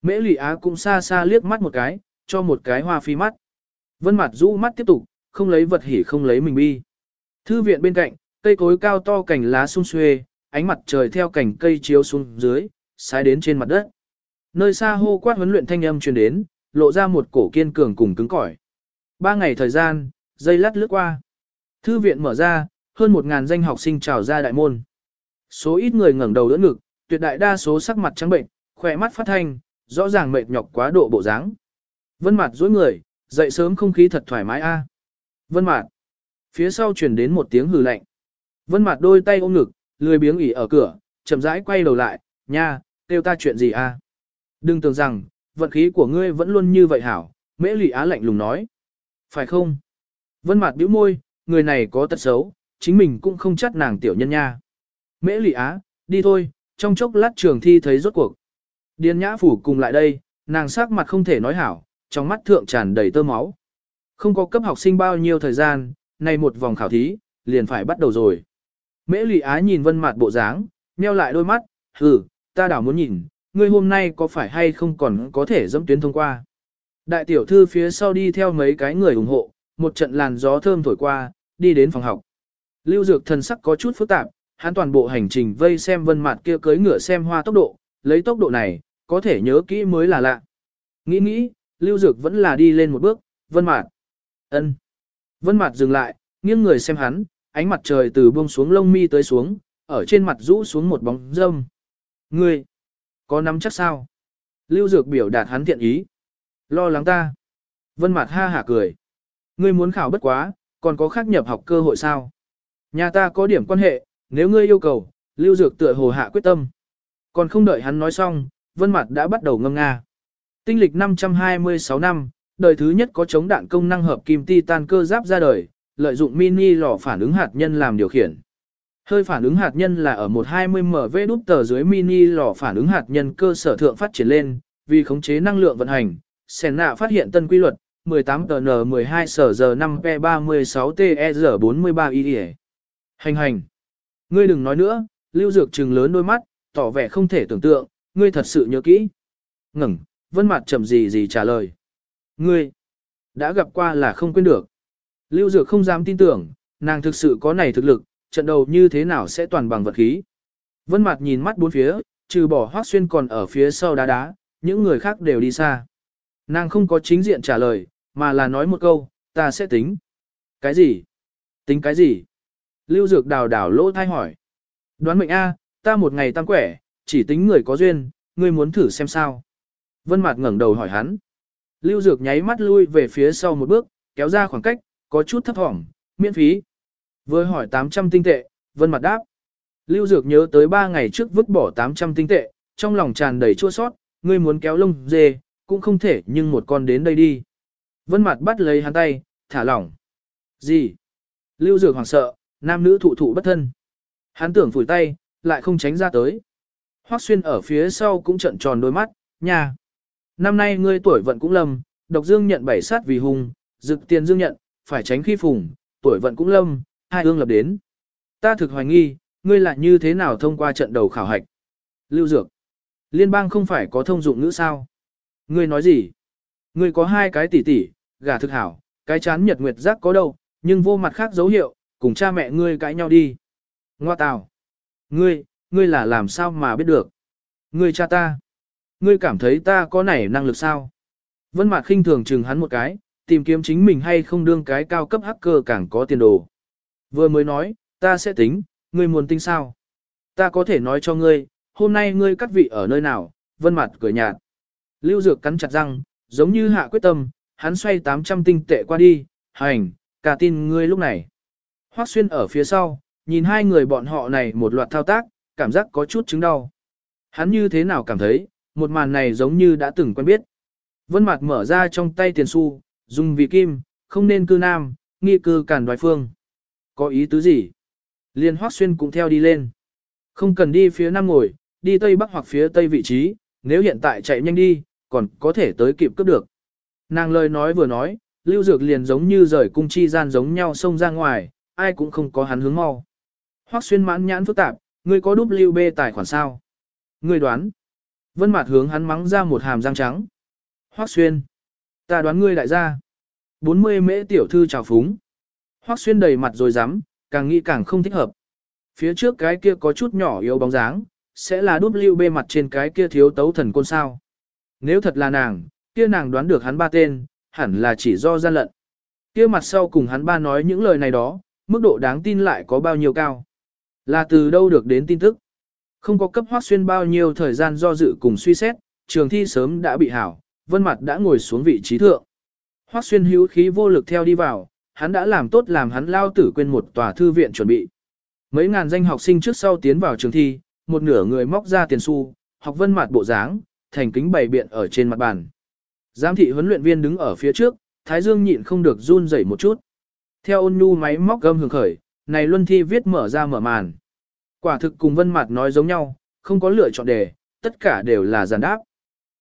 [SPEAKER 1] Mễ lụy á cũng xa xa liếc mắt một cái, cho một cái hoa phi mắt. Vân mặt rũ mắt tiếp tục, không lấy vật hỉ không lấy mình bi. Thư viện bên cạnh, cây cối cao to cành lá sung xuê, ánh mặt trời theo cành cây chiếu xuống dưới, sai đến trên mặt đất. Nơi xa hô quát huấn luyện thanh âm truyền đến, lộ ra một cổ kiên cường cùng cứng cỏi. Ba ngày thời gian, dây lát lướt qua. Thư viện mở ra, hơn một ngàn danh học sinh trào ra đại môn. Số ít người ngẩng đầu đỡ ngực, tuyệt đại đa số sắc mặt trắng bệnh, khỏe mắt phát thanh, rõ ràng mệt nhọc quá độ bộ dáng. Vân Mạt duỗi người, dậy sớm không khí thật thoải mái a. Vân mạt, Phía sau truyền đến một tiếng hừ lạnh. Vân mạt đôi tay ôm ngực, lười biếng ỉ ở cửa, chậm rãi quay đầu lại, nha, kêu ta chuyện gì a? Đừng tưởng rằng, vận khí của ngươi vẫn luôn như vậy hảo, mễ lụy á lạnh lùng nói. Phải không? Vân mạt bĩu môi, người này có tật xấu, chính mình cũng không chắc nàng tiểu nhân nha. Mễ lụy á, đi thôi, trong chốc lát trường thi thấy rốt cuộc. Điền nhã phủ cùng lại đây, nàng sắc mặt không thể nói hảo, trong mắt thượng tràn đầy tơ máu. Không có cấp học sinh bao nhiêu thời gian, nay một vòng khảo thí, liền phải bắt đầu rồi. Mễ lụy á nhìn vân mặt bộ dáng, nheo lại đôi mắt, hừ, ta đảo muốn nhìn, ngươi hôm nay có phải hay không còn có thể dẫm tuyến thông qua. Đại tiểu thư phía sau đi theo mấy cái người ủng hộ, một trận làn gió thơm thổi qua, đi đến phòng học. Lưu Dược thần sắc có chút phức tạp, hắn toàn bộ hành trình vây xem vân mặt kia cưới ngựa xem hoa tốc độ, lấy tốc độ này, có thể nhớ kỹ mới là lạ. Nghĩ nghĩ, Lưu Dược vẫn là đi lên một bước, vân mặt. ân. Vân mặt dừng lại, nghiêng người xem hắn, ánh mặt trời từ buông xuống lông mi tới xuống, ở trên mặt rũ xuống một bóng râm. Ngươi, có nắm chắc sao? Lưu Dược biểu đạt hắn thiện ý. Lo lắng ta. Vân mặt ha hả cười. Ngươi muốn khảo bất quá, còn có khác nhập học cơ hội sao? Nhà ta có điểm quan hệ, nếu ngươi yêu cầu, Lưu Dược tựa hồ hạ quyết tâm. Còn không đợi hắn nói xong, Vân mặt đã bắt đầu ngâm nga. Tinh lịch 526 năm, đời thứ nhất có chống đạn công năng hợp kim titan cơ giáp ra đời, lợi dụng mini lò phản ứng hạt nhân làm điều khiển. Hơi phản ứng hạt nhân là ở một 20 MV đút tờ dưới mini lò phản ứng hạt nhân cơ sở thượng phát triển lên, vì khống chế năng lượng vận hành, Senna phát hiện tân quy luật, 18 tn 12 sở giờ 5 p 36 ter 43 i Hành hành. Ngươi đừng nói nữa, lưu dược trừng lớn đôi mắt, tỏ vẻ không thể tưởng tượng, ngươi thật sự nhớ kỹ. Ngừng, vân mặt chậm gì gì trả lời. Ngươi, đã gặp qua là không quên được. Lưu dược không dám tin tưởng, nàng thực sự có này thực lực, trận đầu như thế nào sẽ toàn bằng vật khí. Vân mặt nhìn mắt bốn phía, trừ bỏ hoác xuyên còn ở phía sau đá đá, những người khác đều đi xa. Nàng không có chính diện trả lời, mà là nói một câu, ta sẽ tính. Cái gì? Tính cái gì? Lưu Dược đào đảo lỗ thai hỏi. Đoán mệnh A, ta một ngày tăng quẻ, chỉ tính người có duyên, ngươi muốn thử xem sao. Vân Mạt ngẩng đầu hỏi hắn. Lưu Dược nháy mắt lui về phía sau một bước, kéo ra khoảng cách, có chút thấp thỏm, miễn phí. Vừa hỏi 800 tinh tệ, Vân Mạt đáp. Lưu Dược nhớ tới 3 ngày trước vứt bỏ 800 tinh tệ, trong lòng tràn đầy chua xót, ngươi muốn kéo lông dê, cũng không thể nhưng một con đến đây đi. Vân Mạt bắt lấy hắn tay, thả lỏng. Gì? Lưu Dược hoảng sợ, nam nữ thụ thụ bất thân. Hắn tưởng phủi tay, lại không tránh ra tới. Hoắc Xuyên ở phía sau cũng trợn tròn đôi mắt, nha. Năm nay ngươi tuổi vận cũng lâm, độc dương nhận bảy sát vì hung, dực tiền dương nhận, phải tránh khi phùng, tuổi vận cũng lâm, hai ương lập đến. Ta thực hoài nghi, ngươi lại như thế nào thông qua trận đầu khảo hạch. Lưu Dược. Liên bang không phải có thông dụng ngữ sao? Ngươi nói gì? Ngươi có hai cái tỷ tỷ, gà thực hảo, cái chán nhật nguyệt giác có đâu, nhưng vô mặt khác dấu hiệu, cùng cha mẹ ngươi cãi nhau đi. Ngoa tào. Ngươi, ngươi là làm sao mà biết được? Ngươi cha ta. Ngươi cảm thấy ta có nảy năng lực sao? Vân Mạc khinh thường chừng hắn một cái, tìm kiếm chính mình hay không đương cái cao cấp hacker càng có tiền đồ. Vừa mới nói, ta sẽ tính, ngươi muốn tính sao? Ta có thể nói cho ngươi, hôm nay ngươi cắt vị ở nơi nào? Vân Mạc cười nhạt. Lưu Dược cắn chặt răng, giống như hạ quyết tâm, hắn xoay 800 tinh tệ qua đi, hành, cả tin ngươi lúc này. Hoắc Xuyên ở phía sau, nhìn hai người bọn họ này một loạt thao tác, cảm giác có chút chứng đau. Hắn như thế nào cảm thấy, một màn này giống như đã từng quen biết. Vân Mạt mở ra trong tay tiền xu, dùng vị kim, không nên cư nam, nghi cư cản đoái phương. Có ý tứ gì? Liên Hoắc Xuyên cũng theo đi lên. Không cần đi phía nam ngồi, đi tây bắc hoặc phía tây vị trí, nếu hiện tại chạy nhanh đi, còn có thể tới kịp cướp được. Nàng lời nói vừa nói, Lưu Dược liền giống như rời cung chi gian giống nhau xông ra ngoài, ai cũng không có hắn hướng mau. Hoắc xuyên mãn nhãn phức tạp, ngươi có đúp lưu bê tài khoản sao? Ngươi đoán. Vân Mạt hướng hắn mắng ra một hàm răng trắng. Hoắc xuyên. Ta đoán ngươi đại gia. 40 mễ tiểu thư chào phúng. Hoắc xuyên đầy mặt rồi dám, càng nghĩ càng không thích hợp. Phía trước cái kia có chút nhỏ yếu bóng dáng, sẽ là đúp lưu bê mặt trên cái kia thiếu tấu thần côn sao. Nếu thật là nàng, kia nàng đoán được hắn ba tên, hẳn là chỉ do gian lận. Kia mặt sau cùng hắn ba nói những lời này đó, mức độ đáng tin lại có bao nhiêu cao. Là từ đâu được đến tin tức. Không có cấp hoác xuyên bao nhiêu thời gian do dự cùng suy xét, trường thi sớm đã bị hảo, vân mặt đã ngồi xuống vị trí thượng. Hoác xuyên hữu khí vô lực theo đi vào, hắn đã làm tốt làm hắn lao tử quên một tòa thư viện chuẩn bị. Mấy ngàn danh học sinh trước sau tiến vào trường thi, một nửa người móc ra tiền xu, học vân mặt bộ dáng, thành kính bày biện ở trên mặt bàn. Giám thị huấn luyện viên đứng ở phía trước, Thái Dương nhịn không được run rẩy một chút. Theo ôn nhu máy móc gâm hưởng khởi, này luân thi viết mở ra mở màn. Quả thực cùng vân mặt nói giống nhau, không có lựa chọn đề, tất cả đều là giản đáp.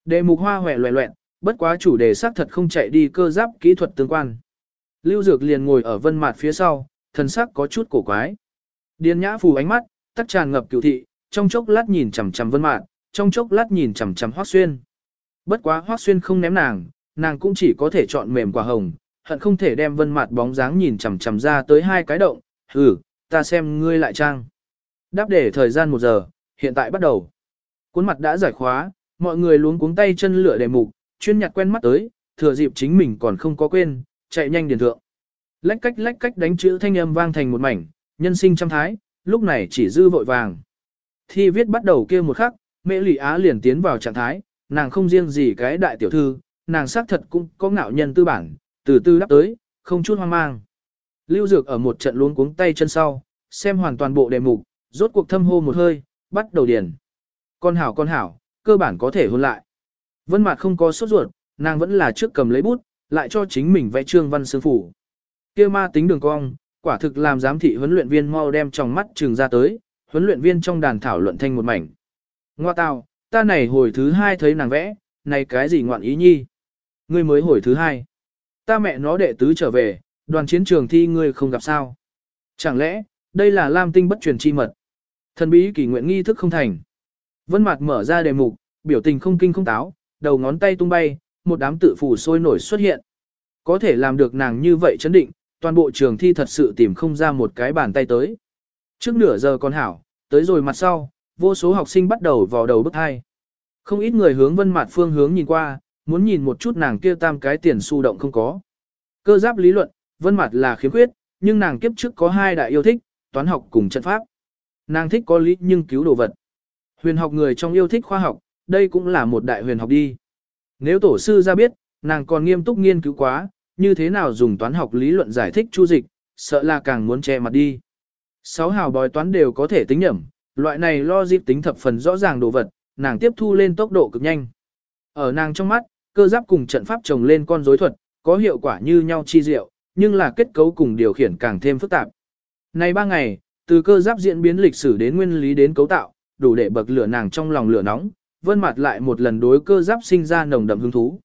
[SPEAKER 1] Đề mục hoa hòe loẹ loẹn, bất quá chủ đề xác thật không chạy đi cơ giáp kỹ thuật tương quan. Lưu Dược liền ngồi ở vân mặt phía sau, thần sắc có chút cổ quái. Điền nhã phù ánh mắt, tắt tràn ngập cựu thị, trong chốc lát nhìn chằm chằm vân mạn, trong chốc lát nhìn chằm chằm hoác xuyên. Bất quá hoác xuyên không ném nàng, nàng cũng chỉ có thể chọn mềm quả hồng, hận không thể đem vân mạt bóng dáng nhìn chằm chằm ra tới hai cái động, hừ, ta xem ngươi lại trang. Đáp để thời gian một giờ, hiện tại bắt đầu. Cuốn mặt đã giải khóa, mọi người luống cuống tay chân lựa đề mục, chuyên nhặt quen mắt tới, thừa dịp chính mình còn không có quên, chạy nhanh điền thượng. Lách cách lách cách đánh chữ thanh âm vang thành một mảnh, nhân sinh trăm thái, lúc này chỉ dư vội vàng. Thi viết bắt đầu kia một khắc, mẹ lì á liền tiến vào trạng thái, nàng không riêng gì cái đại tiểu thư, nàng xác thật cũng có ngạo nhân tư bản, từ từ đáp tới, không chút hoang mang. Lưu Dược ở một trận luống cuống tay chân sau, xem hoàn toàn bộ đề mục, rốt cuộc thâm hô một hơi, bắt đầu điền. Con hảo con hảo, cơ bản có thể hôn lại. Vân Mạt không có sốt ruột, nàng vẫn là trước cầm lấy bút, lại cho chính mình vẽ trương văn sư phủ. Kia ma tính đường cong, quả thực làm giám thị huấn luyện viên mau đem trong mắt trừng ra tới, huấn luyện viên trong đàn thảo luận thanh một mảnh. Ngoa tào, ta này hồi thứ hai thấy nàng vẽ, này cái gì ngoạn ý nhi? Ngươi mới hồi thứ hai. Ta mẹ nó đệ tứ trở về, đoàn chiến trường thi ngươi không gặp sao. Chẳng lẽ, đây là Lam Tinh bất truyền chi mật. Thần bí kỳ nguyện nghi thức không thành. Vân Mạt mở ra đề mục, biểu tình không kinh không táo, đầu ngón tay tung bay, một đám tự phủ sôi nổi xuất hiện. Có thể làm được nàng như vậy chấn định, toàn bộ trường thi thật sự tìm không ra một cái bàn tay tới. Trước nửa giờ còn hảo, tới rồi mặt sau, vô số học sinh bắt đầu vào đầu bức hai. Không ít người hướng Vân Mạt phương hướng nhìn qua, muốn nhìn một chút nàng kia tam cái tiền su động không có. Cơ giáp lý luận, Vân mặt là khiếm khuyết, nhưng nàng kiếp trước có hai đại yêu thích, toán học cùng trận pháp. Nàng thích có lý nhưng cứu đồ vật. Huyền học người trong yêu thích khoa học, đây cũng là một đại huyền học đi. Nếu tổ sư ra biết, nàng còn nghiêm túc nghiên cứu quá, như thế nào dùng toán học lý luận giải thích chu dịch, sợ là càng muốn che mặt đi. Sáu hào bói toán đều có thể tính nhẩm, loại này lo dịp tính thập phần rõ ràng đồ vật, nàng tiếp thu lên tốc độ cực nhanh. Ở nàng trong mắt, cơ giáp cùng trận pháp trồng lên con rối thuật, có hiệu quả như nhau chi diệu, nhưng là kết cấu cùng điều khiển càng thêm phức tạp. Này ba ngày, từ cơ giáp diễn biến lịch sử đến nguyên lý đến cấu tạo, đủ để bậc lửa nàng trong lòng lửa nóng, vân mặt lại một lần đối cơ giáp sinh ra nồng đậm hứng thú.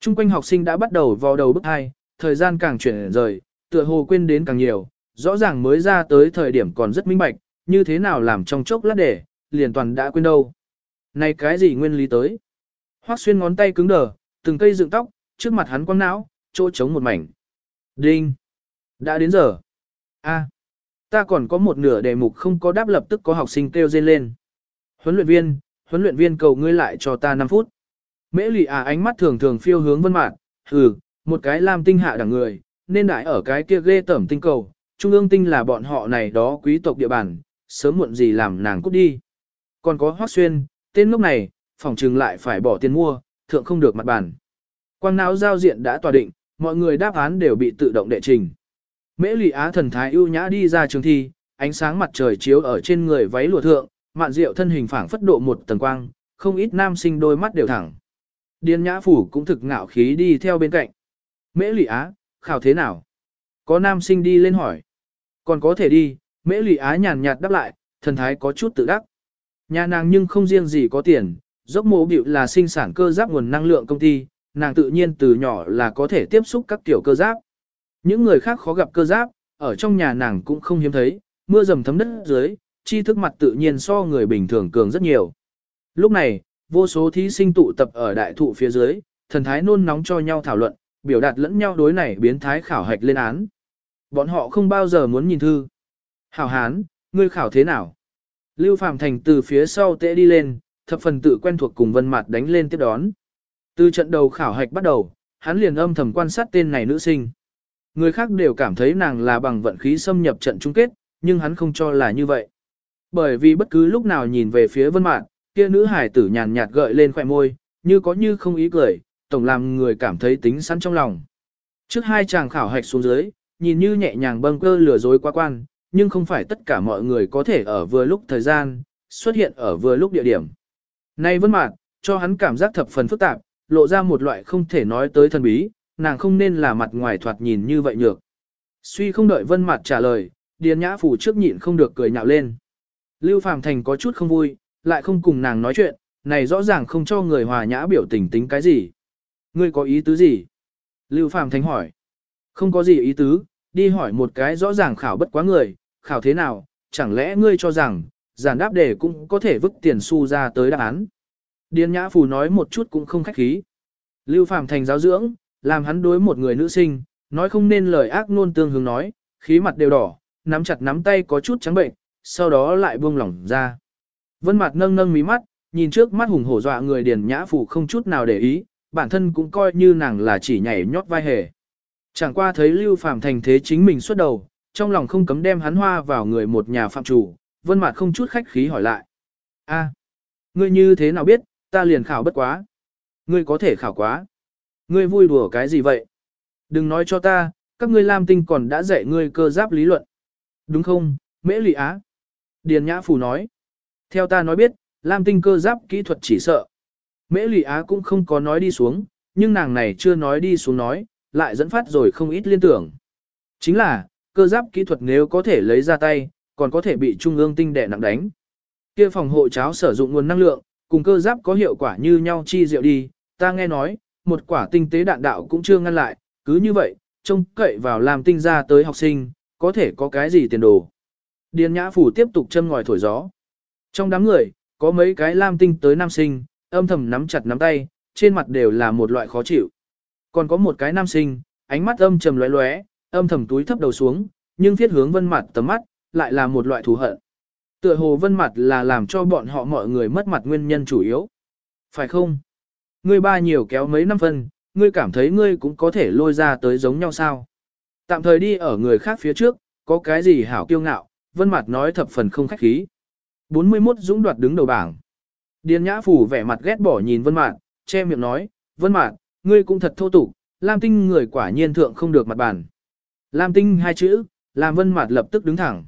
[SPEAKER 1] Trung quanh học sinh đã bắt đầu vào đầu bước hai, thời gian càng chuyển rời, tựa hồ quên đến càng nhiều, rõ ràng mới ra tới thời điểm còn rất minh bạch, như thế nào làm trong chốc lát để, liền toàn đã quên đâu. Này cái gì nguyên lý tới? Hoắc xuyên ngón tay cứng đờ, từng cây dựng tóc, trước mặt hắn quăng não, chỗ trống một mảnh. Đinh! Đã đến giờ. A, ta còn có một nửa đề mục không có đáp lập tức có học sinh kêu dên lên. Huấn luyện viên, huấn luyện viên cầu ngươi lại cho ta 5 phút. Mễ lì à ánh mắt thường thường phiêu hướng vân mạn, hừ, một cái lam tinh hạ đẳng người, nên đại ở cái kia ghê tẩm tinh cầu, trung ương tinh là bọn họ này đó quý tộc địa bàn, sớm muộn gì làm nàng cút đi. Còn có hoác Xuyên, tên lúc này, phòng trừng lại phải bỏ tiền mua, thượng không được mặt bàn. Quang não giao diện đã tòa định, mọi người đáp án đều bị tự động đệ trình. Mễ lì á thần thái ưu nhã đi ra trường thi, ánh sáng mặt trời chiếu ở trên người váy lụa thượng, mạn diệu thân hình phảng phất độ một tầng quang, không ít nam sinh đôi mắt đều thẳng. Điền nhã phủ cũng thực ngạo khí đi theo bên cạnh. Mễ lì á, khảo thế nào? Có nam sinh đi lên hỏi. Còn có thể đi, mễ lì á nhàn nhạt đáp lại, thần thái có chút tự đắc. Nhà nàng nhưng không riêng gì có tiền, dốc mộ biểu là sinh sản cơ giáp nguồn năng lượng công ty, nàng tự nhiên từ nhỏ là có thể tiếp xúc các tiểu cơ giáp. Những người khác khó gặp cơ giáp, ở trong nhà nàng cũng không hiếm thấy, mưa dầm thấm đất dưới, chi thức mặt tự nhiên so người bình thường cường rất nhiều. Lúc này, vô số thí sinh tụ tập ở đại thụ phía dưới, thần thái nôn nóng cho nhau thảo luận, biểu đạt lẫn nhau đối này biến thái khảo hạch lên án. Bọn họ không bao giờ muốn nhìn thư. Hảo hán, ngươi khảo thế nào? Lưu Phạm Thành từ phía sau tệ đi lên, thập phần tự quen thuộc cùng Vân Mạt đánh lên tiếp đón. Từ trận đầu khảo hạch bắt đầu, hắn liền âm thầm quan sát tên này nữ sinh. Người khác đều cảm thấy nàng là bằng vận khí xâm nhập trận chung kết, nhưng hắn không cho là như vậy. Bởi vì bất cứ lúc nào nhìn về phía Vân Mạt, kia nữ hải tử nhàn nhạt gợi lên khóe môi, như có như không ý cười, tổng làm người cảm thấy tính sẵn trong lòng. Trước hai chàng khảo hạch xuống dưới, nhìn như nhẹ nhàng bâng cơ lừa dối qua quan, nhưng không phải tất cả mọi người có thể ở vừa lúc thời gian, xuất hiện ở vừa lúc địa điểm. Nay vân mạt, cho hắn cảm giác thập phần phức tạp, lộ ra một loại không thể nói tới thần bí, nàng không nên là mặt ngoài thoạt nhìn như vậy nhược. Suy không đợi vân mạt trả lời, điền nhã phủ trước nhịn không được cười nhạo lên. Lưu Phàm Thành có chút không vui, lại không cùng nàng nói chuyện, này rõ ràng không cho người hòa nhã biểu tình tính cái gì. Ngươi có ý tứ gì? Lưu Phàm Thành hỏi. Không có gì ý tứ, đi hỏi một cái rõ ràng khảo bất quá người, khảo thế nào, chẳng lẽ ngươi cho rằng, giản đáp đề cũng có thể vứt tiền xu ra tới đáp án. Điền Nhã Phù nói một chút cũng không khách khí. Lưu Phàm Thành giáo dưỡng, làm hắn đối một người nữ sinh, nói không nên lời ác nôn tương hướng nói, khí mặt đều đỏ, nắm chặt nắm tay có chút trắng bệnh, sau đó lại buông lỏng ra. Vân mặt nâng nâng mí mắt, nhìn trước mắt hùng hổ dọa người Điền Nhã Phù không chút nào để ý, bản thân cũng coi như nàng là chỉ nhảy nhót vai hề. Chẳng qua thấy Lưu Phàm thành thế chính mình xuất đầu, trong lòng không cấm đem hắn hoa vào người một nhà phạm chủ, vân Mạt không chút khách khí hỏi lại. a ngươi như thế nào biết, ta liền khảo bất quá. Ngươi có thể khảo quá. Ngươi vui đùa cái gì vậy? Đừng nói cho ta, các ngươi Lam Tinh còn đã dạy ngươi cơ giáp lý luận. Đúng không, Mễ Lị Á? Điền Nhã Phù nói. Theo ta nói biết, Lam Tinh cơ giáp kỹ thuật chỉ sợ. Mễ Lị Á cũng không có nói đi xuống, nhưng nàng này chưa nói đi xuống nói, lại dẫn phát rồi không ít liên tưởng. Chính là, cơ giáp kỹ thuật nếu có thể lấy ra tay, còn có thể bị trung ương tinh đẻ nặng đánh. Kia phòng hộ cháo sử dụng nguồn năng lượng, cùng cơ giáp có hiệu quả như nhau chi diệu đi, ta nghe nói, một quả tinh tế đạn đạo cũng chưa ngăn lại, cứ như vậy, trông cậy vào làm tinh ra tới học sinh, có thể có cái gì tiền đồ. Điền Nhã Phủ tiếp tục châm ngòi thổi gió. Trong đám người, có mấy cái lam tinh tới nam sinh, âm thầm nắm chặt nắm tay, trên mặt đều là một loại khó chịu. Còn có một cái nam sinh, ánh mắt âm trầm lóe lóe, âm thầm túi thấp đầu xuống, nhưng thiết hướng vân mặt tầm mắt, lại là một loại thù hận. Tựa hồ vân mặt là làm cho bọn họ mọi người mất mặt nguyên nhân chủ yếu. Phải không? Ngươi ba nhiều kéo mấy năm phân, ngươi cảm thấy ngươi cũng có thể lôi ra tới giống nhau sao? Tạm thời đi ở người khác phía trước, có cái gì hảo kiêu ngạo, vân mặt nói thập phần không khách khí. 41 dũng đoạt đứng đầu bảng. Điền Nhã Phủ vẻ mặt ghét bỏ nhìn Vân Mạn, che miệng nói, Vân Mạn, ngươi cũng thật thô tục, Lam Tinh người quả nhiên thượng không được mặt bàn. Lam Tinh hai chữ, làm Vân Mạn lập tức đứng thẳng.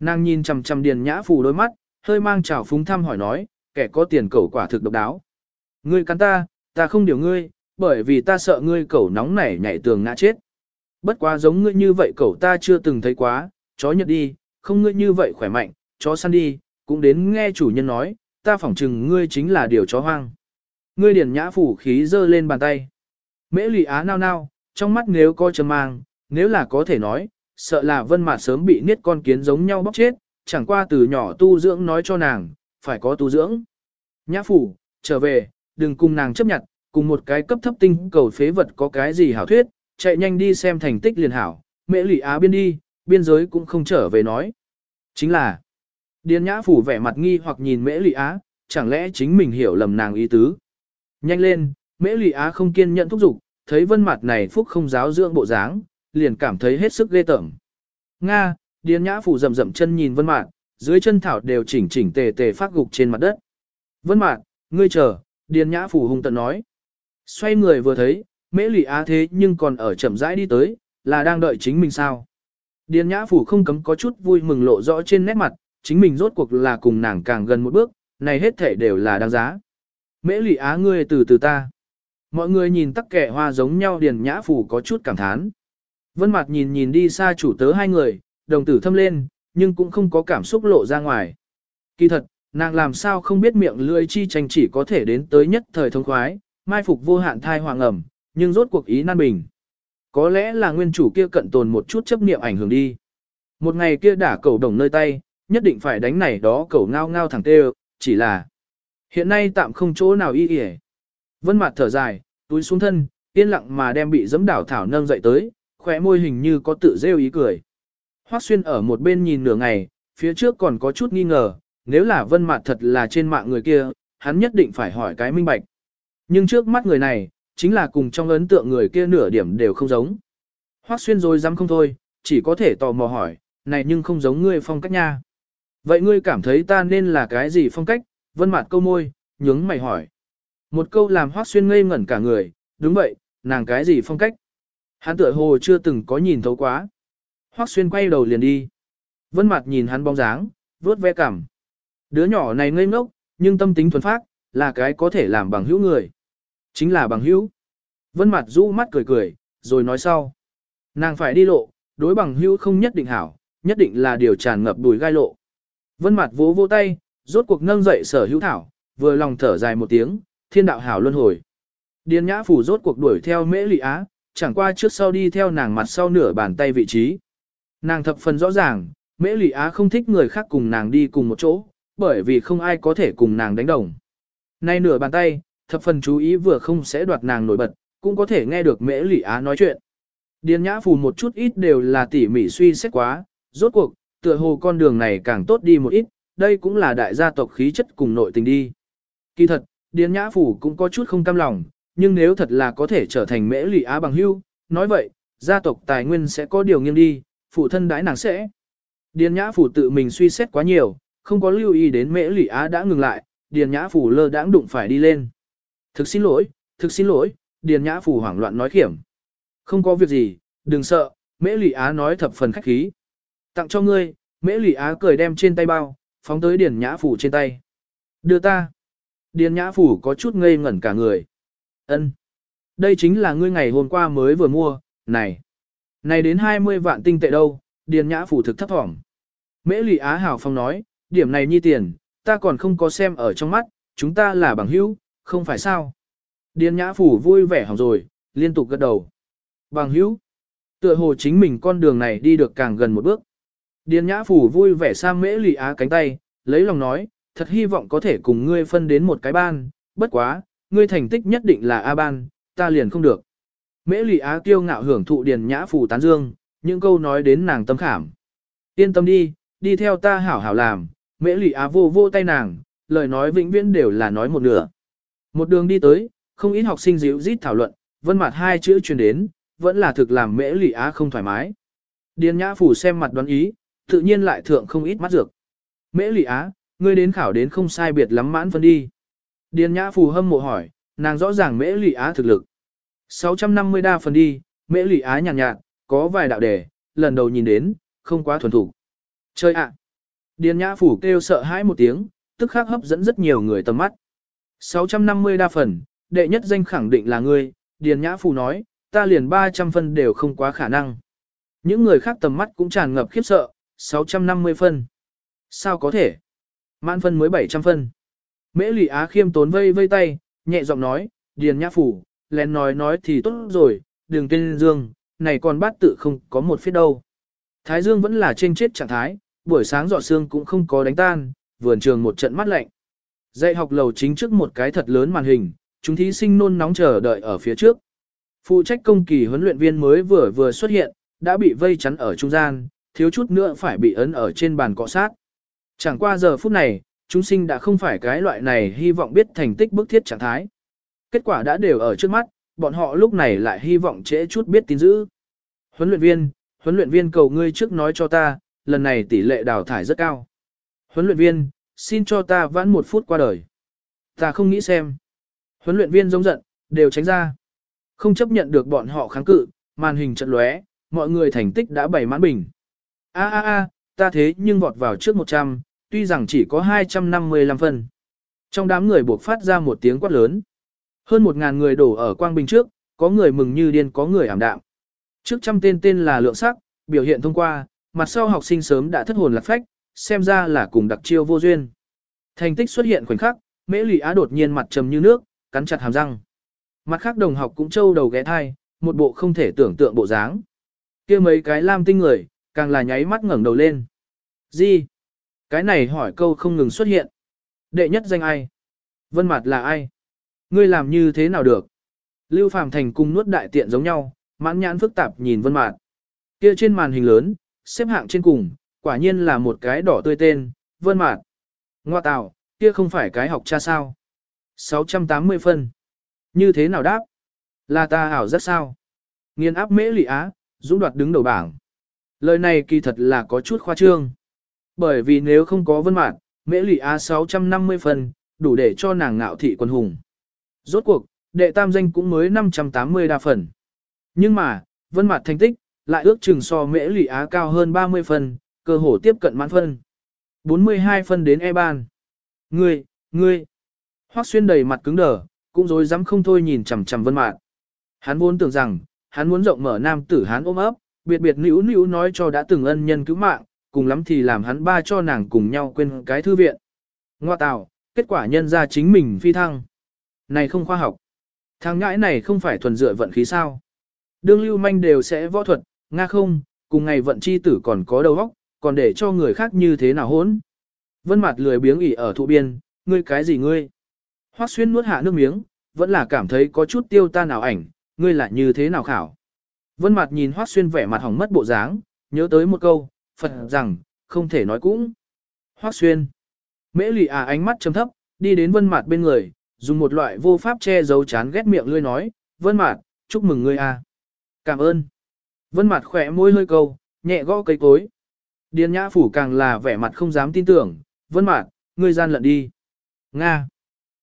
[SPEAKER 1] Nàng nhìn chằm chằm Điền Nhã Phủ đôi mắt, hơi mang trào phúng thăm hỏi nói, kẻ có tiền cẩu quả thực độc đáo. Ngươi cắn ta, ta không điều ngươi, bởi vì ta sợ ngươi cẩu nóng nảy nhảy tường ngã chết. Bất quá giống ngươi như vậy cẩu ta chưa từng thấy quá, chó nhật đi, không ngươi như vậy khỏe mạnh, chó săn đi, cũng đến nghe chủ nhân nói, ta phỏng chừng ngươi chính là điều chó hoang. Ngươi điển nhã phủ khí giơ lên bàn tay. Mễ lụy á nao nao, trong mắt nếu có châm mang, nếu là có thể nói, sợ là vân mạt sớm bị niết con kiến giống nhau bóc chết, chẳng qua từ nhỏ tu dưỡng nói cho nàng, phải có tu dưỡng. Nhã phủ, trở về, đừng cùng nàng chấp nhận, cùng một cái cấp thấp tinh cầu phế vật có cái gì hảo thuyết, chạy nhanh đi xem thành tích liền hảo, mễ lụy á biên đi, biên giới cũng không trở về nói. Chính là, Điền Nhã Phủ vẻ mặt nghi hoặc nhìn Mễ Lụy Á, chẳng lẽ chính mình hiểu lầm nàng ý tứ. Nhanh lên, Mễ Lụy Á không kiên nhẫn thúc giục, thấy vân mặt này phúc không giáo dưỡng bộ dáng, liền cảm thấy hết sức ghê tởm. Nga, Điền Nhã Phủ rầm rầm chân nhìn vân mạn dưới chân thảo đều chỉnh chỉnh tề tề phát gục trên mặt đất. Vân mạn ngươi chờ, Điền Nhã Phủ hung tận nói. Xoay người vừa thấy, Mễ Lị Á thế nhưng còn ở chậm rãi đi tới, là đang đợi chính mình sao. Điền Nhã Phủ không cấm có chút vui mừng lộ rõ trên nét mặt, chính mình rốt cuộc là cùng nàng càng gần một bước, này hết thể đều là đáng giá. Mễ lị á ngươi từ từ ta. Mọi người nhìn tắc kẻ hoa giống nhau điền nhã phủ có chút cảm thán. Vân Mạt nhìn nhìn đi xa chủ tớ hai người, đồng tử thâm lên, nhưng cũng không có cảm xúc lộ ra ngoài. Kỳ thật, nàng làm sao không biết miệng lưỡi chi tranh chỉ có thể đến tới nhất thời thông khoái, mai phục vô hạn thai hoàng ẩm, nhưng rốt cuộc ý nan bình. Có lẽ là nguyên chủ kia cận tồn một chút chấp niệm ảnh hưởng đi. Một ngày kia đả cầu đồng nơi tay, nhất định phải đánh này đó cầu ngao ngao thẳng tê chỉ là hiện nay tạm không chỗ nào y yể. Vân Mạt thở dài, túi xuống thân, yên lặng mà đem bị giẫm đảo thảo nâng dậy tới, khóe môi hình như có tự rêu ý cười. Hoắc xuyên ở một bên nhìn nửa ngày, phía trước còn có chút nghi ngờ, nếu là vân Mạt thật là trên mạng người kia, hắn nhất định phải hỏi cái minh bạch. Nhưng trước mắt người này, chính là cùng trong ấn tượng người kia nửa điểm đều không giống. Hoắc xuyên rồi dám không thôi, chỉ có thể tò mò hỏi, này nhưng không giống ngươi phong cách nha. Vậy ngươi cảm thấy ta nên là cái gì phong cách? Vân Mạt câu môi, nhướng mày hỏi. Một câu làm Hoắc Xuyên ngây ngẩn cả người, đúng vậy, nàng cái gì phong cách? Hắn tựa hồ chưa từng có nhìn thấu quá. Hoắc Xuyên quay đầu liền đi. Vân mặt nhìn hắn bóng dáng, vớt ve cằm. Đứa nhỏ này ngây ngốc, nhưng tâm tính thuần phác, là cái có thể làm bằng hữu người. Chính là bằng hữu. Vân mặt rũ mắt cười cười, rồi nói sau. Nàng phải đi lộ, đối bằng hữu không nhất định hảo, nhất định là điều tràn ngập đùi gai lộ. Vân mặt vỗ vỗ tay, rốt cuộc nâng dậy sở hữu thảo, vừa lòng thở dài một tiếng, thiên đạo hảo luân hồi. Điền nhã phủ rốt cuộc đuổi theo mễ lị á, chẳng qua trước sau đi theo nàng mặt sau nửa bàn tay vị trí. Nàng thập phần rõ ràng, mễ lị á không thích người khác cùng nàng đi cùng một chỗ, bởi vì không ai có thể cùng nàng đánh đồng. Nay nửa bàn tay, thập phần chú ý vừa không sẽ đoạt nàng nổi bật, cũng có thể nghe được mễ lị á nói chuyện. Điền nhã phù một chút ít đều là tỉ mỉ suy xét quá, rốt cuộc, tựa hồ con đường này càng tốt đi một ít, đây cũng là đại gia tộc khí chất cùng nội tình đi. Kỳ thật, Điền nhã phù cũng có chút không cam lòng, nhưng nếu thật là có thể trở thành mễ lụy á bằng hưu, nói vậy, gia tộc tài nguyên sẽ có điều nghiêng đi, phụ thân đãi nàng sẽ. Điền nhã phủ tự mình suy xét quá nhiều, không có lưu ý đến mễ lụy á đã ngừng lại, điền nhã phủ lơ đãng đụng phải đi lên. Thực xin lỗi, thực xin lỗi, điền nhã phủ hoảng loạn nói khiểm. Không có việc gì, đừng sợ, mễ lụy á nói thập phần khách khí. Tặng cho ngươi, mễ lụy á cười đem trên tay bao, phóng tới điền nhã phủ trên tay. Đưa ta. Điền nhã phủ có chút ngây ngẩn cả người ân Đây chính là ngươi ngày hôm qua mới vừa mua, này. Này đến 20 vạn tinh tệ đâu, điền nhã phủ thực thấp thỏm. Mễ lị á Hảo phong nói, điểm này nhi tiền, ta còn không có xem ở trong mắt, chúng ta là bằng hữu, không phải sao. Điền nhã phủ vui vẻ hỏng rồi, liên tục gật đầu. Bằng hữu, tựa hồ chính mình con đường này đi được càng gần một bước. Điền nhã phủ vui vẻ sang mễ lì á cánh tay, lấy lòng nói, thật hy vọng có thể cùng ngươi phân đến một cái ban, bất quá, ngươi thành tích nhất định là A ban, ta liền không được. Mễ Lụy á kiêu ngạo hưởng thụ điền nhã phủ tán dương, những câu nói đến nàng tâm khảm. Yên tâm đi, đi theo ta hảo hảo làm, mễ Lụy á vô vô tay nàng, lời nói vĩnh viễn đều là nói một nửa. Một đường đi tới, không ít học sinh díu rít thảo luận, vân mặt hai chữ truyền đến, vẫn là thực làm mễ Lụy á không thoải mái. Điền nhã phủ xem mặt đoán ý, tự nhiên lại thượng không ít mắt dược. Mễ Lụy á, ngươi đến khảo đến không sai biệt lắm mãn phân đi. Điền nhã phủ hâm mộ hỏi, nàng rõ ràng mễ lì á thực lực. 650 đa phần đi, mễ lì á nhàn nhạt, nhạt, có vài đạo đề, lần đầu nhìn đến, không quá thuần thủ. Chơi ạ! Điền nhã phủ kêu sợ hãi một tiếng, tức khắc hấp dẫn rất nhiều người tầm mắt. 650 đa phần, đệ nhất danh khẳng định là ngươi, Điền nhã phủ nói, ta liền 300 phân đều không quá khả năng. Những người khác tầm mắt cũng tràn ngập khiếp sợ, 650 phân. Sao có thể? Mãn phân mới 700 phân. Mễ lì á khiêm tốn vây vây tay, nhẹ giọng nói, Điền nhã phủ, lén nói nói thì tốt rồi, đừng tên dương, này còn bát tự không có một phía đâu. Thái dương vẫn là trên chết trạng thái, buổi sáng dọ xương cũng không có đánh tan, vườn trường một trận mắt lạnh. Dạy học lầu chính trước một cái thật lớn màn hình, chúng thí sinh nôn nóng chờ đợi ở phía trước. Phụ trách công kỳ huấn luyện viên mới vừa vừa xuất hiện, đã bị vây chắn ở trung gian, thiếu chút nữa phải bị ấn ở trên bàn cọ sát. Chẳng qua giờ phút này, chúng sinh đã không phải cái loại này hy vọng biết thành tích bức thiết trạng thái. Kết quả đã đều ở trước mắt, bọn họ lúc này lại hy vọng trễ chút biết tin dữ. Huấn luyện viên, huấn luyện viên cầu ngươi trước nói cho ta, lần này tỷ lệ đào thải rất cao. Huấn luyện viên, xin cho ta vãn một phút qua đời. Ta không nghĩ xem. Huấn luyện viên giống giận, đều tránh ra. Không chấp nhận được bọn họ kháng cự, màn hình trận lóe, mọi người thành tích đã bảy mãn bình. A a a, ta thế nhưng vọt vào trước 100, tuy rằng chỉ có 255 phân. Trong đám người buộc phát ra một tiếng quát lớn. Hơn 1.000 người đổ ở quang bình trước, có người mừng như điên có người ảm đạm. Trước trăm tên tên là lượng sắc, biểu hiện thông qua, mặt sau học sinh sớm đã thất hồn lạc phách, xem ra là cùng đặc chiêu vô duyên. Thành tích xuất hiện khoảnh khắc, Mễ lụy Á đột nhiên mặt trầm như nước, cắn chặt hàm răng. Mặt khác đồng học cũng trâu đầu ghé thai, một bộ không thể tưởng tượng bộ dáng. kia mấy cái lam tinh người, càng là nháy mắt ngẩng đầu lên. Gì? Cái này hỏi câu không ngừng xuất hiện. Đệ nhất danh ai? Vân Mạt là ai? Ngươi làm như thế nào được? Lưu Phàm Thành cùng nuốt đại tiện giống nhau, mãn nhãn phức tạp nhìn Vân Mạt. Kia trên màn hình lớn, xếp hạng trên cùng, quả nhiên là một cái đỏ tươi tên, Vân Mạt. Ngoa tạo, kia không phải cái học cha sao? 680 phân. Như thế nào đáp? Là ta ảo rất sao? Nghiên áp mễ lị á, dũng đoạt đứng đầu bảng. Lời này kỳ thật là có chút khoa trương. Bởi vì nếu không có vân mạn, mễ lị á 650 phần đủ để cho nàng ngạo thị quân hùng. Rốt cuộc, đệ tam danh cũng mới 580 đa phần. Nhưng mà, vân Mạn thành tích, lại ước chừng so mễ lị á cao hơn 30 phần, cơ hồ tiếp cận mãn phân. 42 phân đến E ban. Ngươi, ngươi. Hoắc xuyên đầy mặt cứng đờ, cũng rối rắm không thôi nhìn chằm chằm vân mạn. Hắn vốn tưởng rằng, hắn muốn rộng mở nam tử hắn ôm ấp, biệt biệt nữu nữu nói cho đã từng ân nhân cứu mạng, cùng lắm thì làm hắn ba cho nàng cùng nhau quên cái thư viện. Ngoa tạo, kết quả nhân ra chính mình phi thăng. Này không khoa học. Thằng ngãi này không phải thuần dựa vận khí sao. Đương lưu manh đều sẽ võ thuật, nga không, cùng ngày vận chi tử còn có đầu óc, còn để cho người khác như thế nào hốn. Vân mặt lười biếng ỉ ở thụ biên, ngươi cái gì ngươi? Hoắc xuyên nuốt hạ nước miếng, vẫn là cảm thấy có chút tiêu tan nào ảnh, ngươi lại như thế nào khảo? Vân mặt nhìn Hoắc xuyên vẻ mặt hỏng mất bộ dáng, nhớ tới một câu, Phật rằng, không thể nói cũng. Hoắc xuyên. Mễ lì à ánh mắt trầm thấp, đi đến vân mặt bên người, dùng một loại vô pháp che giấu chán ghét miệng lươi nói, vân mặt, chúc mừng ngươi à. Cảm ơn. Vân mặt khỏe môi hơi câu, nhẹ gõ cây cối. Điền nhã phủ càng là vẻ mặt không dám tin tưởng, vân mặt, ngươi gian lận đi. Nga.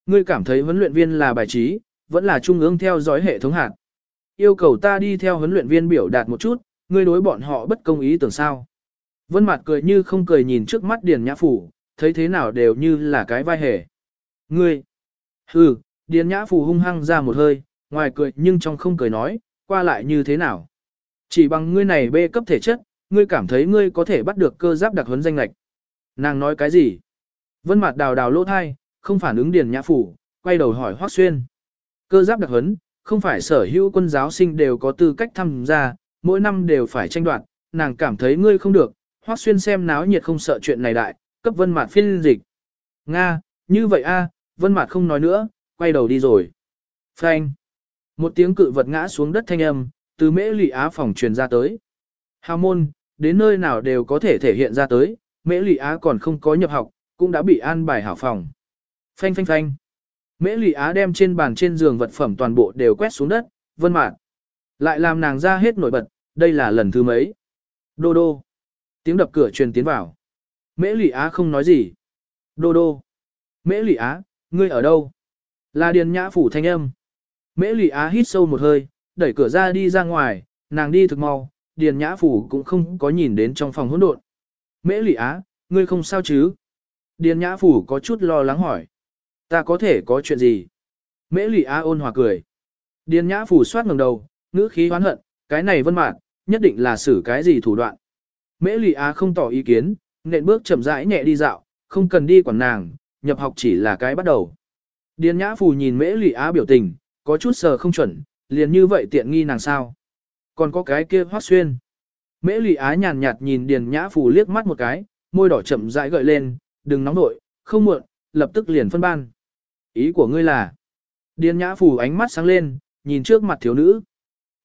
[SPEAKER 1] Ngươi cảm thấy huấn luyện viên là bài trí, vẫn là trung ương theo dõi hệ thống hạt. Yêu cầu ta đi theo huấn luyện viên biểu đạt một chút, ngươi đối bọn họ bất công ý tưởng sao. Vân mặt cười như không cười nhìn trước mắt Điền Nhã Phủ, thấy thế nào đều như là cái vai hề. Ngươi! Hừ, Điền Nhã Phủ hung hăng ra một hơi, ngoài cười nhưng trong không cười nói, qua lại như thế nào. Chỉ bằng ngươi này bê cấp thể chất, ngươi cảm thấy ngươi có thể bắt được cơ giáp đặc huấn danh lạch. Nàng nói cái gì? Vân mặt đào đào lỗ tai, không phản ứng Điền Nhã Phủ, quay đầu hỏi hoắc Xuyên. Cơ giáp đặc huấn, không phải sở hữu quân giáo sinh đều có tư cách tham gia, mỗi năm đều phải tranh đoạt, nàng cảm thấy ngươi không được, Hoắc Xuyên xem náo nhiệt không sợ chuyện này đại, cấp Vân Mạt phiên dịch. Nga, như vậy a, Vân Mạt không nói nữa, quay đầu đi rồi. Phanh. Một tiếng cự vật ngã xuống đất thanh âm, từ Mễ Lị Á phòng truyền ra tới. Hào môn, đến nơi nào đều có thể thể hiện ra tới, Mễ Lị Á còn không có nhập học, cũng đã bị an bài hảo phòng. Phanh phanh phanh. Mễ Lị Á đem trên bàn trên giường vật phẩm toàn bộ đều quét xuống đất, Vân Mạt lại làm nàng ra hết nổi bật, đây là lần thứ mấy. Đô đô. Tiếng đập cửa truyền tiến vào. Mễ Lị Á không nói gì. Đô đô. Mễ Lị Á, ngươi ở đâu? Là Điền Nhã phủ thanh âm. Mễ Lị Á hít sâu một hơi, đẩy cửa ra đi ra ngoài, nàng đi thực mau, Điền Nhã phủ cũng không có nhìn đến trong phòng hỗn độn. Mễ Lị Á, ngươi không sao chứ? Điền Nhã phủ có chút lo lắng hỏi. Ta có thể có chuyện gì? Mễ Lị Á ôn hòa cười. Điền Nhã phủ soát ngẩng đầu, ngữ khí hoán hận, cái này vân mạn, nhất định là xử cái gì thủ đoạn. Mễ Lị Á không tỏ ý kiến, nện bước chậm rãi nhẹ đi dạo, không cần đi quản nàng, nhập học chỉ là cái bắt đầu. Điền Nhã Phù nhìn Mễ Lị Á biểu tình, có chút sờ không chuẩn, liền như vậy tiện nghi nàng sao. Còn có cái kia hoác xuyên. Mễ Lị Á nhàn nhạt nhìn Điền Nhã Phù liếc mắt một cái, môi đỏ chậm rãi gợi lên, đừng nóng nội, không muộn, lập tức liền phân ban. Ý của ngươi là? Điền Nhã Phù ánh mắt sáng lên, nhìn trước mặt thiếu nữ.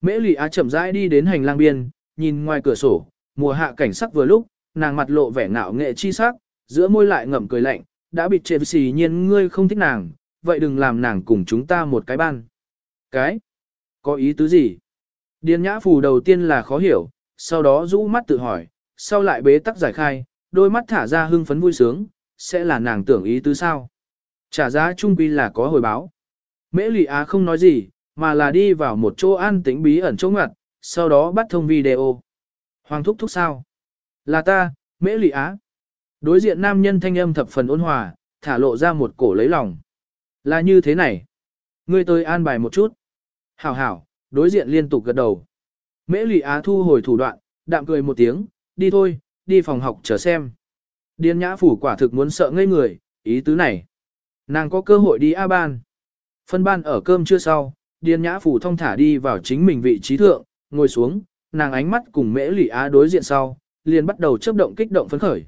[SPEAKER 1] Mễ Lị Á chậm rãi đi đến hành lang biên, nhìn ngoài cửa sổ, mùa hạ cảnh sắc vừa lúc, nàng mặt lộ vẻ ngạo nghệ chi sắc, giữa môi lại ngậm cười lạnh, đã bị trệ xì nhiên ngươi không thích nàng, vậy đừng làm nàng cùng chúng ta một cái ban. Cái? Có ý tứ gì? Điền nhã phù đầu tiên là khó hiểu, sau đó rũ mắt tự hỏi, sau lại bế tắc giải khai, đôi mắt thả ra hưng phấn vui sướng, sẽ là nàng tưởng ý tứ sao? Trả giá trung quy là có hồi báo. Mễ lụy á không nói gì, mà là đi vào một chỗ an tĩnh bí ẩn chỗ ngặt, sau đó bắt thông video. Hoàng thúc thúc sao? Là ta, mễ lị á. Đối diện nam nhân thanh âm thập phần ôn hòa, thả lộ ra một cổ lấy lòng. Là như thế này. Ngươi tới an bài một chút. Hảo hảo, đối diện liên tục gật đầu. Mễ lị á thu hồi thủ đoạn, đạm cười một tiếng, đi thôi, đi phòng học chờ xem. Điền nhã phủ quả thực muốn sợ ngây người, ý tứ này. Nàng có cơ hội đi A ban. Phân ban ở cơm chưa sau, Điền nhã phủ thông thả đi vào chính mình vị trí thượng, ngồi xuống, nàng ánh mắt cùng mễ lỷ á đối diện sau, liền bắt đầu chấp động kích động phấn khởi.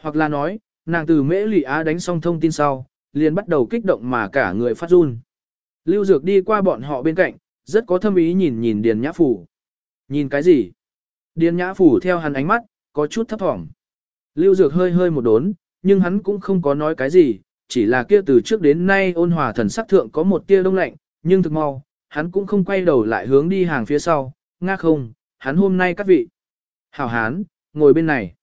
[SPEAKER 1] Hoặc là nói, nàng từ mễ lỷ á đánh xong thông tin sau, liền bắt đầu kích động mà cả người phát run. Lưu Dược đi qua bọn họ bên cạnh, rất có thâm ý nhìn nhìn Điền Nhã Phủ. Nhìn cái gì? Điền Nhã Phủ theo hắn ánh mắt, có chút thấp thỏm. Lưu Dược hơi hơi một đốn, nhưng hắn cũng không có nói cái gì, chỉ là kia từ trước đến nay ôn hòa thần sắc thượng có một tia đông lạnh, nhưng thực mau, hắn cũng không quay đầu lại hướng đi hàng phía sau, nga không, hắn hôm nay các vị. Hảo hán, ngồi bên này.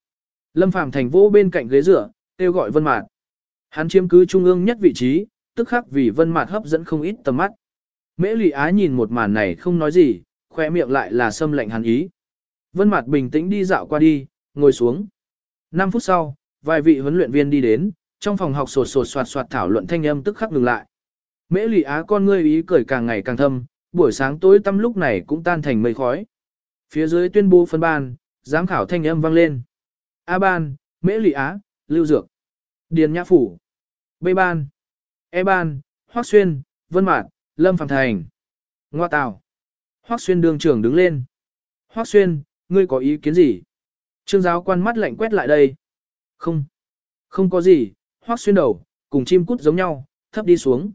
[SPEAKER 1] Lâm Phàm thành vô bên cạnh ghế dựa, kêu gọi Vân Mạt. Hắn chiếm cứ trung ương nhất vị trí, tức khắc vì Vân Mạt hấp dẫn không ít tầm mắt. Mễ Lụy Á nhìn một màn này không nói gì, khoe miệng lại là xâm lạnh hắn ý. Vân Mạt bình tĩnh đi dạo qua đi, ngồi xuống. 5 phút sau, vài vị huấn luyện viên đi đến, trong phòng học sột sột soạt soạt thảo luận thanh âm tức khắc ngừng lại. Mễ lụy á con ngươi ý cười càng ngày càng thâm, buổi sáng tối tăm lúc này cũng tan thành mây khói. Phía dưới tuyên bố phân ban, giám khảo thanh âm vang lên. A ban, Mễ lụy á, Lưu Dược, Điền Nhã Phủ, B ban, E ban, hoắc Xuyên, Vân mạn Lâm Phạm Thành. Ngoa Tào. hoắc Xuyên đương trưởng đứng lên. hoắc Xuyên, ngươi có ý kiến gì? Trương giáo quan mắt lạnh quét lại đây. Không. Không có gì, hoắc Xuyên đầu, cùng chim cút giống nhau, thấp đi xuống.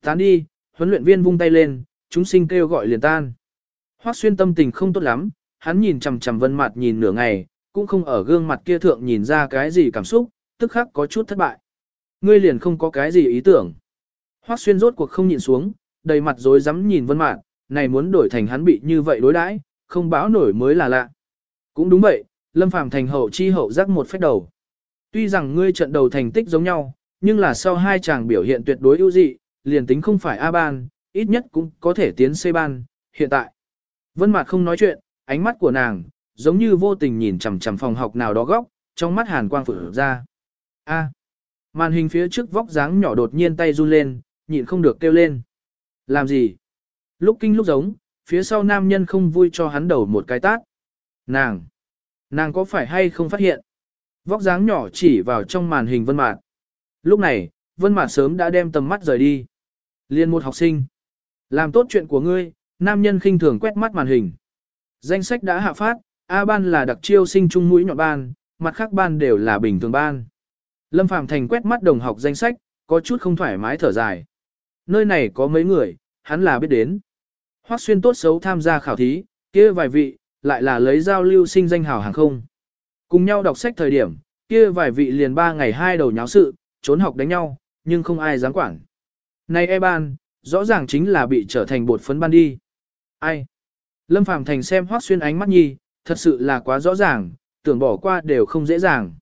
[SPEAKER 1] Tán đi, huấn luyện viên vung tay lên, chúng sinh kêu gọi liền tan. Hoắc Xuyên tâm tình không tốt lắm, hắn nhìn chằm chằm Vân Mạt nhìn nửa ngày, cũng không ở gương mặt kia thượng nhìn ra cái gì cảm xúc, tức khắc có chút thất bại. Ngươi liền không có cái gì ý tưởng. Hoắc xuyên rốt cuộc không nhìn xuống, đầy mặt rối rắm nhìn vân mạn, này muốn đổi thành hắn bị như vậy đối đãi, không báo nổi mới là lạ. Cũng đúng vậy, Lâm Phàm thành hậu chi hậu giác một phách đầu. Tuy rằng ngươi trận đầu thành tích giống nhau, nhưng là sau hai chàng biểu hiện tuyệt đối ưu dị, liền tính không phải A ban, ít nhất cũng có thể tiến C ban, hiện tại. Vân Mạc không nói chuyện, ánh mắt của nàng giống như vô tình nhìn chằm chằm phòng học nào đó góc, trong mắt hàn quang phở ra. A. Màn hình phía trước vóc dáng nhỏ đột nhiên tay run lên, nhịn không được kêu lên. Làm gì? Lúc kinh lúc giống, phía sau nam nhân không vui cho hắn đầu một cái tát. Nàng! Nàng có phải hay không phát hiện? Vóc dáng nhỏ chỉ vào trong màn hình vân mạt. Lúc này, vân mạt sớm đã đem tầm mắt rời đi. Liên một học sinh. Làm tốt chuyện của ngươi, nam nhân khinh thường quét mắt màn hình. Danh sách đã hạ phát, A ban là đặc chiêu sinh trung mũi nhọn ban, mặt khác ban đều là bình thường ban. Lâm Phạm Thành quét mắt đồng học danh sách, có chút không thoải mái thở dài. Nơi này có mấy người, hắn là biết đến. Hoắc xuyên tốt xấu tham gia khảo thí, kia vài vị, lại là lấy giao lưu sinh danh hào hàng không. Cùng nhau đọc sách thời điểm, kia vài vị liền ba ngày hai đầu nháo sự, trốn học đánh nhau, nhưng không ai dám quản. Này e ban, rõ ràng chính là bị trở thành bột phấn ban đi. Ai? Lâm Phàm Thành xem hoác xuyên ánh mắt nhi, thật sự là quá rõ ràng, tưởng bỏ qua đều không dễ dàng.